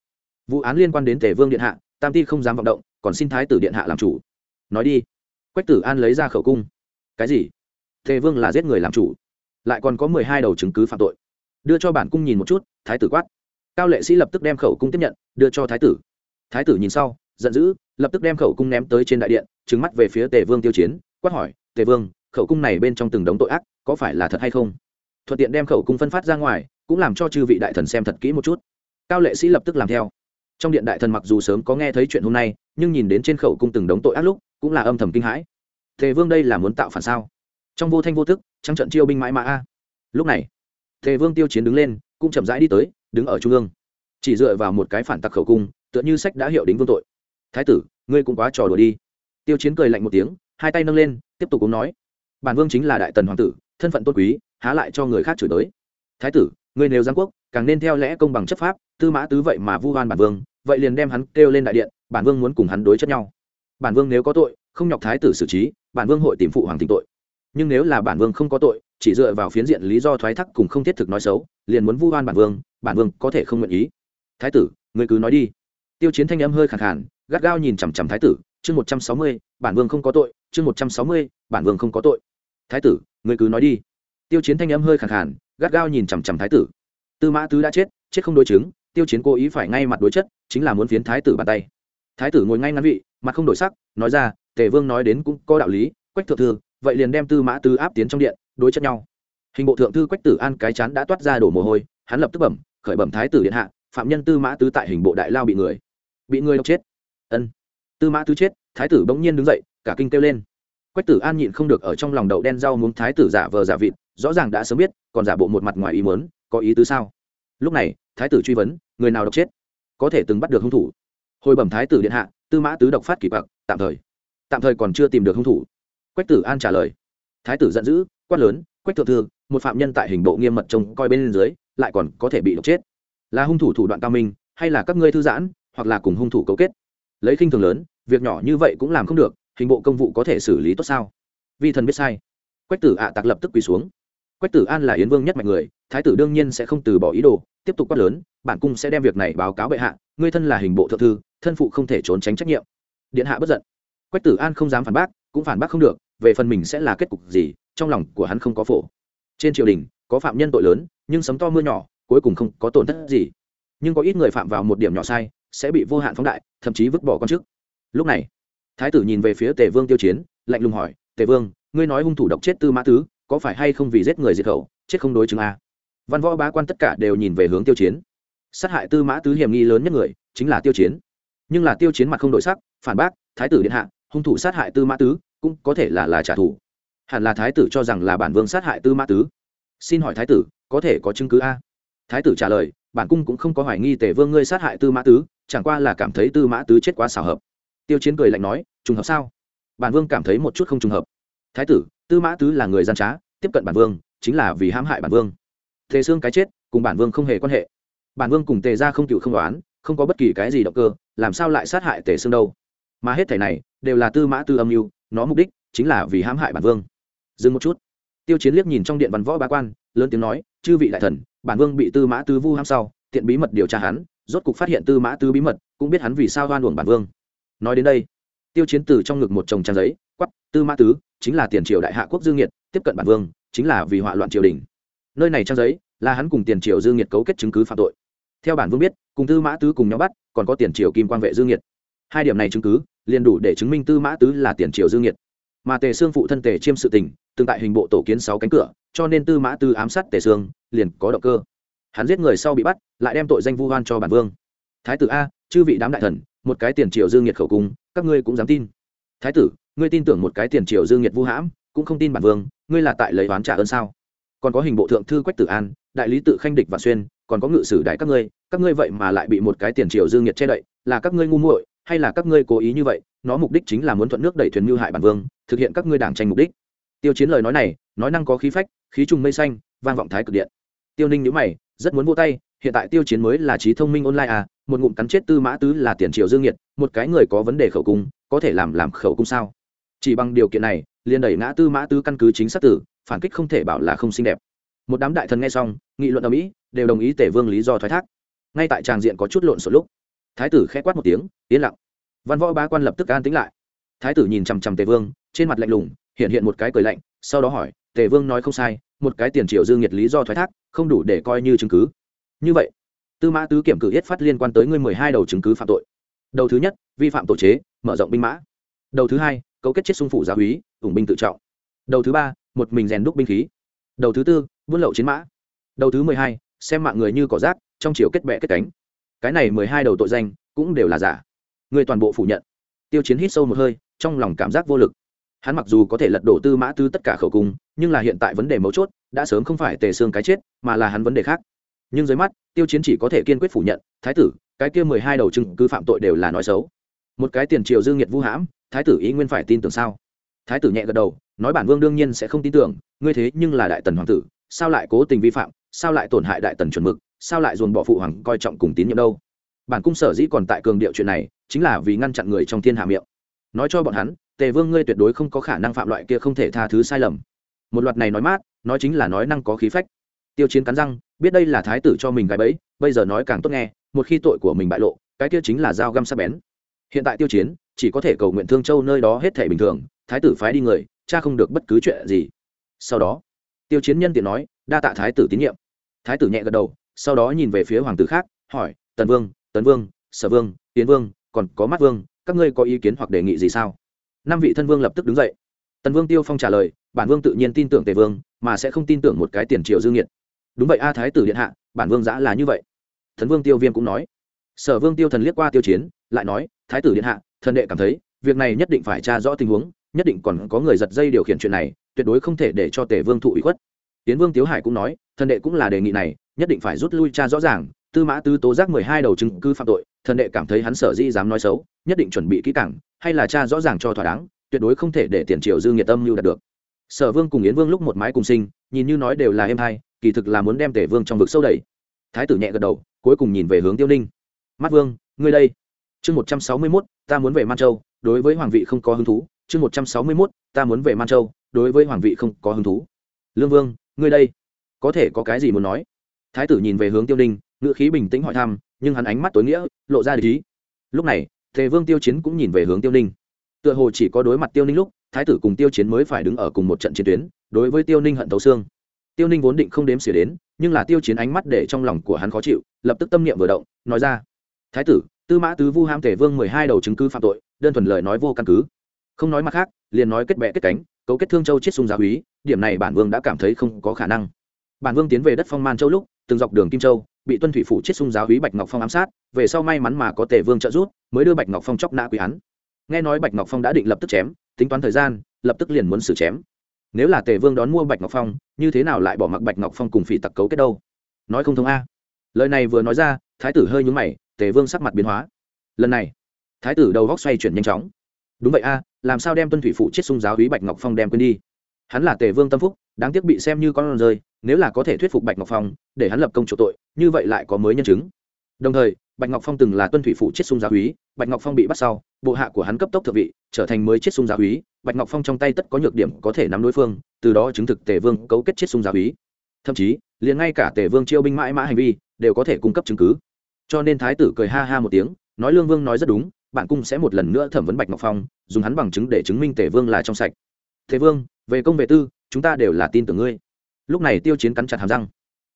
Vụ án liên quan đến tề vương điện hạ, tam ti không dám vọng động, còn xin thái tử điện hạ làm chủ. Nói đi. Quách tử an lấy ra khẩu cung. Cái gì? Tề vương là giết người làm chủ? Lại còn có mười hai đầu chứng cứ phạm tội. Đưa cho bản cung nhìn một chút, thái tử quát. Cao lệ sĩ lập tức đem khẩu cung tiếp nhận, đưa cho thái tử. Thái tử nhìn sau, giận dữ, lập tức đem khẩu cung ném tới trên đại điện trứng mắt về phía tề vương tiêu chiến, quát hỏi, tề vương, khẩu cung này bên trong từng đống tội ác, có phải là thật hay không? Thuận tiện đem khẩu cung phân phát ra ngoài, cũng làm cho chư vị đại thần xem thật kỹ một chút. Cao lệ sĩ lập tức làm theo. Trong điện đại thần mặc dù sớm có nghe thấy chuyện hôm nay, nhưng nhìn đến trên khẩu cung từng đống tội ác lúc, cũng là âm thầm kinh hãi. Tề vương đây là muốn tạo phản sao? Trong vô thanh vô thức trắng trận chiêu binh mãi mã a. Lúc này, tề vương tiêu chiến đứng lên, cũng chậm rãi đi tới, đứng ở trung ương. Chỉ dựa vào một cái phản tặc khẩu cung, tựa như sách đã hiệu đính vương tội. Thái tử, ngươi cũng quá trò đùa đi. Tiêu chiến cười lạnh một tiếng, hai tay nâng lên, tiếp tục cũng nói. Bản vương chính là đại tần hoàng tử, thân phận tôn quý, há lại cho người khác chửi tới thái tử, ngươi nếu giang quốc, càng nên theo lẽ công bằng chấp pháp, tư mã tứ vậy mà vu hoan bản vương, vậy liền đem hắn kêu lên đại điện, bản vương muốn cùng hắn đối chất nhau. Bản vương nếu có tội, không nhọc thái tử xử trí, bản vương hội tìm phụ hoàng thỉnh tội nhưng nếu là bản vương không có tội, chỉ dựa vào phiến diện lý do thoái thác cùng không thiết thực nói xấu, liền muốn vu oan bản vương bản vương có thể không nguyện ý. Thái tử người cứ nói đi. Tiêu chiến thanh âm hơi khẳng khàn, gắt gao nhìn chằm chằm thái tử, chương một trăm sáu mươi, bản vương không có tội, chương một trăm sáu mươi, bản vương không có tội. Thái tử người cứ nói đi. Tiêu chiến thanh âm hơi khẳng khàn, gắt gao nhìn chằm chằm thái tử. Tư mã tứ đã chết chết không đối chứng, tiêu chiến cố ý phải ngay mặt đối chất, chính là muốn phiến thái tử bàn tay. Thái tử ngồi ngay ngắn vị, mặt không đổi sắc, nói ra, tề vương nói đến cũng có đạo lý, quách thượng thư vậy liền đem tư mã Tư áp tiến trong điện, đối chất nhau. Hình bộ thượng thư quách tử an cái chán đã toát ra đổ mồ hôi, hắn lập tức bẩm, khởi bẩm thái tử điện hạ, phạm nhân tư mã tứ tại hình bộ đại lao bị người bị người độc chết. Ân. Tư mã tứ chết, thái tử bỗng nhiên đứng dậy, cả kinh kêu lên. Quách tử an nhịn không được ở trong lòng đậu đen rau muốn thái tử giả vờ giả vịt, rõ ràng đã sớm biết, còn giả bộ một mặt ngoài ý mớn có ý tứ sao? Lúc này, thái tử truy vấn, người nào độc chết? Có thể từng bắt được hung thủ. Hồi bẩm thái tử điện hạ, tư mã tứ độc phát kỷ bạc tạm thời. Tạm thời còn chưa tìm được hung thủ quách tử an trả lời. Thái tử giận dữ, quát lớn, quách thượng thư, một phạm nhân tại hình bộ nghiêm mật trông coi bên dưới, lại còn có thể bị độc chết. Là hung thủ thủ đoạn cao minh, hay là các ngươi thư giãn, hoặc là cùng hung thủ cấu kết? Lấy khinh thường lớn, việc nhỏ như vậy cũng làm không được, hình bộ công vụ có thể xử lý tốt sao? Vi thần biết sai. Quách tử ạ tặc lập tức quỳ xuống. Quách tử an là yến vương nhất mạnh người, thái tử đương nhiên sẽ không từ bỏ ý đồ, tiếp tục quát lớn, bản cung sẽ đem việc này báo cáo bệ hạ, ngươi thân là hình bộ thượng thư, thân phụ không thể trốn tránh trách nhiệm. Điện hạ bất giận. Quách tử an không dám phản bác, cũng phản bác không được về phần mình sẽ là kết cục gì, trong lòng của hắn không có phổ. Trên triều đình, có phạm nhân tội lớn, nhưng sấm to mưa nhỏ, cuối cùng không có tổn thất gì. Nhưng có ít người phạm vào một điểm nhỏ sai, sẽ bị vô hạn phóng đại, thậm chí vứt bỏ con chức. Lúc này, thái tử nhìn về phía tề vương tiêu chiến, lạnh lùng hỏi, tề vương, ngươi nói hung thủ độc chết tư mã tứ, có phải hay không vì giết người diệt khẩu, chết không đối chứng a? Văn võ bá quan tất cả đều nhìn về hướng tiêu chiến. Sát hại tư mã tứ hiểm nghi lớn nhất người, chính là tiêu chiến. Nhưng là tiêu chiến mặt không đổi sắc, phản bác, thái tử điện hạ, hung thủ sát hại tư mã tứ cũng có thể là là trả thù. Hẳn là thái tử cho rằng là bản vương sát hại tư mã tứ. Xin hỏi thái tử, có thể có chứng cứ a? Thái tử trả lời, bản cung cũng không có hoài nghi tề vương ngươi sát hại tư mã tứ, chẳng qua là cảm thấy tư mã tứ chết quá xảo hợp. Tiêu chiến cười lạnh nói, trùng hợp sao? Bản vương cảm thấy một chút không trùng hợp. Thái tử, tư mã tứ là người gian trá, tiếp cận bản vương, chính là vì hãm hại bản vương. Tề xương cái chết, cùng bản vương không hề quan hệ. Bản vương cùng tề ra không cựu không đoán không có bất kỳ cái gì động cơ, làm sao lại sát hại tề xương đâu? Mà hết thảy này, đều là tư mã tư âm mưu nó mục đích chính là vì hãm hại bản vương. Dừng một chút. Tiêu chiến liếc nhìn trong điện văn võ bá quan, lớn tiếng nói, chư vị đại thần, bản vương bị tư mã tư vu hãm sau, tiện bí mật điều tra hắn, rốt cục phát hiện tư mã tư bí mật, cũng biết hắn vì sao hoan uổng bản vương. Nói đến đây, tiêu chiến từ trong ngực một chồng trang giấy, quắp, tư mã tứ, chính là tiền triều đại hạ quốc dương nhiệt, tiếp cận bản vương, chính là vì họa loạn triều đình. Nơi này trang giấy là hắn cùng tiền triều dương nhiệt cấu kết chứng cứ phạm tội. Theo bản vương biết, cùng tư mã tứ cùng nhau bắt, còn có tiền triều kim quan vệ dương nhiệt hai điểm này chứng cứ, liền đủ để chứng minh tư mã tứ là tiền triều dương nhiệt. Mà tề xương phụ thân tề chiêm sự tình, từng tại hình bộ tổ kiến sáu cánh cửa, cho nên tư mã tư ám sát tề xương liền có động cơ. Hắn giết người sau bị bắt, lại đem tội danh vu hoan cho bản vương. Thái tử a, chư vị đám đại thần, một cái tiền triều dương nhiệt khẩu cung, các ngươi cũng dám tin. Thái tử, ngươi tin tưởng một cái tiền triều dương nhiệt vu hãm, cũng không tin bản vương, ngươi là tại lấy oán trả ơn sao? Còn có hình bộ thượng thư quách tử an, đại lý tự khanh địch và xuyên, còn có ngự sử đại các ngươi các ngươi vậy mà lại bị một cái tiền triều dương nhiệt che đậy, là các ngươi ngu muội hay là các ngươi cố ý như vậy, nó mục đích chính là muốn thuận nước đẩy thuyền mưu hại bản vương, thực hiện các ngươi đảng tranh mục đích. Tiêu chiến lời nói này, nói năng có khí phách, khí trùng mây xanh, vang vọng thái cực điện. Tiêu ninh nhữ mày, rất muốn vô tay, hiện tại tiêu chiến mới là trí thông minh online à một ngụm cắn chết tư mã tứ là tiền triệu dương nhiệt, một cái người có vấn đề khẩu cung, có thể làm làm khẩu cung sao? Chỉ bằng điều kiện này, liền đẩy ngã tư mã tứ căn cứ chính xác tử, phản kích không thể bảo là không xinh đẹp. Một đám đại thần nghe xong, nghị luận ở mỹ, đều đồng ý tể vương lý do thoái thác. Ngay tại tràng diện có chút lộn xộn lúc thái tử khẽ quát một tiếng, yên lặng. Văn võ ba quan lập tức an tính lại. Thái tử nhìn chằm chằm tề vương, trên mặt lạnh lùng, hiện hiện một cái cười lạnh, sau đó hỏi, tề vương nói không sai, một cái tiền triệu dương nhiệt lý do thoái thác, không đủ để coi như chứng cứ. Như vậy, tư mã tứ kiểm cử yết phát liên quan tới ngươi mười hai đầu chứng cứ phạm tội. Đầu thứ nhất, vi phạm tổ chế, mở rộng binh mã. Đầu thứ hai, cấu kết chết xung phụ giáo húy ủng binh tự trọng. Đầu thứ ba, một mình rèn đúc binh khí. Đầu thứ tư, buôn lậu chiến mã. Đầu thứ mười hai, xem mạng người như cỏ rác, trong chiều kết bẹ kết cánh cái này mười hai đầu tội danh cũng đều là giả. Người toàn bộ phủ nhận. Tiêu chiến hít sâu một hơi, trong lòng cảm giác vô lực. Hắn mặc dù có thể lật đổ tư mã tư tất cả khẩu cung, nhưng là hiện tại vấn đề mấu chốt, đã sớm không phải tề xương cái chết, mà là hắn vấn đề khác. Nhưng dưới mắt, tiêu chiến chỉ có thể kiên quyết phủ nhận, thái tử, cái kia mười hai đầu chứng cứ phạm tội đều là nói xấu. Một cái tiền triều dương nhiệt vu hãm, thái tử ý nguyên phải tin tưởng sao? Thái tử nhẹ gật đầu, nói bản vương đương nhiên sẽ không tin tưởng, ngươi thế nhưng là đại tần hoàng tử, sao lại cố tình vi phạm, sao lại tổn hại đại tần chuẩn mực? Sao lại dồn bỏ phụ hoàng coi trọng cùng tín nhiệm đâu? Bản cung sở dĩ còn tại cường điệu chuyện này, chính là vì ngăn chặn người trong thiên hạ miệng. Nói cho bọn hắn, tề vương ngươi tuyệt đối không có khả năng phạm loại kia không thể tha thứ sai lầm. Một loạt này nói mát, nói chính là nói năng có khí phách. Tiêu chiến cắn răng, biết đây là thái tử cho mình gái bẫy, bây giờ nói càng tốt nghe, một khi tội của mình bại lộ, cái kia chính là dao găm sắc bén. Hiện tại tiêu chiến, chỉ có thể cầu nguyện thương châu nơi đó hết thể bình thường, thái tử phái đi người, cha không được bất cứ chuyện gì. Sau đó, tiêu chiến nhân tiện nói, đa tạ thái tử tín nhiệm. Thái tử nhẹ gật đầu sau đó nhìn về phía hoàng tử khác, hỏi, tần vương tấn vương, sở vương tiến vương, còn có mắt vương, các ngươi có ý kiến hoặc đề nghị gì sao? Năm vị thân vương lập tức đứng dậy. Tần vương tiêu phong trả lời, bản vương tự nhiên tin tưởng tề vương, mà sẽ không tin tưởng một cái tiền triều dương nhiệt đúng vậy a thái tử điện hạ, bản vương giã là như vậy. Thần vương tiêu viêm cũng nói. Sở vương tiêu thần liếc qua tiêu chiến, lại nói, thái tử điện hạ, thần đệ cảm thấy, việc này nhất định phải tra rõ tình huống, nhất định còn có người giật dây điều khiển chuyện này, tuyệt đối không thể để cho tề vương thụ ủy khuất tiến vương tiếu hải cũng nói, thần đệ cũng là đề nghị này, nhất định phải rút lui cha rõ ràng, tư mã tư tố giác mười hai đầu chứng cứ phạm tội, thần đệ cảm thấy hắn sở dĩ dám nói xấu, nhất định chuẩn bị kỹ càng, hay là cha rõ ràng cho thỏa đáng, tuyệt đối không thể để tiền triều dư nhiệt tâm lưu đạt được. Sở vương cùng yến vương lúc một mái cùng sinh, nhìn như nói đều là em hai, kỳ thực là muốn đem tể vương trong vực sâu đẩy. Thái tử nhẹ gật đầu, cuối cùng nhìn về hướng tiêu ninh. Mắt vương, ngươi đây. Chương một trăm sáu mươi mốt, ta muốn về man châu, đối với hoàng vị không có hứng thú. Chương một trăm sáu mươi mốt, ta muốn về man châu, đối với hoàng vị không có hứng thú. Lương vương ngươi đây, có thể có cái gì muốn nói? Thái tử nhìn về hướng tiêu ninh, ngữ khí bình tĩnh hỏi thăm, nhưng hắn ánh mắt tối nghĩa, lộ ra lý lúc này, tề vương tiêu chiến cũng nhìn về hướng tiêu ninh. Tựa hồ chỉ có đối mặt tiêu ninh lúc, thái tử cùng tiêu chiến mới phải đứng ở cùng một trận chiến tuyến, đối với tiêu ninh hận thấu xương. Tiêu ninh vốn định không đếm xỉa đến, nhưng là tiêu chiến ánh mắt để trong lòng của hắn khó chịu, lập tức tâm niệm vừa động, nói ra, thái tử, tư mã tứ vu ham tể vương mười hai đầu chứng cứ phạm tội, đơn thuần lời nói vô căn cứ. Không nói mặt khác, liền nói kết bệ kết cánh cấu kết thương châu chiết sung giáo úy điểm này bản vương đã cảm thấy không có khả năng. Bản vương tiến về đất phong man châu lúc, từng dọc đường kim châu, bị tuân thủy phủ chiết sung giáo úy bạch ngọc phong ám sát, về sau may mắn mà có tề vương trợ giúp, mới đưa bạch ngọc phong chóc nã quý án. Nghe nói bạch ngọc phong đã định lập tức chém, tính toán thời gian, lập tức liền muốn xử chém. Nếu là tề vương đón mua bạch ngọc phong, như thế nào lại bỏ mặc bạch ngọc phong cùng phỉ tặc cấu kết đâu? Nói không thông a. Lời này vừa nói ra, thái tử hơi nhúng mày, tề vương sắc mặt biến hóa. Lần này, thái tử đầu góc xoay chuyển nhanh chóng đúng vậy a, làm sao đem tuân thủy phụ chết sung giáo hí bạch ngọc phong đem quên đi? Hắn là tề vương tâm phúc, đáng tiếc bị xem như con rơi, nếu là có thể thuyết phục bạch ngọc phong, để hắn lập công chủ tội, như vậy lại có mới nhân chứng. Đồng thời, bạch ngọc phong từng là tuân thủy phụ chết sung giáo hí, bạch ngọc phong bị bắt sau, bộ hạ của hắn cấp tốc thượng vị, trở thành mới chết sung giáo hí, bạch ngọc phong trong tay tất có nhược điểm có thể nắm đối phương, từ đó chứng thực tề vương cấu kết chết sung giáo hí. Thậm chí, liền ngay cả tề vương chiêu binh mãi mã hành vi, đều có thể cung cấp chứng cứ. Cho nên thái tử cười ha ha một tiếng, nói lương vương nói rất đúng bạn cung sẽ một lần nữa thẩm vấn bạch ngọc phong, dùng hắn bằng chứng để chứng minh tề vương là trong sạch. Thế vương, về công về tư, chúng ta đều là tin tưởng ngươi. Lúc này tiêu chiến cắn chặt hàm răng.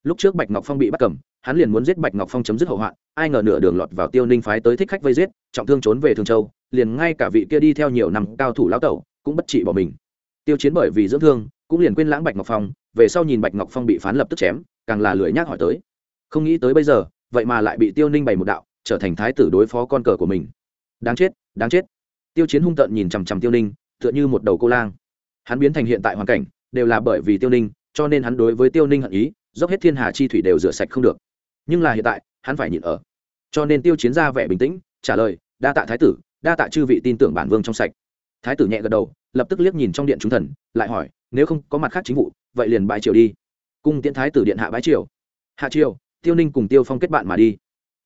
Lúc trước bạch ngọc phong bị bắt cầm, hắn liền muốn giết bạch ngọc phong chấm dứt hậu hoạn, ai ngờ nửa đường lọt vào tiêu ninh phái tới thích khách vây giết, trọng thương trốn về thường châu, liền ngay cả vị kia đi theo nhiều năm cao thủ lão tẩu cũng bất trị bỏ mình. Tiêu chiến bởi vì dưỡng thương, cũng liền quên lãng bạch ngọc phong, về sau nhìn bạch ngọc phong bị phán lập tức chém, càng là lười nhác hỏi tới. Không nghĩ tới bây giờ, vậy mà lại bị tiêu ninh bày một đạo, trở thành thái tử đối phó con cờ của mình đáng chết đáng chết. Tiêu chiến hung tợn nhìn chằm chằm tiêu ninh, tựa như một đầu cô lang. Hắn biến thành hiện tại hoàn cảnh, đều là bởi vì tiêu ninh, cho nên hắn đối với tiêu ninh hận ý, dốc hết thiên hà chi thủy đều rửa sạch không được. Nhưng là hiện tại, hắn phải nhịn ở. Cho nên tiêu chiến ra vẻ bình tĩnh, trả lời, đa tạ thái tử, đa tạ chư vị tin tưởng bản vương trong sạch. Thái tử nhẹ gật đầu, lập tức liếc nhìn trong điện chúng thần, lại hỏi, nếu không có mặt khác chính vụ, vậy liền bãi triều đi. Cung tiễn thái tử điện hạ bãi triều. Hạ triều, tiêu ninh cùng tiêu phong kết bạn mà đi.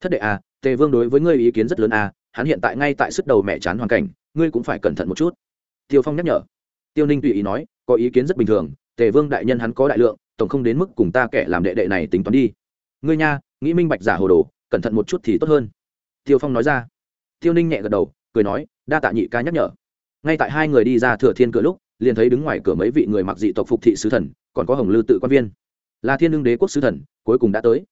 Thất đệ à tề vương đối với ngươi ý kiến rất lớn à hắn hiện tại ngay tại sức đầu mẹ chán hoàn cảnh, ngươi cũng phải cẩn thận một chút. Tiêu phong nhắc nhở. Tiêu ninh tùy ý nói, có ý kiến rất bình thường, tề vương đại nhân hắn có đại lượng, tổng không đến mức cùng ta kẻ làm đệ đệ này tính toán đi. Ngươi nha, nghĩ minh bạch giả hồ đồ, cẩn thận một chút thì tốt hơn. Tiêu phong nói ra. Tiêu ninh nhẹ gật đầu, cười nói, đa tạ nhị ca nhắc nhở. Ngay tại hai người đi ra thừa thiên cửa lúc, liền thấy đứng ngoài cửa mấy vị người mặc dị tộc phục thị sứ thần, còn có hồng lư tự quan viên. Là thiên lương đế quốc sứ thần, cuối cùng đã tới.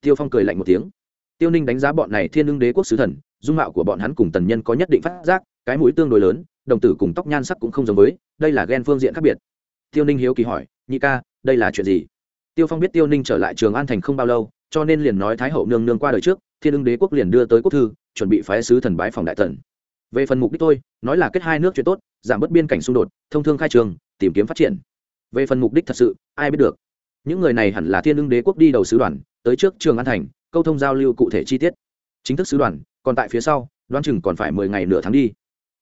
Tiêu phong cười lạnh một tiếng. Tiêu ninh đánh giá bọn này thiên lương đế quốc sứ thần dung mạo của bọn hắn cùng tần nhân có nhất định phát giác, cái mũi tương đối lớn, đồng tử cùng tóc nhan sắc cũng không giống với, đây là ghen phương diện khác biệt. Tiêu ninh hiếu kỳ hỏi, nhị ca, đây là chuyện gì? Tiêu phong biết tiêu ninh trở lại trường an thành không bao lâu, cho nên liền nói thái hậu nương nương qua đời trước, thiên ưng đế quốc liền đưa tới quốc thư, chuẩn bị phái sứ thần bái phòng đại tần về phần mục đích tôi nói là kết hai nước chuyện tốt, giảm bớt biên cảnh xung đột, thông thương khai trường, tìm kiếm phát triển. Về phần mục đích thật sự, ai biết được. Những người này hẳn là thiên ưng đế quốc đi đầu sứ đoàn, tới trước trường an thành, câu thông giao lưu cụ thể chi tiết. Chính thức sứ đoàn còn tại phía sau, đoán chừng còn phải mười ngày nửa tháng đi.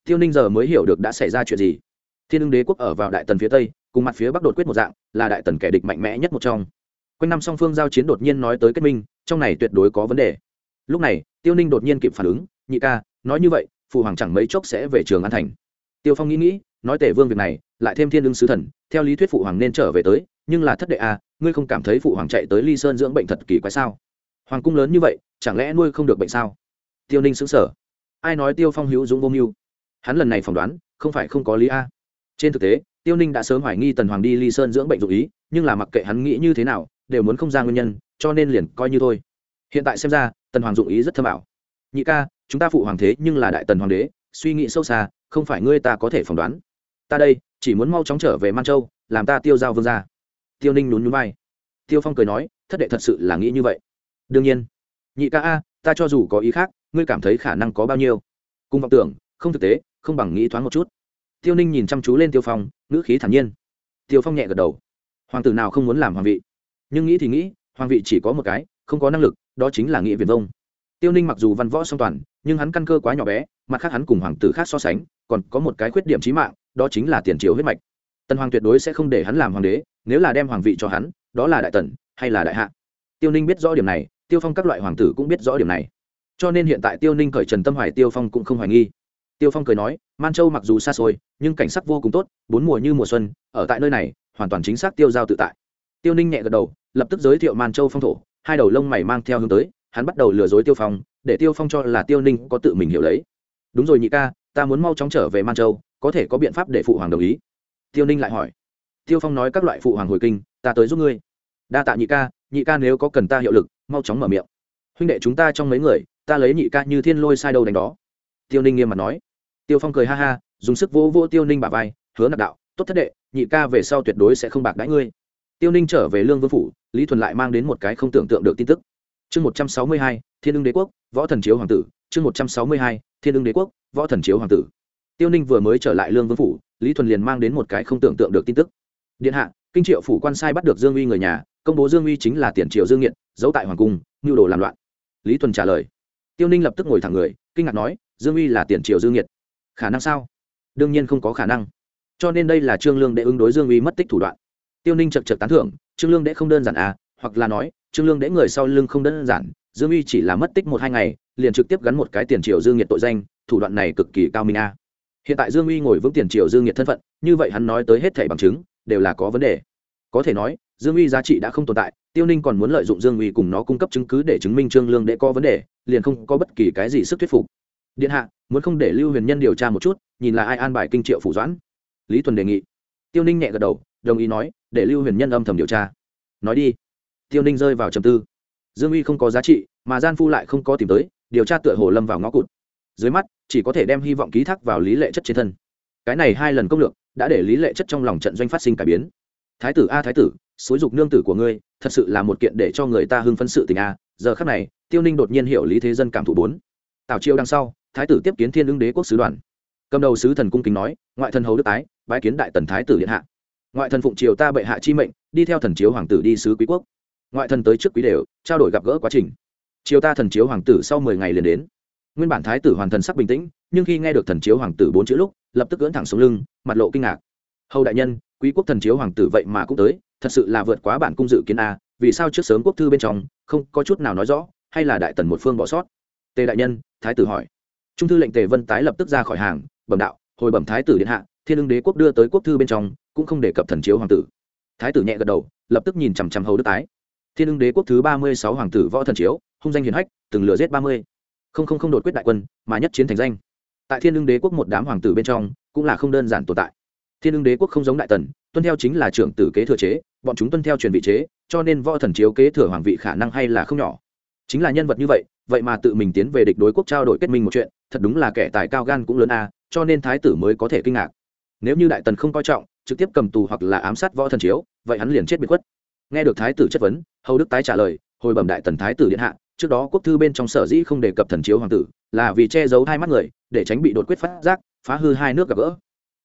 Tiêu ninh giờ mới hiểu được đã xảy ra chuyện gì. Thiên ưng đế quốc ở vào đại tần phía tây, cùng mặt phía bắc đột quyết một dạng, là đại tần kẻ địch mạnh mẽ nhất một trong. Quanh năm song phương giao chiến đột nhiên nói tới kết minh, trong này tuyệt đối có vấn đề. Lúc này, tiêu ninh đột nhiên kịp phản ứng, nhị ca, nói như vậy, phụ hoàng chẳng mấy chốc sẽ về trường an thành. Tiêu phong nghĩ nghĩ, nói tể vương việc này, lại thêm thiên ưng sứ thần, theo lý thuyết phụ hoàng nên trở về tới, nhưng là thất đệ à ngươi không cảm thấy phụ hoàng chạy tới ly sơn dưỡng bệnh thật kỳ quái sao? Hoàng cung lớn như vậy, chẳng lẽ nuôi không được bệnh sao? Tiêu ninh xứng sở ai nói tiêu phong hữu dũng vô mưu? Hắn lần này phỏng đoán, không phải không có lý a. Trên thực tế, tiêu ninh đã sớm hoài nghi tần hoàng đi ly sơn dưỡng bệnh dụ ý, nhưng là mặc kệ hắn nghĩ như thế nào, đều muốn không ra nguyên nhân, cho nên liền coi như thôi. Hiện tại xem ra, tần hoàng dụng ý rất thâm ảo. Nhị ca, chúng ta phụ hoàng thế nhưng là đại tần hoàng đế, suy nghĩ sâu xa, không phải ngươi ta có thể phỏng đoán. Ta đây, chỉ muốn mau chóng trở về man châu, làm ta tiêu giao vương ra tiêu ninh nhún nhún vai. Tiêu phong cười nói, thất đệ thật sự là nghĩ như vậy. Đương nhiên. Nhị ca a, ta cho dù có ý khác ngươi cảm thấy khả năng có bao nhiêu? Cùng vọng tưởng, không thực tế, không bằng nghĩ thoáng một chút. Tiêu ninh nhìn chăm chú lên tiêu phong, ngữ khí thản nhiên. Tiêu phong nhẹ gật đầu. Hoàng tử nào không muốn làm hoàng vị? Nhưng nghĩ thì nghĩ, hoàng vị chỉ có một cái, không có năng lực, đó chính là nghĩa viền vông. Tiêu ninh mặc dù văn võ song toàn, nhưng hắn căn cơ quá nhỏ bé, mặt khác hắn cùng hoàng tử khác so sánh, còn có một cái khuyết điểm trí mạng, đó chính là tiền triều huyết mạch. Tần hoàng tuyệt đối sẽ không để hắn làm hoàng đế, nếu là đem hoàng vị cho hắn, đó là đại tần hay là đại hạ. Tiêu ninh biết rõ điểm này, tiêu phong các loại hoàng tử cũng biết rõ điểm này cho nên hiện tại tiêu ninh cởi trần tâm hoài, tiêu phong cũng không hoài nghi. Tiêu phong cười nói, man châu mặc dù xa xôi, nhưng cảnh sắc vô cùng tốt, bốn mùa như mùa xuân, ở tại nơi này, hoàn toàn chính xác tiêu giao tự tại. Tiêu ninh nhẹ gật đầu, lập tức giới thiệu man châu phong thổ, hai đầu lông mày mang theo hướng tới, hắn bắt đầu lừa dối tiêu phong, để tiêu phong cho là tiêu ninh có tự mình hiểu lấy. Đúng rồi nhị ca, ta muốn mau chóng trở về man châu, có thể có biện pháp để phụ hoàng đồng ý. Tiêu ninh lại hỏi. Tiêu phong nói các loại phụ hoàng hồi kinh, ta tới giúp ngươi. Đa tạ nhị ca nhị ca nếu có cần ta hiệu lực, mau chóng mở miệng. Huynh đệ chúng ta trong mấy người ta lấy nhị ca như thiên lôi sai đâu đánh đó. Tiêu ninh nghiêm mặt nói. Tiêu phong cười ha ha, dùng sức vỗ vỗ tiêu ninh bà vai, hứa nạp đạo, tốt thất đệ, nhị ca về sau tuyệt đối sẽ không bạc đãi ngươi. Tiêu ninh trở về lương vương phủ, lý thuần lại mang đến một cái không tưởng tượng được tin tức. Chương một trăm sáu mươi hai, thiên ưng đế quốc, võ thần chiếu hoàng tử, chương một trăm sáu mươi hai, thiên ưng đế quốc, võ thần chiếu hoàng tử. Tiêu ninh vừa mới trở lại lương vương phủ, lý thuần liền mang đến một cái không tưởng tượng được tin tức. Điện hạ, kinh triệu phủ quan sai bắt được dương uy người nhà, công bố dương uy chính là tiền triệu dương nghiện giấu tại hoàng cung nhu đồ làm loạn. Lý Thuần trả lời tiêu ninh lập tức ngồi thẳng người kinh ngạc nói dương uy là tiền triệu dương nhiệt, khả năng sao? Đương nhiên không có khả năng. Cho nên đây là trương lương đệ ứng đối dương uy mất tích thủ đoạn. Tiêu ninh chật chật tán thưởng trương lương đệ không đơn giản à hoặc là nói trương lương đệ người sau lưng không đơn giản dương uy chỉ là mất tích một hai ngày liền trực tiếp gắn một cái tiền triệu dương nhiệt tội danh thủ đoạn này cực kỳ cao minh a hiện tại dương uy ngồi vững tiền triệu dương nhiệt thân phận như vậy hắn nói tới hết thẻ bằng chứng đều là có vấn đề. Có thể nói dương uy giá trị đã không tồn tại, tiêu ninh còn muốn lợi dụng dương uy cùng nó cung cấp chứng cứ để chứng minh trương lương đệ có vấn đề, liền không có bất kỳ cái gì sức thuyết phục. Điện hạ, muốn không để lưu huyền nhân điều tra một chút, nhìn là ai an bài kinh triệu phủ doãn? Lý tuần đề nghị. Tiêu ninh nhẹ gật đầu, đồng ý nói, để lưu huyền nhân âm thầm điều tra. Nói đi. Tiêu ninh rơi vào trầm tư. Dương uy không có giá trị, mà gian phu lại không có tìm tới, điều tra tựa hồ lâm vào ngõ cụt. Dưới mắt, chỉ có thể đem hy vọng ký thác vào lý lệ chất trên thân. Cái này hai lần công lược, đã để lý lệ chất trong lòng trận doanh phát sinh cải biến thái tử a thái tử, xúi dục nương tử của ngươi, thật sự là một kiện để cho người ta hưng phấn sự tình a. Giờ khắc này, tiêu ninh đột nhiên hiểu lý thế dân cảm thụ bốn. Tào chiêu đằng sau, thái tử tiếp kiến thiên ứng đế quốc sứ đoàn. Cầm đầu sứ thần cung kính nói, ngoại thần hầu đức tái bái kiến đại tần thái tử điện hạ. Ngoại thần phụng triều ta bệ hạ chi mệnh, đi theo thần chiếu hoàng tử đi sứ quý quốc. Ngoại thần tới trước quý đều, trao đổi gặp gỡ quá trình. Triều ta thần chiếu hoàng tử sau mười ngày liền đến. Nguyên bản thái tử hoàn thần sắc bình tĩnh, nhưng khi nghe được thần chiếu hoàng tử bốn chữ lúc, lập tức cưỡn thẳng xuống lưng, mặt lộ kinh ngạc. Hầu đại nhân quý quốc thần chiếu hoàng tử vậy mà cũng tới, thật sự là vượt quá bản cung dự kiến a, vì sao trước sớm quốc thư bên trong, không có chút nào nói rõ, hay là đại tần một phương bỏ sót? Tề đại nhân, thái tử hỏi. Trung thư lệnh tề vân tái lập tức ra khỏi hàng, bẩm đạo, hồi bẩm thái tử điện hạ, thiên ưng đế quốc đưa tới quốc thư bên trong, cũng không đề cập thần chiếu hoàng tử. Thái tử nhẹ gật đầu, lập tức nhìn chằm chằm hầu đức tái thiên ưng đế quốc thứ ba mươi sáu hoàng tử võ thần chiếu, hung danh hiền hách, từng lừa giết ba mươi. Không không không đột quyết đại quân, mà nhất chiến thành danh. Tại thiên ưng đế quốc một đám hoàng tử bên trong, cũng là không đơn giản tồn tại thiên ưng đế quốc không giống đại tần, tuân theo chính là trưởng tử kế thừa chế, bọn chúng tuân theo truyền vị chế, cho nên võ thần chiếu kế thừa hoàng vị khả năng hay là không nhỏ. Chính là nhân vật như vậy vậy mà tự mình tiến về địch đối quốc trao đổi kết minh một chuyện, thật đúng là kẻ tài cao gan cũng lớn a, cho nên thái tử mới có thể kinh ngạc. Nếu như đại tần không coi trọng, trực tiếp cầm tù hoặc là ám sát võ thần chiếu, vậy hắn liền chết biệt khuất. Nghe được thái tử chất vấn, hầu đức tái trả lời, hồi bẩm đại tần thái tử điện hạ, trước đó quốc thư bên trong sở dĩ không đề cập thần chiếu hoàng tử, là vì che giấu hai mắt người, để tránh bị đột quyết phát giác, phá hư hai nước gặp gỡ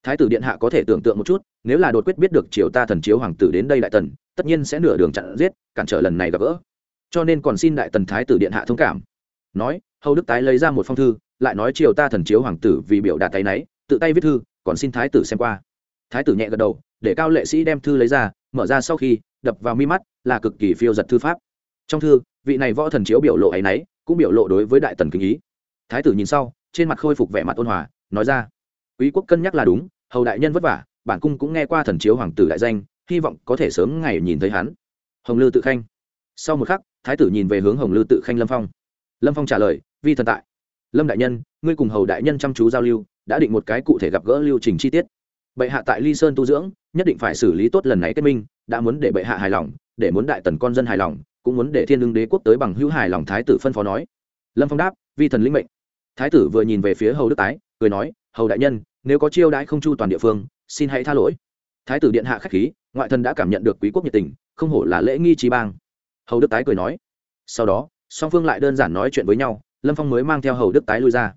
thái tử điện hạ có thể tưởng tượng một chút, nếu là đột quyết biết được triều ta thần chiếu hoàng tử đến đây đại tần, tất nhiên sẽ nửa đường chặn giết, cản trở lần này gặp gỡ. Cho nên còn xin đại tần thái tử điện hạ thông cảm. Nói, hầu đức tái lấy ra một phong thư, lại nói triều ta thần chiếu hoàng tử vì biểu đạt tay náy, tự tay viết thư, còn xin thái tử xem qua. Thái tử nhẹ gật đầu, để cao lệ sĩ đem thư lấy ra, mở ra sau khi, đập vào mi mắt, là cực kỳ phiêu giật thư pháp. Trong thư, vị này võ thần chiếu biểu lộ ấ y n ấ y cũng biểu lộ đối với đại tần kinh ý. Thái tử nhìn sau, trên mặt khôi phục vẻ mặt ôn hòa, nói ra quý quốc cân nhắc là đúng, hầu đại nhân vất vả, bản cung cũng nghe qua thần chiếu hoàng tử đại danh, hy vọng có thể sớm ngày nhìn thấy hắn. Hồng lư tự khanh. Sau một khắc, thái tử nhìn về hướng hồng lư tự khanh lâm phong. Lâm phong trả lời, vi thần tại. Lâm đại nhân, ngươi cùng hầu đại nhân chăm chú giao lưu, đã định một cái cụ thể gặp gỡ lưu trình chi tiết. Bệ hạ tại ly sơn tu dưỡng, nhất định phải xử lý tốt lần này kết minh, đã muốn để bệ hạ hài lòng, để muốn đại tần con dân hài lòng, cũng muốn để thiên lương đế quốc tới bằng hữu hài lòng thái tử phân phó nói. Lâm phong đáp, vi thần linh mệnh. Thái tử vừa nhìn về phía hầu đức tái, cười nói, hầu đại nhân nếu có chiêu đãi không chu toàn địa phương, xin hãy tha lỗi. Thái tử điện hạ khách khí, ngoại thần đã cảm nhận được quý quốc nhiệt tình, không hổ là lễ nghi trí bang. Hầu đức tái cười nói. Sau đó, song phương lại đơn giản nói chuyện với nhau, lâm phong mới mang theo hầu đức tái lui ra.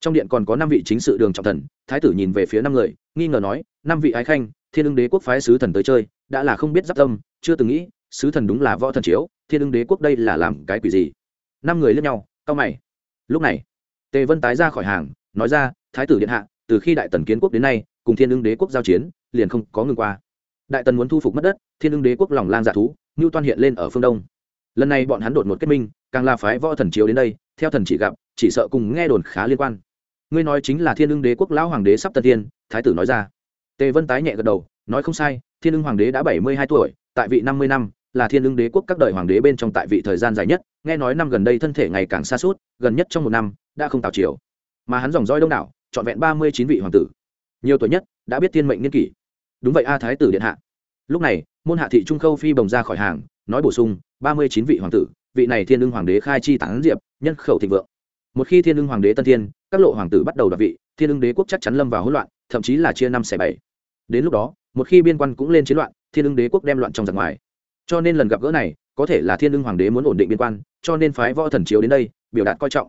Trong điện còn có năm vị chính sự đường trọng thần, thái tử nhìn về phía năm người, nghi ngờ nói, năm vị ái khanh, thiên ưng đế quốc phái sứ thần tới chơi, đã là không biết giáp tâm, chưa từng nghĩ, sứ thần đúng là võ thần chiếu, thiên ưng đế quốc đây là làm cái quỷ gì? Năm người lên nhau, cau mày. Lúc này, tề vân tái ra khỏi hàng, nói ra, thái tử điện hạ từ khi đại tần kiến quốc đến nay, cùng thiên ưng đế quốc giao chiến, liền không có ngừng qua. Đại tần muốn thu phục mất đất, thiên ưng đế quốc lòng lang dạ thú ngưu toan hiện lên ở phương đông. Lần này bọn hắn đột một kết minh, càng là phái võ thần chiếu đến đây, theo thần chỉ gặp, chỉ sợ cùng nghe đồn khá liên quan. Ngươi nói chính là thiên ưng đế quốc lão hoàng đế sắp tân tiên, thái tử nói ra. Tề vân tái nhẹ gật đầu, nói không sai, thiên ưng hoàng đế đã bảy mươi hai tuổi, tại vị năm mươi năm, là thiên ưng đế quốc các đời hoàng đế bên trong tại vị thời gian dài nhất, nghe nói năm gần đây thân thể ngày càng xa suốt, gần nhất trong một năm, đã không tào triều mà hắn dòng roi đông đảo trọn vẹn ba mươi chín vị hoàng tử. Nhiều tuổi nhất đã biết thiên mệnh niên kỷ. Đúng vậy a thái tử điện hạ. Lúc này, môn hạ thị trung khâu phi bồng ra khỏi hàng, nói bổ sung, ba mươi chín vị hoàng tử, vị này thiên ưng hoàng đế khai chi tán diệp, nhân khẩu thịnh vượng. Một khi thiên ưng hoàng đế tân thiên, các lộ hoàng tử bắt đầu đoạt vị, thiên ưng đế quốc chắc chắn lâm vào hỗn loạn, thậm chí là chia năm xẻ bảy. Đến lúc đó, một khi biên quan cũng lên chiến loạn, thiên ưng đế quốc đem loạn trong giặc ngoài. Cho nên lần gặp gỡ này, có thể là thiên ưng hoàng đế muốn ổn định biên quan, cho nên phái võ thần chiếu đến đây, biểu đạt coi trọng.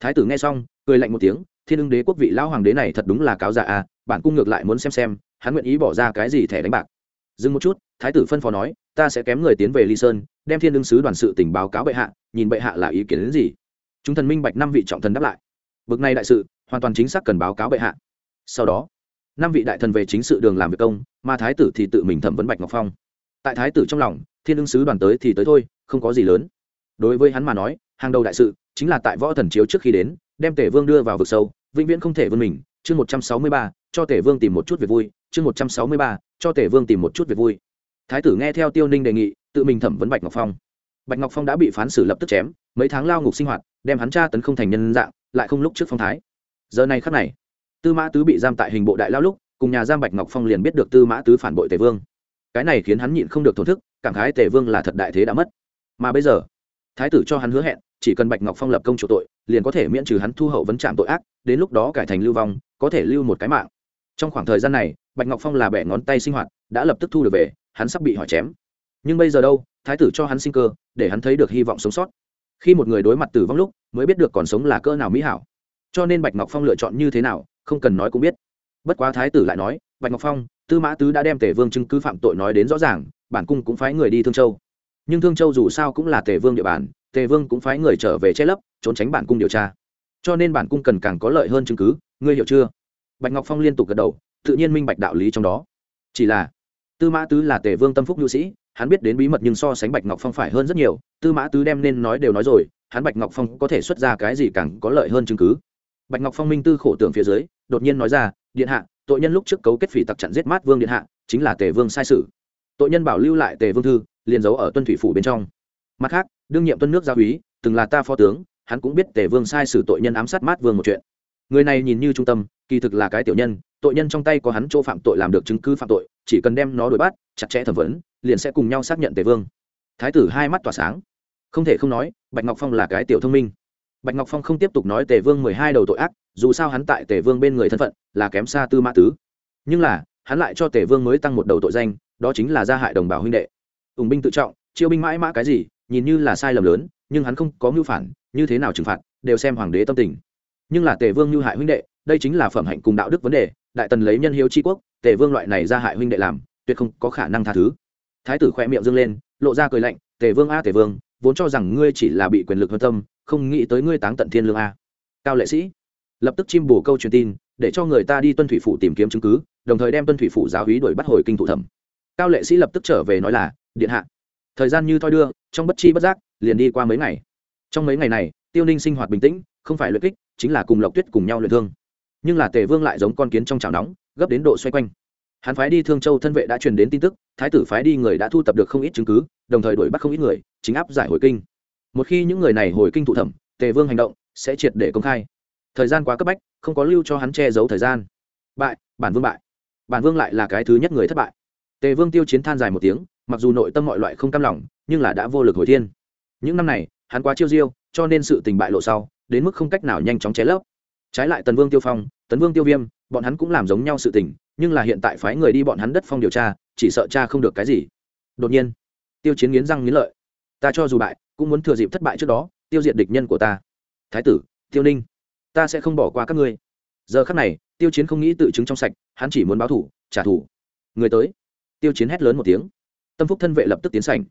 Thái tử nghe xong, cười lạnh một tiếng thiên ưng đế quốc vị lão hoàng đế này thật đúng là cáo già à bản cung ngược lại muốn xem xem, hắn nguyện ý bỏ ra cái gì thẻ đánh bạc. Dừng một chút, thái tử phân phó nói, ta sẽ kém người tiến về ly sơn, đem thiên đương sứ đoàn sự tình báo cáo bệ hạ, nhìn bệ hạ là ý kiến đến gì. Chúng thần minh bạch năm vị trọng thần đáp lại. Bực này đại sự, hoàn toàn chính xác cần báo cáo bệ hạ. Sau đó, năm vị đại thần về chính sự đường làm việc công, mà thái tử thì tự mình thẩm vấn bạch ngọc phong. Tại thái tử trong lòng, thiên đương sứ đoàn tới thì tới thôi, không có gì lớn. Đối với hắn mà nói, hàng đầu đại sự chính là tại võ thần chiếu trước khi đến đem tể vương đưa vào vực sâu, vĩnh viễn không thể vươn mình. Chương một trăm sáu mươi ba, cho tể vương tìm một chút việc vui. Chương một trăm sáu mươi ba, cho tể vương tìm một chút việc vui. Thái tử nghe theo tiêu ninh đề nghị, tự mình thẩm vấn bạch ngọc phong. Bạch ngọc phong đã bị phán xử lập tức chém, mấy tháng lao ngục sinh hoạt, đem hắn tra tấn không thành nhân dạng, lại không lúc trước phong thái. Giờ này khắc này, tư mã tứ bị giam tại hình bộ đại lao lúc, cùng nhà giam bạch ngọc phong liền biết được tư mã tứ phản bội tề vương. Cái này khiến hắn nhịn không được thổn thức, cảm khái tề vương là thật đại thế đã mất. Mà bây giờ, thái tử cho hắn hứa hẹn chỉ cần bạch ngọc phong lập công chủ tội, liền có thể miễn trừ hắn thu hậu vấn trạm tội ác, đến lúc đó cải thành lưu vong, có thể lưu một cái mạng. Trong khoảng thời gian này, bạch ngọc phong là bẻ ngón tay sinh hoạt, đã lập tức thu được về, hắn sắp bị hỏi chém. Nhưng bây giờ đâu, thái tử cho hắn sinh cơ, để hắn thấy được hy vọng sống sót. Khi một người đối mặt tử vong lúc, mới biết được còn sống là cỡ nào mỹ hảo. Cho nên bạch ngọc phong lựa chọn như thế nào, không cần nói cũng biết. Bất quá thái tử lại nói, bạch ngọc phong, tư mã tứ đã đem tể vương chứng cứ phạm tội nói đến rõ ràng, bản cung cũng phái người đi thương châu. Nhưng thương châu dù sao cũng là tể vương địa bàn tề vương cũng phái người trở về che lấp, trốn tránh bản cung điều tra. Cho nên bản cung cần càng có lợi hơn chứng cứ, ngươi hiểu chưa? Bạch ngọc phong liên tục gật đầu, tự nhiên minh bạch đạo lý trong đó. Chỉ là, tư mã tứ là tề vương tâm phúc nhu sĩ, hắn biết đến bí mật nhưng so sánh bạch ngọc phong phải hơn rất nhiều, tư mã tứ đem nên nói đều nói rồi, hắn bạch ngọc phong có thể xuất ra cái gì càng có lợi hơn chứng cứ. Bạch ngọc phong minh tư khổ tưởng phía dưới, đột nhiên nói ra, điện hạ, tội nhân lúc trước cấu kết phỉ tặc chặn giết mát vương điện hạ, chính là tề vương sai sự. Tội nhân bảo lưu lại tề vương thư, liền giấu ở tuân thủy phủ bên trong mặt khác, đương nhiệm tuân nước gia úy, từng là ta phó tướng, hắn cũng biết tề vương sai sử tội nhân ám sát mát vương một chuyện. Người này nhìn như trung tâm, kỳ thực là cái tiểu nhân, tội nhân trong tay có hắn chỗ phạm tội làm được chứng cứ phạm tội, chỉ cần đem nó đuổi bắt, chặt chẽ thẩm vấn, liền sẽ cùng nhau xác nhận tề vương. Thái tử hai mắt tỏa sáng. Không thể không nói, bạch ngọc phong là cái tiểu thông minh. Bạch ngọc phong không tiếp tục nói tề vương mười hai đầu tội ác, dù sao hắn tại tề vương bên người thân phận, là kém xa tư mã tứ. Nhưng là, hắn lại cho tề vương mới tăng một đầu tội danh, đó chính là gia hại đồng bào huynh đệ. Ủng binh tự trọng, chiêu binh mãi mã cái gì nhìn như là sai lầm lớn, nhưng hắn không có mưu phản, như thế nào trừng phạt, đều xem hoàng đế tâm tình. Nhưng là tề vương mưu hại huynh đệ, đây chính là phẩm hạnh cùng đạo đức vấn đề, đại tần lấy nhân hiếu tri quốc, tề vương loại này ra hại huynh đệ làm, tuyệt không có khả năng tha thứ. Thái tử khoe miệng dâng lên, lộ ra cười lạnh, tề vương a tề vương, vốn cho rằng ngươi chỉ là bị quyền lực hơn tâm, không nghĩ tới ngươi táng tận thiên lương a. Cao lệ sĩ, lập tức chim bổ câu truyền tin, để cho người ta đi tuân thủy phủ tìm kiếm chứng cứ, đồng thời đem tuân thủy phủ giáo hí đuổi bắt hồi kinh thủ thẩm. Cao lệ sĩ lập tức trở về nói là, điện hạ thời gian như thoi đưa, trong bất chi bất giác, liền đi qua mấy ngày. Trong mấy ngày này, tiêu ninh sinh hoạt bình tĩnh, không phải luyện kích, chính là cùng lộc tuyết cùng nhau luyện thương. Nhưng là tề vương lại giống con kiến trong chảo nóng, gấp đến độ xoay quanh. Hắn phái đi thương châu thân vệ đã truyền đến tin tức, thái tử phái đi người đã thu tập được không ít chứng cứ, đồng thời đuổi bắt không ít người, chính áp giải hồi kinh. Một khi những người này hồi kinh thụ thẩm, tề vương hành động sẽ triệt để công khai. Thời gian quá cấp bách, không có lưu cho hắn che giấu thời gian. Bại, bản vương bại. Bản vương lại là cái thứ nhất người thất bại. Tề vương tiêu chiến than dài một tiếng mặc dù nội tâm mọi loại không cam lòng, nhưng là đã vô lực hồi thiên. Những năm này, hắn quá chiêu diêu, cho nên sự tình bại lộ sau, đến mức không cách nào nhanh chóng ché lấp. Trái lại tần vương tiêu phong tấn vương tiêu viêm, bọn hắn cũng làm giống nhau sự tình, nhưng là hiện tại phái người đi bọn hắn đất phong điều tra, chỉ sợ cha không được cái gì. Đột nhiên, tiêu chiến nghiến răng nghiến lợi. Ta cho dù bại, cũng muốn thừa dịp thất bại trước đó, tiêu diệt địch nhân của ta. Thái tử, tiêu ninh, ta sẽ không bỏ qua các ngươi. Giờ khắc này, tiêu chiến không nghĩ tự chứng trong sạch, hắn chỉ muốn báo thủ, trả thù. Người tới. Tiêu chiến hét lớn một tiếng tâm phúc thân vệ lập tức tiến sảnh.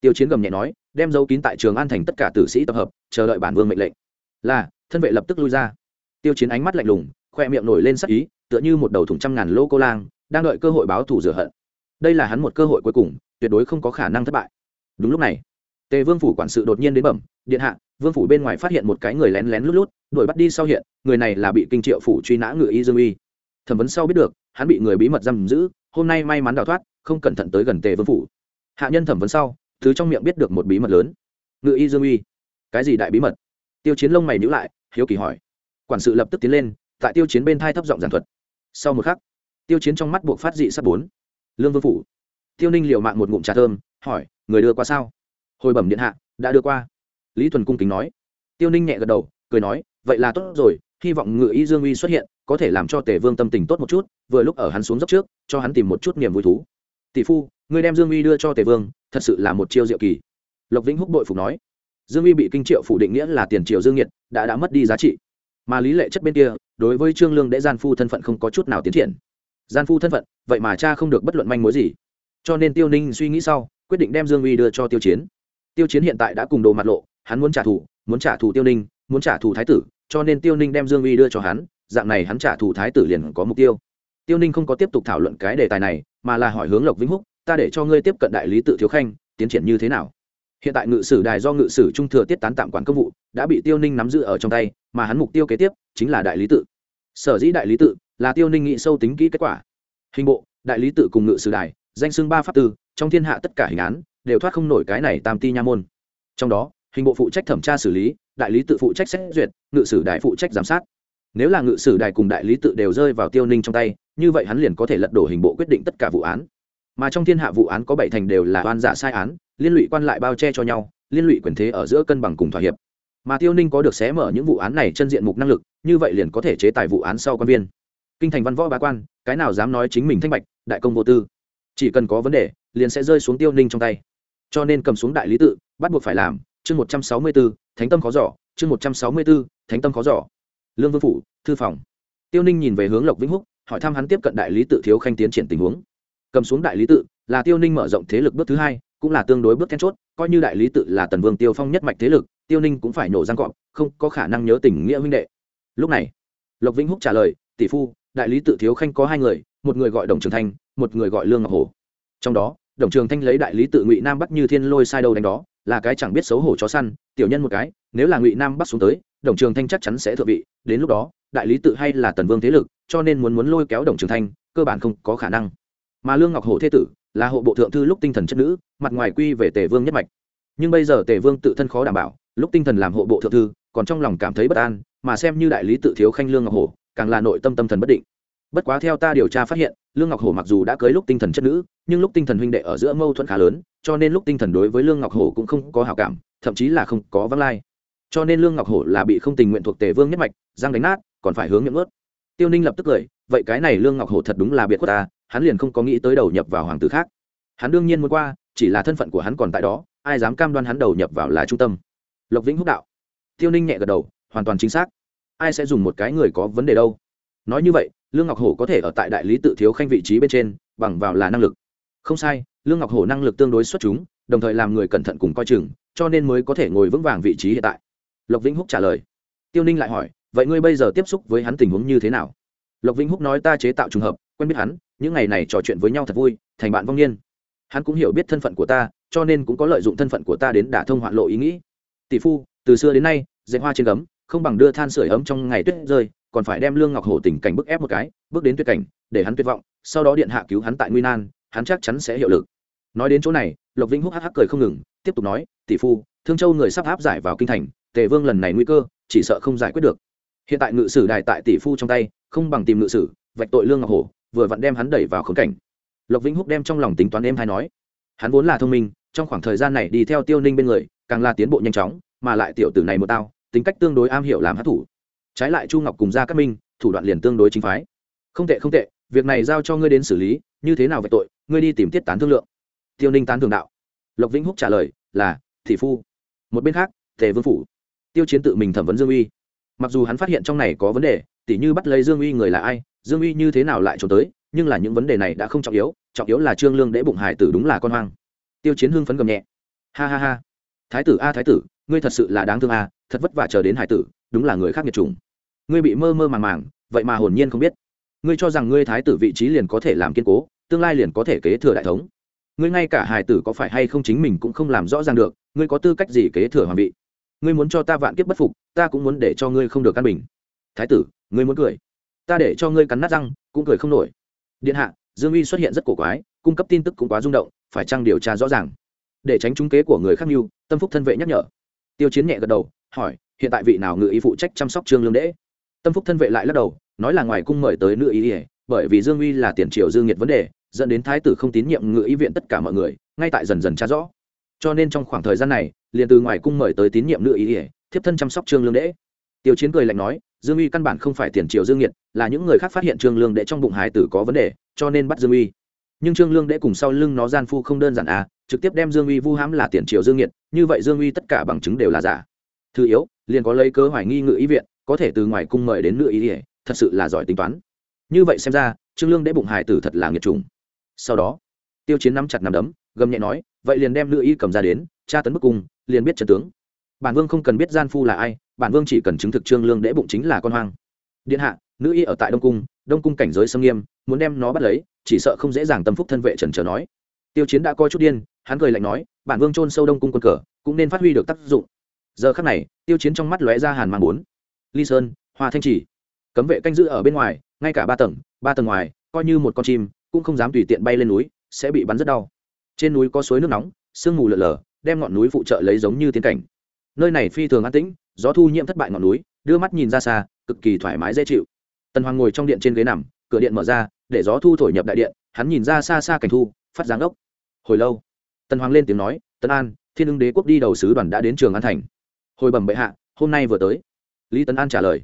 Tiêu chiến gầm nhẹ nói, đem dấu kín tại trường an thành tất cả tử sĩ tập hợp, chờ đợi bản vương mệnh lệnh. Là, thân vệ lập tức lui ra. Tiêu chiến ánh mắt lạnh lùng, khoe miệng nổi lên sắc ý, tựa như một đầu thùng trăm ngàn lô cô lang, đang đợi cơ hội báo thù rửa hận. Đây là hắn một cơ hội cuối cùng, tuyệt đối không có khả năng thất bại. Đúng lúc này, tề vương phủ quản sự đột nhiên đến bẩm, điện hạ, vương phủ bên ngoài phát hiện một cái người lén lén lút lút, đuổi bắt đi sau hiện, người này là bị kinh triệu phủ truy nã ngự y dương uy. Thẩm vấn sau biết được, hắn bị người bí mật giam giữ, hôm nay may mắn đào thoát không cẩn thận tới gần tề vương phủ. Hạ nhân thẩm vấn sau, thứ trong miệng biết được một bí mật lớn. Ngự y dương uy, cái gì đại bí mật? Tiêu chiến lông mày nhữ lại, hiếu kỳ hỏi. Quản sự lập tức tiến lên, tại tiêu chiến bên thai thấp giọng giảng thuật. Sau một khắc, tiêu chiến trong mắt buộc phát dị sắp bốn. Lương vương phủ. Tiêu ninh liều mạng một ngụm trà thơm, hỏi, người đưa qua sao? Hồi bẩm điện hạ, đã đưa qua. Lý thuần cung kính nói. Tiêu ninh nhẹ gật đầu, cười nói, vậy là tốt rồi, hy vọng ngự y dương uy xuất hiện, có thể làm cho tề vương tâm tình tốt một chút, vừa lúc ở hắn xuống dốc trước, cho hắn tìm một chút niềm vui thú tỷ phu, ngươi đem dương uy đưa cho tề vương, thật sự là một chiêu diệu kỳ. Lộc vĩnh húc bội phục nói, dương uy bị kinh triệu phủ định nghĩa là tiền triều dương nhiệt đã đã mất đi giá trị. Mà lý lệ chất bên kia, đối với trương lương đệ gian phu thân phận không có chút nào tiến triển. Gian phu thân phận, vậy mà cha không được bất luận manh mối gì. Cho nên tiêu ninh suy nghĩ sau, quyết định đem dương uy đưa cho tiêu chiến. Tiêu chiến hiện tại đã cùng đồ mặt lộ, hắn muốn trả thù, muốn trả thù tiêu ninh, muốn trả thù thái tử, cho nên tiêu ninh đem dương uy đưa cho hắn, dạng này hắn trả thù thái tử liền có mục tiêu tiêu ninh không có tiếp tục thảo luận cái đề tài này, mà là hỏi hướng lộc vĩnh húc, ta để cho ngươi tiếp cận đại lý tự thiếu khanh, tiến triển như thế nào? Hiện tại ngự sử đài do ngự sử trung thừa tiết tán tạm quản công vụ, đã bị tiêu ninh nắm giữ ở trong tay, mà hắn mục tiêu kế tiếp chính là đại lý tự. Sở dĩ đại lý tự là tiêu ninh nghĩ sâu tính kỹ kết quả. Hình bộ, đại lý tự cùng ngự sử đài, danh xưng ba pháp tư, trong thiên hạ tất cả hình án, đều thoát không nổi cái này tam ti nha môn. Trong đó, hình bộ phụ trách thẩm tra xử lý, đại lý tự phụ trách xét duyệt, ngự sử đài phụ trách giám sát. Nếu là ngự sử đài cùng đại lý tự đều rơi vào tiêu ninh trong tay như vậy hắn liền có thể lật đổ hình bộ quyết định tất cả vụ án. Mà trong thiên hạ vụ án có bảy thành đều là oan giả sai án, liên lụy quan lại bao che cho nhau, liên lụy quyền thế ở giữa cân bằng cùng thỏa hiệp. Mà tiêu ninh có được xé mở những vụ án này chân diện mục năng lực, như vậy liền có thể chế tài vụ án sau quan viên. Kinh thành văn võ bá quan, cái nào dám nói chính mình thanh bạch, đại công vô tư. Chỉ cần có vấn đề, liền sẽ rơi xuống tiêu ninh trong tay. Cho nên cầm xuống đại lý tự, bắt buộc phải làm, chương một trăm sáu mươi b ố thánh tâm khó giỏ chương một trăm sáu mươi b ố thánh tâm khó giỏ lương vương phủ, thư phòng. Tiêu ninh nhìn về hướng lộc vĩnh húc hỏi thăm hắn tiếp cận đại lý tự thiếu khanh tiến triển tình huống. Cầm xuống đại lý tự, là tiêu ninh mở rộng thế lực bước thứ hai, cũng là tương đối bước then chốt, coi như đại lý tự là tần vương tiêu phong nhất mạch thế lực, tiêu ninh cũng phải nổ răng cọp, không có khả năng nhớ tình nghĩa huynh đệ. Lúc này, lộc vĩnh húc trả lời, tỷ phu, đại lý tự thiếu khanh có hai người, một người gọi đồng trường thanh, một người gọi lương ngọc hồ trong đó, đồng trường thanh lấy đại lý tự ngụy nam bắt như thiên lôi sai đầu đánh đó, là cái chẳng biết xấu hổ chó săn, tiểu nhân một cái, nếu là ngụy nam bắt xuống tới, đồng trường thanh chắc chắn sẽ thượng vị, đến lúc đó, đại lý tự hay là tần vương thế lực cho nên muốn muốn lôi kéo đồng trường thanh, cơ bản không có khả năng. Mà lương ngọc hổ thế tử là hộ bộ thượng thư lúc tinh thần chất nữ, mặt ngoài quy về tề vương nhất mạch. Nhưng bây giờ tề vương tự thân khó đảm bảo, lúc tinh thần làm hộ bộ thượng thư, còn trong lòng cảm thấy bất an, mà xem như đại lý tự thiếu khanh lương ngọc hổ, càng là nội tâm tâm thần bất định. Bất quá theo ta điều tra phát hiện, lương ngọc hổ mặc dù đã cưới lúc tinh thần chất nữ, nhưng lúc tinh thần huynh đệ ở giữa mâu thuẫn khá lớn, cho nên lúc tinh thần đối với lương ngọc hổ cũng không có hảo cảm, thậm chí là không có vắng lai. Cho nên lương ngọc hổ là bị không tình nguyện thuộc tề vương nhất mạch giang đánh nát, còn phải hướng miệng ướt tiêu ninh lập tức cười, vậy cái này lương ngọc hổ thật đúng là biệt quốc ta, hắn liền không có nghĩ tới đầu nhập vào hoàng tử khác. Hắn đương nhiên muốn qua, chỉ là thân phận của hắn còn tại đó, ai dám cam đoan hắn đầu nhập vào là trung tâm. Lộc vĩnh húc đạo. Tiêu ninh nhẹ gật đầu, hoàn toàn chính xác. Ai sẽ dùng một cái người có vấn đề đâu? Nói như vậy, lương ngọc hổ có thể ở tại đại lý tự thiếu khanh vị trí bên trên, bằng vào là năng lực. Không sai, lương ngọc hổ năng lực tương đối xuất chúng, đồng thời làm người cẩn thận cùng coi chừng, cho nên mới có thể ngồi vững vàng vị trí hiện tại. Lộc vĩnh húc trả lời. Tiêu ninh lại hỏi vậy ngươi bây giờ tiếp xúc với hắn tình huống như thế nào? Lộc vĩnh húc nói ta chế tạo trùng hợp, quen biết hắn, những ngày này trò chuyện với nhau thật vui, thành bạn vong niên. Hắn cũng hiểu biết thân phận của ta, cho nên cũng có lợi dụng thân phận của ta đến đả thông hoạn lộ ý nghĩ. Tỷ phu, từ xưa đến nay, dạy hoa trên gấm, không bằng đưa than sửa ấm trong ngày tuyết rơi, còn phải đem lương ngọc hổ tình cảnh bức ép một cái, bước đến tuyệt cảnh, để hắn tuyệt vọng, sau đó điện hạ cứu hắn tại nguy nan, hắn chắc chắn sẽ hiệu lực. Nói đến chỗ này, lộc vĩnh húc hắc hắc cười không ngừng, tiếp tục nói, tỷ phu, thương châu người sắp áp giải vào kinh thành, tề vương lần này nguy cơ, chỉ sợ không giải quyết được hiện tại ngự sử đài tại tỷ phu trong tay, không bằng tìm ngự sử, vạch tội lương ngọc hổ, vừa vặn đem hắn đẩy vào khốn cảnh. Lộc vĩnh húc đem trong lòng tính toán em hay nói, hắn vốn là thông minh, trong khoảng thời gian này đi theo tiêu ninh bên người, càng là tiến bộ nhanh chóng, mà lại tiểu tử này một tao, tính cách tương đối am hiểu làm hát thủ. Trái lại chu ngọc cùng gia cát minh, thủ đoạn liền tương đối chính phái. Không tệ không tệ, việc này giao cho ngươi đến xử lý, như thế nào về tội, ngươi đi tìm tiết tán thương lượng. Tiêu ninh tán thường đạo. Lộc vĩnh húc trả lời là thị phu. Một bên khác, tề vương phủ. Tiêu chiến tự mình thẩm vấn dương uy mặc dù hắn phát hiện trong này có vấn đề, tỉ như bắt lấy dương uy người là ai, dương uy như thế nào lại trốn tới, nhưng là những vấn đề này đã không trọng yếu trọng yếu là trương lương đễ bụng hải tử đúng là con hoang. Tiêu chiến hưng phấn gầm nhẹ. Ha ha ha. Thái tử a, thái tử, ngươi thật sự là đáng thương a, thật vất vả chờ đến hải tử, đúng là người khác nghiệt trùng. ngươi bị mơ mơ màng màng, vậy mà hồn nhiên không biết. Ngươi cho rằng ngươi thái tử vị trí liền có thể làm kiên cố, tương lai liền có thể kế thừa đại thống. Ngươi ngay cả hải tử có phải hay không chính mình cũng không làm rõ ràng được, ngươi có tư cách gì kế thừa hoàng vị? Ngươi muốn cho ta vạn kiếp bất phục, ta cũng muốn để cho ngươi không được căn bình. Thái tử, ngươi muốn cười. Ta để cho ngươi cắn nát răng, cũng cười không nổi. Điện hạ, dương uy xuất hiện rất cổ quái, cung cấp tin tức cũng quá rung động, phải chăng điều tra rõ ràng? Để tránh trúng kế của người khác mưu tâm phúc thân vệ nhắc nhở. Tiêu chiến nhẹ gật đầu, hỏi, hiện tại vị nào ngự ý phụ trách chăm sóc trương lương đễ tâm phúc thân vệ lại lắc đầu, nói là ngoài cung mời tới nữ ý ỉa bởi vì dương uy là tiền triều dương nhiệt vấn đề, dẫn đến thái tử không tín nhiệm ngự ý viện tất cả mọi người, ngay tại dần dần tra rõ cho nên trong khoảng thời gian này, liền từ ngoài cung mời tới tín nhiệm nữ ý ỉa thiếp thân chăm sóc trương lương đễ tiêu chiến cười lạnh nói, dương uy căn bản không phải tiền triều dương nhiệt là những người khác phát hiện trương lương đệ trong bụng hải tử có vấn đề, cho nên bắt dương uy. Nhưng trương lương đệ cùng sau lưng nó gian phu không đơn giản à trực tiếp đem dương uy vu hãm là tiền triều dương nhiệt như vậy dương uy tất cả bằng chứng đều là giả. Thứ yếu, liền có lấy cớ hoài nghi ngự ý viện, có thể từ ngoài cung mời đến nữ ý ỉa thật sự là giỏi tính toán. Như vậy xem ra, trương lương đệ bụng hải tử thật là nghiệt trùng sau đó, tiêu chiến nắm chặt nắm đấm, gầm nhẹ nói vậy liền đem nữ y cầm ra đến, tra tấn bức cung, liền biết trận tướng. Bản vương không cần biết gian phu là ai, bản vương chỉ cần chứng thực trương lương đễ bụng chính là con hoang. Điện hạ, nữ y ở tại đông cung đông cung cảnh giới xâm nghiêm, muốn đem nó bắt lấy, chỉ sợ không dễ dàng tâm phúc thân vệ trần trở nói. Tiêu chiến đã coi chút điên, hắn cười lạnh nói, bản vương trôn sâu đông cung quân cờ, cũng nên phát huy được tác dụng. Giờ khắc này, tiêu chiến trong mắt lóe ra hàn mang bốn. Ly sơn, hoa thanh chỉ. Cấm vệ canh giữ ở bên ngoài, ngay cả ba tầng ba tầng ngoài, coi như một con chim, cũng không dám tùy tiện bay lên núi, sẽ bị bắn rất đau trên núi có suối nước nóng, sương mù lở lở, đem ngọn núi phụ trợ lấy giống như tiến cảnh. Nơi này phi thường an tĩnh, gió thu nhiễm thất bại ngọn núi, đưa mắt nhìn ra xa, cực kỳ thoải mái dễ chịu. Tần hoàng ngồi trong điện trên ghế nằm, cửa điện mở ra, để gió thu thổi nhập đại điện, hắn nhìn ra xa xa cảnh thu, phát giáng ốc. Hồi lâu, tần hoàng lên tiếng nói tân an, thiên ưng đế quốc đi đầu sứ đoàn đã đến trường an thành. Hồi bẩm bệ hạ, hôm nay vừa tới. Lý tấn an trả lời.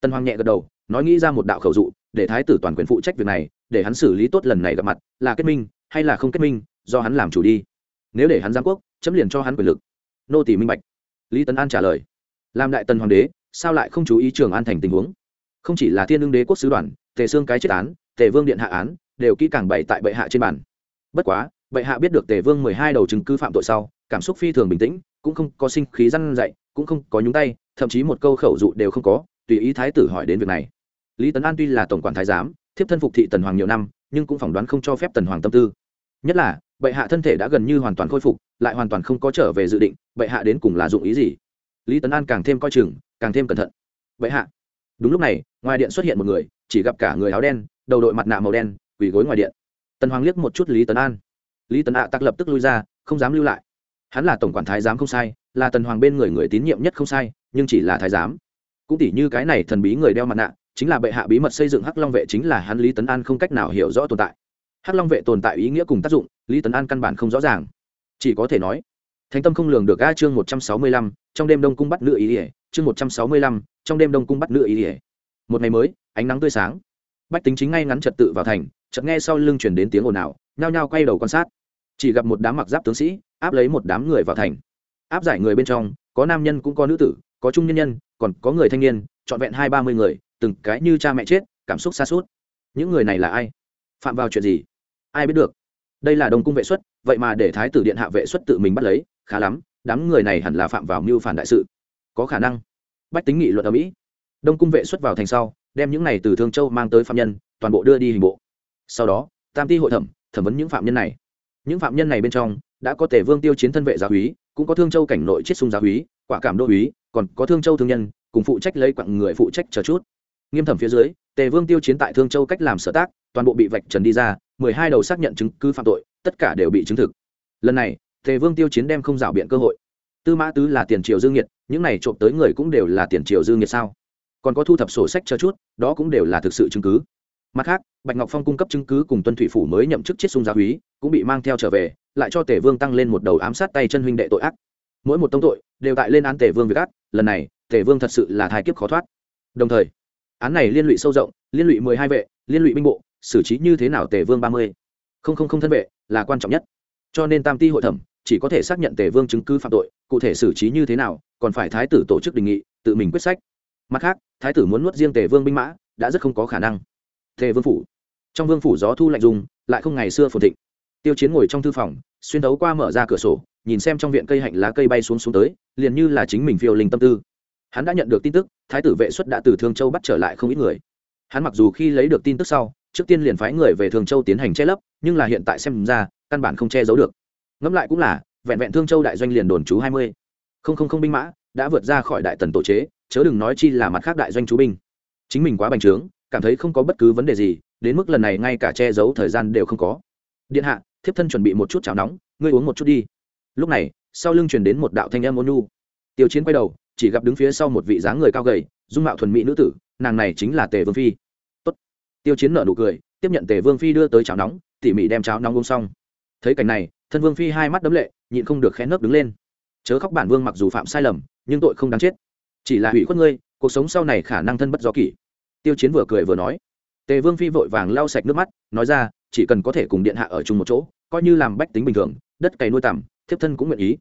Tần hoàng nhẹ gật đầu, nói nghĩ ra một đạo khẩu dụ, để thái tử toàn quyền phụ trách việc này, để hắn xử lý tốt lần này gặp mặt, là kết minh, hay là không kết minh do hắn làm chủ đi. Nếu để hắn giáng quốc, chấm liền cho hắn quyền lực. Nô tỷ minh bạch. Lý tấn an trả lời. Làm đại tần hoàng đế, sao lại không chú ý trường an thành tình huống? Không chỉ là thiên ương đế quốc sứ đoàn, tề xương cái chết án, tề vương điện hạ án, đều kỹ càng bày tại bệ hạ trên bàn. Bất quá, bệ hạ biết được tề vương mười hai đầu chứng cứ phạm tội sau, cảm xúc phi thường bình tĩnh, cũng không có sinh khí răn dậy cũng không có nhúng tay, thậm chí một câu khẩu dụ đều không có, tùy ý thái tử hỏi đến việc này. Lý tấn an tuy là tổng quản thái giám, thiếp thân phục thị tần hoàng nhiều năm, nhưng cũng phỏng đoán không cho phép tần hoàng tâm tư. Nhất là bệ hạ thân thể đã gần như hoàn toàn khôi phục, lại hoàn toàn không có trở về dự định, bệ hạ đến cùng là dụng ý gì? Lý tấn an càng thêm coi chừng, càng thêm cẩn thận. Bệ hạ. Đúng lúc này, ngoài điện xuất hiện một người, chỉ gặp cả người áo đen, đầu đội mặt nạ màu đen, quỳ gối ngoài điện. Tần hoàng liếc một chút lý tấn an. Lý tấn ạ tắc lập tức lui ra, không dám lưu lại. Hắn là tổng quản thái giám không sai, là tần hoàng bên người người tín nhiệm nhất không sai, nhưng chỉ là thái giám. Cũng tỉ như cái này thần bí người đeo mặt nạ, chính là bệ hạ bí mật xây dựng hắc long vệ chính là hắn lý tấn an không cách nào hiểu rõ tồn tại hắc long vệ tồn tại ý nghĩa cùng tác dụng, lý tấn an căn bản không rõ ràng. Chỉ có thể nói, thánh tâm không lường được a chương một trăm sáu mươi lăm, trong đêm đông cung bắt nữ ý ỉa, chương một trăm sáu mươi lăm, trong đêm đông cung bắt nữ ý ỉa. Một ngày mới, ánh nắng tươi sáng. Bách tính chính ngay ngắn trật tự vào thành, chợt nghe sau lưng chuyển đến tiếng ồn ào, nhao nhao quay đầu quan sát. Chỉ gặp một đám mặc giáp tướng sĩ, áp lấy một đám người vào thành. Áp giải người bên trong, có nam nhân cũng có nữ tử, có trung nhân nhân, còn có người thanh niên, trọn vẹn hai ba mươi người, từng cái như cha mẹ chết, cảm xúc xa suốt. Những người này là ai? Phạm vào chuyện gì? Ai biết được? Đây là đông cung vệ xuất, vậy mà để thái tử điện hạ vệ xuất tự mình bắt lấy, khá lắm, đám người này hẳn là phạm vào mưu phản đại sự. Có khả năng. Bách tính nghị luận ở mỹ. Đông cung vệ xuất vào thành sau, đem những này từ thương châu mang tới phạm nhân, toàn bộ đưa đi hình bộ. Sau đó, tam ti hội thẩm thẩm vấn những phạm nhân này. Những phạm nhân này bên trong, đã có tể vương tiêu chiến thân vệ giáo húy cũng có thương châu cảnh nội Chiết sung giáo húy quả cảm đô húy còn có thương châu thương nhân, cùng phụ trách lấy quặng người phụ trách chờ chút nghiêm thẩm phía dưới, tề vương tiêu chiến tại thương châu cách làm sở tác, toàn bộ bị vạch trần đi ra, mười hai đầu xác nhận chứng cứ phạm tội, tất cả đều bị chứng thực. Lần này, tề vương tiêu chiến đem không rảo biện cơ hội. Tư mã tứ là tiền triều dương nhiệt, những này trộm tới người cũng đều là tiền triều dương nhiệt sao? Còn có thu thập sổ sách cho chút, đó cũng đều là thực sự chứng cứ. Mặt khác, bạch ngọc phong cung cấp chứng cứ cùng tuân thủy phủ mới nhậm chức chiết sung gia húy, cũng bị mang theo trở về, lại cho tề vương tăng lên một đầu ám sát tay chân huynh đệ tội ác. Mỗi một tông tội, đều tại lên án tề vương việc ác, lần này, tề vương thật sự là thai kiếp khó thoát. Đồng thời án này liên lụy sâu rộng, liên lụy mười hai vệ, liên lụy binh bộ, xử trí như thế nào tề vương ba mươi? Không không không thân vệ là quan trọng nhất. Cho nên tam ti hội thẩm chỉ có thể xác nhận tề vương chứng cứ phạm tội, cụ thể xử trí như thế nào, còn phải thái tử tổ chức đề nghị, tự mình quyết sách. Mặt khác, thái tử muốn nuốt riêng tề vương binh mã, đã rất không có khả năng. Tề vương phủ. Trong vương phủ gió thu lạnh dùng, lại không ngày xưa phồn thịnh. Tiêu chiến ngồi trong thư phòng, xuyên đấu qua mở ra cửa sổ, nhìn xem trong viện cây hạnh lá cây bay xuống xuống tới, liền như là chính mình phiêu linh tâm tư hắn đã nhận được tin tức, thái tử vệ xuất đã từ thương châu bắt trở lại không ít người. Hắn mặc dù khi lấy được tin tức sau, trước tiên liền phái người về thương châu tiến hành che lấp, nhưng là hiện tại xem ra, căn bản không che giấu được. Ngẫm lại cũng là, vẹn vẹn thương châu đại doanh liền đồn trú hai mươi. Không không không binh mã đã vượt ra khỏi đại tần tổ chế, chớ đừng nói chi là mặt khác đại doanh chú binh. Chính mình quá bành trướng, cảm thấy không có bất cứ vấn đề gì, đến mức lần này ngay cả che giấu thời gian đều không có. Điện hạ, thiếp thân chuẩn bị một chút cháo nóng, ngươi uống một chút đi. Lúc này, sau lưng truyền đến một đạo thanh âm ôn nhu. Tiêu chiến quay đầu chỉ gặp đứng phía sau một vị dáng người cao gầy, dung mạo thuần mỹ nữ tử, nàng này chính là tề vương phi. Tốt. tiêu chiến nở nụ cười, tiếp nhận tề vương phi đưa tới cháo nóng, tỉ mỉ đem cháo nóng uống xong. Thấy cảnh này, thân vương phi hai mắt đấm lệ, nhịn không được khẽ nấc đứng lên. Chớ khóc bản vương mặc dù phạm sai lầm, nhưng tội không đáng chết. Chỉ là hủy khuất ngươi, cuộc sống sau này khả năng thân bất do kỷ. Tiêu chiến vừa cười vừa nói. Tề vương phi vội vàng lau sạch nước mắt, nói ra, chỉ cần có thể cùng điện hạ ở chung một chỗ, coi như làm bách tính bình thường, đất cày nuôi tằm, thiếp thân cũng nguyện ý.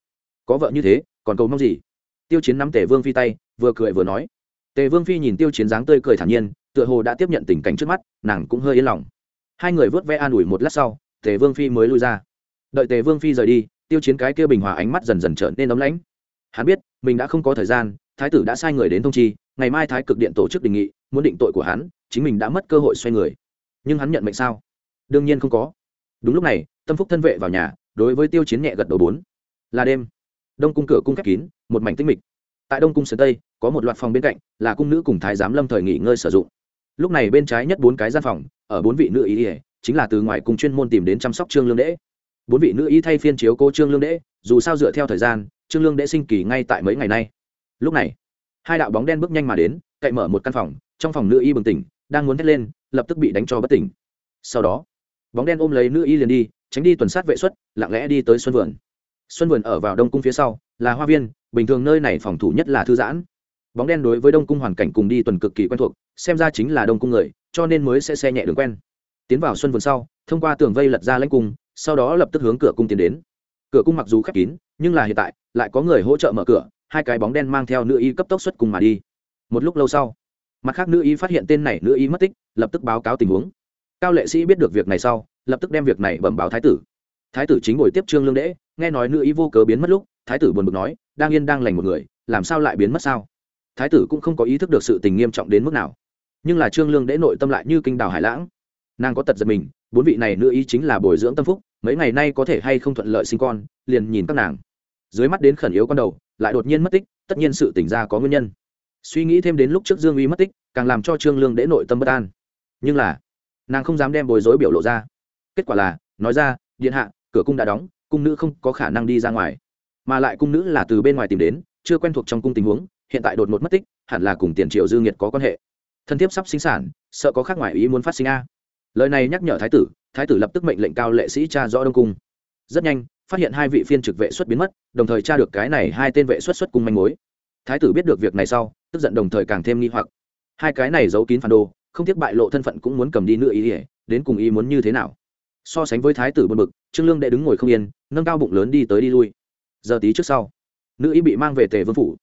Có vợ như thế, còn cầu mong gì? Tiêu chiến nắm tề vương phi tay, vừa cười vừa nói. Tề vương phi nhìn tiêu chiến dáng tươi cười thản nhiên, tựa hồ đã tiếp nhận tình cảnh trước mắt, nàng cũng hơi yên lòng. Hai người vớt vẽ an ủi một lát sau, tề vương phi mới lui ra. Đợi tề vương phi rời đi, tiêu chiến cái kia bình hòa ánh mắt dần dần trở nên ấm lãnh. Hắn biết, mình đã không có thời gian, thái tử đã sai người đến thông chi, ngày mai thái cực điện tổ chức đề nghị, muốn định tội của hắn, chính mình đã mất cơ hội xoay người. Nhưng hắn nhận mệnh sao? Đương nhiên không có. Đúng lúc này, tâm phúc thân vệ vào nhà, đối với tiêu chiến nhẹ gật đầu bốn. Là đêm đông cung cửa cung khép kín, một mảnh tinh mịch. Tại đông cung sơn tây, có một loạt phòng bên cạnh, là cung nữ cùng thái giám lâm thời nghỉ ngơi sử dụng. Lúc này bên trái nhất bốn cái gian phòng, ở bốn vị nữ ý ỉa chính là từ ngoài cùng chuyên môn tìm đến chăm sóc trương lương đễ bốn vị nữ ý thay phiên chiếu cô trương lương đễ dù sao dựa theo thời gian, trương lương đễ sinh kỳ ngay tại mấy ngày nay. Lúc này, hai đạo bóng đen bước nhanh mà đến, cậy mở một căn phòng, trong phòng nữ y bừng tỉnh, đang muốn thét lên, lập tức bị đánh cho bất tỉnh. Sau đó, bóng đen ôm lấy nữ y liền đi, tránh đi tuần sát vệ xuất, lặng lẽ đi tới xuân vườn xuân vườn ở vào đông cung phía sau, là hoa viên, bình thường nơi này phòng thủ nhất là thư giãn. Bóng đen đối với đông cung hoàn cảnh cùng đi tuần cực kỳ quen thuộc, xem ra chính là đông cung người, cho nên mới sẽ xe nhẹ đường quen. Tiến vào xuân vườn sau, thông qua tường vây lật ra lãnh cung, sau đó lập tức hướng cửa cung tiến đến. Cửa cung mặc dù khép kín, nhưng là hiện tại, lại có người hỗ trợ mở cửa, hai cái bóng đen mang theo nữ y cấp tốc xuất cùng mà đi. Một lúc lâu sau, mặt khác nữ y phát hiện tên này nữ y mất tích, lập tức báo cáo tình huống. Cao lệ sĩ biết được việc này sau, lập tức đem việc này bẩm báo thái tử. Thái tử chính ngồi tiếp trương lương đễ nghe nói nữ y vô cớ biến mất lúc, thái tử buồn bực nói, đang yên đang lành một người, làm sao lại biến mất sao? Thái tử cũng không có ý thức được sự tình nghiêm trọng đến mức nào. Nhưng là trương lương đễ nội tâm lại như kinh đào hải lãng. Nàng có tật giật mình, bốn vị này nữ ý chính là bồi dưỡng tâm phúc, mấy ngày nay có thể hay không thuận lợi sinh con, liền nhìn các nàng. Dưới mắt đến khẩn yếu con đầu, lại đột nhiên mất tích, tất nhiên sự tỉnh ra có nguyên nhân. Suy nghĩ thêm đến lúc trước dương uy mất tích, càng làm cho trương lương đễ nội tâm bất an. Nhưng là, nàng không dám đem bối rối biểu lộ ra. Kết quả là, nói ra, điện hạ, cửa cung đã đóng cung nữ không có khả năng đi ra ngoài. Mà lại cung nữ là từ bên ngoài tìm đến, chưa quen thuộc trong cung tình huống, hiện tại đột ngột mất tích, hẳn là cùng tiền triệu dư nghiệt có quan hệ. Thân thiết sắp sinh sản, sợ có khác ngoài ý muốn phát sinh a. Lời này nhắc nhở thái tử thái tử lập tức mệnh lệnh cao lệ sĩ cha rõ đông cung. Rất nhanh, phát hiện hai vị phiên trực vệ xuất biến mất, đồng thời tra được cái này hai tên vệ xuất xuất cung manh mối. Thái tử biết được việc này sau, tức giận đồng thời càng thêm nghi hoặc. Hai cái này giấu kín phản đồ, không tiếc bại lộ thân phận cũng muốn cầm đi nữa ý ỉa đến cùng ý muốn như thế nào? So sánh với thái tử buồn bực, trương lương đệ đứng ngồi không yên, nâng cao bụng lớn đi tới đi lui. Giờ tí trước sau, nữ ý bị mang về tề vương phủ.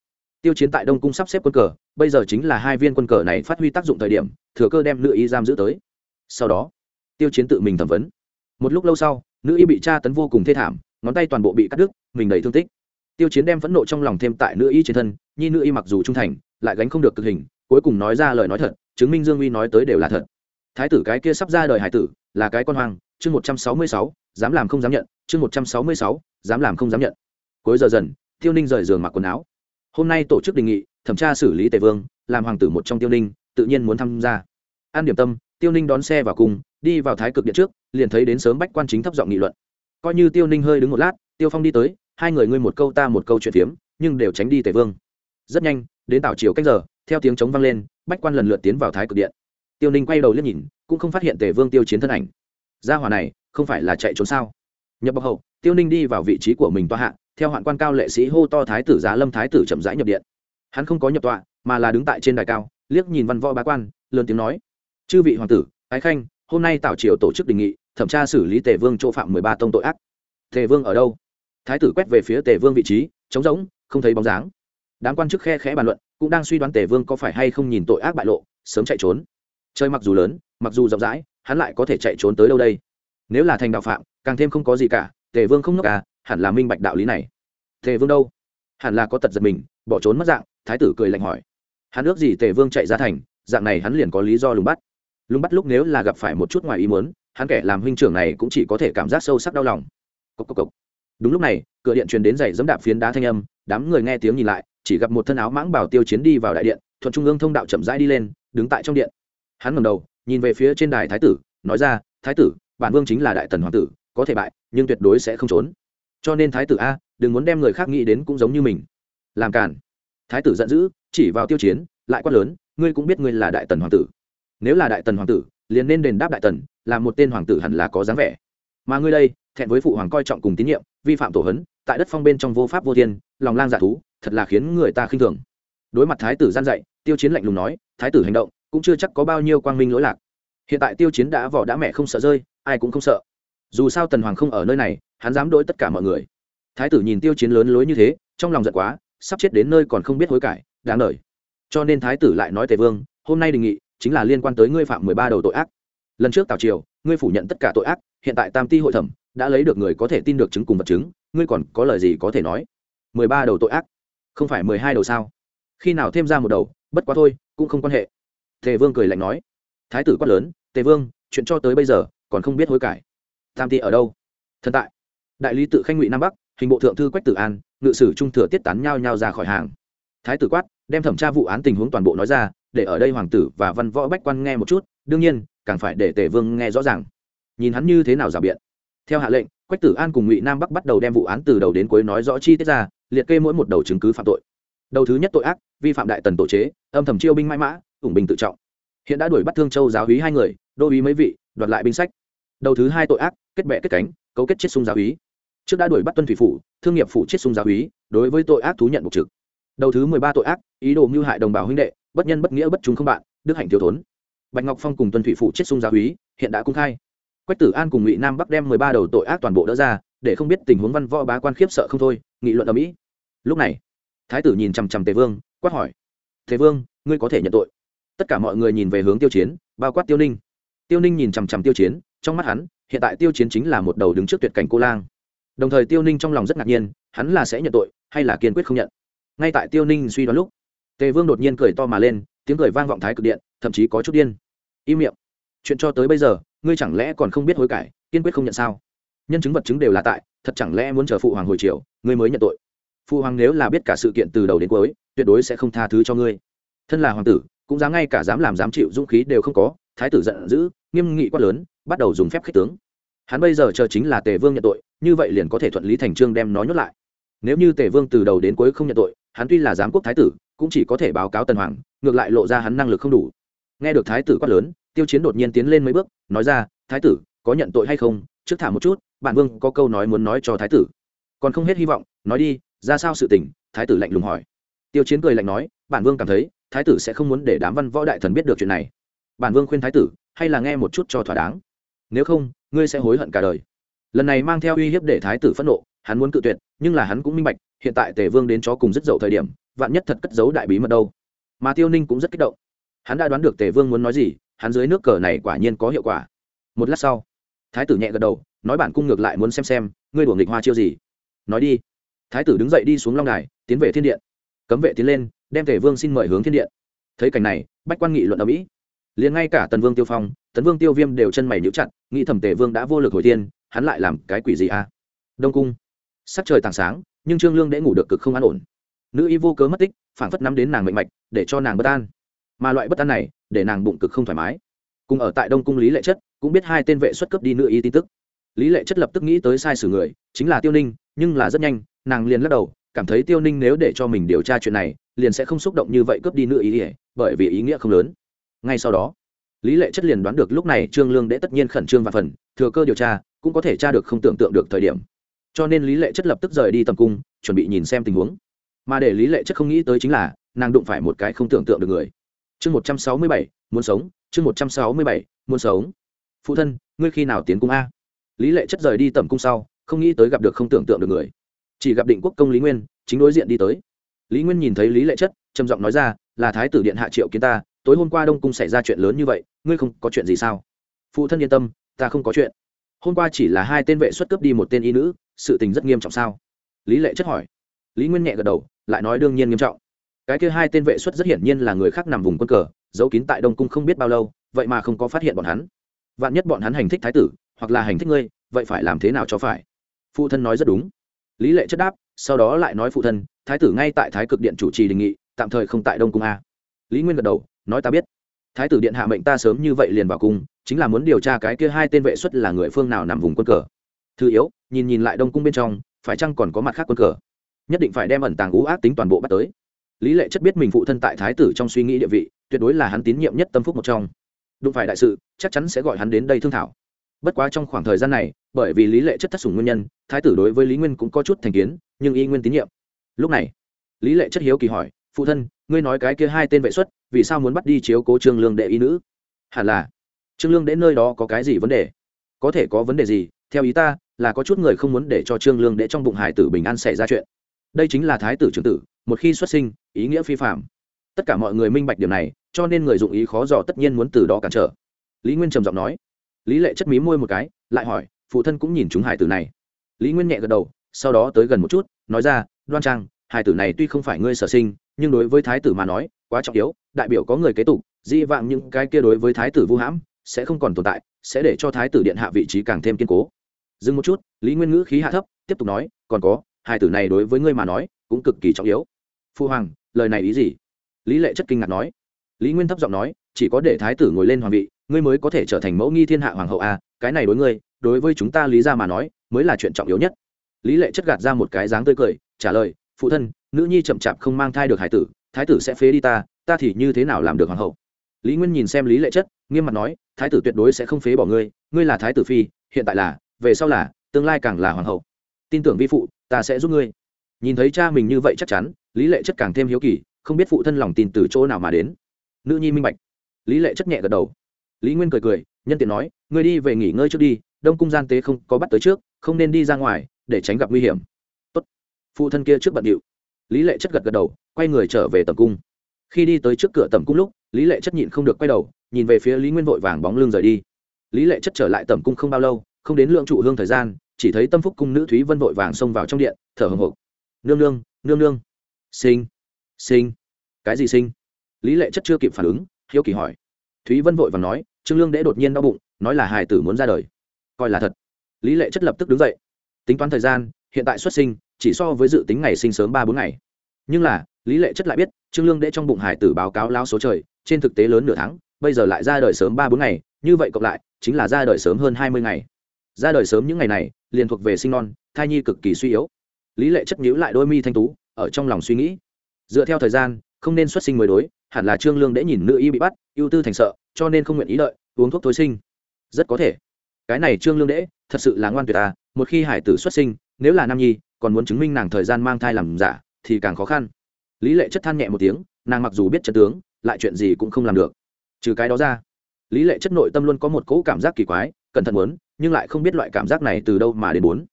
Tiêu chiến tại đông cung sắp xếp quân cờ, bây giờ chính là hai viên quân cờ này phát huy tác dụng thời điểm, thừa cơ đem nữ ý giam giữ tới. Sau đó, tiêu chiến tự mình thẩm vấn. Một lúc lâu sau, nữ y bị tra tấn vô cùng thê thảm, ngón tay toàn bộ bị cắt đứt, mình đầy thương tích. Tiêu chiến đem phẫn nộ trong lòng thêm tại nữ y trên thân, nhi nữ y mặc dù trung thành, lại gánh không được cực hình, cuối cùng nói ra lời nói thật, chứng minh dương uy nói tới đều là thật. Thái tử cái kia sắp ra đời hải tử, là cái con hoang chương một trăm sáu mươi sáu, dám làm không dám nhận, chương một trăm sáu mươi sáu, dám làm không dám nhận. Cuối giờ dần, tiêu ninh rời giường mặc quần áo. Hôm nay tổ chức đề nghị, thẩm tra xử lý tề vương, làm hoàng tử một trong tiêu ninh, tự nhiên muốn tham gia. An điểm tâm, tiêu ninh đón xe vào cùng đi vào thái cực điện trước, liền thấy đến sớm bách quan chính thấp giọng nghị luận. Coi như tiêu ninh hơi đứng một lát, tiêu phong đi tới, hai người ngươi một câu ta một câu chuyện phiếm nhưng đều tránh đi tề vương. Rất nhanh, đến tảo chiều cách giờ, theo tiếng chống vang lên, bách quan lần lượt tiến vào thái cực điện. Tiêu ninh quay đầu liếc nhìn, cũng không phát hiện tề vương tiêu chiến thân ảnh gia hỏa này không phải là chạy trốn sao? Nhập bậc hậu, tiêu ninh đi vào vị trí của mình toa hạ, theo hoạn quan cao lệ sĩ hô to thái tử giá lâm thái tử chậm rãi nhập điện. Hắn không có nhập tọa, mà là đứng tại trên đài cao, liếc nhìn văn võ bá quan, lớn tiếng nói, chư vị hoàng tử, ái khanh, hôm nay tảo triều tổ chức đề nghị, thẩm tra xử lý tề vương chỗ phạm mười ba tông tội ác. Tề vương ở đâu? Thái tử quét về phía tề vương vị trí, trống rỗng, không thấy bóng dáng. Đám quan chức khe khẽ bàn luận, cũng đang suy đoán tề vương có phải hay không nhìn tội ác bại lộ, sớm chạy trốn. Chơi mặc dù lớn, mặc dù rộng rãi hắn lại có thể chạy trốn tới đâu đây? Nếu là thành đạo phạm, càng thêm không có gì cả, tề vương không nốc à hẳn là minh bạch đạo lý này. Tề vương đâu? Hẳn là có tật giật mình, bỏ trốn mất dạng, thái tử cười lạnh hỏi. Hắn ước gì tề vương chạy ra thành, dạng này hắn liền có lý do lùng bắt. Lùng bắt lúc nếu là gặp phải một chút ngoài ý muốn, hắn kẻ làm huynh trưởng này cũng chỉ có thể cảm giác sâu sắc đau lòng. Cốc cốc cốc. đúng lúc này, cửa điện truyền đến giày dẫm đạp phiến đá thanh âm, đám người nghe tiếng nhìn lại, chỉ gặp một thân áo mãng bảo tiêu chiến đi vào đại điện, thuận trung ương thông đạo chậm rãi đi lên, đứng tại trong điện. Hắn ngẩng đầu nhìn về phía trên đài thái tử, nói ra, thái tử, bản vương chính là đại tần hoàng tử, có thể bại, nhưng tuyệt đối sẽ không trốn. Cho nên thái tử a, đừng muốn đem người khác nghĩ đến cũng giống như mình. Làm cản thái tử giận dữ, chỉ vào tiêu chiến, lại quát lớn, ngươi cũng biết ngươi là đại tần hoàng tử. Nếu là đại tần hoàng tử, liền nên đền đáp đại tần, là một tên hoàng tử hẳn là có dáng vẻ. Mà ngươi đây, thẹn với phụ hoàng coi trọng cùng tín nhiệm, vi phạm tổ hấn, tại đất phong bên trong vô pháp vô thiên, lòng lang dạ thú, thật là khiến người ta khinh thường. Đối mặt thái tử gian dạy, tiêu chiến lạnh lùng nói, thái tử hành động cũng chưa chắc có bao nhiêu quang minh lỗi lạc. Hiện tại tiêu chiến đã vỏ đã mẹ không sợ rơi, ai cũng không sợ. Dù sao tần hoàng không ở nơi này, hắn dám đối tất cả mọi người. Thái tử nhìn tiêu chiến lớn lối như thế, trong lòng giận quá, sắp chết đến nơi còn không biết hối cải, đáng đời. Cho nên thái tử lại nói tề vương, hôm nay đề nghị chính là liên quan tới ngươi phạm mười ba đầu tội ác. Lần trước tào triều, ngươi phủ nhận tất cả tội ác, hiện tại tam ti hội thẩm, đã lấy được người có thể tin được chứng cùng vật chứng, ngươi còn có lời gì có thể nói? Mười ba đầu tội ác, không phải mười hai đầu sao? Khi nào thêm ra một đầu, bất quá thôi, cũng không quan hệ tề vương cười lạnh nói. Thái tử quát lớn, tề vương, chuyện cho tới bây giờ, còn không biết hối cải. Tam ti ở đâu? Thần tại. Đại lý tự khanh ngụy nam bắc, hình bộ thượng thư quách tử an, ngự sử trung thừa tiết tán nhau nhau ra khỏi hàng. Thái tử quát, đem thẩm tra vụ án tình huống toàn bộ nói ra, để ở đây hoàng tử và văn võ bách quan nghe một chút, đương nhiên, càng phải để tề vương nghe rõ ràng. Nhìn hắn như thế nào giả biện. Theo hạ lệnh, quách tử an cùng ngụy nam bắc bắt đầu đem vụ án từ đầu đến cuối nói rõ chi tiết ra, liệt kê mỗi một đầu chứng cứ phạm tội. Đầu thứ nhất tội ác, vi phạm đại tần tổ chế, âm thầm chiêu binh mãi mã ủng bình tự trọng. Hiện đã đuổi bắt thương châu giáo hí hai người, đô ý mấy vị, đoạt lại binh sách. Đầu thứ hai tội ác, kết bệ kết cánh, cấu kết chết sung giáo hí. Trước đã đuổi bắt tuân thủy phủ, thương nghiệp phủ chết sung giáo hí, đối với tội ác thú nhận mục trực. Đầu thứ mười ba tội ác, ý đồ mưu hại đồng bào huynh đệ, bất nhân bất nghĩa bất chúng không bạn, đức hạnh thiếu thốn. Bạch ngọc phong cùng tuân thủy phủ chết sung giáo hí, hiện đã cung khai. Quách tử an cùng ngụy nam bắc đem mười ba đầu tội ác toàn bộ đỡ ra, để không biết tình huống văn võ bá quan khiếp sợ không thôi, nghị luận ở mỹ lúc này, thái tử nhìn chằm chằm tề vương, quát hỏi thế vương, ngươi có thể nhận tội? Tất cả mọi người nhìn về hướng tiêu chiến bao quát tiêu ninh. Tiêu ninh nhìn chằm chằm tiêu chiến trong mắt hắn hiện tại tiêu chiến chính là một đầu đứng trước tuyệt cảnh cô lang. Đồng thời tiêu ninh trong lòng rất ngạc nhiên hắn là sẽ nhận tội hay là kiên quyết không nhận? Ngay tại tiêu ninh suy đoán lúc tề vương đột nhiên cười to mà lên tiếng cười vang vọng thái cực điện thậm chí có chút điên. Im miệng. Chuyện cho tới bây giờ ngươi chẳng lẽ còn không biết hối cải kiên quyết không nhận sao? Nhân chứng vật chứng đều là tại thật chẳng lẽ muốn chờ phụ hoàng hồi triều, ngươi mới nhận tội? Phụ hoàng nếu là biết cả sự kiện từ đầu đến cuối tuyệt đối sẽ không tha thứ cho ngươi. Thân là hoàng tử cũng dám ngay cả dám làm dám chịu dũng khí đều không có, thái tử giận dữ, nghiêm nghị quát lớn, bắt đầu dùng phép khích tướng. Hắn bây giờ chờ chính là tề vương nhận tội, như vậy liền có thể thuận lý thành trương đem nó nhốt lại. Nếu như tề vương từ đầu đến cuối không nhận tội, hắn tuy là giám quốc thái tử, cũng chỉ có thể báo cáo tần hoàng, ngược lại lộ ra hắn năng lực không đủ. Nghe được thái tử quát lớn, tiêu chiến đột nhiên tiến lên mấy bước, nói ra, thái tử, có nhận tội hay không? Trước thả một chút, bản vương có câu nói muốn nói cho thái tử. Còn không hết hy vọng, nói đi, ra sao sự tình? Thái tử lạnh lùng hỏi. Tiêu chiến cười lạnh nói bản vương cảm thấy, thái tử sẽ không muốn để đám văn võ đại thần biết được chuyện này. Bản vương khuyên thái tử, hay là nghe một chút cho thỏa đáng. Nếu không, ngươi sẽ hối hận cả đời. Lần này mang theo uy hiếp để thái tử phẫn nộ, hắn muốn cự tuyệt, nhưng là hắn cũng minh bạch, hiện tại tề vương đến chó cùng rất dậu thời điểm, vạn nhất thật cất giấu đại bí mật đâu. Mà tiêu ninh cũng rất kích động. Hắn đã đoán được tề vương muốn nói gì, hắn dưới nước cờ này quả nhiên có hiệu quả. Một lát sau, thái tử nhẹ gật đầu, nói bản cung ngược lại muốn xem xem, ngươi đuổi nghịch hoa chiêu gì. Nói đi. Thái tử đứng dậy đi xuống long đài, tiến về thiên điện cấm vệ tiến lên, đem tề vương xin mời hướng thiên điện. Thấy cảnh này, bách quan nghị luận ở mỹ liền ngay cả tần vương tiêu phong tấn vương tiêu viêm đều chân mày nhíu chặt, nghĩ thầm tề vương đã vô lực hồi tiên hắn lại làm cái quỷ gì à? Đông cung. Sắc trời tàng sáng, nhưng trương lương đã ngủ được cực không an ổn. Nữ y vô cớ mất tích phản phất nắm đến nàng mệnh mạch, để cho nàng bất an. Mà loại bất an này, để nàng bụng cực không thoải mái. Cùng ở tại đông cung lý lệ chất, cũng biết hai tên vệ xuất cấp đi nữ y tin tức. Lý lệ chất lập tức nghĩ tới sai sử người, chính là tiêu ninh, nhưng là rất nhanh, nàng liền lắc đầu cảm thấy tiêu ninh nếu để cho mình điều tra chuyện này, liền sẽ không xúc động như vậy cướp đi nữ ý ỉa, bởi vì ý nghĩa không lớn. Ngay sau đó, lý lệ chất liền đoán được lúc này trương lương đễ tất nhiên khẩn trương và phần, thừa cơ điều tra, cũng có thể tra được không tưởng tượng được thời điểm. Cho nên lý lệ chất lập tức rời đi tầm cung, chuẩn bị nhìn xem tình huống. Mà để lý lệ chất không nghĩ tới chính là, nàng đụng phải một cái không tưởng tượng được người. Chương một trăm sáu mươi bảy, muốn sống, chương một trăm sáu mươi bảy, muốn sống. Phụ thân, ngươi khi nào tiến cung a? Lý lệ chất rời đi tầm cung sau, không nghĩ tới gặp được không tưởng tượng được người chỉ gặp định quốc công lý nguyên, chính đối diện đi tới. Lý nguyên nhìn thấy lý lệ chất, trầm giọng nói ra, là thái tử điện hạ triệu kiến ta, tối hôm qua đông cung xảy ra chuyện lớn như vậy, ngươi không có chuyện gì sao? Phụ thân yên tâm, ta không có chuyện. Hôm qua chỉ là hai tên vệ xuất cướp đi một tên y nữ, sự tình rất nghiêm trọng sao? Lý lệ chất hỏi. Lý nguyên nhẹ gật đầu, lại nói đương nhiên nghiêm trọng. Cái kia hai tên vệ xuất rất hiển nhiên là người khác nằm vùng quân cờ, giấu kín tại đông cung không biết bao lâu, vậy mà không có phát hiện bọn hắn. Vạn nhất bọn hắn hành thích thái tử, hoặc là hành thích ngươi, vậy phải làm thế nào cho phải? Phụ thân nói rất đúng lý lệ chất đáp, sau đó lại nói phụ thân, thái tử ngay tại thái cực điện chủ trì đề nghị, tạm thời không tại đông cung a. Lý nguyên gật đầu, nói ta biết. Thái tử điện hạ mệnh ta sớm như vậy liền vào cung, chính là muốn điều tra cái kia hai tên vệ xuất là người phương nào nằm vùng quân cờ. Thứ yếu, nhìn nhìn lại đông cung bên trong, phải chăng còn có mặt khác quân cờ? Nhất định phải đem ẩn tàng ú ác tính toàn bộ bắt tới. Lý lệ chất biết mình phụ thân tại thái tử trong suy nghĩ địa vị, tuyệt đối là hắn tín nhiệm nhất tâm phúc một trong. Đụng phải đại sự, chắc chắn sẽ gọi hắn đến đây thương thảo bất quá trong khoảng thời gian này, bởi vì lý lệ chất thất sủng nguyên nhân, thái tử đối với lý nguyên cũng có chút thành kiến, nhưng y nguyên tín nhiệm. Lúc này, lý lệ chất hiếu kỳ hỏi, phụ thân, ngươi nói cái kia hai tên vệ xuất, vì sao muốn bắt đi chiếu cố trương lương đệ y nữ? Hẳn là, trương lương đệ nơi đó có cái gì vấn đề? Có thể có vấn đề gì, theo ý ta, là có chút người không muốn để cho trương lương đệ trong bụng hải tử bình an xảy ra chuyện. Đây chính là thái tử trưởng tử, một khi xuất sinh, ý nghĩa phi phạm. Tất cả mọi người minh bạch điểm này, cho nên người dụng ý khó dò tất nhiên muốn từ đó cản trở. Lý nguyên trầm giọng nói lý lệ chất mí môi một cái, lại hỏi, phụ thân cũng nhìn chúng hải tử này? Lý nguyên nhẹ gật đầu, sau đó tới gần một chút, nói ra, đoan trang, hải tử này tuy không phải ngươi sở sinh, nhưng đối với thái tử mà nói, quá trọng yếu, đại biểu có người kế tục, dĩ vãng những cái kia đối với thái tử vu hãm, sẽ không còn tồn tại, sẽ để cho thái tử điện hạ vị trí càng thêm kiên cố. Dừng một chút, lý nguyên ngữ khí hạ thấp, tiếp tục nói, còn có hai tử này đối với ngươi mà nói, cũng cực kỳ trọng yếu. Phu hoàng, lời này ý gì? Lý lệ chất kinh ngạc nói. Lý nguyên thấp giọng nói, chỉ có để thái tử ngồi lên hoàng vị ngươi mới có thể trở thành mẫu nghi thiên hạ hoàng hậu a cái này đối ngươi, đối với chúng ta lý ra mà nói, mới là chuyện trọng yếu nhất. Lý lệ chất gạt ra một cái dáng tươi cười, trả lời, phụ thân, nữ nhi chậm chạp không mang thai được hải tử, thái tử sẽ phế đi ta ta thì như thế nào làm được hoàng hậu? Lý nguyên nhìn xem lý lệ chất, nghiêm mặt nói, thái tử tuyệt đối sẽ không phế bỏ ngươi ngươi là thái tử phi, hiện tại là, về sau là, tương lai càng là hoàng hậu. Tin tưởng vi phụ, ta sẽ giúp ngươi. Nhìn thấy cha mình như vậy chắc chắn, lý lệ chất càng thêm hiếu kỳ, không biết phụ thân lòng tin từ chỗ nào mà đến. Nữ nhi minh bạch. Lý lệ chất nhẹ gật đầu lý nguyên cười cười, nhân tiện nói, ngươi đi về nghỉ ngơi trước đi, đông cung gian tế không có bắt tới trước, không nên đi ra ngoài, để tránh gặp nguy hiểm. Tốt. phụ thân kia trước bận điệu. Lý lệ chất gật gật đầu, quay người trở về tầm cung. Khi đi tới trước cửa tầm cung lúc, lý lệ chất nhịn không được quay đầu, nhìn về phía lý nguyên vội vàng bóng lưng rời đi. Lý lệ chất trở lại tầm cung không bao lâu, không đến lượng trụ hương thời gian, chỉ thấy tâm phúc cung nữ thúy vân vội vàng xông vào trong điện, thở hồng hộc. Nương nương nương nương. Sinh sinh. Cái gì sinh? Lý lệ chất chưa kịp phản ứng, hiếu kỳ hỏi. Thúy vân vội vàng nói trương lương đễ đột nhiên đau bụng, nói là hài tử muốn ra đời. Coi là thật. Lý lệ chất lập tức đứng dậy. Tính toán thời gian, hiện tại xuất sinh, chỉ so với dự tính ngày sinh sớm ba bốn ngày. Nhưng là, lý lệ chất lại biết, trương lương đễ trong bụng hải tử báo cáo lao số trời, trên thực tế lớn nửa tháng, bây giờ lại ra đời sớm ba bốn ngày, như vậy cộng lại, chính là ra đời sớm hơn hai mươi ngày. Ra đời sớm những ngày này, liền thuộc về sinh non, thai nhi cực kỳ suy yếu. Lý lệ chất nhíu lại đôi mi thanh tú, ở trong lòng suy nghĩ. Dựa theo thời gian, không nên xuất sinh mới đối, hẳn là trương lương đễ nhìn nữ y bị bắt, ưu tư thành sợ cho nên không nguyện ý đợi, uống thuốc tối sinh. Rất có thể. Cái này trương lương đễ, thật sự là ngoan tuyệt ta một khi hải tử xuất sinh, nếu là nam nhi, còn muốn chứng minh nàng thời gian mang thai làm giả, thì càng khó khăn. Lý lệ chất than nhẹ một tiếng, nàng mặc dù biết chân tướng, lại chuyện gì cũng không làm được. Trừ cái đó ra, lý lệ chất nội tâm luôn có một cỗ cảm giác kỳ quái, cẩn thận muốn, nhưng lại không biết loại cảm giác này từ đâu mà đến bốn.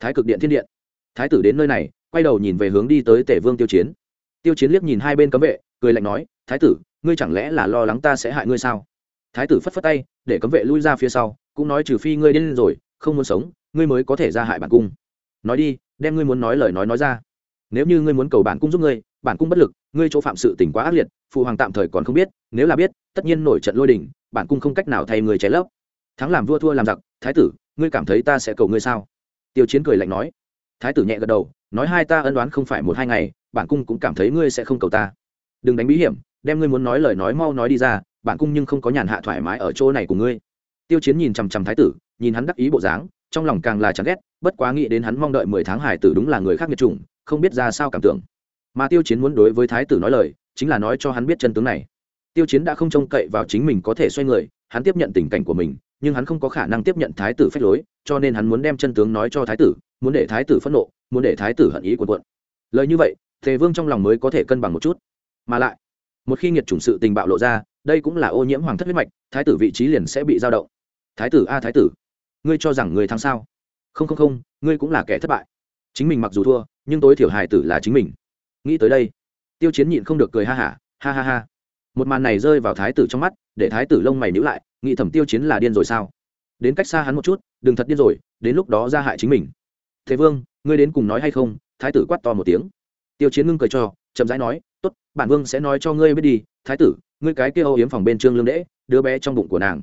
Thái cực điện thiên điện. Thái tử đến nơi này, quay đầu nhìn về hướng đi tới tể vương tiêu chiến. Tiêu chiến liếc nhìn hai bên cấm vệ, cười lạnh nói, thái tử ngươi chẳng lẽ là lo lắng ta sẽ hại ngươi sao? Thái tử phất phất tay, để cấm vệ lui ra phía sau, cũng nói trừ phi ngươi điên rồi, không muốn sống, ngươi mới có thể ra hại bản cung. Nói đi, đem ngươi muốn nói lời nói nói ra. Nếu như ngươi muốn cầu bản cung giúp ngươi, bản cung bất lực, ngươi chỗ phạm sự tình quá ác liệt, phụ hoàng tạm thời còn không biết, nếu là biết, tất nhiên nổi trận lôi đình, bản cung không cách nào thay người cháy lấp. Thắng làm vua thua làm giặc, thái tử, ngươi cảm thấy ta sẽ cầu ngươi sao? Tiêu chiến cười lạnh nói. Thái tử nhẹ gật đầu, nói hai ta ân đoán không phải một hai ngày, bản cung cũng cảm thấy ngươi sẽ không cầu ta. Đừng đánh bí hiểm đem ngươi muốn nói lời nói mau nói đi ra, bản cung nhưng không có nhàn hạ thoải mái ở chỗ này của ngươi. Tiêu chiến nhìn chằm chằm thái tử, nhìn hắn đắc ý bộ dáng, trong lòng càng là chán ghét, bất quá nghĩ đến hắn mong đợi mười tháng hải tử đúng là người khác nghiệt chủng, không biết ra sao cảm tưởng. Mà tiêu chiến muốn đối với thái tử nói lời, chính là nói cho hắn biết chân tướng này. Tiêu chiến đã không trông cậy vào chính mình có thể xoay người, hắn tiếp nhận tình cảnh của mình, nhưng hắn không có khả năng tiếp nhận thái tử phép lối, cho nên hắn muốn đem chân tướng nói cho thái tử, muốn để thái tử phẫn nộ, muốn để thái tử hận ý quần cuộn. Lời như vậy, tề vương trong lòng mới có thể cân bằng một chút. Mà lại một khi nghiệt chủng sự tình bạo lộ ra đây cũng là ô nhiễm hoàng thất huyết mạch thái tử vị trí liền sẽ bị dao động. Thái tử a thái tử ngươi cho rằng người thắng sao? Không không không ngươi cũng là kẻ thất bại. Chính mình mặc dù thua nhưng tối thiểu hài tử là chính mình. Nghĩ tới đây tiêu chiến nhịn không được cười ha hả ha, ha ha. Ha một màn này rơi vào thái tử trong mắt để thái tử lông mày nhữ lại nghĩ thẩm tiêu chiến là điên rồi sao? Đến cách xa hắn một chút đừng thật điên rồi đến lúc đó ra hại chính mình. Thế vương ngươi đến cùng nói hay không? Thái tử quát to một tiếng. Tiêu chiến ngưng cười cho chậm rãi nói tốt, bản vương sẽ nói cho ngươi biết đi, thái tử, ngươi cái kia âu yếm phòng bên trương lương đễ, đứa bé trong bụng của nàng.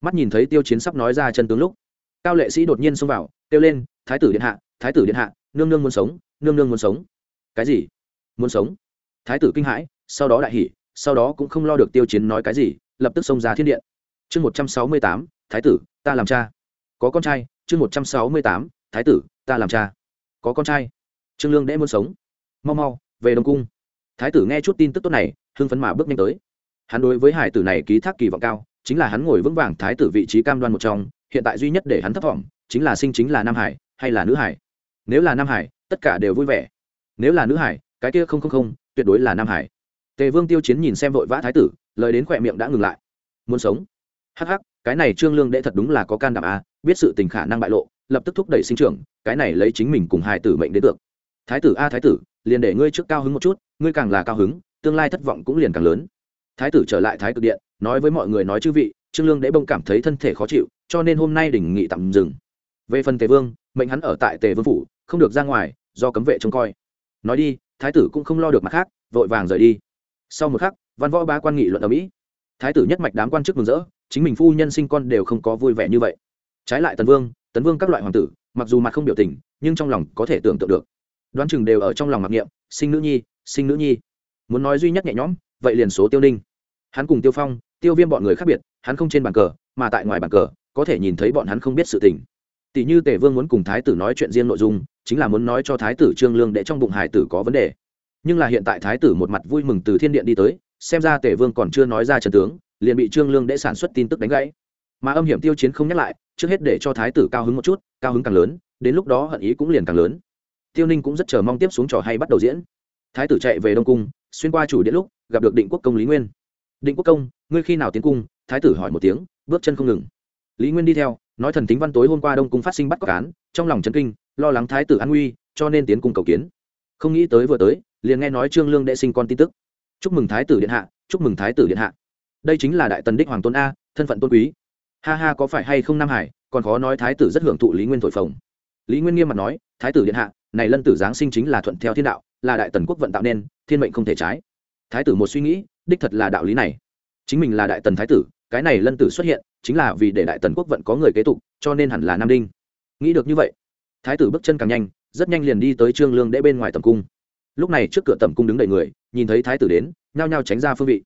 Mắt nhìn thấy tiêu chiến sắp nói ra chân tướng lúc, cao lệ sĩ đột nhiên xông vào, kêu lên, thái tử điện hạ, thái tử điện hạ, nương nương muốn sống, nương nương muốn sống. Cái gì? Muốn sống? Thái tử kinh hãi, sau đó đại hỉ, sau đó cũng không lo được tiêu chiến nói cái gì, lập tức xông ra thiên điện. Chương một trăm sáu mươi tám, thái tử, ta làm cha. Có con trai. Chương một trăm sáu mươi tám, thái tử, ta làm cha. Có con trai. Trương lương đễ muốn sống. Mau mau, về đông cung thái tử nghe chút tin tức tốt này, hưng phấn mà bước nhanh tới. Hắn đối với hải tử này ký thác kỳ vọng cao, chính là hắn ngồi vững vàng thái tử vị trí cam đoan một trong, hiện tại duy nhất để hắn thất vọng, chính là sinh chính là nam hải, hay là nữ hải. Nếu là nam hải, tất cả đều vui vẻ. Nếu là nữ hải, cái kia không không không, tuyệt đối là nam hải. Tề vương tiêu chiến nhìn xem vội vã thái tử, lời đến khỏe miệng đã ngừng lại. Muốn sống? Hắc hắc, cái này trương lương đệ thật đúng là có can đảm a biết sự tình khả năng bại lộ, lập tức thúc đẩy sinh trưởng, cái này lấy chính mình cùng hài tử mệnh đến được. Thái tử a, thái tử, liền để ngươi trước cao hứng một chút ngươi càng là cao hứng, tương lai thất vọng cũng liền càng lớn. Thái tử trở lại thái cực điện, nói với mọi người nói chư vị, trương lương đễ bông cảm thấy thân thể khó chịu, cho nên hôm nay đình nghị tạm dừng. Về phần tề vương, mệnh hắn ở tại tề vương phủ, không được ra ngoài, do cấm vệ trông coi. Nói đi, thái tử cũng không lo được mặt khác, vội vàng rời đi. Sau một khắc, văn võ ba quan nghị luận ở mỹ. Thái tử nhất mạch đám quan chức mừng rỡ, chính mình phu nhân sinh con đều không có vui vẻ như vậy. Trái lại tần vương tấn vương các loại hoàng tử, mặc dù mặt không biểu tình, nhưng trong lòng có thể tưởng tượng được. Đoán chừng đều ở trong lòng mặc niệm, sinh nữ nhi sinh nữ nhi. Muốn nói duy nhất nhẹ nhõm, vậy liền số tiêu ninh. Hắn cùng tiêu phong, tiêu viêm bọn người khác biệt, hắn không trên bàn cờ, mà tại ngoài bàn cờ, có thể nhìn thấy bọn hắn không biết sự tình. Tỷ như tề vương muốn cùng thái tử nói chuyện riêng nội dung, chính là muốn nói cho thái tử trương lương để trong bụng hải tử có vấn đề. Nhưng là hiện tại thái tử một mặt vui mừng từ thiên điện đi tới, xem ra tề vương còn chưa nói ra trần tướng, liền bị trương lương để sản xuất tin tức đánh gãy. Mà âm hiểm tiêu chiến không nhắc lại, trước hết để cho thái tử cao hứng một chút, cao hứng càng lớn, đến lúc đó hận ý cũng liền càng lớn. Tiêu ninh cũng rất chờ mong tiếp xuống trò hay bắt đầu diễn thái tử chạy về đông cung, xuyên qua chủ điện lúc, gặp được định quốc công lý nguyên. Định quốc công, ngươi khi nào tiến cung? Thái tử hỏi một tiếng, bước chân không ngừng. Lý nguyên đi theo, nói thần tính văn tối hôm qua đông cung phát sinh bắt cóc cán trong lòng chấn kinh, lo lắng thái tử an nguy, cho nên tiến cung cầu kiến. Không nghĩ tới vừa tới, liền nghe nói trương lương đệ sinh con tin tức. Chúc mừng thái tử điện hạ, chúc mừng thái tử điện hạ. Đây chính là đại tần đích hoàng tôn a, thân phận tôn quý. Ha ha, có phải hay không nam hải, còn khó nói thái tử rất hưởng thụ lý nguyên thổi phồng lý nguyên nghiêm mặt nói, thái tử điện hạ, này lân tử giáng sinh chính là thuận theo thiên đạo, là đại tần quốc vận tạo nên, thiên mệnh không thể trái. Thái tử một suy nghĩ, đích thật là đạo lý này. Chính mình là đại tần thái tử, cái này lân tử xuất hiện, chính là vì để đại tần quốc vận có người kế tục, cho nên hẳn là nam đinh. Nghĩ được như vậy, thái tử bước chân càng nhanh, rất nhanh liền đi tới trương lương đễ bên ngoài tầm cung. Lúc này trước cửa tầm cung đứng đầy người, nhìn thấy thái tử đến, nhao nhao tránh ra phương vị.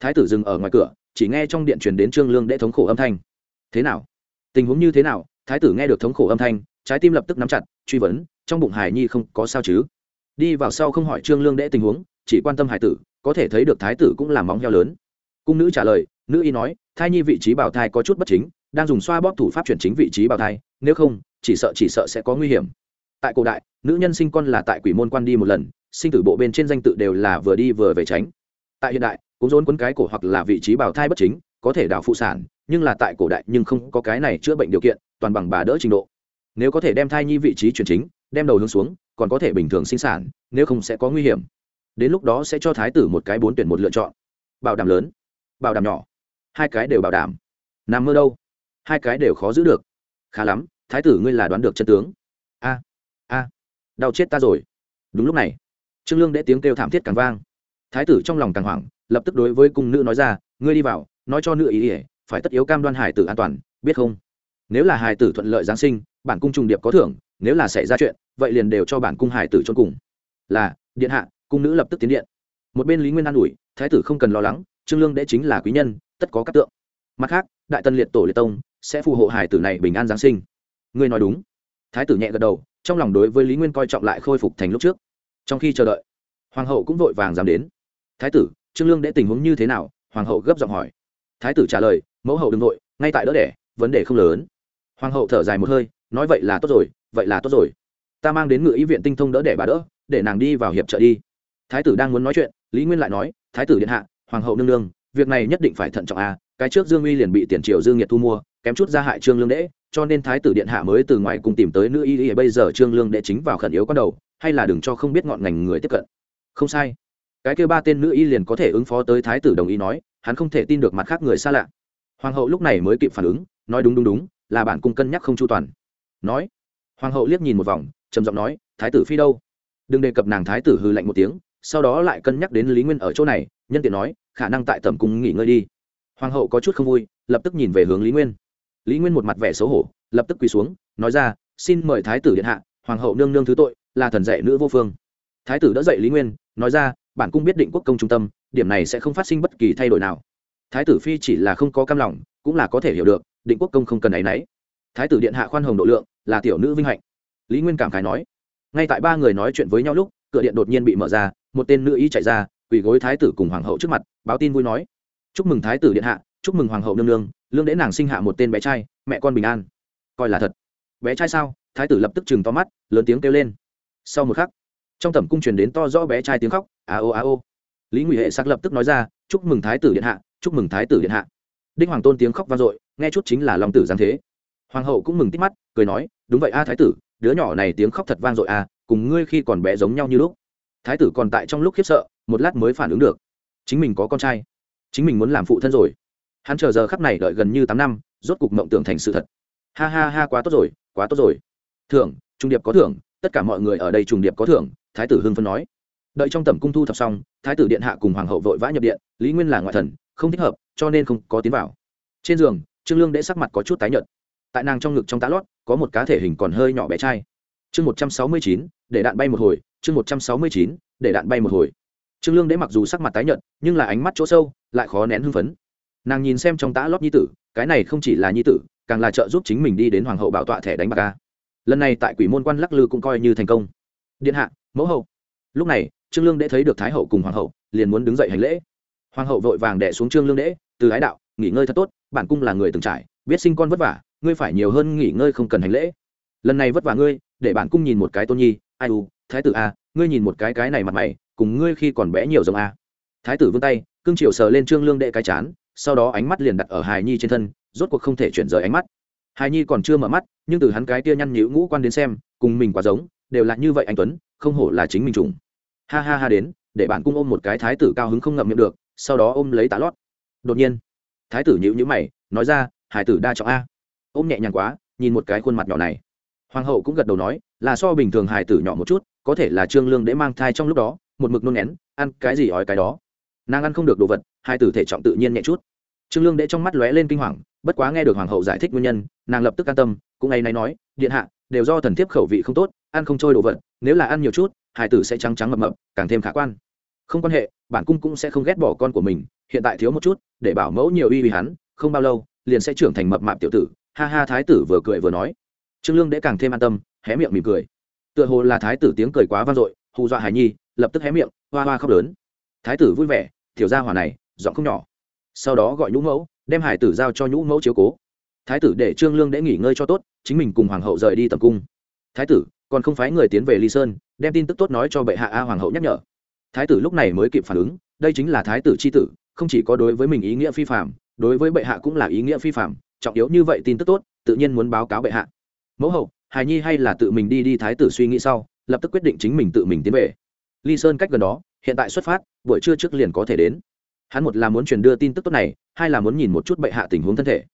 Thái tử dừng ở ngoài cửa, chỉ nghe trong điện truyền đến trương lương đễ thống khổ âm thanh. Thế nào? Tình huống như thế nào? Thái tử nghe được thống khổ âm thanh trái tim lập tức nắm chặt, truy vấn, trong bụng hải nhi không có sao chứ? Đi vào sau không hỏi trương lương đệ tình huống, chỉ quan tâm hải tử, có thể thấy được thái tử cũng làm móng heo lớn. Cung nữ trả lời, nữ y nói, thai nhi vị trí bào thai có chút bất chính, đang dùng xoa bóp thủ pháp chuyển chính vị trí bào thai, nếu không, chỉ sợ chỉ sợ sẽ có nguy hiểm. Tại cổ đại, nữ nhân sinh con là tại quỷ môn quan đi một lần, sinh tử bộ bên trên danh tự đều là vừa đi vừa về tránh. Tại hiện đại, cũng rốn quấn cái cổ hoặc là vị trí bào thai bất chính, có thể đào phụ sản, nhưng là tại cổ đại nhưng không có cái này chữa bệnh điều kiện, toàn bằng bà đỡ trình độ nếu có thể đem thai nhi vị trí chuyển chính, đem đầu hướng xuống, còn có thể bình thường sinh sản, nếu không sẽ có nguy hiểm. Đến lúc đó sẽ cho thái tử một cái bốn tuyển một lựa chọn. Bảo đảm lớn, bảo đảm nhỏ. Hai cái đều bảo đảm. Nằm mơ đâu? Hai cái đều khó giữ được. Khá lắm, thái tử ngươi là đoán được chân tướng. A a, đau chết ta rồi. Đúng lúc này, trương lương đệ tiếng kêu thảm thiết càng vang. Thái tử trong lòng càng hoảng, lập tức đối với cung nữ nói ra, ngươi đi vào, nói cho nữ ý ỉa phải tất yếu cam đoan hải tử an toàn, biết không? Nếu là hải tử thuận lợi giáng sinh bản cung trùng điệp có thưởng, nếu là xảy ra chuyện, vậy liền đều cho bản cung hải tử cho cùng. Là, điện hạ, cung nữ lập tức tiến điện. Một bên lý nguyên an ủi, thái tử không cần lo lắng, trương lương đệ chính là quý nhân, tất có các tượng. Mặt khác, đại tân liệt tổ liệt tông sẽ phù hộ hải tử này bình an giáng sinh. Ngươi nói đúng. Thái tử nhẹ gật đầu, trong lòng đối với lý nguyên coi trọng lại khôi phục thành lúc trước. Trong khi chờ đợi, hoàng hậu cũng vội vàng dám đến. Thái tử, trương lương đệ tình huống như thế nào? Hoàng hậu gấp giọng hỏi. Thái tử trả lời, mẫu hậu đ vội n g nội ngay tại đỡ đẻ, vấn đề không lớn. Hoàng hậu thở dài một hơi nói vậy là tốt rồi, vậy là tốt rồi. Ta mang đến ngự ý viện tinh thông đỡ để bà đỡ, để nàng đi vào hiệp trợ đi. Thái tử đang muốn nói chuyện, lý nguyên lại nói, thái tử điện hạ, hoàng hậu nương nương, việc này nhất định phải thận trọng à cái trước dương uy liền bị tiền triều dương nhiệt thu mua, kém chút ra hại trương lương đễ, cho nên thái tử điện hạ mới từ ngoài cùng tìm tới nữ y y, bây giờ trương lương đễ chính vào khẩn yếu con đầu, hay là đừng cho không biết ngọn ngành người tiếp cận. Không sai. Cái kêu ba tên nữ y liền có thể ứng phó tới thái tử đồng ý nói, hắn không thể tin được mặt khác người xa lạ. Hoàng hậu lúc này mới kịp phản ứng, nói đúng đúng đúng, là bản cung cân nhắc không chu toàn nói. Hoàng hậu liếc nhìn một vòng, trầm giọng nói, thái tử phi đâu? Đừng đề cập nàng thái tử hư lạnh một tiếng, sau đó lại cân nhắc đến lý nguyên ở chỗ này, nhân tiện nói, khả năng tại tầm cung nghỉ ngơi đi. Hoàng hậu có chút không vui, lập tức nhìn về hướng lý nguyên. Lý nguyên một mặt vẻ xấu hổ, lập tức quỳ xuống, nói ra, xin mời thái tử điện hạ, hoàng hậu nương nương thứ tội, là thần dạy nữ vô phương. Thái tử đỡ dậy lý nguyên, nói ra, bản cung biết định quốc công trung tâm, điểm này sẽ không phát sinh bất kỳ thay đổi nào. Thái tử phi chỉ là không có cam lòng, cũng là có thể hiểu được, định quốc công không cần áy náy thái tử điện hạ khoan hồng độ lượng, là tiểu nữ vinh hạnh. Lý nguyên cảm khái nói. Ngay tại ba người nói chuyện với nhau lúc, cửa điện đột nhiên bị mở ra, một tên nữ y chạy ra, quỳ gối thái tử cùng hoàng hậu trước mặt, báo tin vui nói. Chúc mừng thái tử điện hạ, chúc mừng hoàng hậu nương nương, lương đễ nàng sinh hạ một tên bé trai, mẹ con bình an. Coi là thật. Bé trai sao? Thái tử lập tức chừng to mắt, lớn tiếng kêu lên. Sau một khắc, trong tầm cung truyền đến to rõ bé trai tiếng khóc a ô a ô lý ngụy hệ sắc lập tức nói ra, chúc mừng thái tử điện hạ, chúc mừng thái tử điện hạ. Đinh hoàng tôn tiếng khóc vang dội, nghe chút chính là lòng tử giáng thế hoàng hậu cũng mừng tít mắt, cười nói, đúng vậy a, thái tử, đứa nhỏ này tiếng khóc thật vang dội a, cùng ngươi khi còn bé giống nhau như lúc. Thái tử còn tại trong lúc khiếp sợ, một lát mới phản ứng được. Chính mình có con trai, chính mình muốn làm phụ thân rồi. Hắn chờ giờ khắc này đợi gần như tám năm, rốt cục mộng tưởng thành sự thật. Ha ha ha, quá tốt rồi, quá tốt rồi. Thưởng, trung điệp có thưởng, tất cả mọi người ở đây trùng điệp có thưởng, thái tử hưng phân nói. Đợi trong tầm cung thu thập xong, thái tử điện hạ cùng hoàng hậu vội vã nhập điện, lý nguyên là ngoại thần, không thích hợp, cho nên không có tiến vào. Trên giường, trương lương đệ sắc mặt có chút tái nhợt tại nàng trong ngực trong tá lót, có một cá thể hình còn hơi nhỏ bé trai. Chương một trăm sáu mươi chín, để đạn bay một hồi, chương một trăm sáu mươi chín, để đạn bay một hồi. Trương lương đế mặc dù sắc mặt tái nhợt, nhưng là ánh mắt chỗ sâu, lại khó nén hưng phấn. Nàng nhìn xem trong tá lót nhi tử, cái này không chỉ là nhi tử, càng là trợ giúp chính mình đi đến hoàng hậu bảo tọa thẻ đánh bạc ca lần này tại quỷ môn quan lắc lư cũng coi như thành công. Điện hạ, mẫu hậu. Lúc này, trương lương đế thấy được thái hậu cùng hoàng hậu, liền muốn đứng dậy hành lễ. Hoàng hậu vội vàng đẻ xuống trương lương đế, từ ái đạo, nghỉ ngơi thật tốt, bản cung là người từng trải, biết sinh con vất vả ngươi phải nhiều hơn nghỉ ngơi không cần hành lễ. Lần này vất vả ngươi, để bản cung nhìn một cái tôn nhi, ai u, thái tử a, ngươi nhìn một cái cái này mặt mày, cùng ngươi khi còn bé nhiều giống a. Thái tử vươn tay, cương triều sờ lên trương lương đệ cái chán, sau đó ánh mắt liền đặt ở hài nhi trên thân, rốt cuộc không thể chuyển rời ánh mắt. Hài nhi còn chưa mở mắt, nhưng từ hắn cái tia nhăn nhữ ngũ quan đến xem, cùng mình quá giống, đều là như vậy anh tuấn, không hổ là chính mình trùng. Ha ha ha đến, để bản cung ôm một cái thái tử cao hứng không ngậm miệng được, sau đó ôm lấy tà lót. Đột nhiên, thái tử nhữ nhữ mày, nói ra, hải tử đa trọng a ôm nhẹ nhàng quá, nhìn một cái khuôn mặt nhỏ này. Hoàng hậu cũng gật đầu nói, là so bình thường hài tử nhỏ một chút, có thể là trương lương để mang thai trong lúc đó, một mực nôn nén, ăn cái gì ói cái đó. Nàng ăn không được đồ vật hai tử thể trọng tự nhiên nhẹ chút. Trương lương để trong mắt lóe lên kinh hoàng, bất quá nghe được hoàng hậu giải thích nguyên nhân, nàng lập tức an tâm, cũng ngày nay nói, điện hạ, đều do thần thiếp khẩu vị không tốt, ăn không trôi đồ vật, nếu là ăn nhiều chút hải tử sẽ trắng trắng mập mập, càng thêm khả quan. Không quan hệ, bản cung cũng sẽ không ghét bỏ con của mình, hiện tại thiếu một chút, để bảo mẫu nhiều uy uy hắn, không bao lâu, liền sẽ trưởng thành mập mạp tiểu tử ha ha thái tử vừa cười vừa nói. Trương lương đễ càng thêm an tâm, hé miệng mỉm cười. Tựa hồ là thái tử tiếng cười quá vang dội, hù dọa hải nhi, lập tức hé miệng, hoa hoa khóc lớn. Thái tử vui vẻ thiểu gia hỏa này, giọng không nhỏ. Sau đó gọi nhũ mẫu, đem hải tử giao cho nhũ mẫu chiếu cố. Thái tử để trương lương đễ nghỉ ngơi cho tốt, chính mình cùng hoàng hậu rời đi tầm cung. Thái tử, còn không phái người tiến về ly sơn, đem tin tức tốt nói cho bệ hạ a hoàng hậu nhắc nhở. Thái tử lúc này mới kịp phản ứng, đây chính là thái tử c h i tử, không chỉ có đối với mình ý nghĩa phi phạm đối với bệ hạ cũng là ý nghĩa phi phạm trọng yếu như vậy tin tức tốt, tự nhiên muốn báo cáo bệ hạ. Mẫu hậu, hài nhi hay là tự mình đi đi thái tử suy nghĩ sau, lập tức quyết định chính mình tự mình tiến về. Ly sơn cách gần đó, hiện tại xuất phát, buổi trưa trước liền có thể đến. Hắn một là muốn truyền đưa tin tức tốt này, hai là muốn nhìn một chút bệ hạ tình huống thân thể.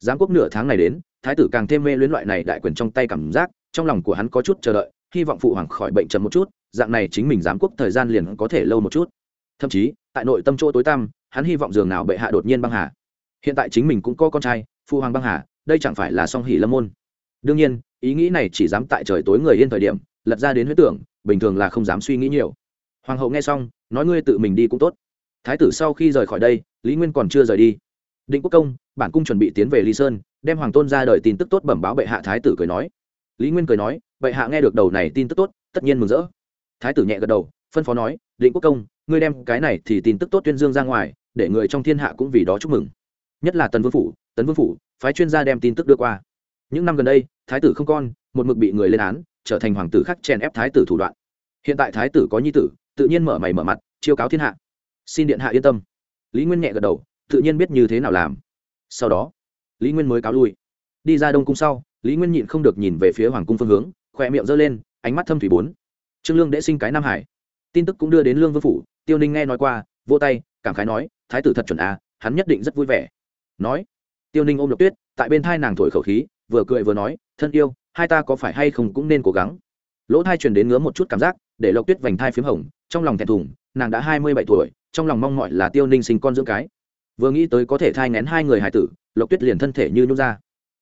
Giám quốc nửa tháng này đến, thái tử càng thêm mê luyến loại này đại quyền trong tay cảm giác, trong lòng của hắn có chút chờ đợi, hy vọng phụ hoàng khỏi bệnh chậm một chút, dạng này chính mình giám quốc thời gian liền có thể lâu một chút. Thậm chí, tại nội tâm chỗ tối tăm, hắn hy vọng giường nào bệ hạ đột nhiên băng hà. Hiện tại chính mình cũng có con trai Phu hoàng băng hà, đây chẳng phải là song hỷ lâm môn. Đương nhiên, ý nghĩ này chỉ dám tại trời tối người yên thời điểm, lật ra đến huyết tưởng, bình thường là không dám suy nghĩ nhiều. Hoàng hậu nghe xong, nói ngươi tự mình đi cũng tốt. Thái tử sau khi rời khỏi đây, lý nguyên còn chưa rời đi. Định quốc công, bản cung chuẩn bị tiến về ly sơn, đem hoàng tôn ra đời tin tức tốt bẩm báo bệ hạ thái tử cười nói. Lý nguyên cười nói, bệ hạ nghe được đầu này tin tức tốt, tất nhiên mừng rỡ. Thái tử nhẹ gật đầu, phân phó nói, định quốc công, ngươi đem cái này thì tin tức tốt tuyên dương ra ngoài, để người trong thiên hạ cũng vì đó chúc mừng nhất là tần vương phủ tấn vương phủ, phái chuyên gia đem tin tức đưa qua. Những năm gần đây, thái tử không con, một mực bị người lên án, trở thành hoàng tử khắc chèn ép thái tử thủ đoạn. Hiện tại thái tử có nhi tử, tự nhiên mở mày mở mặt, chiêu cáo thiên hạ. Xin điện hạ yên tâm. Lý nguyên nhẹ gật đầu, tự nhiên biết như thế nào làm. Sau đó, lý nguyên mới cáo lui. Đi ra đông cung sau, lý nguyên nhịn không được nhìn về phía hoàng cung phương hướng, khỏe miệng giơ lên, ánh mắt thâm thủy bốn. Trương lương đệ sinh cái nam hải. Tin tức cũng đưa đến lương vương phủ, tiêu ninh nghe nói qua vô tay, cảm khái nói, thái tử thật chuẩn à hắn nhất định rất vui vẻ nói, tiêu ninh ôm lộc tuyết, tại bên thai nàng thổi khẩu khí, vừa cười vừa nói, thân yêu, hai ta có phải hay không cũng nên cố gắng. Lỗ thai truyền đến ngứa một chút cảm giác, để lộc tuyết vành thai p h í m hồng, trong lòng thẹn thùng, nàng đã hai mươi bảy tuổi, trong lòng mong mọi là tiêu ninh sinh con dưỡng cái. Vừa nghĩ tới có thể thai ngén hai người hải tử lộc tuyết liền thân thể như nhút ra.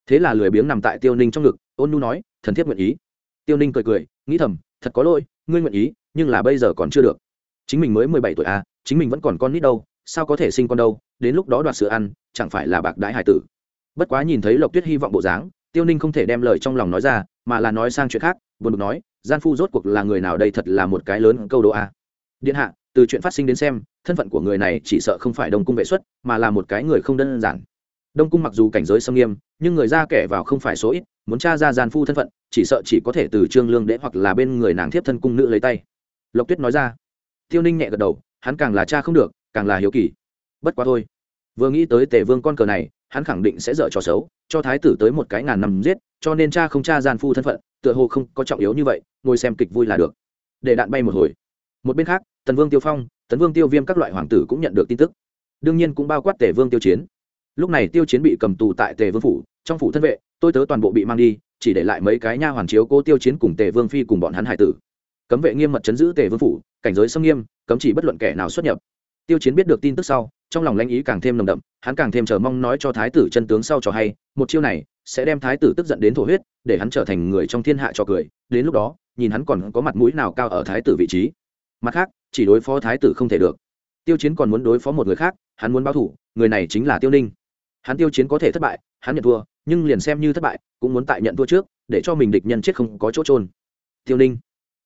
Thế là lười biếng nằm tại tiêu ninh trong ngực, ôn nu nói, thần thiết nguyện ý. Tiêu ninh cười cười, nghĩ thầm, thật có lỗi, ngươi nguyện ý, nhưng là bây giờ còn chưa được. Chính mình mới mười bảy tuổi à chính mình vẫn còn con nít đâu sao có thể sinh con đâu, đến lúc đó đoạt sữa ăn, chẳng phải là bạc đái hải tử. Bất quá nhìn thấy lộc tuyết hy vọng bộ dáng, tiêu ninh không thể đem lời trong lòng nói ra, mà là nói sang chuyện khác, buồn bực nói, gian phu rốt cuộc là người nào đây thật là một cái lớn câu đố a? Điện hạ, từ chuyện phát sinh đến xem, thân phận của người này chỉ sợ không phải đông cung vệ xuất, mà là một cái người không đơn giản. Đông cung mặc dù cảnh giới xâm nghiêm, nhưng người ra kẻ vào không phải số ít, muốn t r a ra gian phu thân phận, chỉ sợ chỉ có thể từ trương lương đễ hoặc là bên người nàng thiếp thân cung nữ lấy tay. Lộc tuyết nói ra. Tiêu ninh nhẹ gật đầu, hắn càng là cha không được càng là hiếu kỳ. Bất quá thôi. Vừa nghĩ tới tề vương con cờ này, hắn khẳng định sẽ dở trò xấu, cho thái tử tới một cái ngàn năm giết, cho nên cha không cha gian phu thân phận, tựa hồ không có trọng yếu như vậy, ngồi xem kịch vui là được. Để đạn bay một hồi. Một bên khác, tần vương tiêu phong tấn vương tiêu viêm các loại hoàng tử cũng nhận được tin tức. Đương nhiên cũng bao quát tề vương tiêu chiến. Lúc này tiêu chiến bị cầm tù tại tề vương phủ, trong phủ thân vệ, tôi tớ toàn bộ bị mang đi, chỉ để lại mấy cái nha hoàn chiếu cố tiêu chiến cùng tề vương phi cùng bọn hắn hải tử. Cấm vệ nghiêm mật chấn giữ tề vương phủ, cảnh giới xâm nghiêm, cấm chỉ bất luận kẻ nào xuất nhập tiêu chiến biết được tin tức sau, trong lòng lãnh ý càng thêm nồng đậm, hắn càng thêm chờ mong nói cho thái tử chân tướng sau cho hay, một chiêu này sẽ đem thái tử tức giận đến thổ huyết, để hắn trở thành người trong thiên hạ cho cười. Đến lúc đó, nhìn hắn còn có mặt mũi nào cao ở thái tử vị trí. Mặt khác, chỉ đối phó thái tử không thể được. Tiêu chiến còn muốn đối phó một người khác, hắn muốn báo thủ, người này chính là tiêu ninh. Hắn tiêu chiến có thể thất bại, hắn nhận thua, nhưng liền xem như thất bại, cũng muốn tại nhận thua trước, để cho mình địch nhân chết không có chỗ trôn tiêu ninh.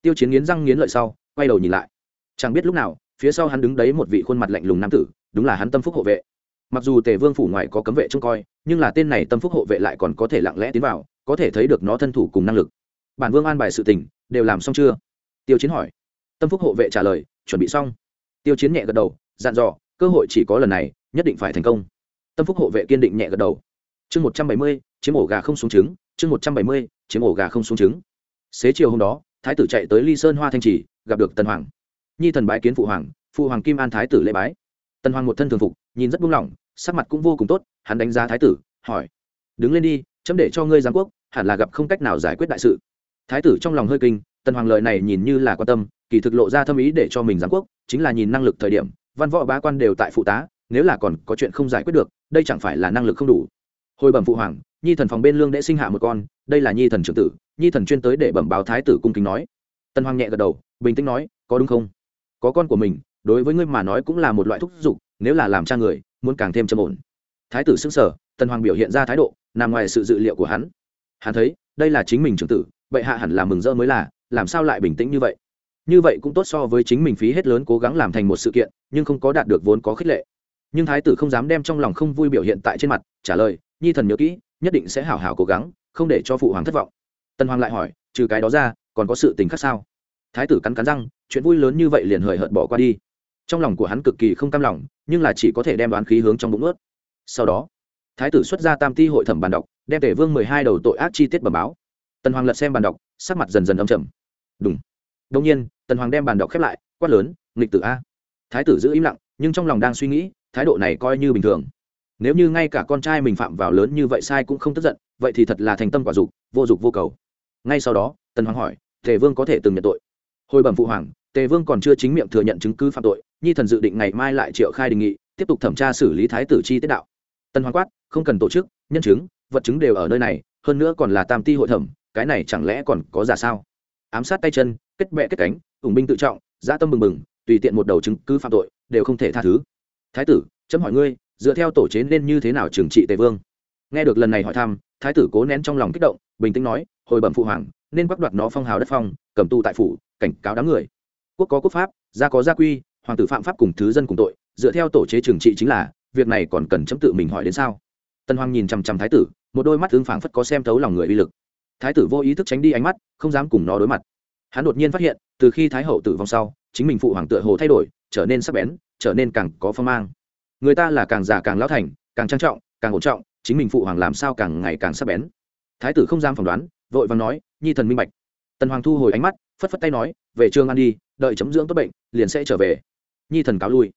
Tiêu chiến nghiến răng nghiến lợi sau, quay đầu nhìn lại. Chẳng biết lúc nào phía sau hắn đứng đấy một vị khuôn mặt lạnh lùng nam tử, đúng là hắn tâm phúc hộ vệ. Mặc dù tề vương phủ ngoài có cấm vệ trông coi, nhưng là tên này tâm phúc hộ vệ lại còn có thể lặng lẽ tiến vào, có thể thấy được nó thân thủ cùng năng lực. Bản vương an bài sự tình, đều làm xong chưa? Tiêu chiến hỏi. Tâm phúc hộ vệ trả lời, chuẩn bị xong. Tiêu chiến nhẹ gật đầu, dặn dò, cơ hội chỉ có lần này, nhất định phải thành công. Tâm phúc hộ vệ kiên định nhẹ gật đầu. Chương một trăm bảy mươi, chiếm ổ gà không xuống trứng, chương một trăm bảy mươi, chiếm ổ gà không xuống trứng. Xế chiều hôm đó, thái tử chạy tới ly sơn hoa thanh trì, gặp được tần hoàng nhi thần bái kiến phụ hoàng phụ hoàng kim an thái tử lễ bái. Tần hoàng một thân thường phục, nhìn rất buông lỏng, sắc mặt cũng vô cùng tốt, hắn đánh giá thái tử, hỏi, đứng lên đi, chấm để cho ngươi giám quốc, hẳn là gặp không cách nào giải quyết đại sự. Thái tử trong lòng hơi kinh, tần hoàng lợi này nhìn như là quan tâm, kỳ thực lộ ra thâm ý để cho mình giám quốc, chính là nhìn năng lực thời điểm, văn võ bá quan đều tại phụ tá, nếu là còn có chuyện không giải quyết được, đây chẳng phải là năng lực không đủ. Hồi bẩm phụ hoàng, nhi thần phòng bên lương đệ sinh hạ một con, đây là nhi thần trưởng tử, nhi thần chuyên tới để bẩm báo thái tử cung kính nói. Tần hoàng nhẹ gật đầu, bình tĩnh nói, có đúng không? Có con của mình, đối với ngươi mà nói cũng là một loại thúc giục, nếu là làm cha người, muốn càng thêm trầm ổn. Thái tử xưng sở tần hoàng biểu hiện ra thái độ, nằm ngoài sự dự liệu của hắn. Hắn thấy, đây là chính mình trưởng tử vậy hạ hẳn là mừng rỡ mới là, làm sao lại bình tĩnh như vậy? Như vậy cũng tốt so với chính mình phí hết lớn cố gắng làm thành một sự kiện, nhưng không có đạt được vốn có khích lệ. Nhưng thái tử không dám đem trong lòng không vui biểu hiện tại trên mặt, trả lời, nhi thần nhớ kỹ, nhất định sẽ hảo hảo cố gắng, không để cho phụ hoàng thất vọng. Tần hoàng lại hỏi, trừ cái đó ra, còn có sự tình khác sao? Thái tử cắn cắn răng chuyện vui lớn như vậy liền hời hợt bỏ qua đi. Trong lòng của hắn cực kỳ không cam lòng, nhưng là chỉ có thể đem đoán khí hướng trong bụng ướt. Sau đó, thái tử xuất ra tam ti hội thẩm bàn đọc, đem tể vương mười hai đầu tội ác chi tiết bẩm báo. Tần hoàng lật xem bàn đọc, sắc mặt dần dần âm trầm. Đúng đông nhiên, tần hoàng đem bàn đọc khép lại, quát lớn, nghịch tử a. Thái tử giữ im lặng, nhưng trong lòng đang suy nghĩ, thái độ này coi như bình thường. Nếu như ngay cả con trai mình phạm vào lớn như vậy sai cũng không tức giận, vậy thì thật là thành tâm quả dục, vô dục vô cầu. Ngay sau đó, tần hoàng hỏi thể vương có thể từng nhận tội? Hồi bẩm phụ hoàng tề vương còn chưa chính miệng thừa nhận chứng cứ phạm tội, nhi thần dự định ngày mai lại triệu khai đề nghị, tiếp tục thẩm tra xử lý thái tử chi tiết đạo. Tần hoàng quát, không cần tổ chức, nhân chứng, vật chứng đều ở nơi này, hơn nữa còn là tam ti hội thẩm, cái này chẳng lẽ còn có giả sao? Ám sát tay chân, kết bệ kết cánh, ủng binh tự trọng, dã tâm bừng bừng, tùy tiện một đầu chứng cứ phạm tội, đều không thể tha thứ. Thái tử, chấm hỏi ngươi, dựa theo tổ chế nên như thế nào trừng trị tề vương? Nghe được lần này hỏi thăm, thái tử cố nén trong lòng kích động, bình tĩnh nói, hồi bẩm phụ hoàng, nên bắt đoạt nó phong hào đất phong, cầm tù tại phủ, cảnh cáo đám người quốc có quốc pháp, gia có gia quy, hoàng tử phạm pháp cùng thứ dân cùng tội, dựa theo tổ chế trừng trị chính là, việc này còn cần chấm tự mình hỏi đến sao? Tân hoàng nhìn chằm chằm thái tử, một đôi mắt ứng phảng phất có xem thấu lòng người uy lực. Thái tử vô ý thức tránh đi ánh mắt, không dám cùng nó đối mặt. Hắn đột nhiên phát hiện, từ khi thái hậu tử vong sau, chính mình phụ hoàng tựa hồ thay đổi, trở nên sắc bén, trở nên càng có phong mang. Người ta là càng già càng lão thành, càng trang trọng, càng ổn trọng, chính mình phụ hoàng làm sao càng ngày càng sắc bén. Thái tử không dám phỏng đoán, vội vàng nói, nhi thần minh bạch. Tần hoàng thu hồi ánh mắt, phất phất tay nói, về trường ăn đi đợi chấm dưỡng tốt bệnh, liền sẽ trở về. Nhi thần cáo lui.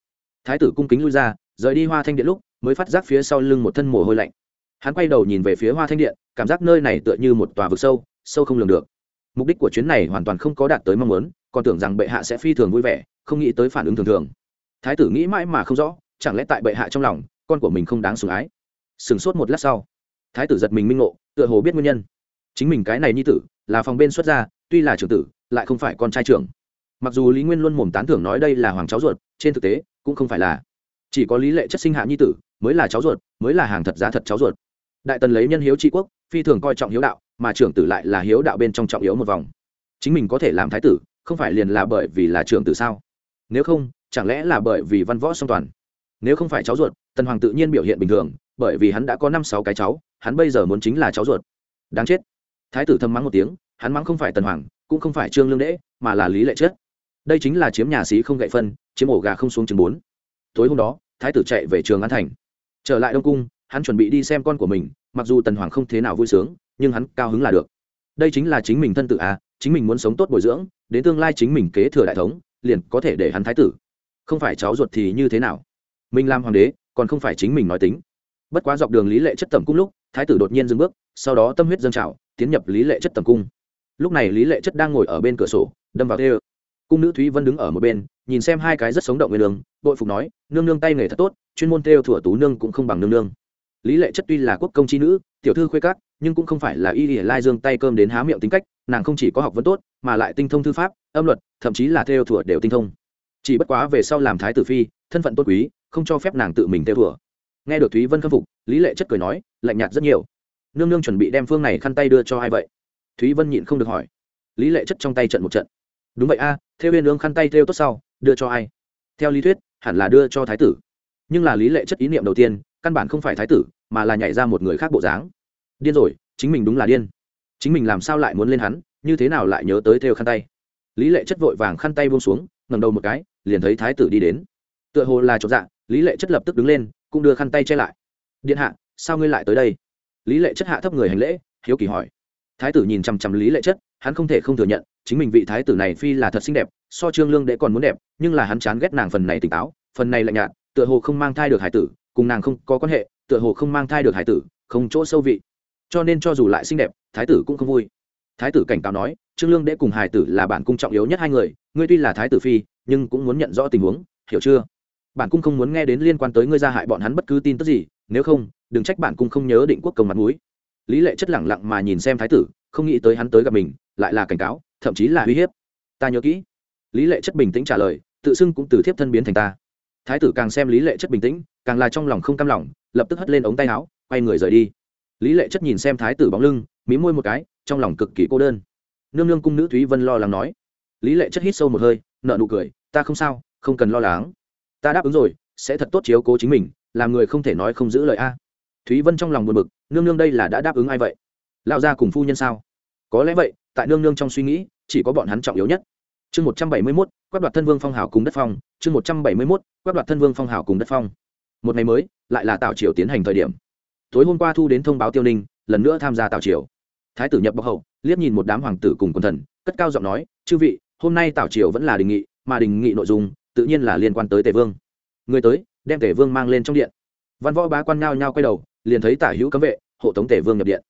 Thái tử cung kính lui ra, rời đi hoa thanh điện lúc, mới phát giác phía sau lưng một thân mồ hôi lạnh. Hắn quay đầu nhìn về phía hoa thanh điện, cảm giác nơi này tựa như một tòa vực sâu sâu không lường được. Mục đích của chuyến này hoàn toàn không có đạt tới mong muốn, còn tưởng rằng bệ hạ sẽ phi thường vui vẻ, không nghĩ tới phản ứng thường thường. Thái tử nghĩ mãi mà không rõ, chẳng lẽ tại bệ hạ trong lòng, con của mình không đáng sủng ái? Sửng sốt một lát sau, thái tử giật mình minh ngộ, tựa hồ biết nguyên nhân. Chính mình cái này nhi tử, là phòng bên xuất gia, tuy là trưởng tử, lại không phải con trai trưởng mặc dù lý nguyên luôn mồm tán thưởng nói đây là hoàng cháu ruột, trên thực tế, cũng không phải là. Chỉ có lý lệ chất sinh hạ nhi tử, mới là cháu ruột, mới là hàng thật giá thật cháu ruột. Đại tần lấy nhân hiếu trị quốc, phi thường coi trọng hiếu đạo, mà trưởng tử lại là hiếu đạo bên trong trọng yếu một vòng. Chính mình có thể làm thái tử, không phải liền là bởi vì là trưởng tử sao? Nếu không, chẳng lẽ là bởi vì văn võ song toàn? Nếu không phải cháu ruột, tần hoàng tự nhiên biểu hiện bình thường, bởi vì hắn đã có năm sáu cái cháu, hắn bây giờ muốn chính là cháu ruột. Đáng chết. Thái tử thầm mắng một tiếng, hắn mắng không phải tần hoàng, cũng không phải trương lương đễ mà là lý lệ chết đây chính là chiếm nhà xí không gậy phân, chiếm ổ gà không xuống chừng bốn. Tối hôm đó, thái tử chạy về trường an thành. Trở lại đông cung, hắn chuẩn bị đi xem con của mình, mặc dù tần hoàng không thế nào vui sướng, nhưng hắn cao hứng là được. Đây chính là chính mình thân tự à chính mình muốn sống tốt bồi dưỡng, đến tương lai chính mình kế thừa đại thống, liền có thể để hắn thái tử. Không phải cháu ruột thì như thế nào? Mình làm hoàng đế, còn không phải chính mình nói tính. Bất quá dọc đường lý lệ chất tẩm cung lúc, thái tử đột nhiên dừng bước, sau đó tâm huyết dâng trào, tiến nhập lý lệ chất tầm cung. Lúc này lý lệ chất đang ngồi ở bên cửa sổ, đâm vào tê ơ cung nữ thúy vân đứng ở một bên, nhìn xem hai cái rất sống động nguyên đường bội phục nói, nương nương tay nghề thật tốt, chuyên môn theo thủa tú nương cũng không bằng nương nương. Lý lệ chất tuy là quốc công chi nữ, tiểu thư khuê các, nhưng cũng không phải là y ỉa lai dương tay cơm đến há miệng tính cách, nàng không chỉ có học vấn tốt, mà lại tinh thông thư pháp, âm luật, thậm chí là theo thủa đều tinh thông. Chỉ bất quá về sau làm thái tử phi, thân phận tốt quý, không cho phép nàng tự mình theo thủa nghe được thúy vân khâm phục, lý lệ chất cười nói, lạnh nhạt rất nhiều. Nương nương chuẩn bị đem phương này khăn tay đưa cho ai vậy? Thúy vân nhịn không được hỏi. Lý lệ chất trong tay trận một trận đúng vậy a à, theo viên ương khăn tay theo tốt sau đưa cho ai? Theo lý thuyết hẳn là đưa cho thái tử. Nhưng là lý lệ chất ý niệm đầu tiên căn bản không phải thái tử mà là nhảy ra một người khác bộ dáng. Điên rồi chính mình đúng là điên. Chính mình làm sao lại muốn lên hắn như thế nào lại nhớ tới theo khăn tay? Lý lệ chất vội vàng khăn tay buông xuống ngầm đầu một cái liền thấy thái tử đi đến. Tựa hồ là chột dạ lý lệ chất lập tức đứng lên cũng đưa khăn tay che lại. Điện hạ sao ngươi lại tới đây? Lý lệ chất hạ thấp người hành lễ hiếu kỳ hỏi thái tử nhìn chằm chằm lý lệ chất, hắn không thể không thừa nhận, chính mình vị thái tử này phi là thật xinh đẹp, so trương lương đệ còn muốn đẹp, nhưng là hắn chán ghét nàng phần này tỉnh táo, phần này lạnh nhạt, tựa hồ không mang thai được hải tử, cùng nàng không có quan hệ, tựa hồ không mang thai được hải tử, không chỗ sâu vị. Cho nên cho dù lại xinh đẹp, thái tử cũng không vui. Thái tử cảnh cáo nói, trương lương đệ cùng hải tử là bản cung trọng yếu nhất hai người, ngươi tuy là thái tử phi, nhưng cũng muốn nhận rõ tình huống, hiểu chưa? Bản cung không muốn nghe đến liên quan tới ngươi gia hại bọn hắn bất cứ tin tức gì, nếu không, đừng trách bản cung không nhớ định quốc công mặt mũi lý lệ chất lẳng lặng mà nhìn xem thái tử, không nghĩ tới hắn tới gặp mình, lại là cảnh cáo, thậm chí là uy hiếp. Ta nhớ kỹ. Lý lệ chất bình tĩnh trả lời, tự xưng cũng từ thiếp thân biến thành ta. Thái tử càng xem lý lệ chất bình tĩnh, càng là trong lòng không cam lòng, lập tức hất lên ống tay áo, quay người rời đi. Lý lệ chất nhìn xem thái tử bóng lưng, mí môi một cái, trong lòng cực kỳ cô đơn. Nương nương cung nữ thúy vân lo lắng nói. Lý lệ chất hít sâu một hơi nợ nụ cười, ta không sao, không cần lo lắng. Ta đáp ứng rồi, sẽ thật tốt chiếu cố chính mình, làm người không thể nói không giữ lời a thúy vân trong lòng buồn bực, nương nương đây là đã đáp ứng ai vậy? Lao ra cùng phu nhân sao? Có lẽ vậy, tại nương nương trong suy nghĩ, chỉ có bọn hắn trọng yếu nhất. Chương một trăm bảy mươi mốt quát đoạt thân vương phong hào cùng đất phong. Chương một trăm bảy mươi mốt quát đoạt thân vương phong hào cùng đất phong. Một ngày mới, lại là tào triều tiến hành thời điểm. Tối hôm qua thu đến thông báo tiêu ninh, lần nữa tham gia tào triều. Thái tử nhập bọc hậu liếc nhìn một đám hoàng tử cùng quần thần, cất cao giọng nói, chư vị, hôm nay tào triều vẫn là đình nghị, mà đình nghị nội dung, tự nhiên là liên quan tới tề vương. Người tới, đem tề vương mang lên trong điện. Văn võ bá quan nhao nhao quay đầu liền thấy tả hữu cấm vệ, hộ tống tề vương nhập điện.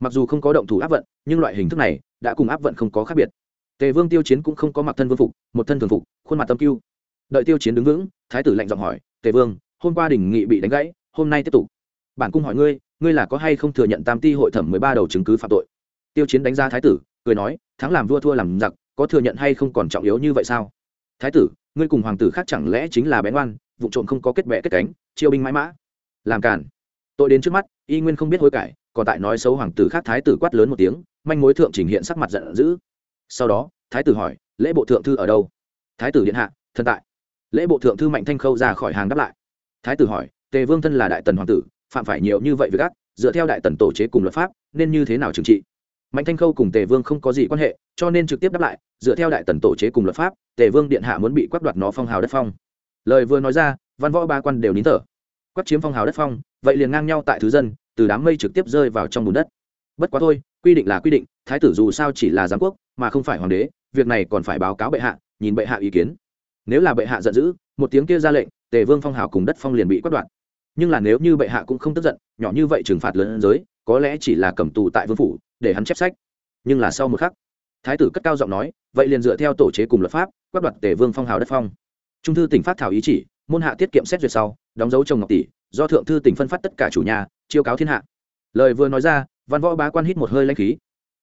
Mặc dù không có động thủ áp vận, nhưng loại hình thức này đã cùng áp vận không có khác biệt. Tề vương tiêu chiến cũng không có mặc thân vương phục, một thân thường phục, khuôn mặt tâm cưu đợi tiêu chiến đứng vững, thái tử lạnh giọng hỏi, tề vương, hôm qua đình nghị bị đánh gãy, hôm nay tiếp tục. Bản cung hỏi ngươi ngươi là có hay không thừa nhận tam ti hội thẩm mười ba đầu chứng cứ phạm tội? Tiêu chiến đánh giá thái tử, cười nói, thắng làm vua thua làm giặc, có thừa nhận hay không còn trọng yếu như vậy sao? Thái tử, ngươi cùng hoàng tử khác chẳng lẽ chính là bén oan vụ trộm không có kết bệ kết cánh, chiêu binh mãi mã. Làm cản tội đến trước mắt, y nguyên không biết hối cải, còn tại nói xấu hoàng tử khác thái tử quát lớn một tiếng, manh mối thượng trình hiện sắc mặt giận dữ. Sau đó, thái tử hỏi, lễ bộ thượng thư ở đâu? Thái tử điện hạ, thân tại. Lễ bộ thượng thư mạnh thanh khâu ra khỏi hàng đáp lại. Thái tử hỏi, tề vương thân là đại tần hoàng tử, phạm phải nhiều như vậy với gác dựa theo đại tần tổ chế cùng luật pháp, nên như thế nào trừng trị? Mạnh thanh khâu cùng tề vương không có gì quan hệ, cho nên trực tiếp đáp lại, dựa theo đại tần tổ chế cùng luật pháp, tề vương điện hạ muốn bị quát đoạt nó phong hào đất phong. Lời vừa nói ra, văn võ ba quan đều nín thở. Quát chiếm phong hào đất phong vậy liền ngang nhau tại thứ dân, từ đám mây trực tiếp rơi vào trong bùn đất. Bất quá thôi, quy định là quy định, thái tử dù sao chỉ là giám quốc, mà không phải hoàng đế, việc này còn phải báo cáo bệ hạ, nhìn bệ hạ ý kiến. Nếu là bệ hạ giận dữ, một tiếng kia ra lệnh, tề vương phong hào cùng đất phong liền bị quất đoạn. Nhưng là nếu như bệ hạ cũng không tức giận, nhỏ như vậy trừng phạt lớn hơn giới, có lẽ chỉ là cầm tù tại vương phủ, để hắn chép sách. Nhưng là sau một khắc, thái tử cất cao giọng nói, vậy liền dựa theo tổ chế cùng luật pháp quát đoạt tề vương phong hào đất phong. Trung thư tỉnh phát thảo ý chỉ, môn hạ tiết kiệm xét duyệt sau, đóng dấu chồng ngọc tỷ do thượng thư tỉnh phân phát tất cả chủ nhà, chiêu cáo thiên hạ. Lời vừa nói ra, văn võ bá quan hít một hơi lanh khí.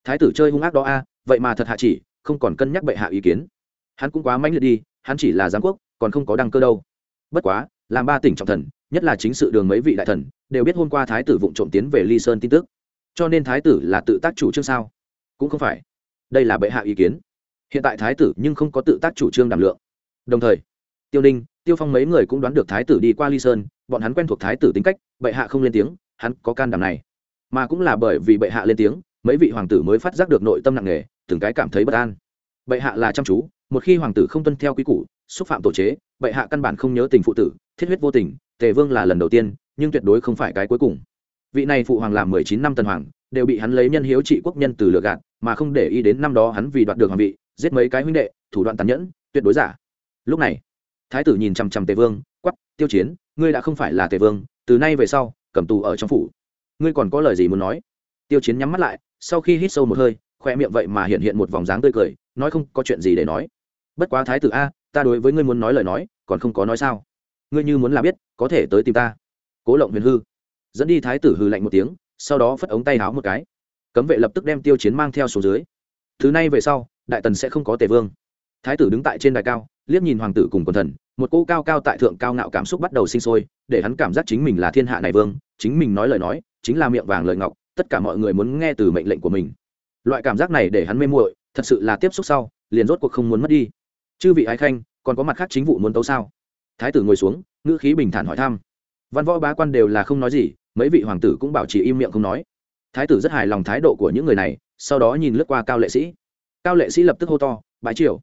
Thái tử chơi hung ác đó a, vậy mà thật hạ chỉ, không còn cân nhắc bệ hạ ý kiến. Hắn cũng quá mãnh liệt đi, hắn chỉ là giám quốc, còn không có đăng cơ đâu. Bất quá, làm ba tỉnh trọng thần, nhất là chính sự đường mấy vị đại thần, đều biết hôm qua thái tử vụng trộm tiến về ly sơn tin tức. Cho nên thái tử là tự tác chủ trương sao? Cũng không phải. Đây là bệ hạ ý kiến. Hiện tại thái tử nhưng không có tự tác chủ trương đảm lượng. Đồng thời, tiêu ninh tiêu phong mấy người cũng đoán được thái tử đi qua ly sơn, bọn hắn quen thuộc thái tử tính cách, bệ hạ không lên tiếng, hắn có can đảm này. Mà cũng là bởi vì bệ hạ lên tiếng, mấy vị hoàng tử mới phát giác được nội tâm nặng nề, từng cái cảm thấy bất an. Bệ hạ là chăm chú, một khi hoàng tử không tuân theo quy củ, xúc phạm tổ chế, bệ hạ căn bản không nhớ tình phụ tử, thiết huyết vô tình, tề vương là lần đầu tiên, nhưng tuyệt đối không phải cái cuối cùng. Vị này phụ hoàng làm mười chín năm tần hoàng, đều bị hắn lấy nhân hiếu trị quốc nhân từ lừa gạt, mà không để ý đến năm đó hắn vì đoạt được hoàng vị, giết mấy cái huynh đệ, thủ đoạn tàn nhẫn, tuyệt đối giả. Lúc này thái tử nhìn chằm chằm tề vương quắp tiêu chiến, ngươi đã không phải là tề vương, từ nay về sau, cầm tù ở trong phủ. Ngươi còn có lời gì muốn nói? Tiêu chiến nhắm mắt lại, sau khi hít sâu một hơi, khoe miệng vậy mà hiện hiện một vòng dáng tươi cười, nói không có chuyện gì để nói. Bất quá thái tử a, ta đối với ngươi muốn nói lời nói, còn không có nói sao? Ngươi như muốn là biết, có thể tới tìm ta. Cố lộng huyền hư. Dẫn đi thái tử hư lạnh một tiếng, sau đó phất ống tay háo một cái. Cấm vệ lập tức đem tiêu chiến mang theo xuống dưới. Thứ này về sau, đại tần sẽ không có tề vương. Thái tử đứng tại trên đài cao liếc nhìn hoàng tử cùng quần thần, một cô cao cao tại thượng cao ngạo cảm xúc bắt đầu sinh sôi, để hắn cảm giác chính mình là thiên hạ này vương, chính mình nói lời nói, chính là miệng vàng lời ngọc, tất cả mọi người muốn nghe từ mệnh lệnh của mình. Loại cảm giác này để hắn mê muội, thật sự là tiếp xúc sau, liền rốt cuộc không muốn mất đi. Chư vị ái khanh, còn có mặt khác chính vụ muốn tấu sao? Thái tử ngồi xuống, ngữ khí bình thản hỏi thăm. Văn võ bá quan đều là không nói gì, mấy vị hoàng tử cũng bảo trì im miệng không nói. Thái tử rất hài lòng thái độ của những người này, sau đó nhìn lướt qua cao lệ sĩ. Cao lệ sĩ lập tức hô to, bái triều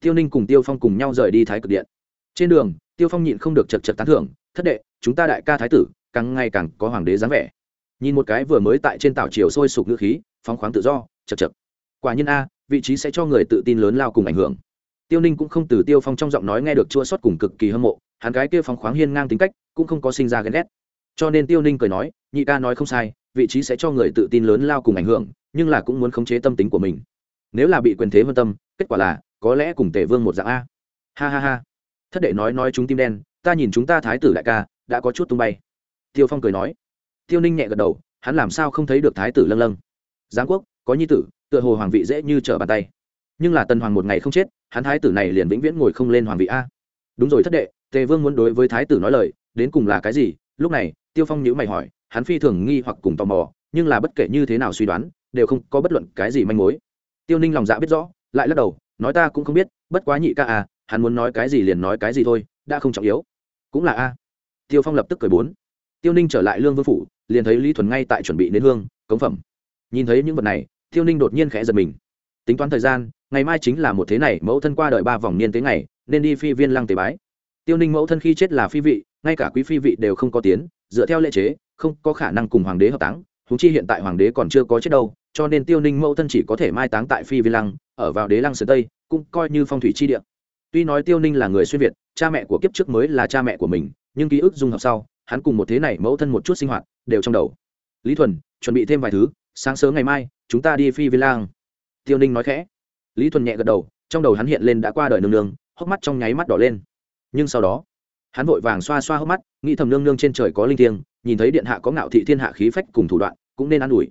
tiêu ninh cùng tiêu phong cùng nhau rời đi thái cực điện. Trên đường, tiêu phong nhịn không được chật chật tán thưởng, thất đệ, chúng ta đại ca thái tử, càng ngày càng có hoàng đế dáng vẻ. Nhìn một cái vừa mới tại trên tàu triều sôi sục ngữ khí, phóng khoáng tự do, chật chật. Quả nhiên a, vị trí sẽ cho người tự tin lớn lao cùng ảnh hưởng. Tiêu ninh cũng không từ tiêu phong trong giọng nói nghe được chua sót cùng cực kỳ hâm mộ, hắn gái kia phóng khoáng hiên ngang tính cách, cũng không có sinh ra ghen ghét. Cho nên tiêu ninh cười nói, nhị ca nói không sai, vị trí sẽ cho người tự tin lớn lao cùng ảnh hưởng, nhưng là cũng muốn khống chế tâm tính của mình. Nếu là bị quyền thế vân tâm, kết quả là có lẽ cùng tề vương một dạng a. Ha ha ha. Thất đệ nói nói chúng tim đen, ta nhìn chúng ta thái tử đại ca, đã có chút tung bay. Tiêu phong cười nói. Tiêu ninh nhẹ gật đầu, hắn làm sao không thấy được thái tử lâng lâng? Giáng quốc, có nhi tử, tựa hồ hoàng vị dễ như trở bàn tay. Nhưng là tần hoàng một ngày không chết, hắn thái tử này liền vĩnh viễn ngồi không lên hoàng vị a. Đúng rồi thất đệ, tề vương muốn đối với thái tử nói lời, đến cùng là cái gì? Lúc này, tiêu phong nhữ mày hỏi, hắn phi thường nghi hoặc cùng tò mò, nhưng là bất kể như thế nào suy đoán, đều không có bất luận cái gì manh mối. Tiêu ninh lòng dạ biết rõ, lại lắc đầu nói ta cũng không biết, bất quá nhị ca à hắn muốn nói cái gì liền nói cái gì thôi, đã không trọng yếu. Cũng là a. Tiêu phong lập tức cười bốn. Tiêu ninh trở lại lương vương phủ, liền thấy lý thuần ngay tại chuẩn bị đến hương, cống phẩm. Nhìn thấy những vật này, tiêu ninh đột nhiên khẽ giật mình. Tính toán thời gian, ngày mai chính là một thế này, mẫu thân qua đợi ba vòng niên tới ngày, nên đi phi viên lăng tế bái. Tiêu ninh mẫu thân khi chết là phi vị, ngay cả quý phi vị đều không có tiến, dựa theo lệ chế, không có khả năng cùng hoàng đế hợp táng húng chi hiện tại hoàng đế còn chưa có chết đâu cho nên tiêu ninh mẫu thân chỉ có thể mai táng tại phi vi lăng, ở vào đế lăng sơn tây, cũng coi như phong thủy chi địa. Tuy nói tiêu ninh là người xuyên việt, cha mẹ của kiếp trước mới là cha mẹ của mình, nhưng ký ức dung hợp sau, hắn cùng một thế này mẫu thân một chút sinh hoạt, đều trong đầu. Lý thuần, chuẩn bị thêm vài thứ, sáng sớm ngày mai, chúng ta đi phi vi lang tiêu ninh nói khẽ. Lý thuần nhẹ gật đầu, trong đầu hắn hiện lên đã qua đời nương nương, hốc mắt trong nháy mắt đỏ lên. Nhưng sau đó, hắn vội vàng xoa xoa hốc mắt, nghĩ thầm nương nương trên trời có linh thiêng, nhìn thấy điện hạ có ngạo thị thiên hạ khí phách cùng thủ đoạn, cũng nên an ủi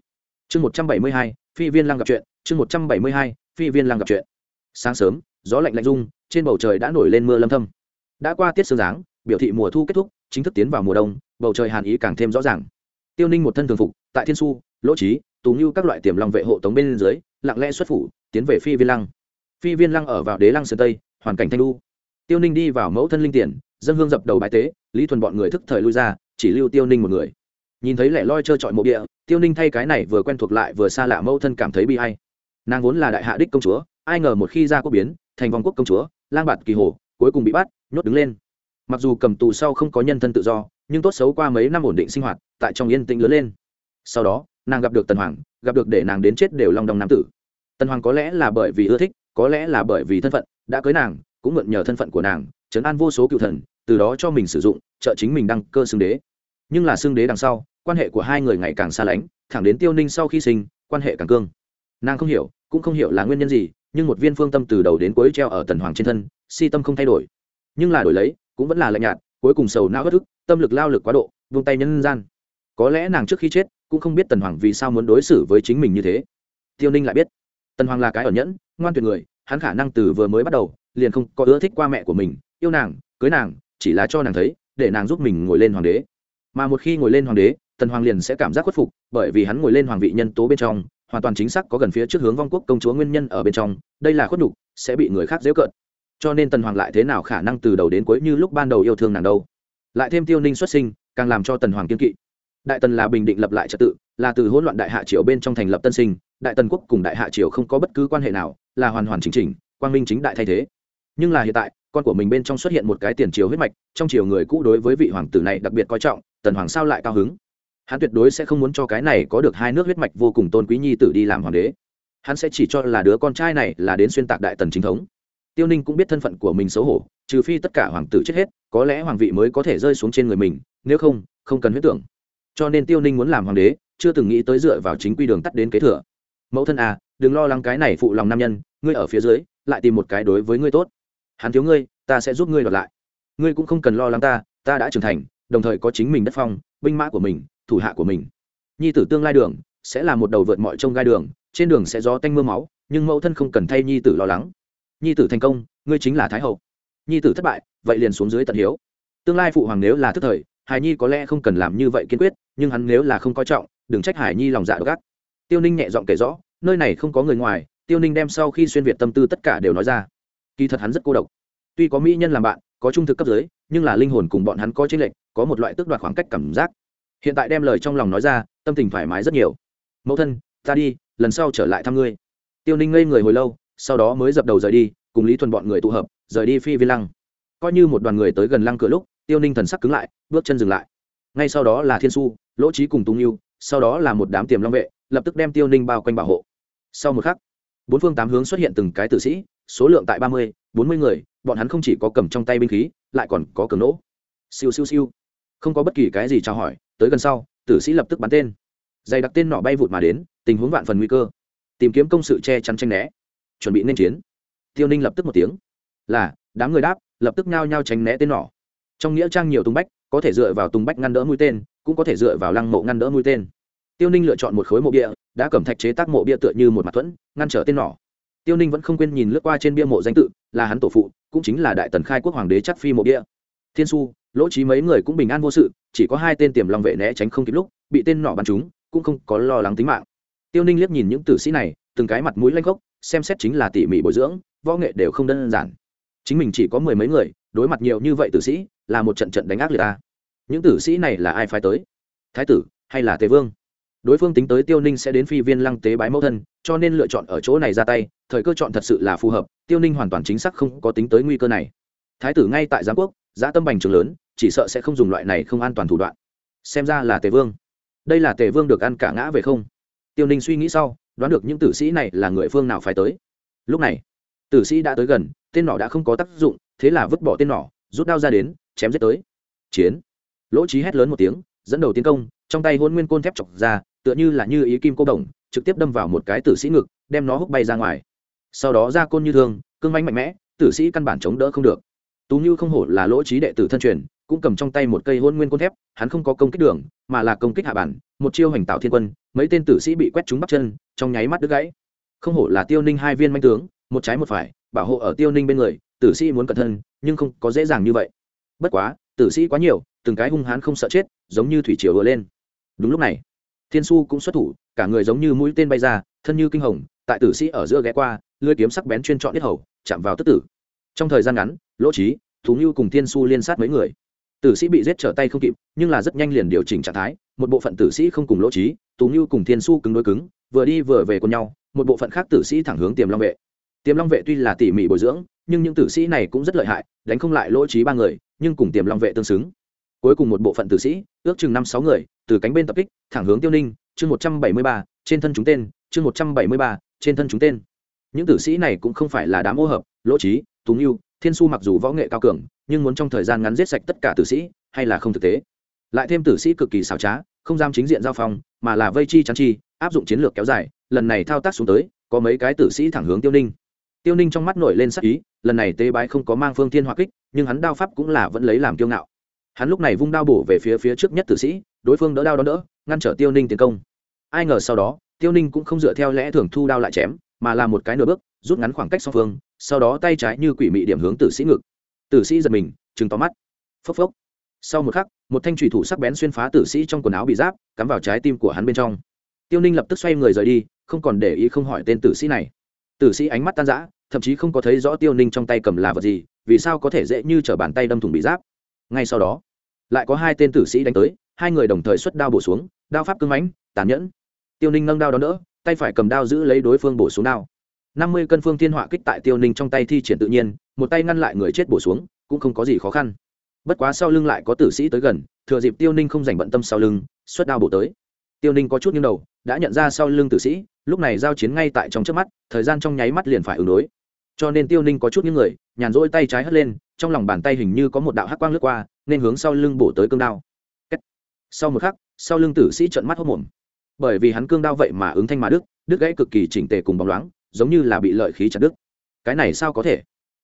chương một trăm bảy mươi hai, phi viên lăng gặp chuyện, chương một trăm bảy mươi hai, phi viên lăng gặp chuyện. Sáng sớm, gió lạnh lạnh rung, trên bầu trời đã nổi lên mưa lâm thâm. Đã qua tiết sương dáng biểu thị mùa thu kết thúc, chính thức tiến vào mùa đông, bầu trời hàn ý càng thêm rõ ràng. Tiêu ninh một thân thường phục, tại thiên su lỗ trí tú như các loại tiềm long vệ hộ tống bên dưới, lặng lẽ xuất phủ, tiến về phi viên lăng. Phi viên lăng ở vào đế lăng sơn tây, hoàn cảnh thanh lu tiêu ninh đi vào mẫu thân linh tiền dân hương dập đầu bái tế, lý thuần bọn người thức thời lui ra, chỉ lưu tiêu ninh một người. Nhìn thấy lẻ loi trơ trọi mộ địa tiêu ninh thay cái này vừa quen thuộc lại vừa xa lạ mẫu thân cảm thấy bi hay nàng vốn là đại hạ đích công chúa, ai ngờ một khi ra quốc biến, thành vòng quốc công chúa, lang bạt kỳ hồ, cuối cùng bị bắt, nhốt đứng lên. Mặc dù cầm tù sau không có nhân thân tự do, nhưng tốt xấu qua mấy năm ổn định sinh hoạt, tại trong yên tĩnh lớn lên. Sau đó, nàng gặp được tần hoàng, gặp được để nàng đến chết đều long đong nam tử. Tần hoàng có lẽ là bởi vì ưa thích, có lẽ là bởi vì thân phận, đã cưới nàng, cũng mượn nhờ thân phận của nàng chấn an vô số cựu thần, từ đó cho mình sử dụng, trợ chính mình đăng cơ xưng đế. Nhưng là xưng đế đằng sau quan hệ của hai người ngày càng xa lánh, thẳng đến tiêu ninh sau khi sinh, quan hệ càng cương. Nàng không hiểu, cũng không hiểu là nguyên nhân gì, nhưng một viên phương tâm từ đầu đến cuối treo ở tần hoàng trên thân, si tâm không thay đổi. Nhưng là đổi lấy, cũng vẫn là lạnh nhạt, cuối cùng sầu não bất ức tâm lực lao lực quá độ vung tay nhân gian. Có lẽ nàng trước khi chết, cũng không biết tần hoàng vì sao muốn đối xử với chính mình như thế. Tiêu ninh lại biết, tần hoàng là cái ở nhẫn, ngoan tuyệt người, hắn khả năng từ vừa mới bắt đầu, liền không có ưa thích qua mẹ của mình, yêu nàng, cưới nàng, chỉ là cho nàng thấy, để nàng giúp mình ngồi lên hoàng đế. Mà một khi ngồi lên hoàng đế tần hoàng liền sẽ cảm giác khuất phục, bởi vì hắn ngồi lên hoàng vị nhân tố bên trong, hoàn toàn chính xác có gần phía trước hướng vong quốc công chúa nguyên nhân ở bên trong, đây là khuất nhục, sẽ bị người khác dễ cợt. Cho nên tần hoàng lại thế nào khả năng từ đầu đến cuối như lúc ban đầu yêu thương nàng đâu. Lại thêm tiêu ninh xuất sinh, càng làm cho tần hoàng kiên kỵ. Đại tần là bình định lập lại trật tự, là từ hỗn loạn đại hạ triều bên trong thành lập tân sinh, đại tần quốc cùng đại hạ triều không có bất cứ quan hệ nào, là hoàn hoàn chính chỉnh, quang minh chính đại thay thế. Nhưng là hiện tại, con của mình bên trong xuất hiện một cái tiền triều huyết mạch, trong triều người cũ đối với vị hoàng tử này đặc biệt coi trọng, tần hoàng sao lại cao hứng? Hắn tuyệt đối sẽ không muốn cho cái này có được hai nước huyết mạch vô cùng tôn quý nhi tử đi làm hoàng đế. Hắn sẽ chỉ cho là đứa con trai này là đến xuyên tạc đại tần chính thống. Tiêu ninh cũng biết thân phận của mình xấu hổ, trừ phi tất cả hoàng tử chết hết, có lẽ hoàng vị mới có thể rơi xuống trên người mình, nếu không không cần huyết tưởng. Cho nên tiêu ninh muốn làm hoàng đế, chưa từng nghĩ tới dựa vào chính quy đường tắt đến kế thừa. Mẫu thân à đừng lo lắng cái này phụ lòng nam nhân, ngươi ở phía dưới, lại tìm một cái đối với ngươi tốt. Hắn thiếu ngươi, ta sẽ giúp ngươi đoạt lại. Ngươi cũng không cần lo lắng ta ta đã trưởng thành, đồng thời có chính mình đất phong, binh mã của mình thủ hạ của mình. Nhi tử tương lai đường sẽ là một đầu vượt mọi trông gai đường, trên đường sẽ gió tanh mưa máu, nhưng mẫu thân không cần thay nhi tử lo lắng. Nhi tử thành công, ngươi chính là thái hậu. Nhi tử thất bại, vậy liền xuống dưới tận hiếu. Tương lai phụ hoàng nếu là thức thời, hải nhi có lẽ không cần làm như vậy kiên quyết, nhưng hắn nếu là không coi trọng, đừng trách hải nhi lòng dạ gắt. tiêu ninh nhẹ giọng kể rõ, nơi này không có người ngoài, tiêu ninh đem sau khi xuyên việt tâm tư tất cả đều nói ra. Kỳ thật hắn rất cô độc. Tuy có mỹ nhân làm bạn, có trung thực cấp dưới, nhưng là linh hồn cùng bọn hắn có chênh lệch, có một loại tước đoạt khoảng cách cảm giác hiện tại đem lời trong lòng nói ra, tâm tình thoải mái rất nhiều. Mẫu thân, ta đi, lần sau trở lại thăm ngươi. Tiêu ninh ngây người hồi lâu, sau đó mới dập đầu rời đi, cùng lý thuần bọn người tụ hợp, rời đi phi vi lăng. Coi như một đoàn người tới gần lăng cửa lúc, tiêu ninh thần sắc cứng lại, bước chân dừng lại. Ngay sau đó là thiên su, lỗ trí cùng tung yêu sau đó là một đám tiềm long vệ, lập tức đem tiêu ninh bao quanh bảo hộ. Sau một khắc, bốn phương tám hướng xuất hiện từng cái tử sĩ, số lượng tại ba mươi, bốn mươi người, bọn hắn không chỉ có cầm trong tay binh khí, lại còn có cường nỗ. Siêu siêu siêu. Không có bất kỳ cái gì trao hỏi tới gần sau, tử sĩ lập tức bắn tên. Dày đặc tên nọ bay vụt mà đến, tình huống vạn phần nguy cơ. Tìm kiếm công sự che chắn tranh né. Chuẩn bị nên chiến. Tiêu ninh lập tức một tiếng. Là, đám người đáp, lập tức nhao nhao tránh né tên nỏ. Trong nghĩa trang nhiều tung bách, có thể dựa vào tung bách ngăn đỡ mũi tên, cũng có thể dựa vào lăng mộ ngăn đỡ mũi tên. Tiêu ninh lựa chọn một khối mộ bia, đã cầm thạch chế tác mộ bia tựa như một mặt thuẫn, ngăn trở tên nỏ. Tiêu ninh vẫn không quên nhìn lướt qua trên bia mộ danh tự, là hắn tổ phụ, cũng chính là đại tần khai quốc hoàng đế chắc phi mộ bia. Thiên su lỗ trí mấy người cũng bình an vô sự, chỉ có hai tên tiềm lòng vệ né tránh không kịp lúc, bị tên nỏ bắn chúng cũng không có lo lắng tính mạng. Tiêu ninh liếc nhìn những tử sĩ này, từng cái mặt mũi lanh gốc xem xét chính là tỉ mỉ bồi dưỡng, võ nghệ đều không đơn giản. Chính mình chỉ có mười mấy người, đối mặt nhiều như vậy tử sĩ, là một trận trận đánh ác liệt ta những tử sĩ này là ai phái tới? Thái tử hay là tề vương? Đối phương tính tới tiêu ninh sẽ đến phi viên lăng tế bái mẫu thân, cho nên lựa chọn ở chỗ này ra tay, thời cơ chọn thật sự là phù hợp, tiêu ninh hoàn toàn chính xác không có tính tới nguy cơ này. Thái tử ngay tại giám quốc, giã tâm bành trường lớn chỉ sợ sẽ không dùng loại này không an toàn thủ đoạn. Xem ra là tề vương. Đây là tề vương được ăn cả ngã về không? Tiêu ninh suy nghĩ sau, đoán được những tử sĩ này là người phương nào phải tới. Lúc này, tử sĩ đã tới gần, tên nỏ đã không có tác dụng, thế là vứt bỏ tên nỏ, rút đao ra đến, chém giết tới. Chiến. Lỗ trí hét lớn một tiếng, dẫn đầu tiến công, trong tay hôn nguyên côn thép chọc ra, tựa như là như ý kim cô đồng, trực tiếp đâm vào một cái tử sĩ ngực, đem nó hút bay ra ngoài. Sau đó ra côn như thương, cương manh mạnh mẽ, tử sĩ căn bản chống đỡ không được. Tú như không hổ là lỗ trí đệ tử thân truyền cũng cầm trong tay một cây hôn nguyên côn thép, hắn không có công kích đường, mà là công kích hạ bản, một chiêu hành tạo thiên quân, mấy tên tử sĩ bị quét trúng bắp chân, trong nháy mắt đứt gãy. Không hổ là tiêu ninh hai viên manh tướng, một trái một phải, bảo hộ ở tiêu ninh bên người, tử sĩ muốn cẩn thân nhưng không có dễ dàng như vậy. Bất quá, tử sĩ quá nhiều, từng cái hung hãn không sợ chết, giống như thủy triều vừa lên. Đúng lúc này, thiên su cũng xuất thủ, cả người giống như mũi tên bay ra, thân như kinh hồng, tại tử sĩ ở giữa ghé qua, lưỡi kiếm sắc bén chuyên chọn nhất hầu, chạm vào tức tử. Trong thời gian ngắn, lỗ trí thú ngưu cùng thiên su liên sát mấy người tử sĩ bị giết trở tay không kịp, nhưng là rất nhanh liền điều chỉnh trạng thái, một bộ phận tử sĩ không cùng lỗ trí, tú như cùng thiên su cứng đối cứng, vừa đi vừa về cùng nhau, một bộ phận khác tử sĩ thẳng hướng tiềm long vệ. Tiềm long vệ tuy là tỉ mỉ bồi dưỡng, nhưng những tử sĩ này cũng rất lợi hại, đánh không lại lỗ trí ba người, nhưng cùng tiềm long vệ tương xứng. Cuối cùng một bộ phận tử sĩ, ước chừng năm sáu người, từ cánh bên tập kích, thẳng hướng tiêu ninh, chương một trăm bảy mươi ba, trên thân chúng tên, chương một trăm bảy mươi ba, trên thân chúng tên. Những tử sĩ này cũng không phải là đám ô hợp, lỗ trí túng như thiên su mặc dù võ nghệ cao cường, nhưng muốn trong thời gian ngắn giết sạch tất cả tử sĩ, hay là không thực tế. Lại thêm tử sĩ cực kỳ xảo trá, không dám chính diện giao phong, mà là vây chi chắn chi, áp dụng chiến lược kéo dài, lần này thao tác xuống tới, có mấy cái tử sĩ thẳng hướng tiêu ninh. Tiêu ninh trong mắt nổi lên sắc ý, lần này tế bái không có mang phương thiên Hoa kích, nhưng hắn đao pháp cũng là vẫn lấy làm kiêu ngạo. Hắn lúc này vung đao bổ về phía phía trước nhất tử sĩ, đối phương đỡ đao đón đỡ, ngăn trở tiêu ninh tiến công. Ai ngờ sau đó, tiêu ninh cũng không dựa theo lẽ thường thu đao lại chém, mà làm một cái nửa bước rút ngắn khoảng cách song phương, sau đó tay trái như quỷ mị điểm hướng tử sĩ ngực. Tử sĩ giật mình chừng tóm mắt. Phốc phốc. Sau một khắc, một thanh thủy thủ sắc bén xuyên phá tử sĩ trong quần áo bị giáp, cắm vào trái tim của hắn bên trong. Tiêu ninh lập tức xoay người rời đi, không còn để ý không hỏi tên tử sĩ này. Tử sĩ ánh mắt tan rã, thậm chí không có thấy rõ tiêu ninh trong tay cầm là vật gì, vì sao có thể dễ như t r ở bàn tay đâm thủng bị giáp. Ngay sau đó, lại có hai tên tử sĩ đánh tới, hai người đồng thời xuất đao bổ xuống, đao pháp cưng mãnh, tàn nhẫn. Tiêu ninh nâng đao đó đỡ, tay phải cầm đao giữ lấy đối phương bổ xuống đao năm mươi cân phương thiên họa kích tại tiêu ninh trong tay thi triển tự nhiên, một tay ngăn lại người chết bổ xuống, cũng không có gì khó khăn. Bất quá sau lưng lại có tử sĩ tới gần, thừa dịp tiêu ninh không dành bận tâm sau lưng, xuất đao bổ tới. Tiêu ninh có chút nghiêng đầu, đã nhận ra sau lưng tử sĩ, lúc này giao chiến ngay tại trong trước mắt, thời gian trong nháy mắt liền phải ứng đối. Cho nên tiêu ninh có chút những người, nhàn rỗi tay trái hất lên, trong lòng bàn tay hình như có một đạo hắc quang lướt qua, nên hướng sau lưng bổ tới cương đao. Sau một khắc, sau lưng tử sĩ trận mắt hốc mồm bởi vì hắn cương đao vậy mà ứng thanh mà đức đức gãy cực kỳ chỉnh tề cùng bóng loáng giống như là bị lợi khí chặt đứt. Cái này sao có thể?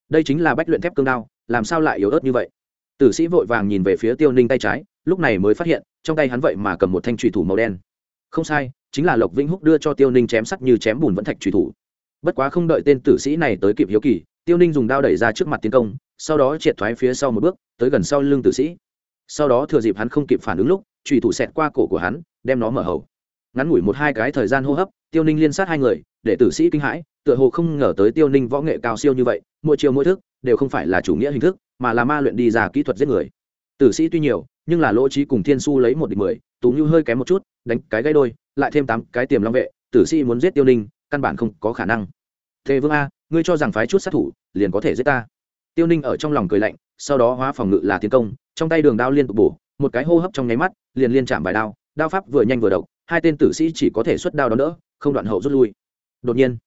Đây chính là bách luyện thép cương đao, làm sao lại yếu ớt như vậy? Tử sĩ vội vàng nhìn về phía tiêu ninh tay trái, lúc này mới phát hiện, trong tay hắn vậy mà cầm một thanh trùy thủ màu đen. Không sai, chính là lộc vĩnh húc đưa cho tiêu ninh chém sắt như chém bùn vẫn thạch trùy thủ. Bất quá không đợi tên tử sĩ này tới kịp hiếu kỳ, tiêu ninh dùng đao đẩy ra trước mặt tiến công, sau đó triệt thoái phía sau một bước, tới gần sau lưng tử sĩ. Sau đó thừa dịp hắn không kịp phản ứng lúc trùy thủ xẹt qua cổ của hắn, đem nó mở hầu. Ngắn ngủi một hai cái thời gian hô hấp tiêu ninh liên sát hai người, để tử sĩ kinh hãi, tựa hồ không ngờ tới tiêu ninh võ nghệ cao siêu như vậy, mỗi chiều mỗi thức, đều không phải là chủ nghĩa hình thức, mà là ma luyện đi ra kỹ thuật giết người. Tử sĩ tuy nhiều, nhưng là lỗ trí cùng thiên su lấy một địch mười, tú như hơi kém một chút, đánh cái gây đôi, lại thêm tám cái tiềm long vệ, tử sĩ muốn giết tiêu ninh, căn bản không có khả năng. Thế vương a, ngươi cho rằng phái chút sát thủ, liền có thể giết ta. Tiêu ninh ở trong lòng cười lạnh, sau đó hóa phòng ngự là tiến công, trong tay đường đao liên tục bổ, một cái hô hấp trong nháy mắt, liền liên chạm bài đao đao pháp vừa nhanh vừa độc hai tên tử sĩ chỉ có thể xuất đao đón đỡ, không đoạn hậu rút lui. Đột nhiên,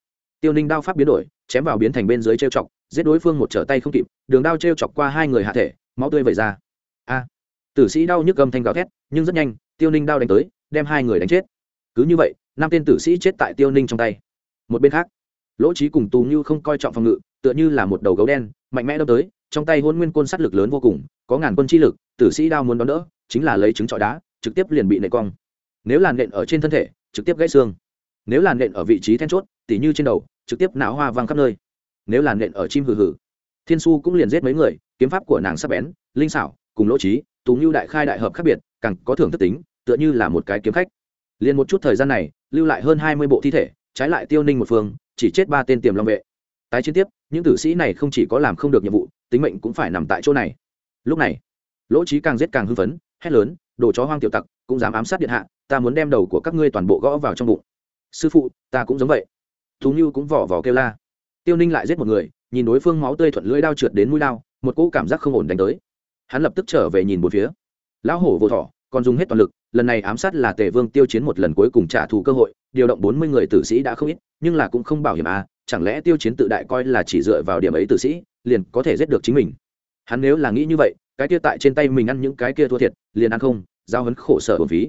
tiêu ninh đao pháp biến đổi, chém vào biến thành bên dưới trêu chọc, giết đối phương một trở tay không kịp, đường đao trêu chọc qua hai người hạ thể, máu tươi vẩy ra. A! Tử sĩ đau nhức gầm thanh gào thét, nhưng rất nhanh, tiêu ninh đao đánh tới, đem hai người đánh chết. Cứ như vậy, năm tên tử sĩ chết tại tiêu ninh trong tay. Một bên khác, lỗ trí cùng tù như không coi trọng phòng ngự, tựa như là một đầu gấu đen, mạnh mẽ đâm tới, trong tay hôn nguyên côn sát lực lớn vô cùng, có ngàn quân chi lực, tử sĩ đao muốn đón đỡ, chính là lấy trứng trọi đá, trực tiếp liền bị nệ cong nếu làn nện ở trên thân thể, trực tiếp gãy xương. Nếu làn nện ở vị trí then chốt, tỉ như trên đầu, trực tiếp não hoa văng khắp nơi. Nếu làn nện ở chim hừ hừ. Thiên su cũng liền giết mấy người, kiếm pháp của nàng sắp bén, linh xảo, cùng lỗ trí tú ngưu đại khai đại hợp khác biệt, càng có thưởng thức tính, tựa như là một cái kiếm khách. Liền một chút thời gian này, lưu lại hơn hai mươi bộ thi thể, trái lại tiêu ninh một phương, chỉ chết ba tên tiềm long vệ. Tái chiến tiếp, những tử sĩ này không chỉ có làm không được nhiệm vụ, tính mệnh cũng phải nằm tại chỗ này. Lúc này, lỗ trí càng giết càng hưng phấn, hét lớn, đồ chó hoang tiểu tặc, cũng dám ám sát điện hạ ta muốn đem đầu của các ngươi toàn bộ gõ vào trong bụng. Sư phụ, ta cũng giống vậy. Thú như cũng vỏ vỏ kêu la. Tiêu ninh lại giết một người, nhìn đối phương máu tươi thuận lưỡi đao trượt đến mũi lao một cỗ cảm giác không ổn đánh tới. Hắn lập tức trở về nhìn một phía. Lão hổ vô thỏ còn dùng hết toàn lực, lần này ám sát là tề vương tiêu chiến một lần cuối cùng trả thù cơ hội, điều động bốn mươi người tử sĩ đã không ít, nhưng là cũng không bảo hiểm à chẳng lẽ tiêu chiến tự đại coi là chỉ dựa vào điểm ấy tử sĩ, liền có thể giết được chính mình? Hắn nếu là nghĩ như vậy, cái kia tại trên tay mình ăn những cái kia thua thiệt, liền ăn không, giao hấn khổ sở hồn phí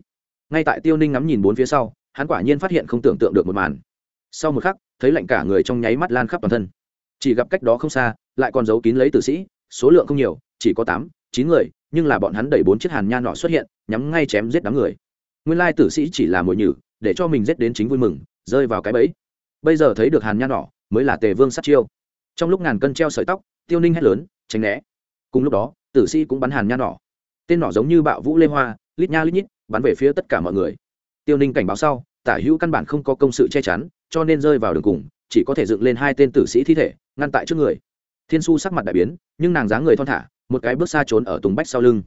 ngay tại tiêu ninh ngắm nhìn bốn phía sau, hắn quả nhiên phát hiện không tưởng tượng được một màn. Sau một khắc, thấy lạnh cả người trong nháy mắt lan khắp toàn thân. Chỉ gặp cách đó không xa, lại còn giấu kín lấy tử sĩ, số lượng không nhiều, chỉ có tám, chín người, nhưng là bọn hắn đẩy bốn chiếc hàn nha nọ xuất hiện, nhắm ngay chém giết đám người. Nguyên lai tử sĩ chỉ là mồi nhử, để cho mình giết đến chính vui mừng, rơi vào cái bẫy. Bây giờ thấy được hàn nha nọ, mới là tề vương sát chiêu. Trong lúc ngàn cân treo sợi tóc, tiêu ninh hét lớn, tránh né. Cùng lúc đó, tử sĩ cũng bắn hàn nha nọ. Tên nọ giống như bạo vũ lê hoa, lít nha lít nhít bắn về phía tất cả mọi người. Tiêu ninh cảnh báo sau, tả hữu căn bản không có công sự che chắn, cho nên rơi vào đường cùng, chỉ có thể dựng lên hai tên tử sĩ thi thể, ngăn tại trước người. Thiên su sắc mặt đại biến, nhưng nàng dáng người thon thả, một cái bước xa trốn ở tùng bách sau lưng.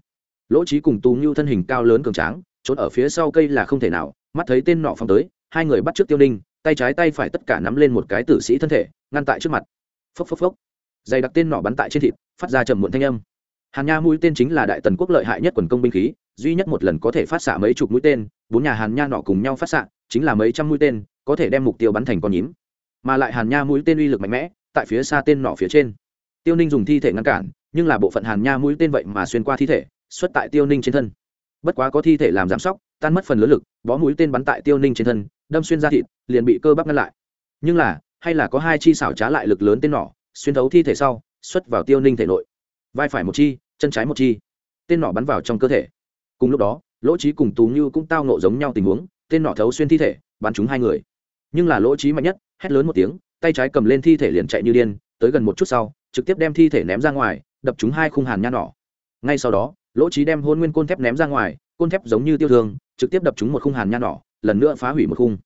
Lỗ trí cùng tú ngưu thân hình cao lớn cường tráng, trốn ở phía sau cây là không thể nào, mắt thấy tên nọ phong tới, hai người bắt trước tiêu ninh, tay trái tay phải tất cả nắm lên một cái tử sĩ thân thể, ngăn tại trước mặt. Phốc phốc phốc. Dày đặc tên nọ bắn tại trên thịt, phát ra trầm muộn thanh âm hàn nha mũi tên chính là đại tần quốc lợi hại nhất quần công binh khí, duy nhất một lần có thể phát xạ mấy chục mũi tên, bốn nhà hàn nha nọ cùng nhau phát xạ, chính là mấy trăm mũi tên, có thể đem mục tiêu bắn thành con nhím. Mà lại hàn nha mũi tên uy lực mạnh mẽ, tại phía xa tên nọ phía trên. Tiêu ninh dùng thi thể ngăn cản, nhưng là bộ phận hàn nha mũi tên vậy mà xuyên qua thi thể, xuất tại tiêu ninh trên thân. Bất quá có thi thể làm giảm sóc, tan mất phần lớn lực, bó mũi tên bắn tại tiêu ninh trên thân, đâm xuyên ra thịt, liền bị cơ bắp ngăn lại. Nhưng là, hay là có hai chi xảo trá lại lực lớn tên nỏ xuyên thấu thi thể sau, xuất vào tiêu ninh thể nội. Vai phải một chi chân trái một chi, tên nỏ bắn vào trong cơ thể. Cùng lúc đó, lỗ trí cùng tú như cũng tao nộ giống nhau tình huống, tên nỏ thấu xuyên thi thể, bắn trúng hai người. Nhưng là lỗ trí mạnh nhất, hét lớn một tiếng, tay trái cầm lên thi thể liền chạy như điên, tới gần một chút sau, trực tiếp đem thi thể ném ra ngoài, đập trúng hai khung hàn nha nỏ. Ngay sau đó, lỗ trí đem hôn nguyên côn thép ném ra ngoài, côn thép giống như tiêu thương, trực tiếp đập trúng một khung hàn nha nỏ, lần nữa phá hủy một khung.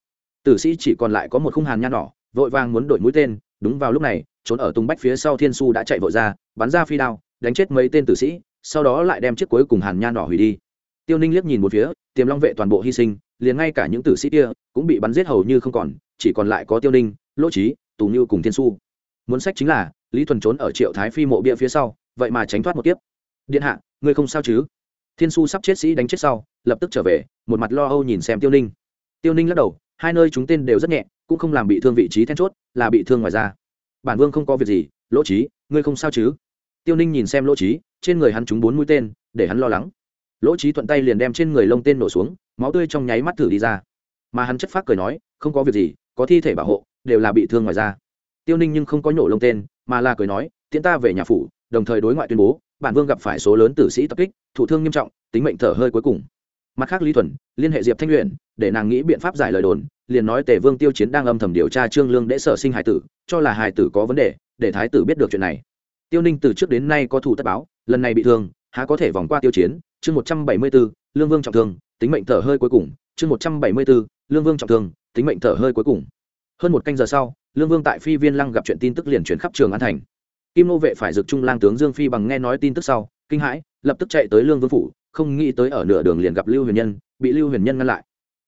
Tử sĩ chỉ còn lại có một khung hàn nha nỏ, vội vàng muốn đổi mũi tên, đúng vào lúc này, trốn ở tung bách phía sau thiên su đã chạy vội ra, bắn ra phi đao đánh chết mấy tên tử sĩ, sau đó lại đem chiếc cuối cùng hàn nha nỏ hủy đi. Tiêu ninh liếc nhìn một phía, tiềm long vệ toàn bộ hy sinh, liền ngay cả những tử sĩ kia cũng bị bắn giết hầu như không còn, chỉ còn lại có tiêu ninh, lỗ trí tù như cùng thiên su muốn sách chính là, lý thuần trốn ở triệu thái phi mộ bia phía sau, vậy mà tránh thoát một tiếp điện hạ, ngươi không sao chứ? Thiên su sắp chết sĩ đánh chết sau, lập tức trở về, một mặt lo âu nhìn xem tiêu ninh. Tiêu ninh lắc đầu, hai nơi chúng tên đều rất nhẹ, cũng không làm bị thương vị trí then chốt, là bị thương ngoài ra bản vương không có việc gì, lỗ trí ngươi không sao chứ? Tiêu ninh nhìn xem lỗ trí trên người hắn trúng bốn mũi tên, để hắn lo lắng. Lỗ trí thuận tay liền đem trên người lông tên nổ xuống, máu tươi trong nháy mắt thử đi ra. Mà hắn chất phác cười nói, không có việc gì, có thi thể bảo hộ, đều là bị thương ngoài ra tiêu ninh nhưng không có nhổ lông tên, mà là cười nói, tiễn ta về nhà phủ, đồng thời đối ngoại tuyên bố, bản vương gặp phải số lớn tử sĩ tập kích, thụ thương nghiêm trọng, tính mệnh thở hơi cuối cùng. Mặt khác lý thuần, liên hệ diệp thanh luyện để nàng nghĩ biện pháp giải lời đồn, liền nói tề vương tiêu chiến đang âm thầm điều tra trương lương để sở sinh hải tử, cho là hải tử có vấn đề, để thái tử biết được chuyện này tiêu ninh từ trước đến nay có thủ tất báo, lần này bị thương, há có thể vòng qua tiêu chiến, chương một trăm bảy mươi b ố lương vương trọng thương, tính mệnh thở hơi cuối cùng, chương một trăm bảy mươi b ố lương vương trọng thương, tính mệnh thở hơi cuối cùng. Hơn một canh giờ sau, lương vương tại phi viên lăng gặp chuyện tin tức liền chuyển khắp trường an thành. Kim nô vệ phải dực trung lang tướng dương phi bằng nghe nói tin tức sau, kinh hãi, lập tức chạy tới lương vương phủ, không nghĩ tới ở nửa đường liền gặp lưu huyền nhân, bị lưu huyền nhân ngăn lại.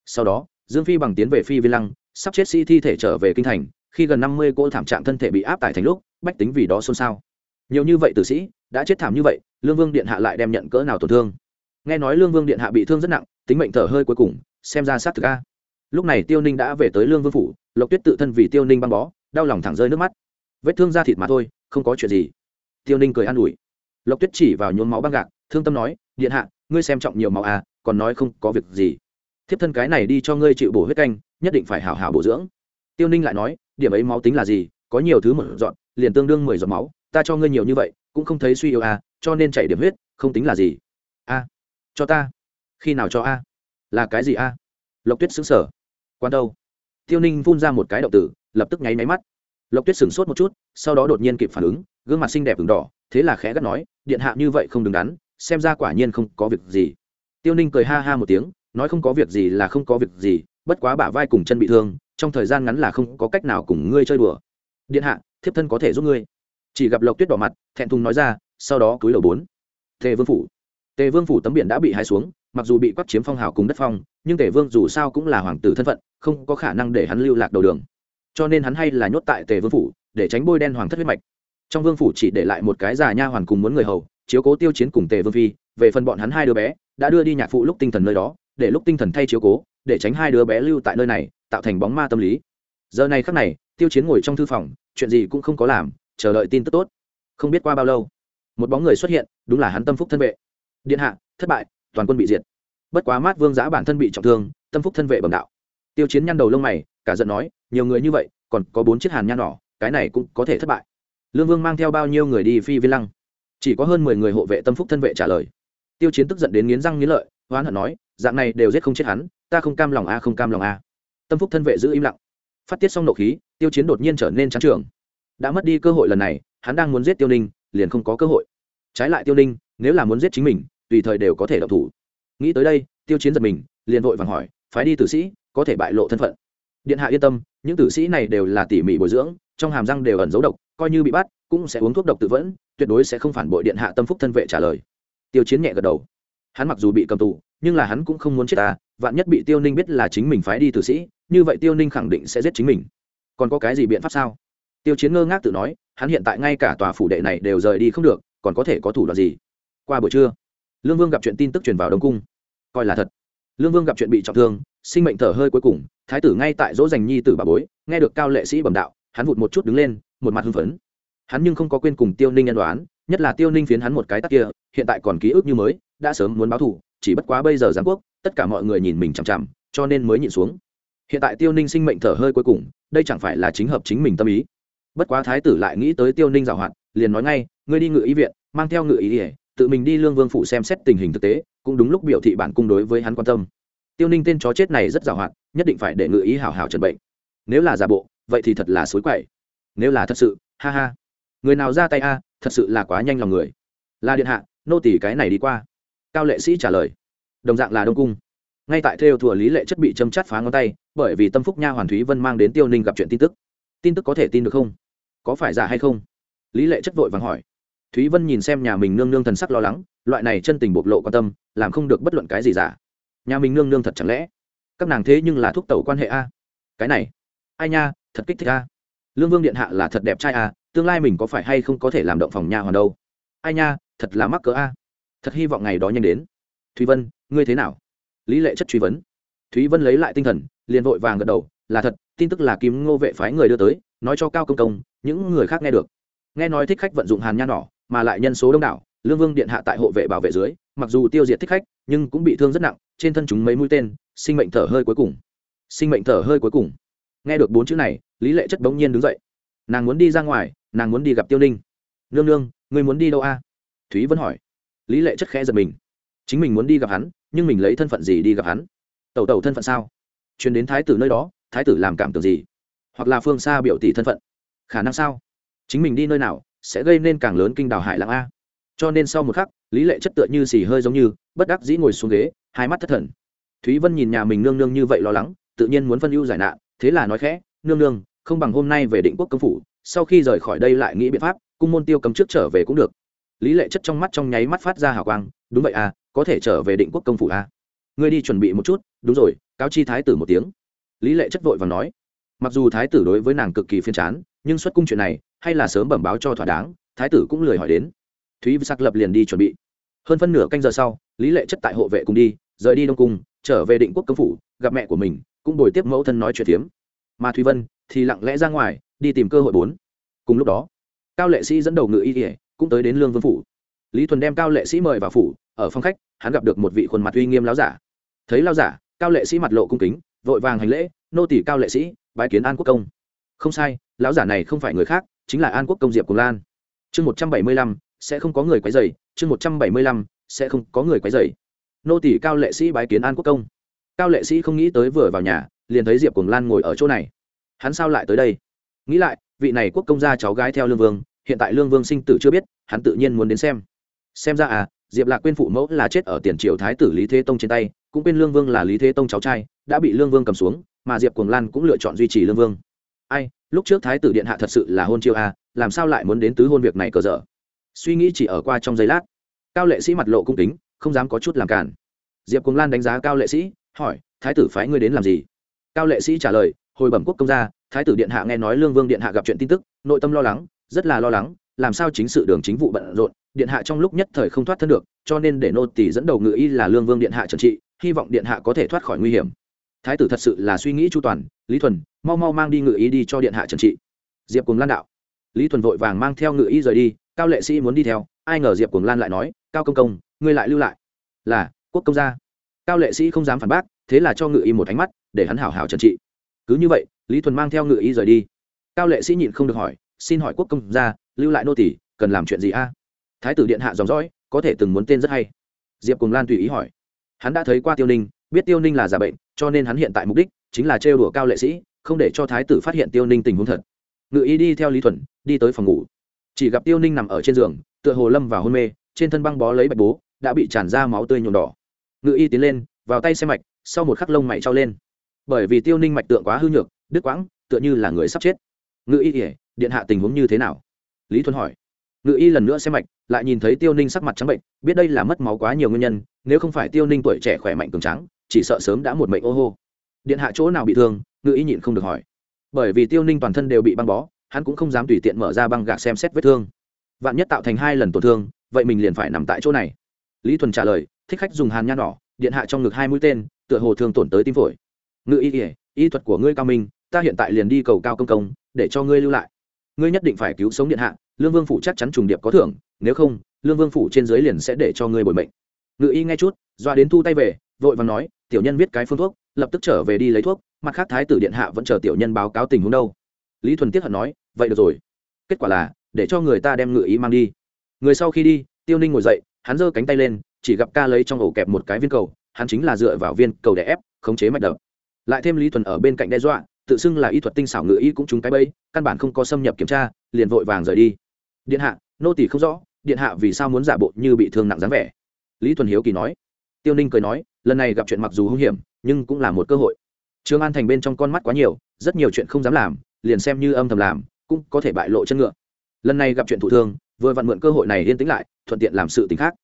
Sau đó, dương phi bằng tiến về phi viên lăng, sắp chết sĩ thi thể trở về kinh thành, khi gần năm mươi cô thảm trạng thân thể bị áp tải thành lúc, bách tính vì đó xôn xao nhiều như vậy tử sĩ, đã chết thảm như vậy, lương vương điện hạ lại đem nhận cỡ nào tổn thương? Nghe nói lương vương điện hạ bị thương rất nặng, tính mệnh thở hơi cuối cùng, xem ra sát thực a. Lúc này tiêu ninh đã về tới lương vương phủ, lộc tuyết tự thân vì tiêu ninh băng bó, đau lòng thẳng rơi nước mắt. Vết thương da thịt mà thôi, không có chuyện gì. Tiêu ninh cười an ủi. Lộc tuyết chỉ vào nhuốm máu băng gạc, thương tâm nói, điện hạ, ngươi xem trọng nhiều máu à còn nói không có việc gì. Thiếp thân cái này đi cho ngươi chịu bổ huyết canh, nhất định phải hảo hảo bổ dưỡng. Tiêu ninh lại nói, điểm ấy máu tính là gì? Có nhiều thứ một dọn, liền tương đương mười giọt máu ta cho ngươi nhiều như vậy, cũng không thấy suy yếu à cho nên chạy điểm huyết, không tính là gì. A, cho ta. Khi nào cho a? Là cái gì a? Lộc tuyết xứng sở quan đâu? Tiêu ninh phun ra một cái động tử lập tức nháy máy mắt. Lộc tuyết sửng sốt một chút, sau đó đột nhiên kịp phản ứng, gương mặt xinh đẹp v đỏ, thế là khẽ gắt nói, điện hạ như vậy không đứng đắn, xem ra quả nhiên không có việc gì. Tiêu ninh cười ha ha một tiếng, nói không có việc gì là không có việc gì, bất quá bả vai cùng chân bị thương, trong thời gian ngắn là không có cách nào cùng ngươi chơi đùa. Điện hạ, thiếp thân có thể giúp ngươi chỉ gặp lộc tuyết đỏ mặt, thẹn thùng nói ra, sau đó cúi đầu bốn. Tề vương phủ. Tề vương phủ tấm biển đã bị hai xuống, mặc dù bị quắc chiếm phong hào cùng đất phong, nhưng tề vương dù sao cũng là hoàng tử thân phận, không có khả năng để hắn lưu lạc đầu đường. Cho nên hắn hay là nhốt tại tề vương phủ, để tránh bôi đen hoàng thất huyết mạch. Trong vương phủ chỉ để lại một cái già nha hoàn cùng muốn người hầu, chiếu cố tiêu chiến cùng tề vương phi, về phần bọn hắn hai đứa bé, đã đưa đi nhạc phụ lúc tinh thần nơi đó, để lúc tinh thần thay chiếu cố, để tránh hai đứa bé lưu tại nơi này, tạo thành bóng ma tâm lý. Giờ này khắc này, tiêu chiến ngồi trong thư phòng, chuyện gì cũng không có làm chờ đợi tin tức tốt. Không biết qua bao lâu một bóng người xuất hiện đúng là hắn tâm phúc thân vệ. Điện hạ thất bại toàn quân bị diệt. Bất quá mát vương giã bản thân bị trọng thương tâm phúc thân vệ bẩm đạo. Tiêu chiến nhăn đầu lông mày cả giận nói nhiều người như vậy còn có bốn chiếc hàn nhan nỏ, cái này cũng có thể thất bại. Lương vương mang theo bao nhiêu người đi phi vi lăng? Chỉ có hơn mười người hộ vệ tâm phúc thân vệ trả lời. Tiêu chiến tức giận đến nghiến răng nghiến lợi hoán hận nói dạng này đều giết không chết hắn ta không cam lòng a không cam lòng a. Tâm phúc thân vệ giữ im lặng. Phát tiết xong nộ khí tiêu chiến đột nhiên trở nên trắng trường đã mất đi cơ hội lần này, hắn đang muốn giết tiêu ninh, liền không có cơ hội. Trái lại tiêu ninh, nếu là muốn giết chính mình, tùy thời đều có thể đọc thủ. Nghĩ tới đây, tiêu chiến giật mình, liền vội vàng hỏi, phái đi tử sĩ, có thể bại lộ thân phận? Điện hạ yên tâm, những tử sĩ này đều là tỉ mỉ bồi dưỡng, trong hàm răng đều ẩn dấu độc, coi như bị bắt, cũng sẽ uống thuốc độc tự vẫn, tuyệt đối sẽ không phản bội điện hạ tâm phúc thân vệ trả lời. Tiêu chiến nhẹ gật đầu. Hắn mặc dù bị cầm tù, nhưng là hắn cũng không muốn chết ta, vạn nhất bị tiêu ninh biết là chính mình phái đi tử sĩ, như vậy tiêu ninh khẳng định sẽ giết chính mình. Còn có cái gì biện pháp sao? Tiêu chiến ngơ ngác tự nói, hắn hiện tại ngay cả tòa phủ đệ này đều rời đi không được, còn có thể có thủ đoạn gì? Qua buổi trưa, lương vương gặp chuyện tin tức truyền vào đông cung. Coi là thật. Lương vương gặp chuyện bị trọng thương, sinh mệnh thở hơi cuối cùng, thái tử ngay tại dỗ dành nhi tử bà bối, nghe được cao lệ sĩ bẩm đạo, hắn vụt một chút đứng lên, một mặt hưng phấn. Hắn nhưng không có quên cùng tiêu ninh nhân đoán nhất là tiêu ninh phiến hắn một cái tắc kia, hiện tại còn ký ức như mới, đã sớm muốn báo thù, chỉ bất quá bây giờ giáng quốc, tất cả mọi người nhìn mình chằm chằm, cho nên mới nhịn xuống. Hiện tại tiêu ninh sinh mệnh thở hơi cuối cùng, đây chẳng phải là chính hợp chính mình tâm ý bất quá thái tử lại nghĩ tới tiêu ninh giảo hoạt, liền nói ngay, ngươi đi ngự ý viện, mang theo ngự ý ỉa tự mình đi lương vương phủ xem xét tình hình thực tế, cũng đúng lúc biểu thị bản cung đối với hắn quan tâm. Tiêu ninh tên chó chết này rất giảo hạn nhất định phải để ngự ý hảo hảo trần bệnh. Nếu là giả bộ, vậy thì thật là xối quậy. Nếu là thật sự, ha ha. Người nào ra tay a, thật sự là quá nhanh lòng người. Là điện hạ, nô tỷ cái này đi qua. Cao lệ sĩ trả lời. Đồng dạng là đông cung. Ngay tại theo thùa lý lệ chất bị châm chắt phá ngón tay, bởi vì tâm phúc nha hoàn thúy vân mang đến tiêu ninh gặp chuyện tin tức. Tin tức có thể tin được không? Có phải giả hay không? Lý lệ chất vội vàng hỏi. Thúy vân nhìn xem nhà mình nương nương thần sắc lo lắng, loại này chân tình bộc lộ quan tâm, làm không được bất luận cái gì giả. Nhà mình nương nương thật chẳng lẽ? Các nàng thế nhưng là thúc tẩu quan hệ a? Cái này, ai nha, thật kích thích a. Lương vương điện hạ là thật đẹp trai a, tương lai mình có phải hay không có thể làm động phòng nhà hoàn đâu? Ai nha, thật là mắc cỡ a. Thật hy vọng ngày đó nhanh đến. Thúy vân, ngươi thế nào? Lý lệ chất truy vấn. Thúy vân lấy lại tinh thần, liền vội vàng gật đầu, là thật, tin tức là kim ngô vệ phái người đưa tới, nói cho cao công công những người khác nghe được. Nghe nói thích khách vận dụng hàn nha nỏ, mà lại nhân số đông đảo, lương vương điện hạ tại hộ vệ bảo vệ dưới, mặc dù tiêu diệt thích khách, nhưng cũng bị thương rất nặng, trên thân chúng mấy mũi tên, sinh mệnh thở hơi cuối cùng. Sinh mệnh thở hơi cuối cùng. Nghe được bốn chữ này, lý lệ chất bỗng nhiên đứng dậy. Nàng muốn đi ra ngoài, nàng muốn đi gặp tiêu ninh. Nương nương người muốn đi đâu a? Thúy vẫn hỏi. Lý lệ chất khẽ giật mình. Chính mình muốn đi gặp hắn, nhưng mình lấy thân phận gì đi gặp hắn? Tẩu tẩu thân phận sao? Chuyến đến thái tử nơi đó, thái tử làm cảm tưởng gì? Hoặc là phương xa biểu tỷ thân phận? Khả năng sao? Chính mình đi nơi nào sẽ gây nên càng lớn kinh đào hải lãng a? Cho nên sau một khắc, lý lệ chất tựa như xì hơi giống như, bất đắc dĩ ngồi xuống ghế, hai mắt thất thần. Thúy vân nhìn nhà mình nương nương như vậy lo lắng, tự nhiên muốn phân ưu giải nạn, thế là nói khẽ, nương nương, không bằng hôm nay về định quốc công phủ, sau khi rời khỏi đây lại nghĩ biện pháp, cung môn tiêu cấm trước trở về cũng được. Lý lệ chất trong mắt trong nháy mắt phát ra hào quang, đúng vậy à có thể trở về định quốc công phủ à? Ngươi đi chuẩn bị một chút, đúng rồi, cáo chi thái tử một tiếng. Lý lệ chất vội và nói. Mặc dù thái tử đối với nàng cực kỳ phiên chán nhưng xuất cung chuyện này, hay là sớm bẩm báo cho thỏa đáng, thái tử cũng lười hỏi đến. Thúy sắc lập liền đi chuẩn bị. Hơn phân nửa canh giờ sau, lý lệ chất tại hộ vệ cùng đi, rời đi đông cung, trở về định quốc công phủ, gặp mẹ của mình, cũng bồi tiếp mẫu thân nói chuyện tiếm mà thúy vân thì lặng lẽ ra ngoài, đi tìm cơ hội bốn. Cùng lúc đó, cao lệ sĩ dẫn đầu ngự y kỉa cũng tới đến lương vương phủ. Lý thuần đem cao lệ sĩ mời vào phủ, ở phòng khách, hắn gặp được một vị khuôn mặt uy nghiêm láo giả. Thấy lao giả, cao lệ sĩ mặt lộ cung kính, vội vàng hành lễ, nô tỷ cao lệ sĩ, bái kiến an quốc công. Không sai lão giả này không phải người khác, chính là an quốc công diệp cùng lan. Chương một trăm bảy mươi lăm, sẽ không có người quấy dày chương một trăm bảy mươi lăm, sẽ không có người quấy dày nô tỷ cao lệ sĩ bái kiến an quốc công. Cao lệ sĩ không nghĩ tới vừa vào nhà, liền thấy diệp cùng lan ngồi ở chỗ này. Hắn sao lại tới đây? Nghĩ lại, vị này quốc công gia cháu gái theo lương vương, hiện tại lương vương sinh tử chưa biết, hắn tự nhiên muốn đến xem. Xem ra à diệp lạc quên phụ mẫu là chết ở tiền triều thái tử lý thế tông trên tay, cũng quên lương vương là lý thế tông cháu trai, đã bị lương vương cầm xuống, mà diệp cuồng lan cũng lựa chọn duy trì lương vương ai, lúc trước thái tử điện hạ thật sự là hôn chiêu à làm sao lại muốn đến tứ hôn việc này cờ dở? Suy nghĩ chỉ ở qua trong giây lát. Cao lệ sĩ mặt lộ cung kính, không dám có chút làm cản. Diệp cùng lan đánh giá cao lệ sĩ, hỏi, thái tử phái ngươi đến làm gì? Cao lệ sĩ trả lời, hồi bẩm quốc công gia, thái tử điện hạ nghe nói lương vương điện hạ gặp chuyện tin tức, nội tâm lo lắng, rất là lo lắng, làm sao chính sự đường chính vụ bận rộn, điện hạ trong lúc nhất thời không thoát thân được, cho nên để nô tỷ dẫn đầu ngự y là lương vương điện hạ trần trị, hy vọng điện hạ có thể thoát khỏi nguy hiểm. Thái tử thật sự là suy nghĩ chu toàn, lý thuần mau mau mang đi ngự ý đi cho điện hạ trần trị. Diệp cùng lan đạo. Lý thuần vội vàng mang theo ngự ý rời đi, cao lệ sĩ muốn đi theo, ai ngờ diệp cùng lan lại nói, cao công công, ngươi lại lưu lại. Là, quốc công gia. Cao lệ sĩ không dám phản bác, thế là cho ngự ý một ánh mắt, để hắn hảo hảo trần trị. Cứ như vậy, lý thuần mang theo ngự ý rời đi. Cao lệ sĩ nhịn không được hỏi, xin hỏi quốc công gia, lưu lại nô tỷ cần làm chuyện gì a? Thái tử điện hạ dòng dõi, có thể từng muốn tên rất hay. Diệp cùng lan tùy ý hỏi. Hắn đã thấy qua tiêu ninh, biết tiêu ninh là giả bệnh, cho nên hắn hiện tại mục đích chính là trêu đùa cao lệ sĩ không để cho thái tử phát hiện tiêu ninh tình huống thật. Ngự y đi theo lý thuần, đi tới phòng ngủ. Chỉ gặp tiêu ninh nằm ở trên giường, tựa hồ lâm vào hôn mê, trên thân băng bó lấy bạch bố, đã bị tràn ra máu tươi nhuộm đỏ. Ngự y tiến lên, vào tay xe mạch, sau một khắc lông mày trao lên. Bởi vì tiêu ninh mạch tượng quá hư nhược, đứt quãng, tựa như là người sắp chết. Ngự y ỉa điện hạ tình huống như thế nào? Lý thuần hỏi. Ngự y lần nữa xem mạch, lại nhìn thấy tiêu ninh sắc mặt trắng bệnh, biết đây là mất máu quá nhiều nguyên nhân, nếu không phải tiêu ninh tuổi trẻ khỏe mạnh cường trắng chỉ sợ sớm đã một mệnh ô hô. Điện hạ chỗ nào bị thương ngự y nhịn không được hỏi. Bởi vì tiêu ninh toàn thân đều bị băng bó, hắn cũng không dám tùy tiện mở ra băng gạc xem xét vết thương. Vạn nhất tạo thành hai lần tổn thương, vậy mình liền phải nằm tại chỗ này. Lý thuần trả lời, thích khách dùng hàn nha đỏ, điện hạ trong ngực hai mũi tên, tựa hồ thương tổn tới tim phổi. Ngự y ỉa y thuật của ngươi cao minh, ta hiện tại liền đi cầu cao công công, để cho ngươi lưu lại. Ngươi nhất định phải cứu sống điện hạ, lương vương phủ chắc chắn trùng điệp có thưởng, nếu không, lương vương phủ trên dưới liền sẽ để cho ngươi bồi mệnh. Ngự y nghe chút, doa đến thu tay về, vội vàng nói, tiểu nhân viết cái phương thuốc lập tức trở về đi lấy thuốc, mặt khác thái tử điện hạ vẫn chờ tiểu nhân báo cáo tình huống đâu. Lý thuần tiết hận nói, vậy được rồi. Kết quả là, để cho người ta đem ngự ý mang đi. Người sau khi đi, tiêu ninh ngồi dậy, hắn giơ cánh tay lên, chỉ gặp ca lấy trong ổ kẹp một cái viên cầu, hắn chính là dựa vào viên cầu để ép, khống chế mạch đập. Lại thêm lý thuần ở bên cạnh đe dọa, tự xưng là y thuật tinh xảo ngự y cũng trúng cái bẫy, căn bản không có xâm nhập kiểm tra, liền vội vàng rời đi. Điện hạ, nô tỷ không rõ, điện hạ vì sao muốn giả bộ như bị thương nặng dáng vẻ? Lý thuần hiếu kỳ nói. Tiêu ninh cười nói, lần này gặp chuyện mặc dù hung hiểm nhưng cũng là một cơ hội. Trương an thành bên trong con mắt quá nhiều, rất nhiều chuyện không dám làm, liền xem như âm thầm làm, cũng có thể bại lộ chân ngựa. Lần này gặp chuyện thụ thương, vừa vặn mượn cơ hội này yên tĩnh lại, thuận tiện làm sự tình khác.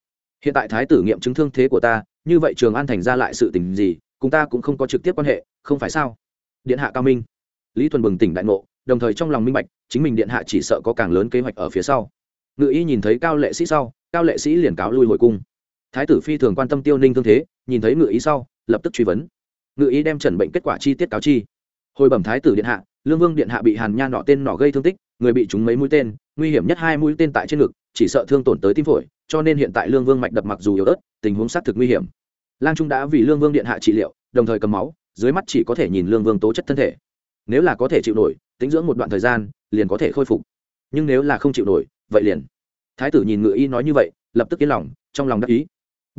Hiện tại thái tử nghiệm chứng thương thế của ta, như vậy trường an thành ra lại sự tình gì, cùng ta cũng không có trực tiếp quan hệ, không phải sao? Điện hạ cao minh. Lý thuần bừng tỉnh đại ngộ, đồng thời trong lòng minh bạch, chính mình điện hạ chỉ sợ có càng lớn kế hoạch ở phía sau. Ngự y nhìn thấy cao lệ sĩ sau, cao lệ sĩ liền cáo lui hồi cung. Thái tử phi thường quan tâm tiêu ninh thương thế, nhìn thấy ngự y sau lập tức truy vấn. Ngự ý đem trần bệnh kết quả chi tiết cáo chi. Hồi bẩm thái tử điện hạ, lương vương điện hạ bị hàn nha nọ tên nọ gây thương tích, người bị trúng mấy mũi tên, nguy hiểm nhất hai mũi tên tại trên ngực, chỉ sợ thương tổn tới tim phổi, cho nên hiện tại lương vương mạch đập mặc dù yếu ớt, tình huống xác thực nguy hiểm. Lang trung đã vì lương vương điện hạ trị liệu, đồng thời cầm máu, dưới mắt chỉ có thể nhìn lương vương tố chất thân thể. Nếu là có thể chịu nổi, tính dưỡng một đoạn thời gian, liền có thể khôi phục. Nhưng nếu là không chịu nổi, vậy liền. Thái tử nhìn ngự y nói như vậy, lập tức yên lòng, trong lòng đắc ý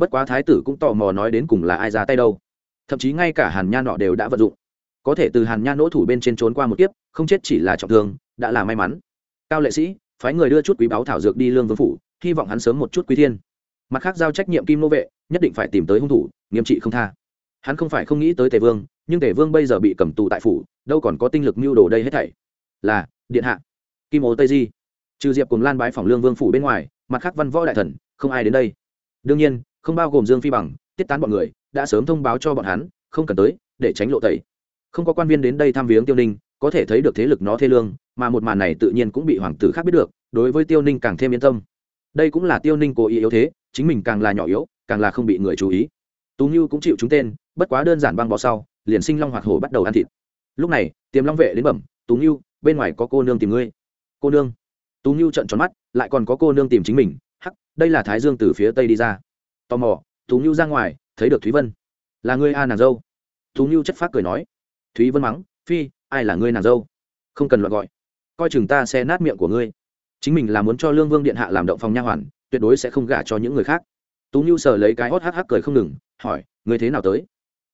bất quá thái tử cũng tò mò nói đến cùng là ai ra tay đâu. Thậm chí ngay cả hàn nha nọ đều đã vận dụng. Có thể từ hàn nha nỗ thủ bên trên trốn qua một kiếp, không chết chỉ là trọng thương, đã là may mắn. Cao lệ sĩ, phái người đưa chút quý báo thảo dược đi lương vương phủ, hy vọng hắn sớm một chút quý thiên. Mặt khác giao trách nhiệm kim nô vệ, nhất định phải tìm tới hung thủ, nghiêm trị không tha. Hắn không phải không nghĩ tới tề vương, nhưng tề vương bây giờ bị cầm tù tại phủ, đâu còn có tinh lực mưu đồ đây hết thảy. Là, điện hạ. Kim ô tây di. Trừ diệp cùng lan bái phòng lương vương phủ bên ngoài, mặt khác văn võ đại thần, không ai đến đây. Đương nhiên không bao gồm dương phi bằng, tiết tán bọn người, đã sớm thông báo cho bọn hắn, không cần tới, để tránh lộ tẩy. Không có quan viên đến đây thăm viếng tiêu ninh, có thể thấy được thế lực nó thê lương, mà một màn này tự nhiên cũng bị hoàng tử khác biết được, đối với tiêu ninh càng thêm yên tâm. Đây cũng là tiêu ninh cố ý yếu thế, chính mình càng là nhỏ yếu, càng là không bị người chú ý. Tú như cũng chịu chúng tên, bất quá đơn giản băng bó sau, liền sinh long hoạt hổ bắt đầu ăn thịt. Lúc này, tiềm long vệ đến bẩm, tú như, bên ngoài có cô nương tìm ngươi. Cô nương? Tú như trận tròn mắt, lại còn có cô nương tìm chính mình. Hắc, đây là thái dương từ phía tây đi ra tò mò tú nhu ra ngoài, thấy được thúy vân. Là ngươi a nàng dâu? Tú nhu chất phát cười nói. Thúy vân mắng, phi, ai là ngươi nàng dâu? Không cần loại gọi. Coi chừng ta sẽ nát miệng của ngươi. Chính mình là muốn cho lương vương điện hạ làm động phòng nha hoàn, tuyệt đối sẽ không gả cho những người khác. Tú nhu sờ lấy cái hót hắc hắc cười không ngừng, hỏi, ngươi thế nào tới?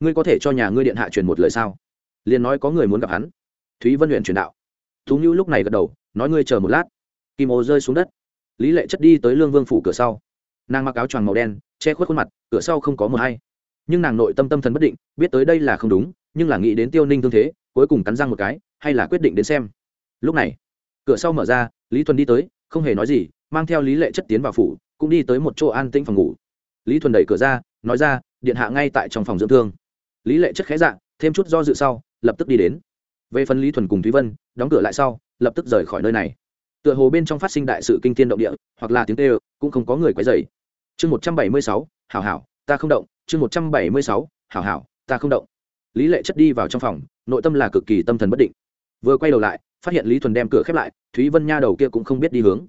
Ngươi có thể cho nhà ngươi điện hạ truyền một lời sao? Liền nói có người muốn gặp hắn. Thúy vân luyện truyền đạo. Tú nhu lúc này gật đầu, nói, ngươi chờ một lát. Kim ô rơi xuống đất. Lý lệ chất đi tới lương vương phủ cửa sau. Nàng mặc áo choàng màu đen che khuất khuôn mặt cửa sau không có mờ hay. Nhưng nàng nội tâm tâm thần bất định biết tới đây là không đúng nhưng là nghĩ đến tiêu ninh thương thế cuối cùng cắn răng một cái hay là quyết định đến xem. Lúc này cửa sau mở ra lý thuần đi tới không hề nói gì mang theo lý lệ chất tiến vào phủ cũng đi tới một chỗ an tĩnh phòng ngủ. Lý thuần đẩy cửa ra nói ra điện hạ ngay tại trong phòng dưỡng thương. Lý lệ chất khẽ dạng, thêm chút do dự sau lập tức đi đến. Về phần lý thuần cùng thúy vân đóng cửa lại sau lập tức rời khỏi nơi này. Tựa hồ bên trong phát sinh đại sự kinh thiên động địa hoặc là tiếng tê cũng không có người quấy dày chương một trăm bảy mươi sáu, hảo hảo, ta không động. Chương một trăm bảy mươi sáu, hảo hảo, ta không động. Lý lệ chất đi vào trong phòng, nội tâm là cực kỳ tâm thần bất định. Vừa quay đầu lại, phát hiện lý thuần đem cửa khép lại, thúy vân nha đầu kia cũng không biết đi hướng.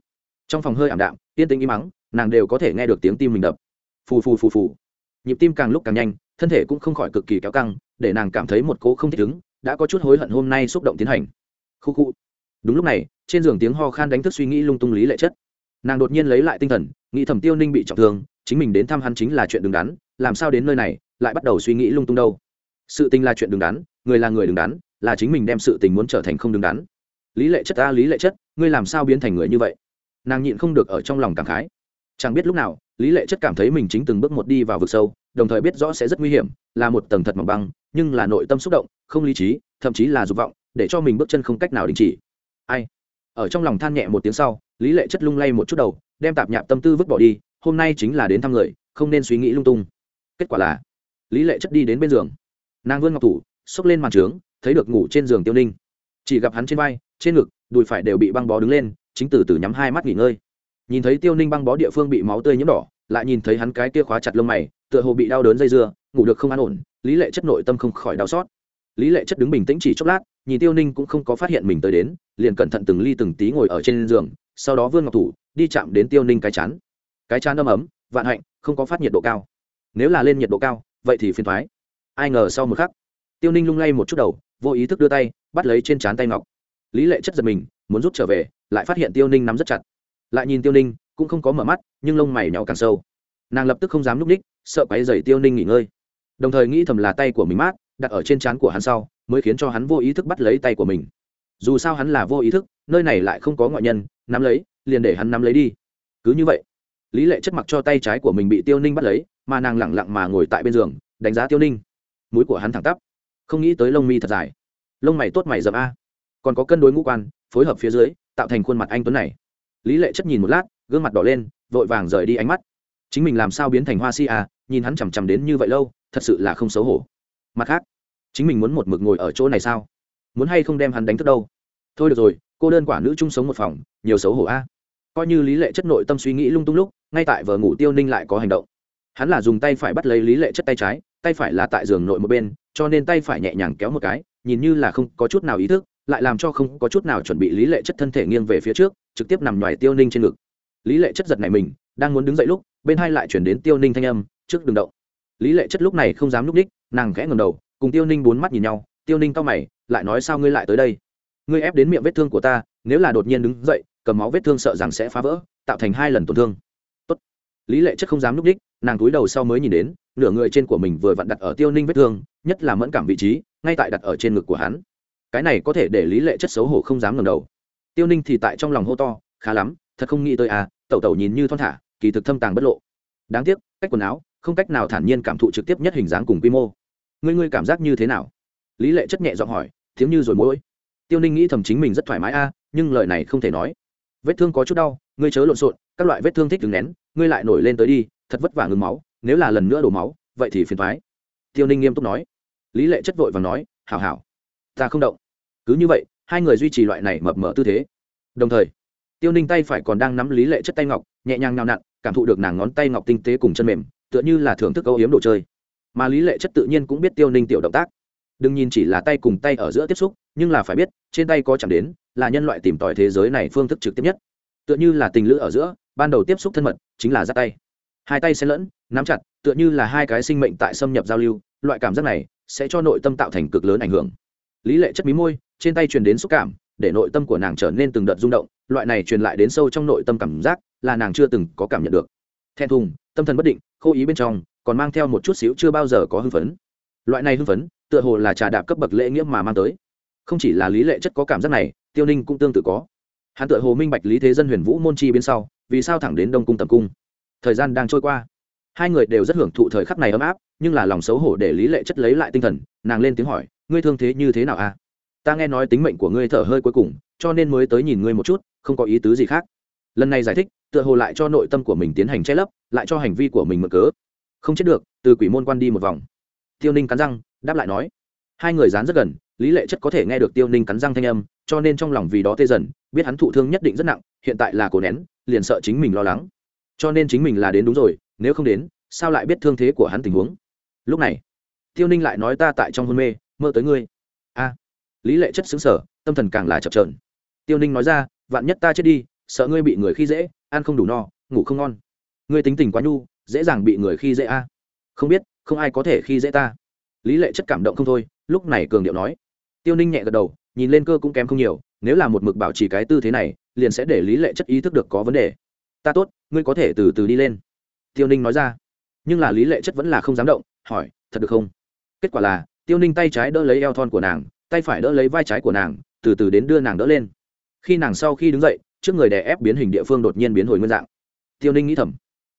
Trong phòng hơi ảm đạm yên tĩnh im mắng nàng đều có thể nghe được tiếng tim mình đập. Phù phù phù phù. Nhịp tim càng lúc càng nhanh, thân thể cũng không khỏi cực kỳ kéo căng, để nàng cảm thấy một cố không thích ứng, đã có chút hối hận hôm nay xúc động tiến hành. Khu khu. Đúng lúc này, trên giường tiếng ho khan đánh thức suy nghĩ lung tung lý lệ chất nàng đột nhiên lấy lại tinh thần, nghĩ thẩm tiêu ninh bị trọng thương, chính mình đến thăm hắn chính là chuyện đứng đắn, làm sao đến nơi này, lại bắt đầu suy nghĩ lung tung đâu. Sự tình là chuyện đứng đắn, người là người đứng đắn, là chính mình đem sự tình muốn trở thành không đứng đắn. Lý lệ chất ta, lý lệ chất, ngươi làm sao biến thành người như vậy? Nàng nhịn không được ở trong lòng cảm khái. Chẳng biết lúc nào, lý lệ chất cảm thấy mình chính từng bước một đi vào vực sâu, đồng thời biết rõ sẽ rất nguy hiểm, là một tầng thật mỏng băng, nhưng là nội tâm xúc động, không lý trí, thậm chí là dục vọng, để cho mình bước chân không cách nào đình chỉ. Ai? Ở trong lòng than nhẹ một tiếng sau lý lệ chất lung lay một chút đầu, đem tạp nhạp tâm tư vứt bỏ đi, hôm nay chính là đến thăm người, không nên suy nghĩ lung tung. Kết quả là, lý lệ chất đi đến bên giường. Nàng vươn ngọc thủ, xốc lên màn trướng, thấy được ngủ trên giường tiêu ninh. Chỉ gặp hắn trên vai, trên ngực, đùi phải đều bị băng bó đứng lên, chính từ từ nhắm hai mắt nghỉ ngơi. Nhìn thấy tiêu ninh băng bó địa phương bị máu tươi nhiễm đỏ, lại nhìn thấy hắn cái kia khóa chặt lông mày, tựa hồ bị đau đớn dây dưa, ngủ được không an ổn, lý lệ chất nội tâm không khỏi đau xót. Lý lệ chất đứng bình tĩnh chỉ chốc lát, nhìn tiêu ninh cũng không có phát hiện mình tới đến, liền cẩn thận từng ly từng tí ngồi ở trên giường sau đó vươn ngọc thủ đi chạm đến tiêu ninh cái chán. Cái chán ấm ấm, vạn hạnh, không có phát nhiệt độ cao. Nếu là lên nhiệt độ cao, vậy thì phiền thoái. Ai ngờ sau một khắc, tiêu ninh lung lay một chút đầu, vô ý thức đưa tay, bắt lấy trên trán tay ngọc. Lý lệ chất giật mình, muốn rút trở về, lại phát hiện tiêu ninh nắm rất chặt. Lại nhìn tiêu ninh, cũng không có mở mắt, nhưng lông mày nhỏ càng sâu. Nàng lập tức không dám núp ních, sợ quáy dày tiêu ninh nghỉ ngơi. Đồng thời nghĩ thầm là tay của mình mát, đặt ở trên trán của hắn sau, mới khiến cho hắn vô ý thức bắt lấy tay của mình. Dù sao hắn là vô ý thức, nơi này lại không có ngoại nhân nắm lấy, liền để hắn nắm lấy đi. Cứ như vậy, lý lệ chất mặc cho tay trái của mình bị tiêu ninh bắt lấy, mà nàng lẳng lặng mà ngồi tại bên giường, đánh giá tiêu ninh. Mũi của hắn thẳng tắp. Không nghĩ tới lông mi thật dài. Lông mày tốt mày dập a. Còn có cân đối ngũ quan, phối hợp phía dưới, tạo thành khuôn mặt anh tuấn này. Lý lệ chất nhìn một lát, gương mặt đỏ lên, vội vàng rời đi ánh mắt. Chính mình làm sao biến thành hoa si à nhìn hắn chằm chằm đến như vậy lâu, thật sự là không xấu hổ. Mặt khác, chính mình muốn một mực ngồi ở chỗ này sao? Muốn hay không đem hắn đánh thức đâu? Thôi được rồi cô đơn quả nữ chung sống một phòng, nhiều xấu hổ a. Coi như lý lệ chất nội tâm suy nghĩ lung tung lúc, ngay tại vờ ngủ tiêu ninh lại có hành động. Hắn là dùng tay phải bắt lấy lý lệ chất tay trái, tay phải là tại giường nội một bên, cho nên tay phải nhẹ nhàng kéo một cái, nhìn như là không có chút nào ý thức, lại làm cho không có chút nào chuẩn bị lý lệ chất thân thể nghiêng về phía trước, trực tiếp nằm ngoài tiêu ninh trên ngực. Lý lệ chất giật này mình, đang muốn đứng dậy lúc, bên hai lại chuyển đến tiêu ninh thanh âm, trước đường động. Lý lệ chất lúc này không dám núp đích, nàng khẽ ngầm đầu, cùng tiêu ninh bốn mắt nhìn nhau, tiêu ninh cao mày, lại nói sao ngươi lại tới đây? Ngươi ép đến miệng vết thương của ta, nếu là đột nhiên đứng dậy, cầm máu vết thương sợ rằng sẽ phá vỡ, tạo thành hai lần tổn thương. Tốt. lý lệ chất không dám núp đích, nàng túi đầu sau mới nhìn đến, nửa người trên của mình vừa vặn đặt ở tiêu ninh vết thương, nhất là mẫn cảm vị trí, ngay tại đặt ở trên ngực của hắn. Cái này có thể để lý lệ chất xấu hổ không dám ngẩng đầu. Tiêu ninh thì tại trong lòng hô to, khá lắm, thật không nghĩ tới à tẩu tẩu nhìn như thon thả, kỳ thực thâm tàng bất lộ. Đáng tiếc, cách quần áo, không cách nào thản nhiên cảm thụ trực tiếp nhất hình dáng cùng quy mô. Ngươi ngươi cảm giác như thế nào? Lý lệ chất nhẹ giọng hỏi, thiếu như rồi mỗi tiêu ninh nghĩ thầm chính mình rất thoải mái a, nhưng lời này không thể nói. Vết thương có chút đau, ngươi chớ lộn xộn, các loại vết thương thích đứng nén, ngươi lại nổi lên tới đi, thật vất vả ngừng máu, nếu là lần nữa đổ máu, vậy thì phiền thoái tiêu ninh nghiêm túc nói. Lý lệ chất vội và nói, hảo hảo, ta không động. Cứ như vậy, hai người duy trì loại này mập mờ tư thế. Đồng thời, tiêu ninh tay phải còn đang nắm lý lệ chất tay ngọc, nhẹ nhàng nào nặn, cảm thụ được nàng ngón tay ngọc tinh tế cùng chân mềm, tựa như là thưởng thức âu yếm đồ chơi. Mà lý lệ chất tự nhiên cũng biết tiêu ninh tiểu động tác đừng nhìn chỉ là tay cùng tay ở giữa tiếp xúc, nhưng là phải biết, trên tay có chạm đến, là nhân loại tìm tòi thế giới này phương thức trực tiếp nhất. Tựa như là tình lữ ở giữa, ban đầu tiếp xúc thân mật, chính là giáp tay. Hai tay xen lẫn, nắm chặt, tựa như là hai cái sinh mệnh tại xâm nhập giao lưu, loại cảm giác này sẽ cho nội tâm tạo thành cực lớn ảnh hưởng. Lý lệ chất mí môi, trên tay truyền đến xúc cảm, để nội tâm của nàng trở nên từng đợt rung động, loại này truyền lại đến sâu trong nội tâm cảm giác, là nàng chưa từng có cảm nhận được. Thẹn thùng, tâm thần bất định, khô ý bên trong, còn mang theo một chút xíu chưa bao giờ có hưng phấn. Loại này hưng phấn tựa hồ là trà đạp cấp bậc lễ nghĩa mà mang tới. Không chỉ là lý lệ chất có cảm giác này, tiêu ninh cũng tương tự có. Hắn tựa hồ minh bạch lý thế dân huyền vũ môn chi bên sau, vì sao thẳng đến đông cung tầm cung. Thời gian đang trôi qua. Hai người đều rất hưởng thụ thời khắc này ấm áp, nhưng là lòng xấu hổ để lý lệ chất lấy lại tinh thần, nàng lên tiếng hỏi, ngươi thương thế như thế nào a? À? ta nghe nói tính mệnh của ngươi thở hơi cuối cùng, cho nên mới tới nhìn ngươi một chút, không có ý tứ gì khác. Lần này giải thích, tựa hồ lại cho nội tâm của mình tiến hành che lấp, lại cho hành vi của mình mở cớ. Không chết được, từ quỷ môn quan đi một vòng. Tiêu ninh cắn răng đáp lại nói, hai người dán rất gần, lý lệ chất có thể nghe được tiêu ninh cắn răng thanh âm, cho nên trong lòng vì đó tê dần, biết hắn thụ thương nhất định rất nặng, hiện tại là cổ nén, liền sợ chính mình lo lắng. Cho nên chính mình là đến đúng rồi, nếu không đến, sao lại biết thương thế của hắn tình huống? Lúc này, tiêu ninh lại nói ta tại trong hôn mê, mơ tới ngươi. A, lý lệ chất xứng sở tâm thần càng là chập trờn tiêu ninh nói ra, vạn nhất ta chết đi, sợ ngươi bị người khi dễ, ăn không đủ no, ngủ không ngon. Ngươi tính tình quá nhu, dễ dàng bị người khi dễ a. Không biết, không ai có thể khi dễ ta lý lệ chất cảm động không thôi, lúc này cường điệu nói. Tiêu ninh nhẹ gật đầu, nhìn lên cơ cũng kém không nhiều, nếu là một mực bảo trì cái tư thế này, liền sẽ để lý lệ chất ý thức được có vấn đề. Ta tốt, ngươi có thể từ từ đi lên. Tiêu ninh nói ra. Nhưng là lý lệ chất vẫn là không dám động, hỏi, thật được không? Kết quả là, tiêu ninh tay trái đỡ lấy eo thon của nàng, tay phải đỡ lấy vai trái của nàng, từ từ đến đưa nàng đỡ lên. Khi nàng sau khi đứng dậy, trước người đè ép biến hình địa phương đột nhiên biến hồi nguyên dạng. Tiêu ninh nghĩ thầm.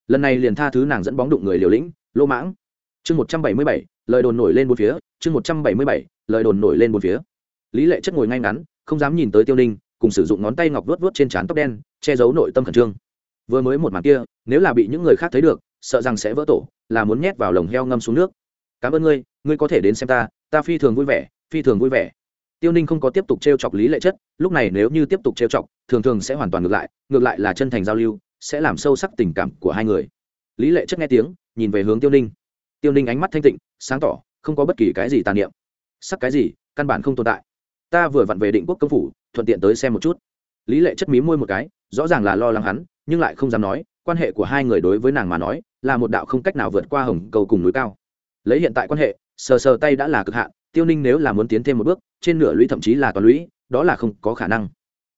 Lần này liền tha thứ nàng dẫn bóng đụng người liều lĩnh lô mãng. Chương một trăm bảy mươi bảy lời đồn nổi lên bốn phía, chương một trăm bảy mươi bảy, lời đồn nổi lên bốn phía. Lý lệ chất ngồi ngay ngắn, không dám nhìn tới tiêu ninh, cùng sử dụng ngón tay ngọc vớt vớt trên trán tóc đen, che giấu nội tâm khẩn trương. Vừa mới một màn kia, nếu là bị những người khác thấy được, sợ rằng sẽ vỡ tổ, là muốn nhét vào lồng heo ngâm xuống nước. Cảm ơn ngươi ngươi có thể đến xem ta ta phi thường vui vẻ, phi thường vui vẻ. Tiêu ninh không có tiếp tục t r e o chọc lý lệ chất, lúc này nếu như tiếp tục t r e o chọc, thường thường sẽ hoàn toàn ngược lại ngược lại là chân thành giao lưu, sẽ làm sâu sắc tình cảm của hai người. Lý lệ chất nghe tiếng, nhìn về hướng tiêu ninh. Tiêu ninh ánh mắt thanh tịnh sáng tỏ, không có bất kỳ cái gì tàn niệm. Sắc cái gì, căn bản không tồn tại. Ta vừa vặn về định quốc công phủ, thuận tiện tới xem một chút. Lý lệ chất mí môi một cái, rõ ràng là lo lắng hắn, nhưng lại không dám nói, quan hệ của hai người đối với nàng mà nói, là một đạo không cách nào vượt qua hồng cầu cùng núi cao. Lấy hiện tại quan hệ, sờ sờ tay đã là cực hạn, tiêu ninh nếu là muốn tiến thêm một bước, trên nửa lũy thậm chí là toàn lũy, đó là không có khả năng.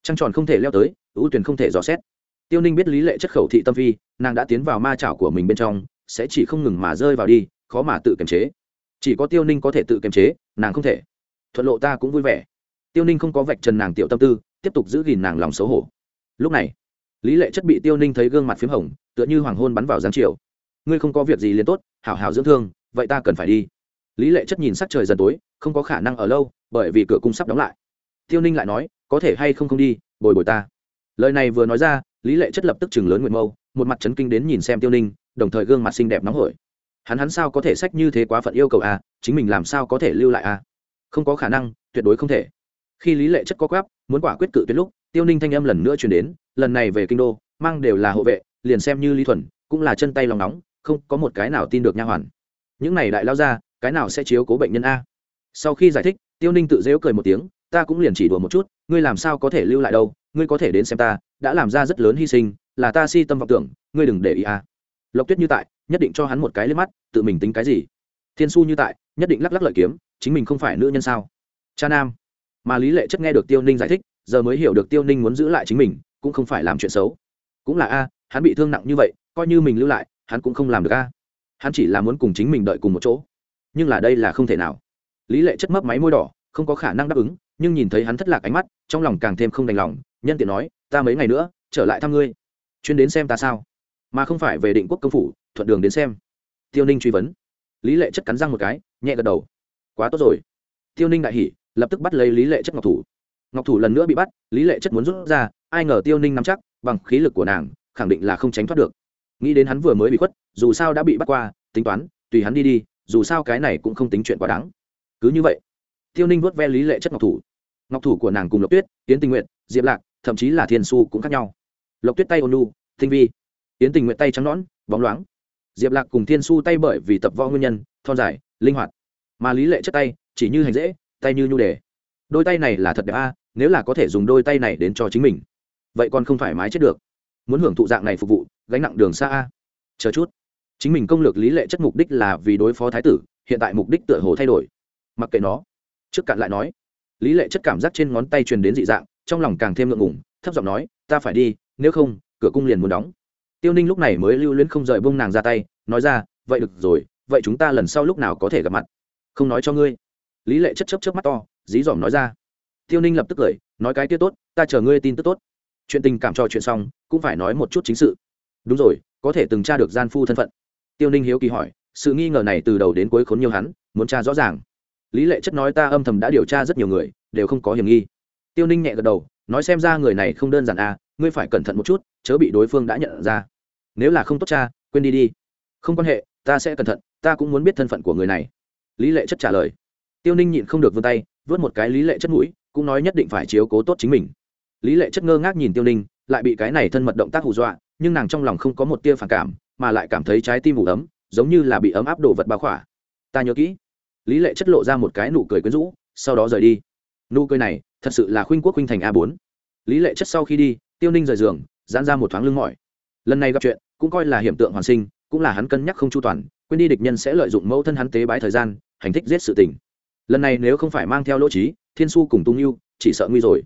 Trăng tròn không thể leo tới, ưu tuyển không thể dò xét. Tiêu ninh biết lý lệ chất khẩu thị tâm phi, nàng đã tiến vào ma chảo của mình bên trong, sẽ chỉ không ngừng mà rơi vào đi khó mà tự kiềm chế. Chỉ có tiêu ninh có thể tự kiềm chế, nàng không thể. Thuận lộ ta cũng vui vẻ. Tiêu ninh không có vạch trần nàng tiểu tâm tư, tiếp tục giữ gìn nàng lòng xấu hổ. Lúc này, lý lệ chất bị tiêu ninh thấy gương mặt p h í m hồng, tựa như hoàng hôn bắn vào giáng chiều. Ngươi không có việc gì liền tốt, hảo hảo dưỡng thương, vậy ta cần phải đi. Lý lệ chất nhìn sắc trời dần tối, không có khả năng ở lâu, bởi vì cửa cung sắp đóng lại. Tiêu ninh lại nói, có thể hay không không đi, bồi bồi ta. Lời này vừa nói ra, lý lệ chất lập tức chừng lớn nguyện mâu, một mặt chấn kinh đến nhìn xem tiêu ninh, đồng thời gương mặt xinh đẹp nóng hổi hắn hắn sao có thể sách như thế quá phận yêu cầu a à? chính mình làm sao có thể lưu lại a à? không có khả năng, tuyệt đối không thể khi lý lệ chất có quáp, muốn quả quyết cự tuyệt lúc, tiêu ninh thanh âm lần nữa chuyển đến, lần này về kinh đô, mang đều là hộ vệ, liền xem như lý thuần, cũng là chân tay lòng nóng, không có một cái nào tin được nha hoàn những này đại lao ra, cái nào sẽ chiếu cố bệnh nhân a sau khi giải thích, tiêu ninh tự dễu cười một tiếng, ta cũng liền chỉ đùa một chút, ngươi làm sao có thể lưu lại đâu, ngươi có thể đến xem ta, đã làm ra rất lớn hy sinh, là ta si tâm vọng tưởng, ngươi đừng để ý a lộc tuyết như tại nhất định cho hắn một cái liếc mắt, tự mình tính cái gì? Thiên su như tại, nhất định lắc lắc lợi kiếm, chính mình không phải nữ nhân sao? Cha nam. Mà lý lệ chất nghe được tiêu ninh giải thích, giờ mới hiểu được tiêu ninh muốn giữ lại chính mình, cũng không phải làm chuyện xấu. Cũng là a, hắn bị thương nặng như vậy, coi như mình lưu lại, hắn cũng không làm được a. Hắn chỉ là muốn cùng chính mình đợi cùng một chỗ. Nhưng là đây là không thể nào. Lý lệ chất mấp máy môi đỏ, không có khả năng đáp ứng, nhưng nhìn thấy hắn thất lạc ánh mắt, trong lòng càng thêm không đành lòng, nhân tiện nói, ta mấy ngày nữa, trở lại thăm ngươi. Chuyên đến xem ta sao? Mà không phải về định quốc công phủ thuận đường đến xem. Tiêu ninh truy vấn. Lý lệ chất cắn răng một cái, nhẹ gật đầu. Quá tốt rồi. Tiêu ninh đại hỉ, lập tức bắt lấy lý lệ chất ngọc thủ. Ngọc thủ lần nữa bị bắt, lý lệ chất muốn rút ra, ai ngờ tiêu ninh nắm chắc, bằng khí lực của nàng, khẳng định là không tránh thoát được. Nghĩ đến hắn vừa mới bị khuất, dù sao đã bị bắt qua, tính toán, tùy hắn đi đi, dù sao cái này cũng không tính chuyện quá đáng. Cứ như vậy, tiêu ninh vuốt ve lý lệ chất ngọc thủ. Ngọc thủ của nàng cùng lộc tuyết tiến tình nguyện diệp lạc, thậm chí là thiên su cũng khác nhau. Lộc tuyết tay ôn nu tinh vi. Tiến tình nguyện tay trắng nõn, bóng loáng diệp lạc cùng thiên su tay bởi vì tập võ nguyên nhân, thon dài, linh hoạt. Mà lý lệ chất tay, chỉ như hành dễ, tay như nhu đề. Đôi tay này là thật đẹp a, nếu là có thể dùng đôi tay này đến cho chính mình, vậy còn không thoải mái chết được. Muốn hưởng thụ dạng này phục vụ, gánh nặng đường xa a. Chờ chút. Chính mình công lược lý lệ chất mục đích là vì đối phó thái tử, hiện tại mục đích tựa hồ thay đổi. Mặc kệ nó. Trước cạn lại nói, lý lệ chất cảm giác trên ngón tay truyền đến dị dạng, trong lòng càng thêm ngượng ngùng, thấp giọng nói, ta phải đi, nếu không, cửa cung liền muốn đóng tiêu ninh lúc này mới lưu luyến không rời bông nàng ra tay, nói ra, vậy được rồi, vậy chúng ta lần sau lúc nào có thể gặp mặt? Không nói cho ngươi. Lý lệ chất chấp chấp mắt to, dí dỏm nói ra. Tiêu ninh lập tức cười, nói cái tiết tốt, ta chờ ngươi tin tức tốt. Chuyện tình cảm trò chuyện xong, cũng phải nói một chút chính sự. Đúng rồi, có thể từng tra được gian phu thân phận. Tiêu ninh hiếu kỳ hỏi, sự nghi ngờ này từ đầu đến cuối khốn nhiều hắn, muốn tra rõ ràng. Lý lệ chất nói ta âm thầm đã điều tra rất nhiều người, đều không có hiểm nghi. Tiêu ninh nhẹ gật đầu, nói xem ra người này không đơn giản à ngươi phải cẩn thận một chút chớ bị đối phương đã nhận ra. Nếu là không tốt cha, quên đi đi. Không quan hệ, ta sẽ cẩn thận, ta cũng muốn biết thân phận của người này. Lý lệ chất trả lời. Tiêu ninh nhịn không được vươn tay, vớt một cái lý lệ chất mũi, cũng nói nhất định phải chiếu cố tốt chính mình. Lý lệ chất ngơ ngác nhìn tiêu ninh, lại bị cái này thân mật động tác hù dọa, nhưng nàng trong lòng không có một tia phản cảm, mà lại cảm thấy trái tim ủ ấm, giống như là bị ấm áp đổ vật bao khỏa. Ta nhớ kỹ. Lý lệ chất lộ ra một cái nụ cười quyến rũ, sau đó rời đi. Nụ cười này thật sự là khuynh quốc khuynh thành a bốn. Lý lệ chất sau khi đi, tiêu ninh rời giường giãn ra một thoáng lưng mỏi. Lần này gặp chuyện, cũng coi là hiểm tượng hoàn sinh, cũng là hắn cân nhắc không chu toàn, quên đi địch nhân sẽ lợi dụng mẫu thân hắn tế bái thời gian, hành thích giết sự tình. Lần này nếu không phải mang theo lỗ trí, thiên su cùng tung yêu, chỉ sợ nguy rồi.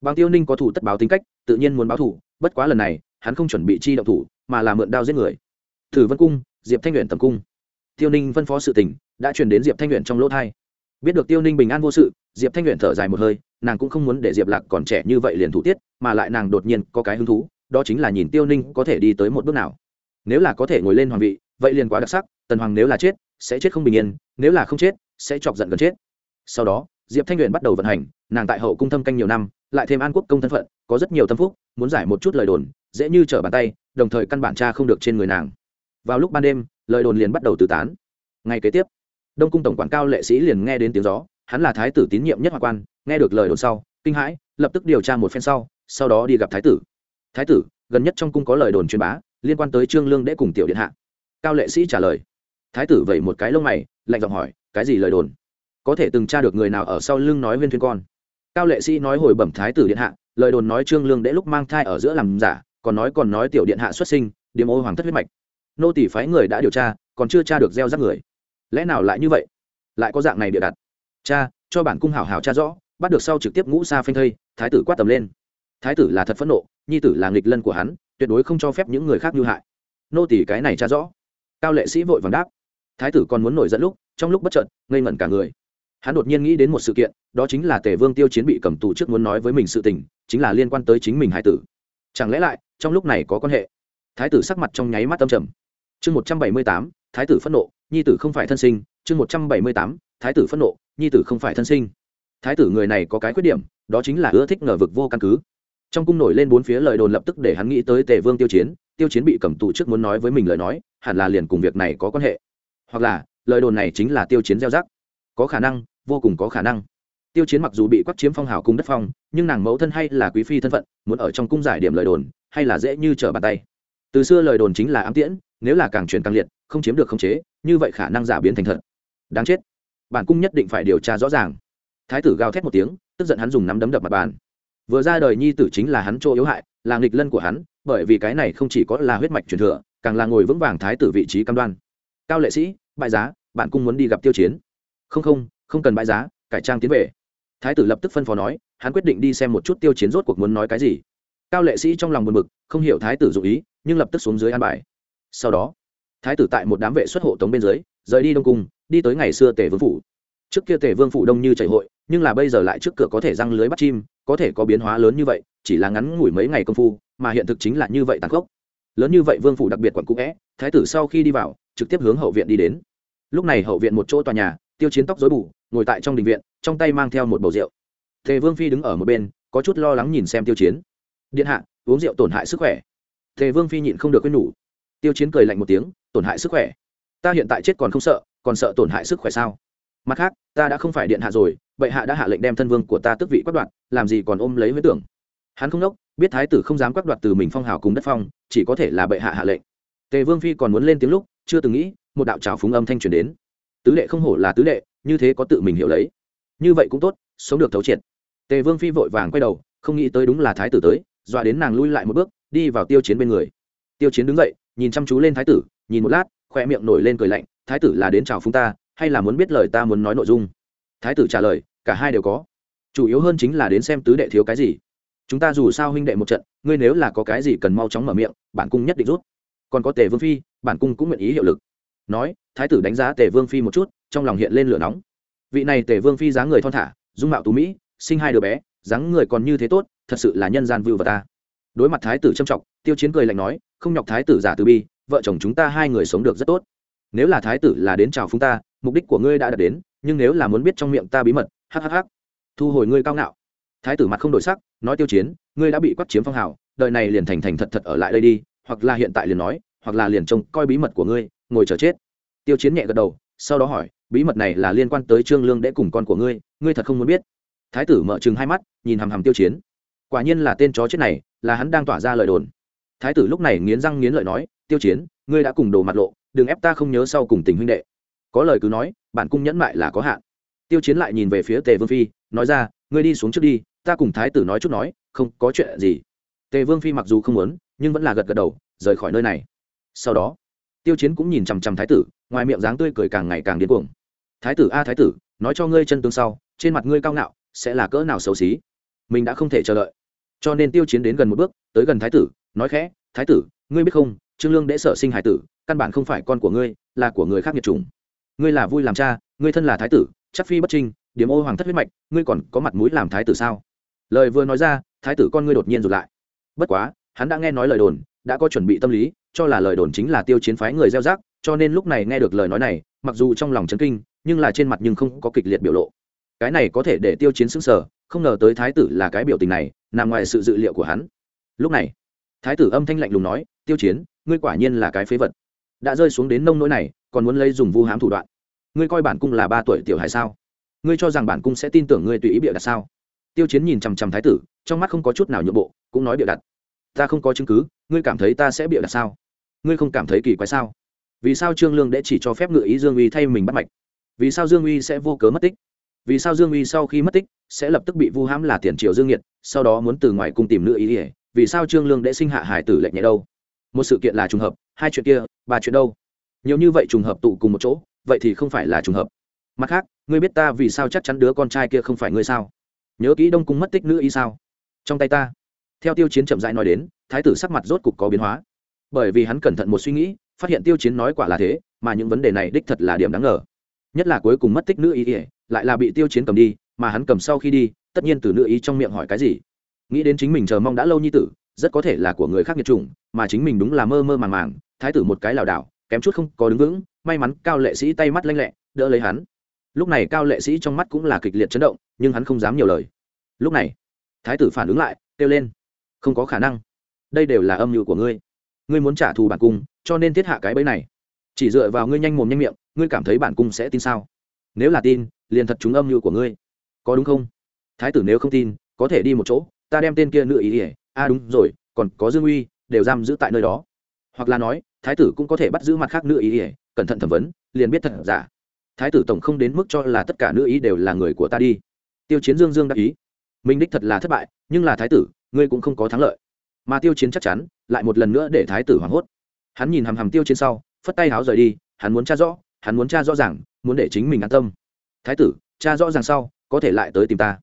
Bằng tiêu ninh có thủ tất báo tính cách, tự nhiên muốn báo thủ, bất quá lần này, hắn không chuẩn bị chi động thủ, mà là mượn đao giết người. Thử vân cung, diệp thanh luyện tầm cung. Tiêu ninh phân phó sự tình, đã truyền đến diệp thanh luyện trong lỗ thai. Biết được tiêu ninh bình an vô sự, diệp thanh luyện thở dài một hơi, nàng cũng không muốn để diệp lạc còn trẻ như vậy liền thủ tiết, mà lại nàng đột nhiên có cái hứng thú đó chính là nhìn tiêu ninh có thể đi tới một bước nào. Nếu là có thể ngồi lên hoàng vị, vậy liền quá đặc sắc, tần hoàng nếu là chết, sẽ chết không bình yên, nếu là không chết, sẽ chọc giận gần chết. Sau đó, diệp thanh luyện bắt đầu vận hành, nàng tại hậu cung thâm canh nhiều năm, lại thêm an quốc công thân phận, có rất nhiều tâm phúc, muốn giải một chút lời đồn, dễ như trở bàn tay, đồng thời căn bản cha không được trên người nàng. Vào lúc ban đêm, lời đồn liền bắt đầu từ tán. Ngay kế tiếp, đông cung tổng quản cao lệ sĩ liền nghe đến tiếng gió, hắn là thái tử tín nhiệm nhất hoa quan, nghe được lời đồn sau, kinh hãi, lập tức điều tra một phen sau sau đó đi gặp thái tử thái tử, gần nhất trong cung có lời đồn truyền bá, liên quan tới trương lương đệ cùng tiểu điện hạ. Cao lệ sĩ trả lời. Thái tử vẩy một cái lông mày, lạnh giọng hỏi, cái gì lời đồn? Có thể từng tra được người nào ở sau lưng nói viên thuyên con? Cao lệ sĩ nói hồi bẩm thái tử điện hạ, lời đồn nói trương lương đệ lúc mang thai ở giữa làm giả, còn nói còn nói tiểu điện hạ xuất sinh điểm ô hoàng thất huyết mạch. Nô tỷ phái người đã điều tra, còn chưa tra được gieo rắc người. Lẽ nào lại như vậy? Lại có dạng này bịa đặt. Cha, cho bản cung hảo hảo cha rõ, bắt được sau trực tiếp ngũ xa phanh thây, thái tử quát tầm lên. Thái tử là thật phẫn nộ nhi tử là nghịch lân của hắn, tuyệt đối không cho phép những người khác như hại. Nô tỷ cái này cha rõ. Cao lệ sĩ vội vàng đáp. Thái tử còn muốn nổi dẫn lúc, trong lúc bất trợn ngây ngẩn cả người. Hắn đột nhiên nghĩ đến một sự kiện, đó chính là tề vương tiêu chiến bị cầm tù trước muốn nói với mình sự tình, chính là liên quan tới chính mình hải tử. Chẳng lẽ lại, trong lúc này có quan hệ? Thái tử sắc mặt trong nháy mắt tâm trầm. Chương một trăm bảy mươi tám, thái tử phẫn nộ, nhi tử không phải thân sinh. Chương một trăm bảy mươi tám, thái tử phẫn nộ, nhi tử không phải thân sinh. Thái tử người này có cái khuyết điểm, đó chính là ưa thích ngờ vực vô căn cứ trong cung nổi lên bốn phía lời đồn lập tức để hắn nghĩ tới tề vương tiêu chiến tiêu chiến bị cầm tù trước muốn nói với mình lời nói, hẳn là liền cùng việc này có quan hệ. Hoặc là, lời đồn này chính là tiêu chiến gieo rắc. Có khả năng, vô cùng có khả năng. Tiêu chiến mặc dù bị quắc chiếm phong hào cung đất phong, nhưng nàng mẫu thân hay là quý phi thân phận, muốn ở trong cung giải điểm lời đồn, hay là dễ như trở bàn tay. Từ xưa lời đồn chính là ám tiễn, nếu là càng truyền càng liệt, không chiếm được khống chế, như vậy khả năng giả biến thành thật. Đáng chết. Bản cung nhất định phải điều tra rõ ràng. Thái tử gào thét một tiếng, tức giận hắn dùng nắm đấm đập mặt bàn vừa ra đời nhi tử chính là hắn chỗ yếu hại, là nghịch lân của hắn, bởi vì cái này không chỉ có là huyết mạch truyền thừa, càng là ngồi vững vàng thái tử vị trí cam đoan. Cao lệ sĩ, bại giá, bạn cung muốn đi gặp tiêu chiến. Không không không cần bại giá, cải trang tiến về. Thái tử lập tức phân phó nói, hắn quyết định đi xem một chút tiêu chiến rốt cuộc muốn nói cái gì. Cao lệ sĩ trong lòng buồn bực, không hiểu thái tử dụ ý, nhưng lập tức xuống dưới an bài. Sau đó, thái tử tại một đám vệ xuất hộ tống bên dưới, rời đi đông cung, đi tới ngày xưa tề vương phủ. Trước kia tề vương phủ đông như chảy hội, nhưng là bây giờ lại trước cửa có thể răng lưới bắt chim có thể có biến hóa lớn như vậy, chỉ là ngắn ngủi mấy ngày công phu, mà hiện thực chính là như vậy tàn khốc. Lớn như vậy vương phủ đặc biệt quận cũ vẽ thái tử sau khi đi vào, trực tiếp hướng hậu viện đi đến. Lúc này hậu viện một chỗ tòa nhà, tiêu chiến tóc dối bù, ngồi tại trong đình viện, trong tay mang theo một bầu rượu. Tề vương phi đứng ở một bên, có chút lo lắng nhìn xem tiêu chiến. Điện hạ, uống rượu tổn hại sức khỏe. Tề vương phi nhịn không được quên nhủ. Tiêu chiến cười lạnh một tiếng, tổn hại sức khỏe? Ta hiện tại chết còn không sợ, còn sợ tổn hại sức khỏe sao? Mặt khác, ta đã không phải điện hạ rồi bệ hạ đã hạ lệnh đem thân vương của ta tước vị quát đoạt, làm gì còn ôm lấy huế tưởng? Hắn không đốc, biết thái tử không dám quát đoạt từ mình phong hào cùng đất phong, chỉ có thể là bệ hạ hạ lệnh. Tề vương phi còn muốn lên tiếng lúc, chưa từng nghĩ, một đạo trào phúng âm thanh truyền đến. Tứ lệ không hổ là tứ lệ như thế có tự mình hiểu lấy. Như vậy cũng tốt, sống được thấu triệt. Tề vương phi vội vàng quay đầu, không nghĩ tới đúng là thái tử tới, dọa đến nàng lui lại một bước, đi vào tiêu chiến bên người. Tiêu chiến đứng dậy, nhìn chăm chú lên thái tử, nhìn một lát khoe miệng nổi lên cười lạnh, thái tử là đến chào phúng ta, hay là muốn biết lời ta muốn nói nội dung? Thái tử trả lời cả hai đều có. Chủ yếu hơn chính là đến xem tứ đệ thiếu cái gì. Chúng ta dù sao huynh đệ một trận, ngươi nếu là có cái gì cần mau chóng mở miệng, bản cung nhất định rút. Còn có tề vương phi, bản cung cũng nguyện ý hiệu lực. Nói, thái tử đánh giá tề vương phi một chút, trong lòng hiện lên lửa nóng. Vị này tề vương phi dáng người thon thả, dung mạo tú mỹ, sinh hai đứa bé, dáng người còn như thế tốt, thật sự là nhân gian vưu và ta. Đối mặt thái tử trâm trọng, tiêu chiến cười lạnh nói, không nhọc thái tử giả từ bi, vợ chồng chúng ta hai người sống được rất tốt. Nếu là thái tử là đến chào phúng ta, mục đích của ngươi đã đạt đến, nhưng nếu là muốn biết trong miệng ta bí mật hhh thu hồi ngươi cao ngạo. Thái tử mặt không đổi sắc, nói tiêu chiến, ngươi đã bị quắc chiếm phong hào đợi này liền thành thành thật thật ở lại đây đi, hoặc là hiện tại liền nói, hoặc là liền trông coi bí mật của ngươi, ngồi chờ chết. Tiêu chiến nhẹ gật đầu, sau đó hỏi, bí mật này là liên quan tới trương lương đễ cùng con của ngươi ngươi thật không muốn biết. Thái tử mở chừng hai mắt, nhìn hằm hằm tiêu chiến. Quả nhiên là tên chó chết này, là hắn đang tỏa ra lời đồn. Thái tử lúc này nghiến răng nghiến lợi nói, tiêu chiến, ngươi đã cùng đồ mặt lộ, đừng ép ta không nhớ sau cùng tình huynh đệ. Có lời cứ nói, bản cung nhẫn mại là có hạn tiêu chiến lại nhìn về phía tề vương phi, nói ra, ngươi đi xuống trước đi, ta cùng thái tử nói chút nói, không có chuyện gì. Tề vương phi mặc dù không muốn, nhưng vẫn là gật gật đầu, rời khỏi nơi này. Sau đó, tiêu chiến cũng nhìn chằm chằm thái tử, ngoài miệng dáng tươi cười càng ngày càng điên cuồng. Thái tử, a, thái tử, nói cho ngươi chân tương sau, trên mặt ngươi cao ngạo, sẽ là cỡ nào xấu xí? Mình đã không thể chờ đợi. Cho nên tiêu chiến đến gần một bước, tới gần thái tử, nói khẽ, thái tử, ngươi biết không, trương lương đệ sở sinh hải tử, căn bản không phải con của ngươi, là của người khác nghiệt trùng ngươi là vui làm cha, ngươi thân là thái tử chắc phi bất trinh điểm ô hoàng thất huyết mạch, ngươi còn có mặt mũi làm thái tử sao? Lời vừa nói ra, thái tử con ngươi đột nhiên rụt lại. Bất quá, hắn đã nghe nói lời đồn, đã có chuẩn bị tâm lý, cho là lời đồn chính là tiêu chiến phái người gieo rác cho nên lúc này nghe được lời nói này, mặc dù trong lòng chấn kinh, nhưng là trên mặt nhưng không có kịch liệt biểu lộ. Cái này có thể để tiêu chiến xứng sở không ngờ tới thái tử là cái biểu tình này, nằm ngoài sự dự liệu của hắn. Lúc này, thái tử âm thanh lạnh lùng nói, tiêu chiến, ngươi quả nhiên là cái phế vật. Đã rơi xuống đến nông nỗi này, còn muốn lấy dùng vu hám thủ đoạn ngươi coi bản cung là ba tuổi tiểu hài sao? Ngươi cho rằng bản cung sẽ tin tưởng ngươi tùy ý bịa đặt sao? Tiêu chiến nhìn chằm chằm thái tử, trong mắt không có chút nào nhượng bộ, cũng nói bịa đặt. Ta không có chứng cứ, ngươi cảm thấy ta sẽ bịa đặt sao? Ngươi không cảm thấy kỳ quái sao? Vì sao trương lương đã chỉ cho phép ngự ý dương uy thay mình bắt mạch? Vì sao dương uy sẽ vô cớ mất tích? Vì sao dương uy sau khi mất tích, sẽ lập tức bị vu hãm là tiền triệu dương nhiệt sau đó muốn từ ngoài cung tìm nữ ý ỉa? Vì sao trương lương đã sinh hạ hải tử lệnh nhẹ đâu? Một sự kiện là trùng hợp, hai chuyện kia, ba chuyện đâu? Nhiều như vậy trùng hợp tụ cùng một chỗ vậy thì không phải là trùng hợp. Mặt khác, ngươi biết ta vì sao chắc chắn đứa con trai kia không phải ngươi sao? Nhớ kỹ đông cung mất tích nữ ý sao? Trong tay ta. Theo tiêu chiến chậm rãi nói đến, thái tử sắc mặt rốt cục có biến hóa. Bởi vì hắn cẩn thận một suy nghĩ, phát hiện tiêu chiến nói quả là thế, mà những vấn đề này đích thật là điểm đáng ngờ. Nhất là cuối cùng mất tích nữ ý ỉa lại là bị tiêu chiến cầm đi, mà hắn cầm sau khi đi, tất nhiên từ nữ ý trong miệng hỏi cái gì. Nghĩ đến chính mình chờ mong đã lâu như tử, rất có thể là của người khác nghiệt chủng, mà chính mình đúng là mơ mơ màng màng, thái tử một cái lảo đảo kém chút không có đứng vững, may mắn cao lệ sĩ tay mắt lanh lẹ, đỡ lấy hắn. Lúc này cao lệ sĩ trong mắt cũng là kịch liệt chấn động, nhưng hắn không dám nhiều lời. Lúc này, thái tử phản ứng lại, kêu lên, không có khả năng. Đây đều là âm mưu của ngươi. Ngươi muốn trả thù bản cung, cho nên thiết hạ cái bẫy này. Chỉ dựa vào ngươi nhanh mồm nhanh miệng, ngươi cảm thấy bản cung sẽ tin sao? Nếu là tin, liền thật chúng âm mưu của ngươi. Có đúng không? Thái tử nếu không tin, có thể đi một chỗ, ta đem tên kia nữ ý ỉa a à đúng rồi, còn có dương uy, đều giam giữ tại nơi đó hoặc là nói, thái tử cũng có thể bắt giữ mặt khác nữ ý ỉa, cẩn thận thẩm vấn, liền biết thật giả. Thái tử tổng không đến mức cho là tất cả nữ ý đều là người của ta đi. Tiêu chiến dương dương đắc ý. Minh đích thật là thất bại, nhưng là thái tử, ngươi cũng không có thắng lợi. Mà tiêu chiến chắc chắn, lại một lần nữa để thái tử hoảng hốt. Hắn nhìn hằm hằm tiêu chiến sau, phất tay háo rời đi, hắn muốn tra rõ, hắn muốn tra rõ ràng, muốn để chính mình an tâm. Thái tử cha rõ ràng sau, có thể lại tới tìm ta.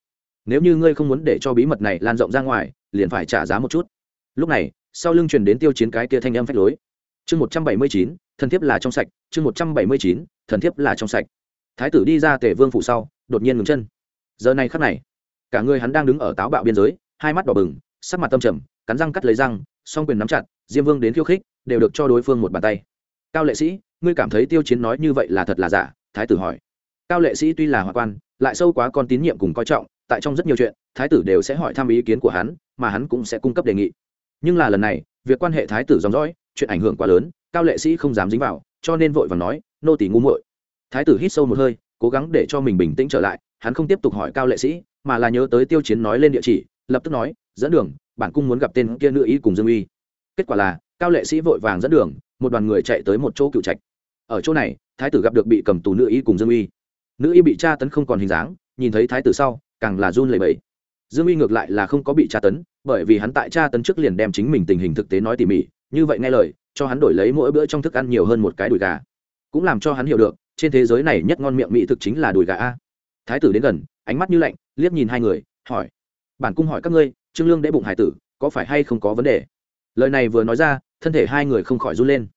Nếu như ngươi không muốn để cho bí mật này lan rộng ra ngoài, liền phải trả giá một chút. Lúc này sau lưng truyền đến tiêu chiến cái kia thanh âm phách lối. Chương một trăm bảy mươi chín, thần thiếp là trong sạch, chương một trăm bảy mươi chín, thần thiếp là trong sạch. Thái tử đi ra tể vương phủ sau, đột nhiên ngừng chân. Giờ này khắc này, cả người hắn đang đứng ở táo bạo biên giới, hai mắt đỏ bừng, sắc mặt tâm trầm, cắn răng cắt lấy răng, song quyền nắm chặt, diêm vương đến khiêu khích, đều được cho đối phương một bàn tay. Cao lệ sĩ, ngươi cảm thấy tiêu chiến nói như vậy là thật là giả? Thái tử hỏi. Cao lệ sĩ tuy là hòa quan, lại sâu quá con tín nhiệm cùng coi trọng, tại trong rất nhiều chuyện, thái tử đều sẽ hỏi thăm ý kiến của hắn, mà hắn cũng sẽ cung cấp đề nghị nhưng là lần này, việc quan hệ thái tử dòng dõi, chuyện ảnh hưởng quá lớn, cao lệ sĩ không dám dính vào, cho nên vội và nói, nô tỷ ngu muội. Thái tử hít sâu một hơi, cố gắng để cho mình bình tĩnh trở lại, hắn không tiếp tục hỏi cao lệ sĩ, mà là nhớ tới tiêu chiến nói lên địa chỉ, lập tức nói, dẫn đường, bản cung muốn gặp tên kia nữ ý cùng dương uy. Kết quả là, cao lệ sĩ vội vàng dẫn đường, một đoàn người chạy tới một chỗ cựu trạch. Ở chỗ này, thái tử gặp được bị cầm tù nữ y cùng dương uy. Nữ y bị tra tấn không còn hình dáng, nhìn thấy thái tử sau, càng là run lẩy bẩy. Dương uy ngược lại là không có bị tra tấn bởi vì hắn tại cha tấn trước liền đem chính mình tình hình thực tế nói tỉ mỉ, như vậy nghe lời, cho hắn đổi lấy mỗi bữa trong thức ăn nhiều hơn một cái đùi gà. Cũng làm cho hắn hiểu được, trên thế giới này nhất ngon miệng mỹ thực chính là đùi gà a. Thái tử đến gần, ánh mắt như lạnh, liếc nhìn hai người, hỏi, bản cung hỏi các ngươi, trương lương đễ bụng hải tử, có phải hay không có vấn đề? Lời này vừa nói ra, thân thể hai người không khỏi run lên.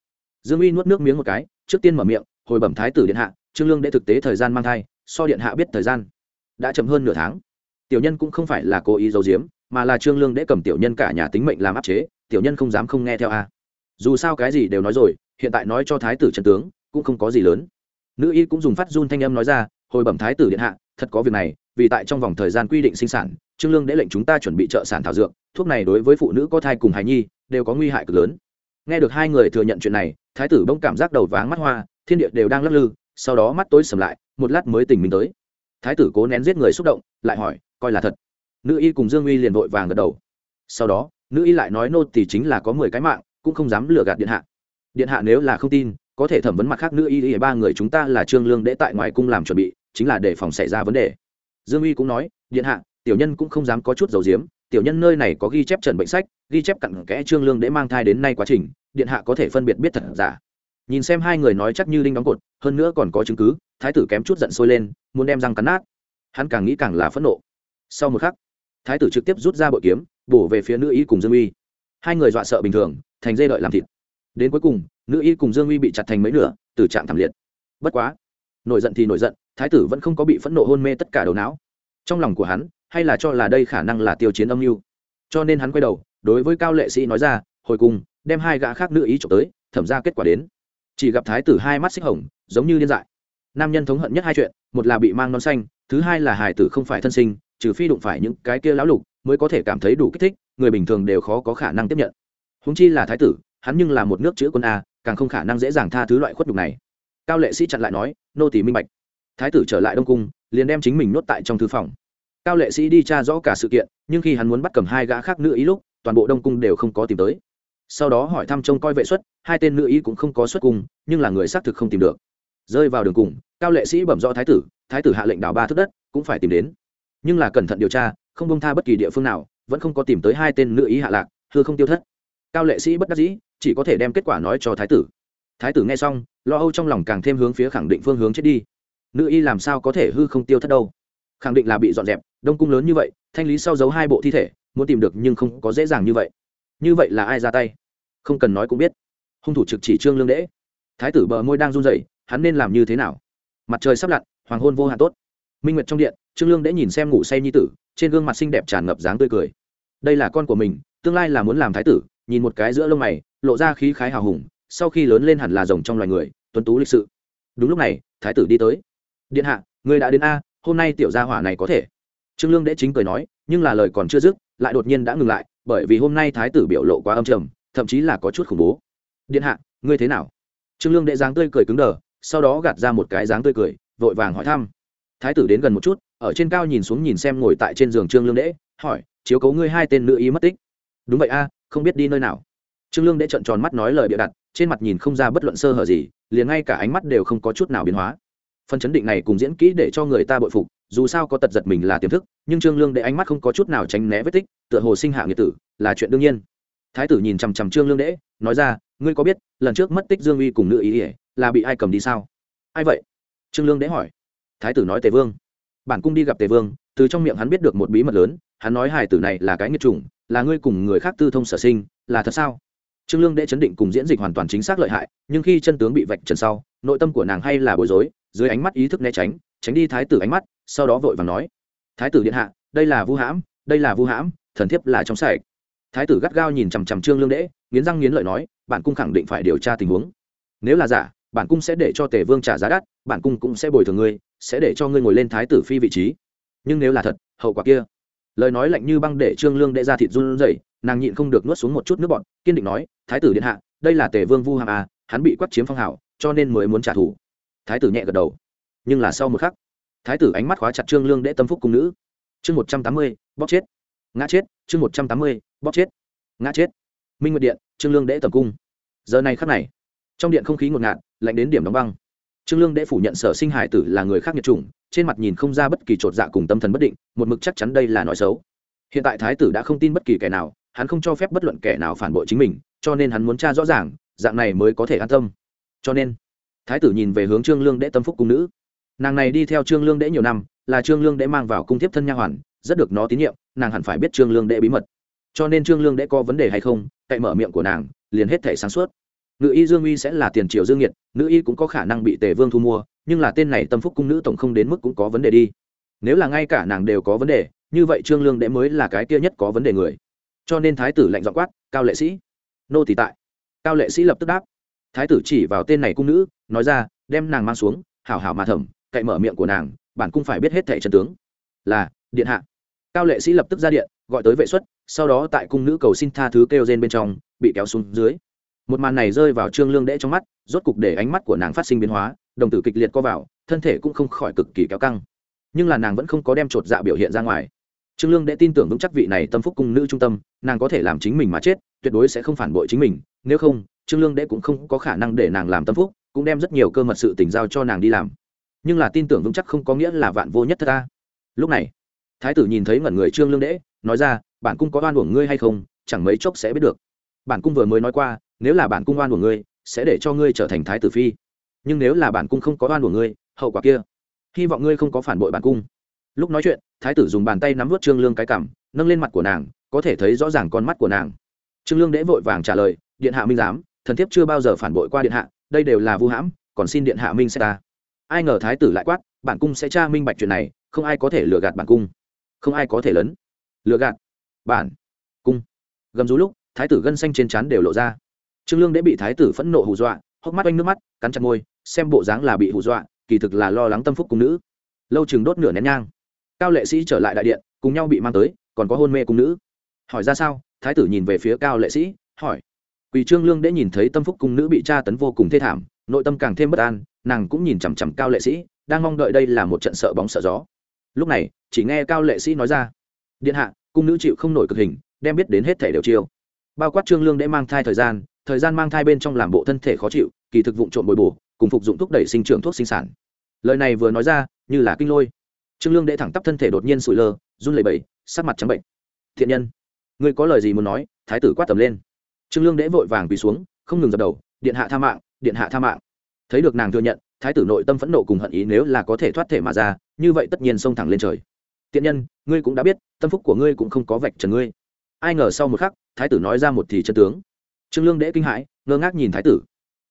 Dương uy nuốt nước miếng một cái, trước tiên mở miệng, hồi bẩm thái tử điện hạ, trương lương đễ thực tế thời gian mang thai, so điện hạ biết thời gian đã chậm hơn nửa tháng. Tiểu nhân cũng không phải là cố ý giấu giếm mà là trương lương đễ cầm tiểu nhân cả nhà tính mệnh làm áp chế, tiểu nhân không dám không nghe theo a. Dù sao cái gì đều nói rồi, hiện tại nói cho thái tử trần tướng, cũng không có gì lớn. Nữ y cũng dùng phát run thanh âm nói ra, hồi bẩm thái tử điện hạ, thật có việc này, vì tại trong vòng thời gian quy định sinh sản, trương lương đễ lệnh chúng ta chuẩn bị trợ sản thảo dược, thuốc này đối với phụ nữ có thai cùng hài nhi, đều có nguy hại cực lớn. Nghe được hai người thừa nhận chuyện này, thái tử bỗng cảm giác đầu váng mắt hoa, thiên địa đều đang lắc lư, sau đó mắt tối sầm lại, một lát mới tỉnh mình tới. Thái tử cố nén giết người xúc động, lại hỏi, coi là thật? Nữ y cùng dương uy liền vội vàng gật đầu. Sau đó, nữ y lại nói nô thì chính là có mười cái mạng, cũng không dám lừa gạt điện hạ. Điện hạ nếu là không tin, có thể thẩm vấn mặt khác nữ y y ba người chúng ta là trương lương để tại ngoài cung làm chuẩn bị, chính là để phòng xảy ra vấn đề. Dương uy cũng nói, điện hạ, tiểu nhân cũng không dám có chút dầu diếm, tiểu nhân nơi này có ghi chép trần bệnh sách, ghi chép cặn kẽ trương lương để mang thai đến nay quá trình, điện hạ có thể phân biệt biết thật giả. Nhìn xem hai người nói chắc như đinh đóng cột, hơn nữa còn có chứng cứ, thái tử kém chút giận sôi lên, muốn đem răng cắn nát. Hắn càng nghĩ càng là phẫn nộ. Sau một khắc thái tử trực tiếp rút ra bội kiếm, bổ về phía nữ y cùng dương uy. Hai người dọa sợ bình thường, thành dê đợi làm thịt. Đến cuối cùng, nữ y cùng dương uy bị chặt thành mấy nửa từ trạng thảm liệt. Bất quá, nổi giận thì nổi giận, thái tử vẫn không có bị phẫn nộ hôn mê tất cả đầu não. Trong lòng của hắn, hay là cho là đây khả năng là tiêu chiến âm mưu. Cho nên hắn quay đầu, đối với cao lệ sĩ nói ra, hồi cùng, đem hai gã khác nữ ý trộm tới, thẩm ra kết quả đến. Chỉ gặp thái tử hai mắt xích hồng, giống như điên dại. Nam nhân thống hận nhất hai chuyện, một là bị mang non xanh, thứ hai là hải tử không phải thân sinh trừ phi đụng phải những cái kia lão lục mới có thể cảm thấy đủ kích thích, người bình thường đều khó có khả năng tiếp nhận. Húng chi là thái tử, hắn nhưng là một nước chữ quân a, càng không khả năng dễ dàng tha thứ loại khuất đục này. Cao lệ sĩ chặn lại nói, nô tỳ minh bạch. Thái tử trở lại đông cung, liền đem chính mình nuốt tại trong thư phòng. Cao lệ sĩ đi tra rõ cả sự kiện, nhưng khi hắn muốn bắt cầm hai gã khác nữ ý lúc, toàn bộ đông cung đều không có tìm tới. Sau đó hỏi thăm trông coi vệ xuất, hai tên nữ ý cũng không có xuất cung, nhưng là người xác thực không tìm được. Rơi vào đường cùng, cao lệ sĩ bẩm rõ thái tử thái tử hạ lệnh đào ba thước đất, cũng phải tìm đến nhưng là cẩn thận điều tra, không bông tha bất kỳ địa phương nào, vẫn không có tìm tới hai tên nữ ý hạ lạc thưa không tiêu thất. Cao lệ sĩ bất đắc dĩ, chỉ có thể đem kết quả nói cho thái tử. Thái tử nghe xong, lo âu trong lòng càng thêm hướng phía khẳng định phương hướng chết đi. Nữ y làm sao có thể hư không tiêu thất đâu? Khẳng định là bị dọn dẹp, đông cung lớn như vậy, thanh lý sau giấu hai bộ thi thể, muốn tìm được nhưng không có dễ dàng như vậy. Như vậy là ai ra tay? Không cần nói cũng biết. Hung thủ trực chỉ trương lương đễ thái tử bờ môi đang run rẩy, hắn nên làm như thế nào? Mặt trời sắp lặn, hoàng hôn vô hạn tốt. Minh nguyệt trong điện trương lương đã nhìn xem ngủ say nhi tử, trên gương mặt xinh đẹp tràn ngập dáng tươi cười. Đây là con của mình, tương lai là muốn làm thái tử, nhìn một cái giữa lông mày, lộ ra khí khái hào hùng, sau khi lớn lên hẳn là rồng trong loài người, tuấn tú lịch sự. Đúng lúc này, thái tử đi tới. Điện hạ, người đã đến a, hôm nay tiểu gia hỏa này có thể. Trương lương đễ chính cười nói, nhưng là lời còn chưa dứt, lại đột nhiên đã ngừng lại, bởi vì hôm nay thái tử biểu lộ quá âm trầm, thậm chí là có chút khủng bố. Điện hạ, ngươi thế nào? Trương lương đệ dáng tươi cười cứng đờ, sau đó gạt ra một cái dáng tươi cười, vội vàng hỏi thăm. Thái tử đến gần một chút ở trên cao nhìn xuống nhìn xem ngồi tại trên giường trương lương đệ hỏi, chiếu cấu ngươi hai tên nữ ý mất tích. Đúng vậy a, không biết đi nơi nào. Trương lương đệ trợn tròn mắt nói lời bịa đặt, trên mặt nhìn không ra bất luận sơ hở gì, liền ngay cả ánh mắt đều không có chút nào biến hóa. Phần chấn định này cùng diễn kỹ để cho người ta bội phục, dù sao có tật giật mình là tiềm thức, nhưng trương lương đệ ánh mắt không có chút nào tránh né vết tích, tựa hồ sinh hạ nghĩa tử, là chuyện đương nhiên. Thái tử nhìn chằm chằm trương lương đệ nói ra, ngươi có biết, lần trước mất tích dương uy cùng nữ ý ỉa là bị ai cầm đi sao? Ai vậy? Trương lương đệ hỏi. Thái tử nói tề vương bản cung đi gặp tề vương, từ trong miệng hắn biết được một bí mật lớn, hắn nói hài tử này là cái nghiệt chủng, là ngươi cùng người khác tư thông sở sinh, là thật sao? Trương lương đệ chấn định cùng diễn dịch hoàn toàn chính xác lợi hại, nhưng khi chân tướng bị vạch trần sau, nội tâm của nàng hay là bối rối, dưới ánh mắt ý thức né tránh tránh đi thái tử ánh mắt, sau đó vội vàng nói, thái tử điện hạ, đây là vu hãm, đây là vu hãm, thần thiếp là trong sạch. Thái tử gắt gao nhìn chằm chằm trương lương đễ nghiến răng nghiến lợi nói, bản cung khẳng định phải điều tra tình huống. Nếu là giả bản cung sẽ để cho tề vương trả giá đắt, bản cung cũng sẽ bồi thường ngươi, sẽ để cho ngươi ngồi lên thái tử phi vị trí. Nhưng nếu là thật, hậu quả kia. Lời nói lạnh như băng để trương lương đệ ra thịt run rẩy, nàng nhịn không được nuốt xuống một chút nước bọn kiên định nói, thái tử điện hạ, đây là tề vương vu hàm à hắn bị quát chiếm phong hào cho nên mới muốn trả thù. Thái tử nhẹ gật đầu. Nhưng là sau một khắc, thái tử ánh mắt khóa chặt trương lương đệ tâm phúc cung nữ. Chương một trăm tám mươi, bóp chết. Ngã chết, chương một trăm tám mươi, bóp chết. Ngã chết. Minh nguyệt điện, trương lương đệ tầm cung. Giờ này khắc này trong điện không khí ngột ngạt, lạnh đến điểm đóng băng. Trương lương đệ phủ nhận sở sinh hải tử là người khác nhiệt chủng, trên mặt nhìn không ra bất kỳ chột dạ cùng tâm thần bất định, một mực chắc chắn đây là nói xấu. Hiện tại thái tử đã không tin bất kỳ kẻ nào, hắn không cho phép bất luận kẻ nào phản bội chính mình, cho nên hắn muốn tra rõ ràng, dạng này mới có thể an tâm. Cho nên, thái tử nhìn về hướng trương lương đệ tâm phúc cung nữ. Nàng này đi theo trương lương đệ nhiều năm, là trương lương đệ mang vào cung tiếp thân nha hoàn, rất được nó tín nhiệm, nàng hẳn phải biết trương lương đệ bí mật. Cho nên trương lương đệ có vấn đề hay không, cậy mở miệng của nàng, liền hết thể sáng suốt ngự y dương uy sẽ là tiền triệu dương nhiệt, nữ y cũng có khả năng bị tề vương thu mua, nhưng là tên này tâm phúc cung nữ tổng không đến mức cũng có vấn đề đi. Nếu là ngay cả nàng đều có vấn đề, như vậy trương lương đệ mới là cái kia nhất có vấn đề người. Cho nên thái tử lạnh dọ quát, cao lệ sĩ. Nô tỳ tại. Cao lệ sĩ lập tức đáp. Thái tử chỉ vào tên này cung nữ, nói ra, đem nàng mang xuống, hảo hảo mà thẩm, cậy mở miệng của nàng, bản cung phải biết hết thẻ chân tướng. Là, điện hạ. Cao lệ sĩ lập tức ra điện, gọi tới vệ xuất, sau đó tại cung nữ cầu xin tha thứ kêu gen bên trong, bị kéo xuống dưới một màn này rơi vào trương lương đệ trong mắt, rốt cục để ánh mắt của nàng phát sinh biến hóa, đồng tử kịch liệt co vào, thân thể cũng không khỏi cực kỳ kéo căng. Nhưng là nàng vẫn không có đem chột dạ biểu hiện ra ngoài. Trương lương đệ tin tưởng vững chắc vị này tâm phúc cung nữ trung tâm, nàng có thể làm chính mình mà chết, tuyệt đối sẽ không phản bội chính mình, nếu không, trương lương đệ cũng không có khả năng để nàng làm tâm phúc, cũng đem rất nhiều cơ mật sự tình giao cho nàng đi làm. Nhưng là tin tưởng vững chắc không có nghĩa là vạn vô nhất ta lúc này, thái tử nhìn thấy ngẩn người trương lương đễ, nói ra, bản cung có oan uổng ngươi hay không? Chẳng mấy chốc sẽ biết được. Bản cung vừa mới nói qua nếu là bản cung oan của ngươi, sẽ để cho ngươi trở thành thái tử phi. Nhưng nếu là bản cung không có oan của ngươi, hậu quả kia, hy vọng ngươi không có phản bội bản cung. Lúc nói chuyện, thái tử dùng bàn tay nắm vớt trương lương cái cảm nâng lên mặt của nàng, có thể thấy rõ ràng con mắt của nàng. Trương lương đễ vội vàng trả lời, điện hạ minh giám, thần thiếp chưa bao giờ phản bội qua điện hạ, đây đều là vu hãm, còn xin điện hạ minh sẽ ta. Ai ngờ thái tử lại quát, bản cung sẽ tra minh bạch chuyện này, không ai có thể lừa gạt bản cung. Không ai có thể lớn lừa gạt? Bản cung? Gầm rú lúc, thái tử gân xanh trên trán đều lộ ra trương lương đã bị thái tử phẫn nộ hù dọa, hốc mắt oanh nước mắt, cắn chặt môi, xem bộ dáng là bị hù dọa, kỳ thực là lo lắng tâm phúc cung nữ. Lâu chừng đốt nửa nén nhang. Cao lệ sĩ trở lại đại điện, cùng nhau bị mang tới, còn có hôn mê cung nữ. Hỏi ra sao? Thái tử nhìn về phía cao lệ sĩ, hỏi. Quỳ trương lương đã nhìn thấy tâm phúc cung nữ bị tra tấn vô cùng thê thảm, nội tâm càng thêm bất an, nàng cũng nhìn chằm chằm cao lệ sĩ, đang mong đợi đây là một trận sợ bóng sợ gió. Lúc này, chỉ nghe cao lệ sĩ nói ra. Điện hạ, cung nữ chịu không nổi cực hình, đem biết đến hết thể đều chiêu. Bao quát trương lương đã mang thai thời gian thời gian mang thai bên trong làm bộ thân thể khó chịu, kỳ thực vụ trộm bồi bổ, cùng phục dụng thúc đẩy sinh trưởng thuốc sinh sản. Lời này vừa nói ra, như là kinh lôi. Trương lương đệ thẳng tắp thân thể đột nhiên sụi lơ, run lẩy bẩy, sắc mặt trắng bệnh. Thiện nhân, ngươi có lời gì muốn nói? Thái tử quát tầm lên. Trương lương đệ vội vàng quỳ xuống, không ngừng dập đầu, điện hạ tha mạng, điện hạ tha mạng. Thấy được nàng thừa nhận, thái tử nội tâm phẫn nộ cùng hận ý nếu là có thể thoát thể mà ra, như vậy tất nhiên xông thẳng lên trời. Tiện nhân, ngươi cũng đã biết, tâm phúc của ngươi cũng không có vạch trần ngươi. Ai ngờ sau một khắc, thái tử nói ra một thì chân tướng trương lương đễ kinh hãi, ngơ ngác nhìn thái tử.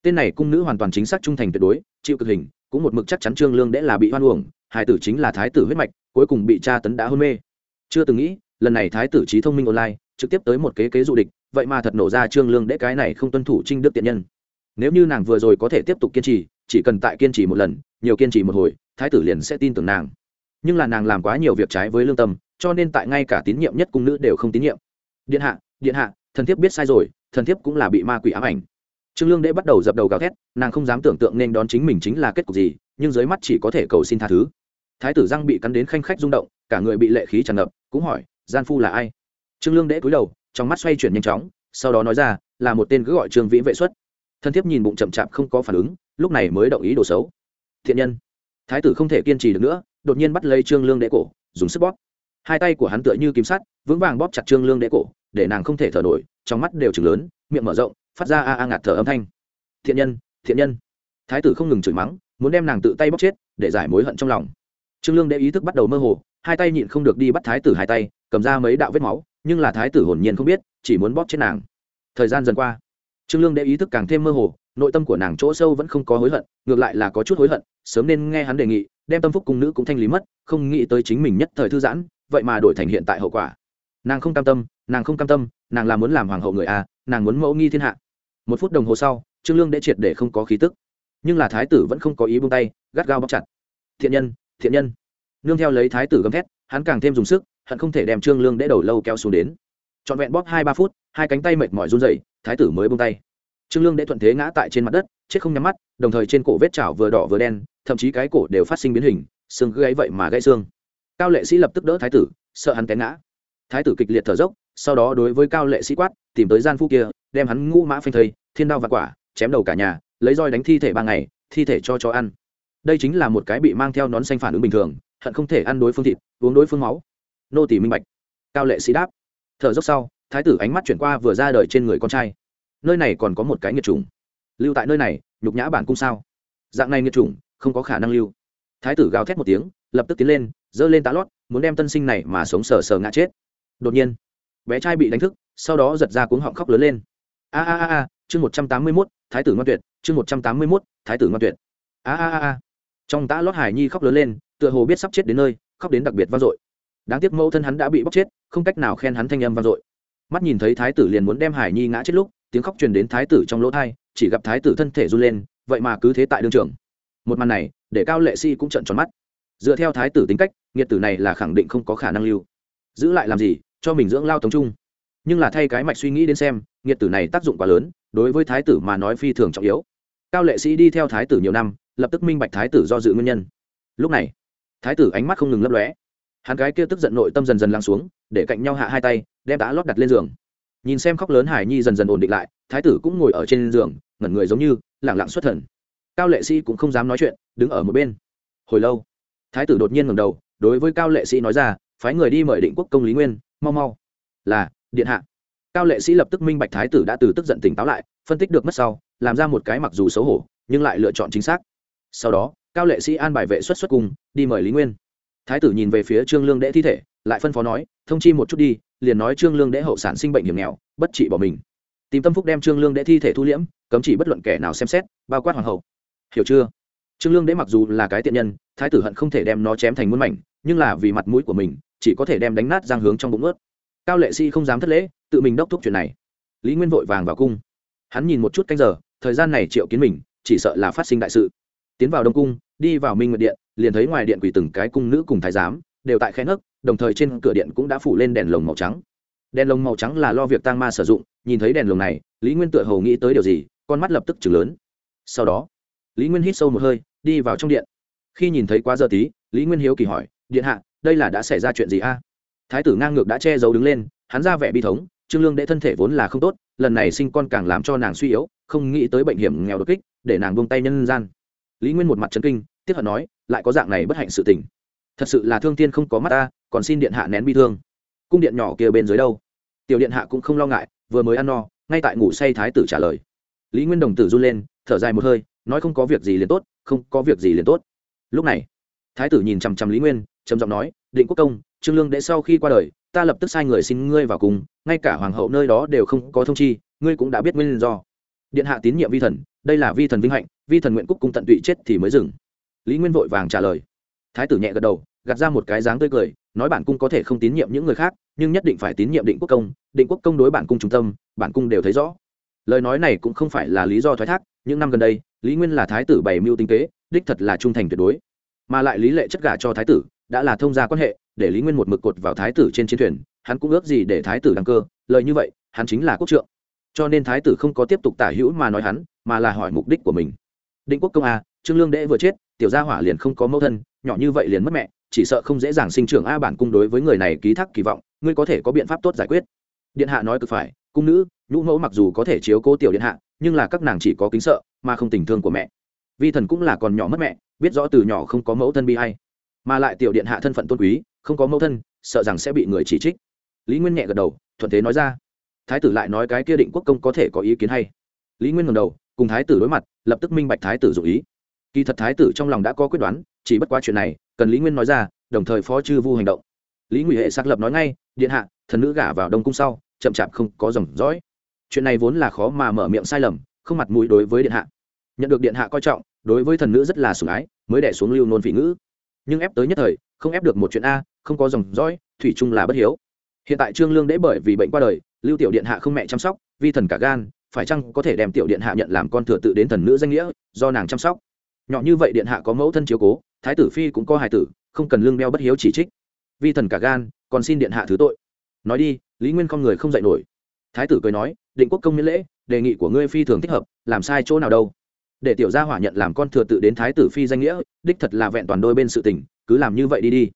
Tên này cung nữ hoàn toàn chính xác trung thành tuyệt đối, chịu cực hình, cũng một mực chắc chắn trương lương đễ là bị hoan uổng hải tử chính là thái tử huyết mạch, cuối cùng bị tra tấn đã hôn mê. Chưa từng nghĩ, lần này thái tử trí thông minh online, trực tiếp tới một kế kế dụ địch, vậy mà thật nổ ra trương lương đễ cái này không tuân thủ trinh đức tiện nhân. Nếu như nàng vừa rồi có thể tiếp tục kiên trì, chỉ cần tại kiên trì một lần, nhiều kiên trì một hồi, thái tử liền sẽ tin tưởng nàng. Nhưng là nàng làm quá nhiều việc trái với lương tâm, cho nên tại ngay cả tín nhiệm nhất cung nữ đều không tín nhiệm. Điện hạ điện hạ thần thiếp biết sai rồi, thần thiếp cũng là bị ma quỷ ám ảnh. Trương lương đệ bắt đầu dập đầu gào thét, nàng không dám tưởng tượng nên đón chính mình chính là kết cục gì, nhưng dưới mắt chỉ có thể cầu xin tha thứ. Thái tử răng bị cắn đến khanh khách rung động, cả người bị lệ khí tràn ngập, cũng hỏi, gian phu là ai? Trương lương đệ cúi đầu, trong mắt xoay chuyển nhanh chóng, sau đó nói ra, là một tên cứ gọi trương vĩ vệ xuất. Thân thiếp nhìn bụng chậm chạp không có phản ứng, lúc này mới động ý đồ xấu. Thiện nhân. Thái tử không thể kiên trì được nữa, đột nhiên bắt lấy trương lương đệ cổ, dùng sức bóp hai tay của hắn tựa như kim sắt, vững vàng bóp chặt trương lương đệ cổ, để nàng không thể thở nổi, trong mắt đều chừng lớn, miệng mở rộng, phát ra a a ngạt thở âm thanh. Thiện nhân thiện nhân. Thái tử không ngừng chửi mắng, muốn đem nàng tự tay bóp chết, để giải mối hận trong lòng. Trương lương đệ ý thức bắt đầu mơ hồ, hai tay nhịn không được đi bắt thái tử hai tay, cầm ra mấy đạo vết máu, nhưng là thái tử hồn nhiên không biết, chỉ muốn bóp chết nàng. Thời gian dần qua, trương lương đệ ý thức càng thêm mơ hồ, nội tâm của nàng chỗ sâu vẫn không có hối hận, ngược lại là có chút hối hận, sớm nên nghe hắn đề nghị, đem tâm phúc cung nữ cũng thanh lý mất, không nghĩ tới chính mình nhất thời thư giãn vậy mà đổi thành hiện tại hậu quả. Nàng không cam tâm, nàng không cam tâm, nàng là muốn làm hoàng hậu người a, nàng muốn mẫu nghi thiên hạ. Một phút đồng hồ sau, trương lương đệ triệt để không có khí tức. Nhưng là thái tử vẫn không có ý buông tay, gắt gao bóc chặt. Thiện nhân thiện nhân. Nương theo lấy thái tử gầm thét, hắn càng thêm dùng sức hắn không thể đem trương lương đễ đầu lâu kéo xuống đến. Trọn vẹn bóp hai ba phút, hai cánh tay mệt mỏi run rẩy, thái tử mới buông tay. Trương lương đễ thuận thế ngã tại trên mặt đất, chết không nhắm mắt, đồng thời trên cổ vết chảo vừa đỏ vừa đen, thậm chí cái cổ đều phát sinh biến hình, xương gãy vậy mà gãy xương cao lệ sĩ lập tức đỡ thái tử, sợ hắn té ngã. Thái tử kịch liệt thở dốc, sau đó đối với cao lệ sĩ quát, tìm tới gian phu kia, đem hắn ngũ mã phanh thây, thiên đao và quả, chém đầu cả nhà, lấy roi đánh thi thể ba ngày, thi thể cho chó ăn. Đây chính là một cái bị mang theo nón xanh phản ứng bình thường, hận không thể ăn đối phương thịt, uống đối phương máu. Nô tỷ minh bạch. Cao lệ sĩ đáp. Thở dốc sau, thái tử ánh mắt chuyển qua vừa ra đời trên người con trai. Nơi này còn có một cái nghiệt trùng lưu tại nơi này, nhục nhã bản cung sao? Dạng này nghiệt trùng không có khả năng lưu. Thái tử gào thét một tiếng lập tức tiến lên, giơ lên tá lót, muốn đem tân sinh này mà sống sờ sờ ngã chết. Đột nhiên, bé trai bị đánh thức, sau đó giật ra cuống họng khóc lớn lên. A a a a, chương một trăm tám mươi mốt, thái tử ngoan tuyệt, chương một trăm tám mươi mốt, thái tử ngoan tuyệt. A a a a. Trong tá lót hải nhi khóc lớn lên, tựa hồ biết sắp chết đến nơi, khóc đến đặc biệt vang dội. Đáng tiếc mẫu thân hắn đã bị bóc chết, không cách nào khen hắn thanh âm vang dội. Mắt nhìn thấy thái tử liền muốn đem hải nhi ngã chết lúc, tiếng khóc truyền đến thái tử trong lỗ thai, chỉ gặp thái tử thân thể run lên, vậy mà cứ thế tại đương trường. Một màn này, để cao lệ si cũng trận tròn mắt dựa theo thái tử tính cách, nghiệt tử này là khẳng định không có khả năng lưu. Giữ lại làm gì? Cho mình dưỡng lao tống trung. Nhưng là thay cái mạch suy nghĩ đến xem, nghiệt tử này tác dụng quá lớn, đối với thái tử mà nói phi thường trọng yếu. Cao lệ sĩ đi theo thái tử nhiều năm, lập tức minh bạch thái tử do dự nguyên nhân. Lúc này, thái tử ánh mắt không ngừng lấp lóe. Hắn gái kia tức giận nội tâm dần dần lắng xuống, để cạnh nhau hạ hai tay, đem đã lót đặt lên giường. Nhìn xem khóc lớn hải nhi dần dần ổn định lại, thái tử cũng ngồi ở trên giường, ngẩn người giống như lẳng lặng xuất thần. Cao lệ sĩ cũng không dám nói chuyện, đứng ở một bên. Hồi lâu thái tử đột nhiên ngẩng đầu, đối với cao lệ sĩ nói ra, phái người đi mời định quốc công lý nguyên, mau mau. Là, điện hạ. Cao lệ sĩ lập tức minh bạch thái tử đã từ tức giận tỉnh táo lại, phân tích được mất sau, làm ra một cái mặc dù xấu hổ, nhưng lại lựa chọn chính xác. Sau đó, cao lệ sĩ an bài vệ xuất xuất cùng đi mời lý nguyên. Thái tử nhìn về phía trương lương đễ thi thể, lại phân phó nói, thông chi một chút đi, liền nói trương lương đễ hậu sản sinh bệnh hiểm nghèo, bất trị bỏ mình. Tìm tâm phúc đem trương lương đễ thi thể thu liễm, cấm chỉ bất luận kẻ nào xem xét, bao quát hoàng hậu. Hiểu chưa? Trương lương đế mặc dù là cái tiện nhân, thái tử hận không thể đem nó chém thành muôn mảnh, nhưng là vì mặt mũi của mình, chỉ có thể đem đánh nát giang hướng trong bụng ướt. Cao lệ sĩ không dám thất lễ, tự mình đốc thúc chuyện này. Lý nguyên vội vàng vào cung. Hắn nhìn một chút canh giờ, thời gian này triệu kiến mình, chỉ sợ là phát sinh đại sự. Tiến vào đông cung, đi vào minh nguyệt điện, liền thấy ngoài điện quỳ từng cái cung nữ cùng thái giám, đều tại khe nấc, đồng thời trên cửa điện cũng đã phủ lên đèn lồng màu trắng. Đèn lồng màu trắng là lo việc tang ma sử dụng, nhìn thấy đèn lồng này, lý nguyên tựa hầu nghĩ tới điều gì, con mắt lập tức chừng lớn. Sau đó, lý nguyên hít sâu một hơi đi vào trong điện. Khi nhìn thấy quá giờ tí, lý nguyên hiếu kỳ hỏi, điện hạ, đây là đã xảy ra chuyện gì a? Thái tử ngang ngược đã che giấu đứng lên, hắn ra vẻ bi thống, trương lương đệ thân thể vốn là không tốt, lần này sinh con càng làm cho nàng suy yếu, không nghĩ tới bệnh hiểm nghèo đột kích, để nàng buông tay nhân gian. Lý nguyên một mặt trấn kinh, tiếp hận nói, lại có dạng này bất hạnh sự tình. Thật sự là thương tiên không có mắt ta, còn xin điện hạ nén bi thương. Cung điện nhỏ kia bên dưới đâu? Tiểu điện hạ cũng không lo ngại, vừa mới ăn no, ngay tại ngủ say thái tử trả lời. Lý nguyên đồng tử run lên, thở dài một hơi, nói không có việc gì liền tốt không có việc gì liền tốt. Lúc này, thái tử nhìn chằm chằm lý nguyên, trầm giọng nói, định quốc công, trương lương đệ sau khi qua đời, ta lập tức sai người xin ngươi vào cùng, ngay cả hoàng hậu nơi đó đều không có thông chi, ngươi cũng đã biết nguyên do. Điện hạ tín nhiệm vi thần, đây là vi thần vinh hạnh, vi thần nguyện cúc cung tận tụy chết thì mới dừng. Lý nguyên vội vàng trả lời. Thái tử nhẹ gật đầu, gạt ra một cái dáng tươi cười, nói bản cung có thể không tín nhiệm những người khác, nhưng nhất định phải tín nhiệm định quốc công, định quốc công đối bản cung trung tâm, bản cung đều thấy rõ lời nói này cũng không phải là lý do thoái thác, những năm gần đây, lý nguyên là thái tử bày mưu tinh kế, đích thật là trung thành tuyệt đối. Mà lại lý lệ chất gả cho thái tử, đã là thông gia quan hệ, để lý nguyên một mực cột vào thái tử trên chiến thuyền, hắn cũng ước gì để thái tử đăng cơ, lời như vậy, hắn chính là quốc trượng. Cho nên thái tử không có tiếp tục tả hữu mà nói hắn, mà là hỏi mục đích của mình. Định quốc công a, trương lương đễ vừa chết, tiểu gia hỏa liền không có mẫu thân, nhỏ như vậy liền mất mẹ, chỉ sợ không dễ dàng sinh trưởng a bản cung đối với người này ký thác kỳ vọng, ngươi có thể có biện pháp tốt giải quyết. Điện hạ nói cực phải cung nữ, nhũ mẫu mặc dù có thể chiếu cố tiểu điện hạ, nhưng là các nàng chỉ có kính sợ, mà không tình thương của mẹ. Vi thần cũng là còn nhỏ mất mẹ, biết rõ từ nhỏ không có mẫu thân bi hay mà lại tiểu điện hạ thân phận tôn quý, không có mẫu thân, sợ rằng sẽ bị người chỉ trích. Lý nguyên nhẹ gật đầu, thuận thế nói ra. Thái tử lại nói cái kia định quốc công có thể có ý kiến hay. Lý nguyên ngầm đầu, cùng thái tử đối mặt, lập tức minh bạch thái tử dụ ý. Kỳ thật thái tử trong lòng đã có quyết đoán, chỉ bất quá chuyện này, cần lý nguyên nói ra, đồng thời phó chư vu hành động. Lý ngụy hệ xác lập nói ngay, điện hạ, thần nữ gả vào đông cung sau chậm chạp không có dòng dõi. Chuyện này vốn là khó mà mở miệng sai lầm, không mặt mũi đối với điện hạ. Nhận được điện hạ coi trọng, đối với thần nữ rất là sủng ái, mới đẻ xuống lưu nôn phỉ ngữ. Nhưng ép tới nhất thời, không ép được một chuyện a, không có dòng dõi, thủy chung là bất hiếu. Hiện tại trương lương đễ bởi vì bệnh qua đời, lưu tiểu điện hạ không mẹ chăm sóc, vi thần cả gan, phải chăng có thể đem tiểu điện hạ nhận làm con thừa tự đến thần nữ danh nghĩa, do nàng chăm sóc? Nhỏ như vậy điện hạ có mẫu thân chiếu cố, thái tử phi cũng có hài tử, không cần lương đeo bất hiếu chỉ trích. Vi thần cả gan, còn xin điện hạ thứ tội nói đi, lý nguyên con người không dạy nổi. Thái tử cười nói, định quốc công miễn lễ, đề nghị của ngươi phi thường thích hợp, làm sai chỗ nào đâu. Để tiểu gia hỏa nhận làm con thừa tự đến thái tử phi danh nghĩa, đích thật là vẹn toàn đôi bên sự tình, cứ làm như vậy đi đi.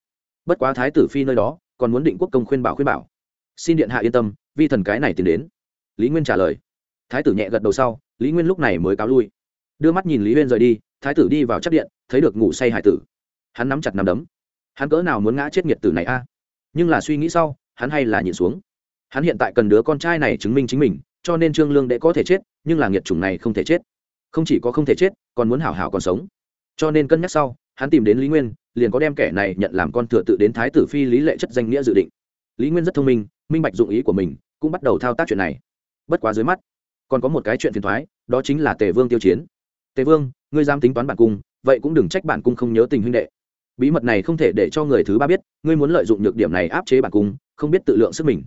Bất quá thái tử phi nơi đó, còn muốn định quốc công khuyên bảo khuyên bảo. Xin điện hạ yên tâm, vi thần cái này tìm đến. Lý nguyên trả lời. Thái tử nhẹ gật đầu sau, lý nguyên lúc này mới cáo lui. Đưa mắt nhìn lý huyên rời đi, thái tử đi vào chắc điện, thấy được ngủ say hải tử. Hắn nắm chặt nắm đấm. Hắn cỡ nào muốn ngã chết nhiệt tử này a? Nhưng là suy nghĩ sau hắn hay là nhịn xuống. Hắn hiện tại cần đứa con trai này chứng minh chính mình, cho nên trương lương đệ có thể chết, nhưng là nghiệt chủng này không thể chết. Không chỉ có không thể chết, còn muốn hảo hảo còn sống. Cho nên cân nhắc sau, hắn tìm đến lý nguyên, liền có đem kẻ này nhận làm con thừa tự đến thái tử phi lý lệ chất danh nghĩa dự định. Lý nguyên rất thông minh minh bạch dụng ý của mình, cũng bắt đầu thao tác chuyện này. Bất quá dưới mắt, còn có một cái chuyện phiền thoái, đó chính là tề vương tiêu chiến. Tề vương, ngươi dám tính toán bản cung, vậy cũng đừng trách bản cung không nhớ tình huynh đệ. Bí mật này không thể để cho người thứ ba biết, ngươi muốn lợi dụng nhược điểm này áp chế bản cung không biết tự lượng sức mình.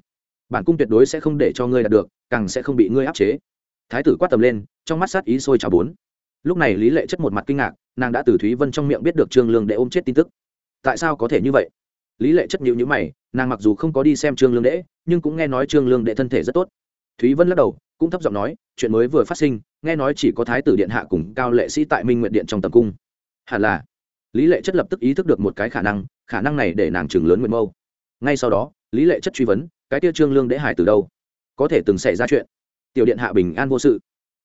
Bản cung tuyệt đối sẽ không để cho ngươi đạt được, càng sẽ không bị ngươi áp chế. Thái tử quát tầm lên, trong mắt sát ý sôi trào bốn. Lúc này lý lệ chất một mặt kinh ngạc, nàng đã từ thúy vân trong miệng biết được trương lương đệ ôm chết tin tức. Tại sao có thể như vậy? Lý lệ chất nhịu nhữ mày, nàng mặc dù không có đi xem trương lương đệ, nhưng cũng nghe nói trương lương đệ thân thể rất tốt. Thúy vân lắc đầu, cũng thấp giọng nói, chuyện mới vừa phát sinh, nghe nói chỉ có thái tử điện hạ cùng cao lệ sĩ tại minh nguyện điện trong tầm cung. Hẳn là. Lý lệ chất lập tức ý thức được một cái khả năng khả năng này để nàng chừng lớn nguyện mâu. Ngay sau đó lý lệ chất truy vấn, cái tia trương lương đễ hải từ đâu? Có thể từng xảy ra chuyện? Tiểu điện hạ bình an vô sự.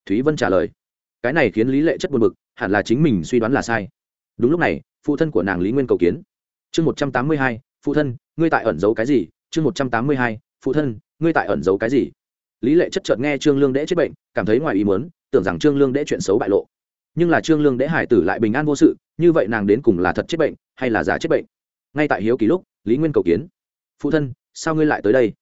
Thúy vân trả lời, cái này khiến lý lệ chất buồn bực, hẳn là chính mình suy đoán là sai. Đúng lúc này, phụ thân của nàng lý nguyên cầu kiến. Chương một trăm tám mươi hai, phụ thân, ngươi tại ẩn giấu cái gì? Chương một trăm tám mươi hai, phụ thân, ngươi tại ẩn giấu cái gì? Lý lệ chất chợt nghe trương lương đễ chết bệnh, cảm thấy ngoài ý muốn, tưởng rằng trương lương đễ chuyện xấu bại lộ. Nhưng là trương lương đễ hải tử lại bình an vô sự, như vậy nàng đến cùng là thật chết bệnh, hay là giả chết bệnh? Ngay tại hiếu kỳ lúc, lý nguyên cầu kiến. Phụ thân sao ngươi lại tới đây?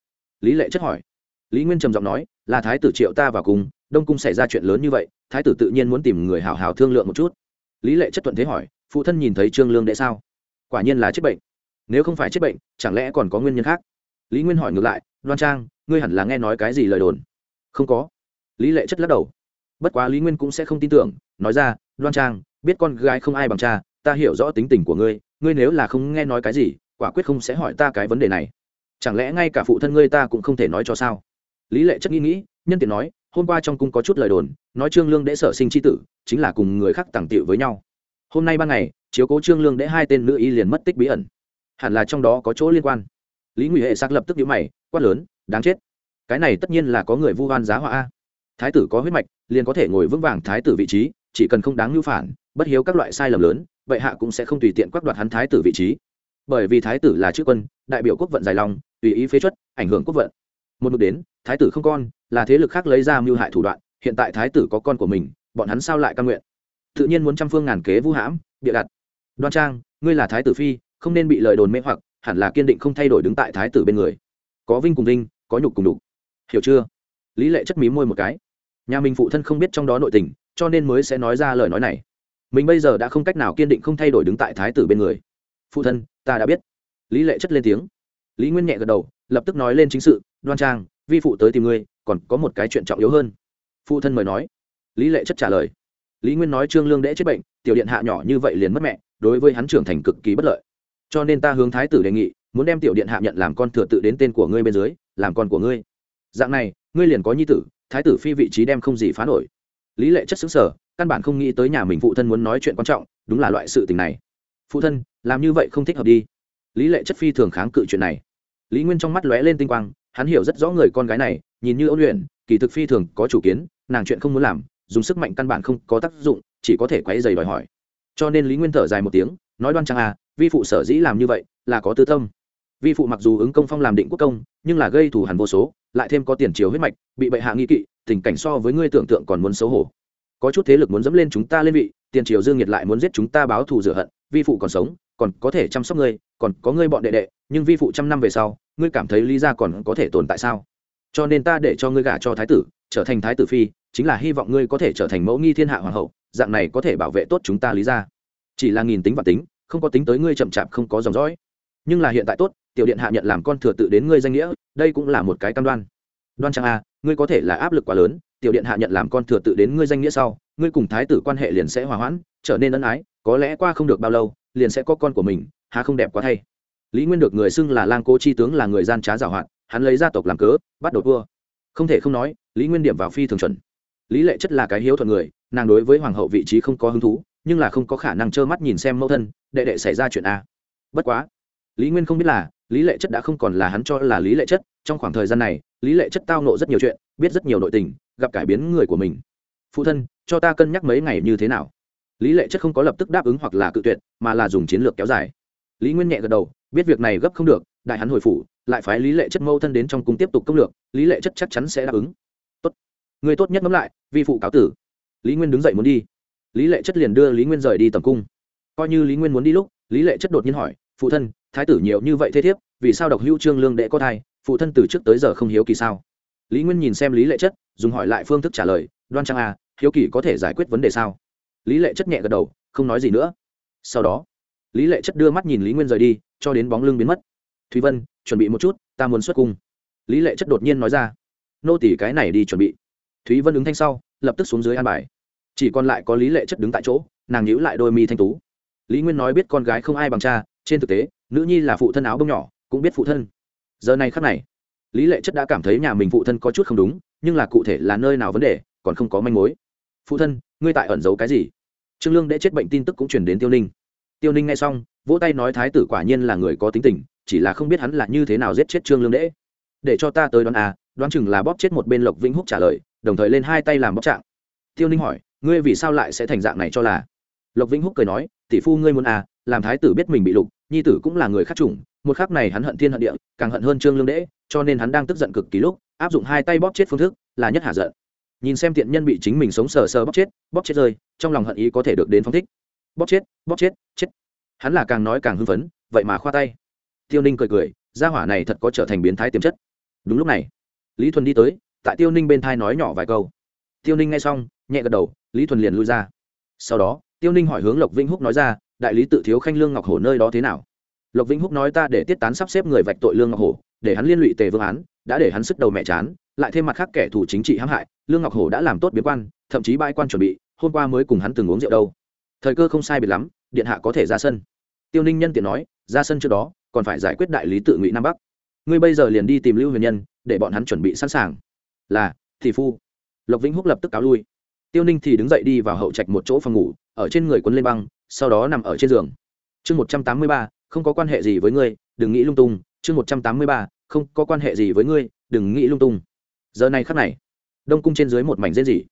Lý lệ chất hỏi. Lý nguyên trầm giọng nói, là thái tử triệu ta vào cùng, đông cung xảy ra chuyện lớn như vậy, thái tử tự nhiên muốn tìm người hào hào thương lượng một chút. Lý lệ chất thuận thế hỏi, phụ thân nhìn thấy trương lương đệ sao? Quả nhiên là chết bệnh. Nếu không phải chết bệnh, chẳng lẽ còn có nguyên nhân khác? Lý nguyên hỏi ngược lại, đoan trang, ngươi hẳn là nghe nói cái gì lời đồn? Không có. Lý lệ chất lắc đầu. Bất quá lý nguyên cũng sẽ không tin tưởng, nói ra, đoan trang, biết con gái không ai bằng cha, ta hiểu rõ tính tình của ngươi ngươi nếu là không nghe nói cái gì, quả quyết không sẽ hỏi ta cái vấn đề này chẳng lẽ ngay cả phụ thân ngươi ta cũng không thể nói cho sao? Lý lệ chất nghĩ nghĩ, nhân tiện nói, hôm qua trong cung có chút lời đồn, nói trương lương đễ sở sinh c h i tử, chính là cùng người khác tàng tiệu với nhau. Hôm nay ban ngày, chiếu cố trương lương đễ hai tên nữ y liền mất tích bí ẩn. Hẳn là trong đó có chỗ liên quan. Lý nguy hệ xác lập tức nhữ mày, quát lớn, đáng chết. Cái này tất nhiên là có người vu oan giá họa a. Thái tử có huyết mạch, liền có thể ngồi vững vàng thái tử vị trí, chỉ cần không đáng nhu phản, bất hiếu các loại sai lầm lớn vậy hạ cũng sẽ không tùy tiện quắc đoạt hắn thái tử vị trí bởi vì thái tử là chữ quân, đại biểu quốc vận dài lòng, tùy ý phế chuất, ảnh hưởng quốc vận. Một mực đến, thái tử không con, là thế lực khác lấy ra mưu hại thủ đoạn, hiện tại thái tử có con của mình, bọn hắn sao lại căn nguyện? Tự nhiên muốn trăm phương ngàn kế vũ hãm, bịa đặt. Đoan trang, ngươi là thái tử phi, không nên bị lời đồn mê hoặc, hẳn là kiên định không thay đổi đứng tại thái tử bên người. Có vinh cùng vinh, có nhục cùng đục hiểu chưa? Lý lệ chất mí môi một cái. Nhà mình phụ thân không biết trong đó nội tình, cho nên mới sẽ nói ra lời nói này. Mình bây giờ đã không cách nào kiên định không thay đổi đứng tại thái tử bên người. Phụ thân ta đã biết. Lý lệ chất lên tiếng. Lý nguyên nhẹ gật đầu, lập tức nói lên chính sự, đoan trang, vi phụ tới tìm ngươi, còn có một cái chuyện trọng yếu hơn. Phụ thân mời nói. Lý lệ chất trả lời. Lý nguyên nói trương lương đễ chết bệnh, tiểu điện hạ nhỏ như vậy liền mất mẹ, đối với hắn trưởng thành cực kỳ bất lợi. Cho nên ta hướng thái tử đề nghị, muốn đem tiểu điện hạ nhận làm con thừa tự đến tên của ngươi bên dưới, làm con của ngươi. Dạng này, ngươi liền có nhi tử, thái tử phi vị trí đem không gì phá nổi. Lý lệ chất xứng sở căn bản không nghĩ tới nhà mình phụ thân muốn nói chuyện quan trọng, đúng là loại sự tình này phụ thân, làm như vậy không thích hợp đi. Lý lệ chất phi thường kháng cự chuyện này. Lý nguyên trong mắt lóe lên tinh quang, hắn hiểu rất rõ người con gái này, nhìn như ôn luyện, kỳ thực phi thường có chủ kiến, nàng chuyện không muốn làm, dùng sức mạnh căn bản không có tác dụng, chỉ có thể quấy dày đòi hỏi. Cho nên lý nguyên thở dài một tiếng, nói đoan trang à vi phụ sở dĩ làm như vậy, là có tư tâm. Vi phụ mặc dù ứng công phong làm định quốc công, nhưng là gây thù hẳn vô số, lại thêm có tiền chiếu huyết mạch, bị bệ hạ nghi kỵ, tình cảnh so với ngươi tưởng tượng còn muốn xấu hổ. Có chút thế lực muốn dẫm lên chúng ta lên vị, tiền triều dương nhiệt lại muốn giết chúng ta báo thù rửa hận vi phụ còn sống, còn có thể chăm sóc ngươi, còn có ngươi bọn đệ đệ, nhưng vi phụ trăm năm về sau, ngươi cảm thấy lý gia còn có thể tồn tại sao? Cho nên ta để cho ngươi gả cho thái tử, trở thành thái tử phi, chính là hy vọng ngươi có thể trở thành mẫu nghi thiên hạ hoàng hậu, dạng này có thể bảo vệ tốt chúng ta lý gia. Chỉ là nghìn tính và tính, không có tính tới ngươi chậm chạp không có dòng dõi. Nhưng là hiện tại tốt, tiểu điện hạ nhận làm con thừa tự đến ngươi danh nghĩa, đây cũng là một cái cam đoan. Đoan trang a à, ngươi có thể là áp lực quá lớn, tiểu điện hạ nhận làm con thừa tự đến ngươi danh nghĩa sau, ngươi cùng thái tử quan hệ liền sẽ hòa hoãn, trở nên ân ái có lẽ qua không được bao lâu, liền sẽ có con của mình, há không đẹp quá thay. Lý nguyên được người xưng là lang cố chi tướng là người gian trá giảo hoạt, hắn lấy gia tộc làm cớ, bắt đầu vua. Không thể không nói, lý nguyên điểm vào phi thường chuẩn. Lý lệ chất là cái hiếu thuận người, nàng đối với hoàng hậu vị trí không có hứng thú, nhưng là không có khả năng trơ mắt nhìn xem mẫu thân, đệ đệ xảy ra chuyện a. Bất quá, lý nguyên không biết là, lý lệ chất đã không còn là hắn cho là lý lệ chất, trong khoảng thời gian này, lý lệ chất tao nộ rất nhiều chuyện, biết rất nhiều nội tình, gặp cải biến người của mình. Phụ thân, cho ta cân nhắc mấy ngày như thế nào? Lý lệ chất không có lập tức đáp ứng hoặc là cự tuyệt, mà là dùng chiến lược kéo dài. Lý nguyên nhẹ gật đầu, biết việc này gấp không được, đại hắn hồi phủ, lại phái lý lệ chất mâu thân đến trong cung tiếp tục công lược, lý lệ chất chắc chắn sẽ đáp ứng. Tốt. Người tốt nhất ngẫm lại, vi phụ cáo tử. Lý nguyên đứng dậy muốn đi. Lý lệ chất liền đưa lý nguyên rời đi tầm cung. Coi như lý nguyên muốn đi lúc, lý lệ chất đột nhiên hỏi, phụ thân, thái tử nhiều như vậy thế thiếp, vì sao độc hữu trương lương đệ có thai, phụ thân từ trước tới giờ không hiếu kỳ sao? Lý nguyên nhìn xem lý lệ chất, dùng hỏi lại phương thức trả lời, đoan trang à hiếu kỳ có thể giải quyết vấn đề sao? Lý lệ chất nhẹ gật đầu, không nói gì nữa. Sau đó, lý lệ chất đưa mắt nhìn lý nguyên rời đi, cho đến bóng lưng biến mất. Thúy vân, chuẩn bị một chút, ta muốn xuất cung. Lý lệ chất đột nhiên nói ra. Nô tỷ cái này đi chuẩn bị. Thúy vân ứng thanh sau, lập tức xuống dưới an bài. Chỉ còn lại có lý lệ chất đứng tại chỗ, nàng nhíu lại đôi mi thanh tú. Lý nguyên nói biết con gái không ai bằng cha, trên thực tế, nữ nhi là phụ thân áo bông nhỏ, cũng biết phụ thân. Giờ này khắc này, lý lệ chất đã cảm thấy nhà mình phụ thân có chút không đúng, nhưng là cụ thể là nơi nào vấn đề, còn không có manh mối. Phụ thân ngươi tại ẩn giấu cái gì? Trương lương đã chết bệnh tin tức cũng truyền đến tiêu ninh. Tiêu ninh nghe xong, vỗ tay nói thái tử quả nhiên là người có tính tình, chỉ là không biết hắn là như thế nào giết chết trương lương đễ để cho ta tới đoán à đoán chừng là bóp chết một bên lộc vĩnh húc trả lời, đồng thời lên hai tay làm bóp trạng. Tiêu ninh hỏi, ngươi vì sao lại sẽ thành dạng này cho là? Lộc vĩnh húc cười nói, tỷ phu ngươi muốn à làm thái tử biết mình bị lục, nhi tử cũng là người khác chủng, một khắc này hắn hận thiên hận địa, càng hận hơn trương lương đễ cho nên hắn đang tức giận cực kỳ lúc, áp dụng hai tay bóp chết phương thức, là nhất hạ giận nhìn xem tiện nhân bị chính mình sống sờ sờ bóp chết bóp chết rơi, trong lòng hận ý có thể được đến phong thích. Bóp chết bóp chết chết. Hắn là càng nói càng hưng phấn, vậy mà khoa tay. Tiêu ninh cười cười, gia hỏa này thật có trở thành biến thái tiềm chất. Đúng lúc này, lý thuần đi tới, tại tiêu ninh bên thai nói nhỏ vài câu. Tiêu ninh nghe xong, nhẹ gật đầu, lý thuần liền lui ra. Sau đó, tiêu ninh hỏi hướng lộc vĩnh húc nói ra, đại lý tự thiếu khanh lương ngọc hổ nơi đó thế nào? Lộc vĩnh húc nói, ta để tiết tán sắp xếp người vạch tội lương ngọc hổ, để hắn liên lụy tề vương án, đã để hắn sức đầu mẹ chán lại thêm mặt khác kẻ thù chính trị hãm hại, lương ngọc hổ đã làm tốt biến quan, thậm chí bãi quan chuẩn bị, hôm qua mới cùng hắn từng uống rượu đâu. Thời cơ không sai biệt lắm, điện hạ có thể ra sân. Tiêu ninh nhân tiện nói, ra sân trước đó, còn phải giải quyết đại lý tự ngụy nam bắc. Ngươi bây giờ liền đi tìm lưu huyền nhân, để bọn hắn chuẩn bị sẵn sàng. Là thị phu. Lộc vĩnh húc lập tức cáo lui. Tiêu ninh thì đứng dậy đi vào hậu trạch một chỗ phòng ngủ, ở trên người quấn lên băng, sau đó nằm ở trên giường. Chương một trăm tám mươi ba, không có quan hệ gì với ngươi, đừng nghĩ lung tung. Chương một trăm tám mươi ba, không có quan hệ gì với ngươi, đừng nghĩ lung tung giờ này khắc này, đông cung trên dưới một mảnh rên rỉ.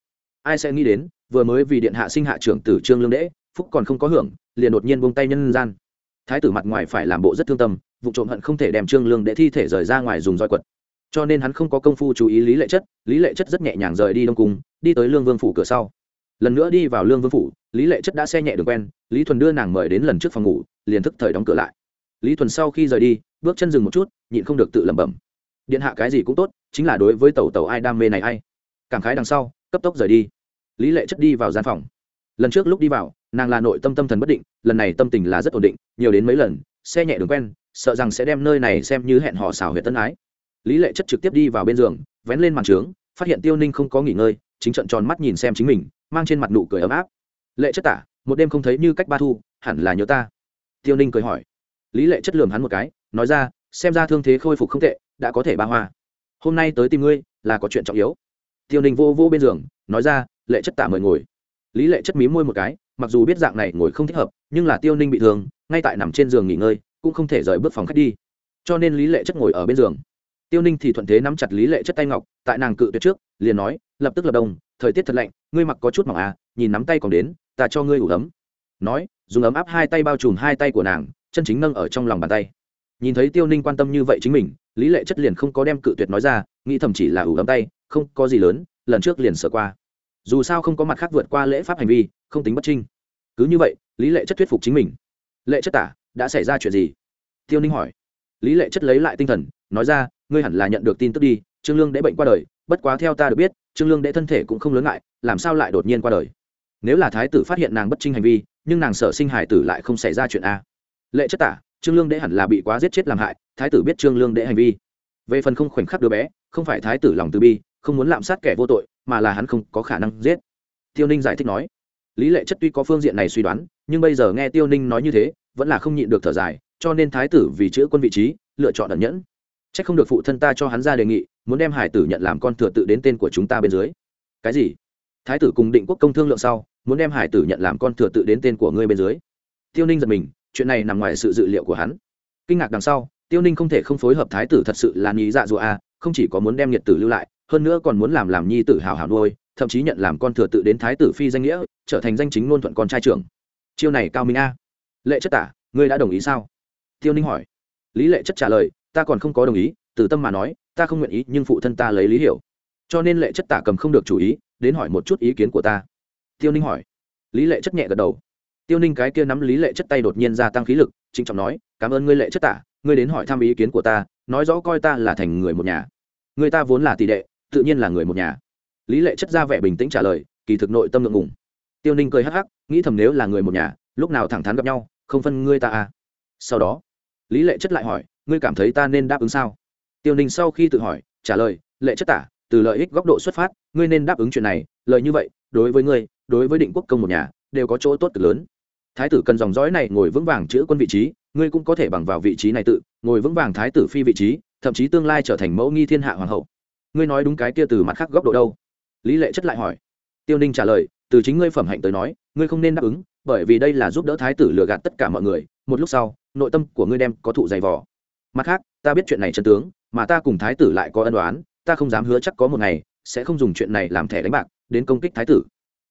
Ai sẽ nghĩ đến, vừa mới vì điện hạ sinh hạ trưởng tử trương lương đễ, phúc còn không có hưởng, liền đột nhiên buông tay nhân gian. Thái tử mặt ngoài phải làm bộ rất thương tâm, vụ trộm hận không thể đem trương lương đễ thi thể rời ra ngoài dùng roi quật. Cho nên hắn không có công phu chú ý lý lệ chất, lý lệ chất rất nhẹ nhàng rời đi đông cung, đi tới lương vương phủ cửa sau. Lần nữa đi vào lương vương phủ, lý lệ chất đã xe nhẹ đường quen, lý thuần đưa nàng mời đến lần trước phòng ngủ, liền thức thời đóng cửa lại. Lý thuần sau khi rời đi, bước chân dừng một chút, nhịn không được tự lẩm bẩm điện hạ cái gì cũng tốt, chính là đối với tàu tàu ai đam mê này ai. Cảm khái đằng sau, cấp tốc rời đi. Lý lệ chất đi vào gian phòng. Lần trước lúc đi vào, nàng là nội tâm tâm thần bất định, lần này tâm tình là rất ổn định, nhiều đến mấy lần, xe nhẹ đường quen, sợ rằng sẽ đem nơi này xem như hẹn hò xào huyệt tân ái. Lý lệ chất trực tiếp đi vào bên giường, vén lên màn trướng, phát hiện tiêu ninh không có nghỉ ngơi, chính trận tròn mắt nhìn xem chính mình, mang trên mặt nụ cười ấm áp. Lệ chất tả, một đêm không thấy như cách ba thu, hẳn là nhớ ta. Tiêu ninh cười hỏi. Lý lệ chất lườm hắn một cái, nói ra, xem ra thương thế khôi phục không tệ đã có thể ba hoa. Hôm nay tới tìm ngươi là có chuyện trọng yếu. Tiêu ninh vô vô bên giường, nói ra, lệ chất tả mời ngồi. Lý lệ chất mí môi một cái, mặc dù biết dạng này ngồi không thích hợp, nhưng là tiêu ninh bị thương, ngay tại nằm trên giường nghỉ ngơi, cũng không thể rời bước phòng khách đi. Cho nên lý lệ chất ngồi ở bên giường. Tiêu ninh thì thuận thế nắm chặt lý lệ chất tay ngọc, tại nàng cự tuyệt trước, liền nói, lập tức lập đồng, thời tiết thật lạnh, ngươi mặc có chút mỏng à nhìn nắm tay còn đến, ta cho ngươi ủ ấm. Nói, dùng ấm áp hai tay bao trùm hai tay của nàng, chân chính nâng ở trong lòng bàn tay. Nhìn thấy tiêu ninh quan tâm như vậy chính mình lý lệ chất liền không có đem cự tuyệt nói ra, nghĩ thậm chỉ là ủ ấm tay, không có gì lớn, lần trước liền sợ qua. Dù sao không có mặt khác vượt qua lễ pháp hành vi, không tính bất trinh. Cứ như vậy, lý lệ chất thuyết phục chính mình. Lệ chất tả, đã xảy ra chuyện gì? Tiêu ninh hỏi. Lý lệ chất lấy lại tinh thần, nói ra, ngươi hẳn là nhận được tin tức đi, trương lương đã bệnh qua đời, bất quá theo ta được biết, trương lương đệ thân thể cũng không lớn ngại, làm sao lại đột nhiên qua đời? Nếu là thái tử phát hiện nàng bất trinh hành vi, nhưng nàng sở sinh hải tử lại không xảy ra chuyện a. Lệ chất tả trương lương đệ hẳn là bị quá giết chết làm hại, thái tử biết trương lương đệ hành vi. Về phần không khoảnh khắc đứa bé, không phải thái tử lòng từ bi, không muốn lạm sát kẻ vô tội, mà là hắn không có khả năng giết. Tiêu ninh giải thích nói, lý lệ chất tuy có phương diện này suy đoán, nhưng bây giờ nghe tiêu ninh nói như thế, vẫn là không nhịn được thở dài, cho nên thái tử vì chữ quân vị trí, lựa chọn ẩn nhẫn. C h ắ c không được phụ thân ta cho hắn ra đề nghị, muốn đem hải tử nhận làm con thừa tự đến tên của chúng ta bên dưới. Cái gì? Thái tử cùng định quốc công thương lượng sau, muốn đem hải tử nhận làm con thừa tự đến tên của ngươi bên dưới. Tiêu ninh giật mình chuyện này nằm ngoài sự dự liệu của hắn. Kinh ngạc đằng sau, tiêu ninh không thể không phối hợp thái tử thật sự là nghĩ dạ dụa a, không chỉ có muốn đem nhiệt tử lưu lại, hơn nữa còn muốn làm làm nhi tử hào hào nuôi, thậm chí nhận làm con thừa tự đến thái tử phi danh nghĩa, trở thành danh chính ngôn thuận con trai trưởng. Chiêu này cao minh a. Lệ chất tả, ngươi đã đồng ý sao? Tiêu ninh hỏi. Lý lệ chất trả lời, ta còn không có đồng ý, từ tâm mà nói, ta không nguyện ý, nhưng phụ thân ta lấy lý hiểu. Cho nên lệ chất tả cầm không được chủ ý, đến hỏi một chút ý kiến của ta. Tiêu ninh hỏi. Lý lệ chất nhẹ gật đầu tiêu ninh cái kia nắm lý lệ chất tay đột nhiên gia tăng khí lực, trịnh trọng nói, cảm ơn ngươi lệ chất tả, ngươi đến hỏi thăm ý kiến của ta, nói rõ coi ta là thành người một nhà. Người ta vốn là tỷ đệ, tự nhiên là người một nhà. Lý lệ chất ra vẻ bình tĩnh trả lời, kỳ thực nội tâm ngượng ngùng. Tiêu ninh cười hắc hắc, nghĩ thầm nếu là người một nhà, lúc nào thẳng thắn gặp nhau, không phân ngươi ta à. Sau đó, lý lệ chất lại hỏi, ngươi cảm thấy ta nên đáp ứng sao? Tiêu ninh sau khi tự hỏi, trả lời, lệ chất tả, từ lợi ích góc độ xuất phát, ngươi nên đáp ứng chuyện này lợi như vậy, đối với ngươi, đối với định quốc công một nhà, đều có chỗ tốt cực lớn thái tử cần dòng dõi này ngồi vững vàng chữ quân vị trí, ngươi cũng có thể bằng vào vị trí này tự, ngồi vững vàng thái tử phi vị trí, thậm chí tương lai trở thành mẫu nghi thiên hạ hoàng hậu. Ngươi nói đúng cái kia từ mặt khác góc độ đâu? Lý lệ chất lại hỏi. Tiêu ninh trả lời, từ chính ngươi phẩm hạnh tới nói, ngươi không nên đáp ứng, bởi vì đây là giúp đỡ thái tử lừa gạt tất cả mọi người, một lúc sau, nội tâm của ngươi đem có thụ dày vò. Mặt khác, ta biết chuyện này chân tướng, mà ta cùng thái tử lại có ân đoán ta không dám hứa chắc có một ngày sẽ không dùng chuyện này làm thẻ đánh bạc, đến công kích thái tử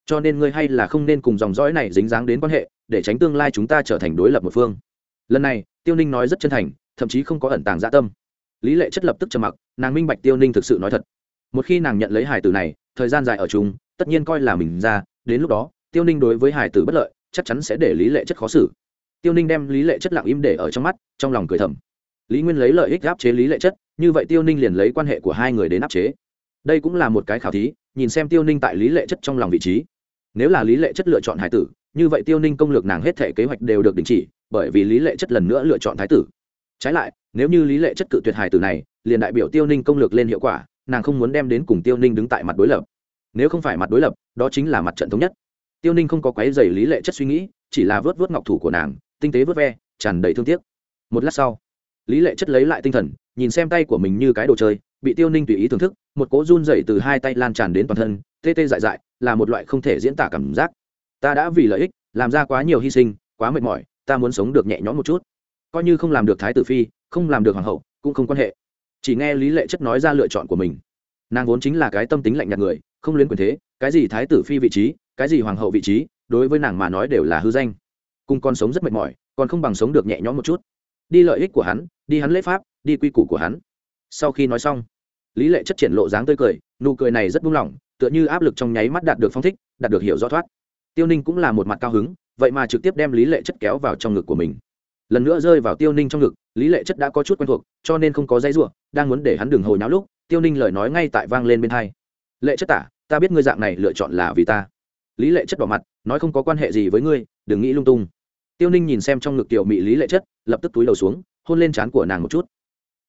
cho nên ngươi hay là không nên cùng dòng dõi này dính dáng đến quan hệ, để tránh tương lai chúng ta trở thành đối lập một phương. Lần này, tiêu ninh nói rất chân thành, thậm chí không có ẩn tàng dạ tâm. Lý lệ chất lập tức trầm mặc, nàng minh bạch tiêu ninh thực sự nói thật. Một khi nàng nhận lấy hải tử này, thời gian dài ở chúng tất nhiên coi là mình ra, đến lúc đó, tiêu ninh đối với hải tử bất lợi, chắc chắn sẽ để lý lệ chất khó xử. Tiêu ninh đem lý lệ chất lặng im để ở trong mắt, trong lòng cười thầm. Lý nguyên lấy lợi ích áp chế lý lệ chất, như vậy tiêu ninh liền lấy quan hệ của hai người đến áp chế. Đây cũng là một cái khảo thí, nhìn xem tiêu ninh tại lý lệ chất trong lòng vị trí nếu là lý lệ chất lựa chọn hải tử, như vậy tiêu ninh công lược nàng hết thể kế hoạch đều được đình chỉ, bởi vì lý lệ chất lần nữa lựa chọn thái tử. Trái lại, nếu như lý lệ chất cự tuyệt hải tử này, liền đại biểu tiêu ninh công lược lên hiệu quả, nàng không muốn đem đến cùng tiêu ninh đứng tại mặt đối lập. Nếu không phải mặt đối lập, đó chính là mặt trận thống nhất. Tiêu ninh không có quái dày lý lệ chất suy nghĩ, chỉ là vớt vớt ngọc thủ của nàng, tinh tế vớt ve, tràn đầy thương tiếc. Một lát sau, lý lệ chất lấy lại tinh thần, nhìn xem tay của mình như cái đồ chơi, bị tiêu ninh tùy ý thưởng thức, một cỗ run dày từ hai tay lan tràn đến toàn thân, tê tê dại dại là một loại không thể diễn tả cảm giác. Ta đã vì lợi ích, làm ra quá nhiều hy sinh, quá mệt mỏi, ta muốn sống được nhẹ nhõm một chút. Coi như không làm được thái tử phi, không làm được hoàng hậu, cũng không quan hệ. Chỉ nghe lý lệ chất nói ra lựa chọn của mình. Nàng vốn chính là cái tâm tính lạnh nhạt người, không luyến quyền thế, cái gì thái tử phi vị trí, cái gì hoàng hậu vị trí, đối với nàng mà nói đều là hư danh. Cùng con sống rất mệt mỏi, còn không bằng sống được nhẹ nhõm một chút. Đi lợi ích của hắn, đi hắn lễ pháp, đi quy củ của hắn. Sau khi nói xong, lý lệ chất triển lộ dáng tươi cười, nụ cười này rất buông lỏng tựa như áp lực trong nháy mắt đạt được phong thích, đạt được hiểu rõ thoát. Tiêu ninh cũng là một mặt cao hứng, vậy mà trực tiếp đem lý lệ chất kéo vào trong ngực của mình. Lần nữa rơi vào tiêu ninh trong ngực, lý lệ chất đã có chút quen thuộc, cho nên không có dây ruộng đang muốn để hắn đừng hồi náo lúc, tiêu ninh lời nói ngay tại vang lên bên hai. Lệ chất tả, ta biết ngươi dạng này lựa chọn là vì ta. Lý lệ chất bỏ mặt, nói không có quan hệ gì với ngươi, đừng nghĩ lung tung. Tiêu ninh nhìn xem trong ngực tiểu mị lý lệ chất, lập tức túi đầu xuống, hôn lên trán của nàng một chút.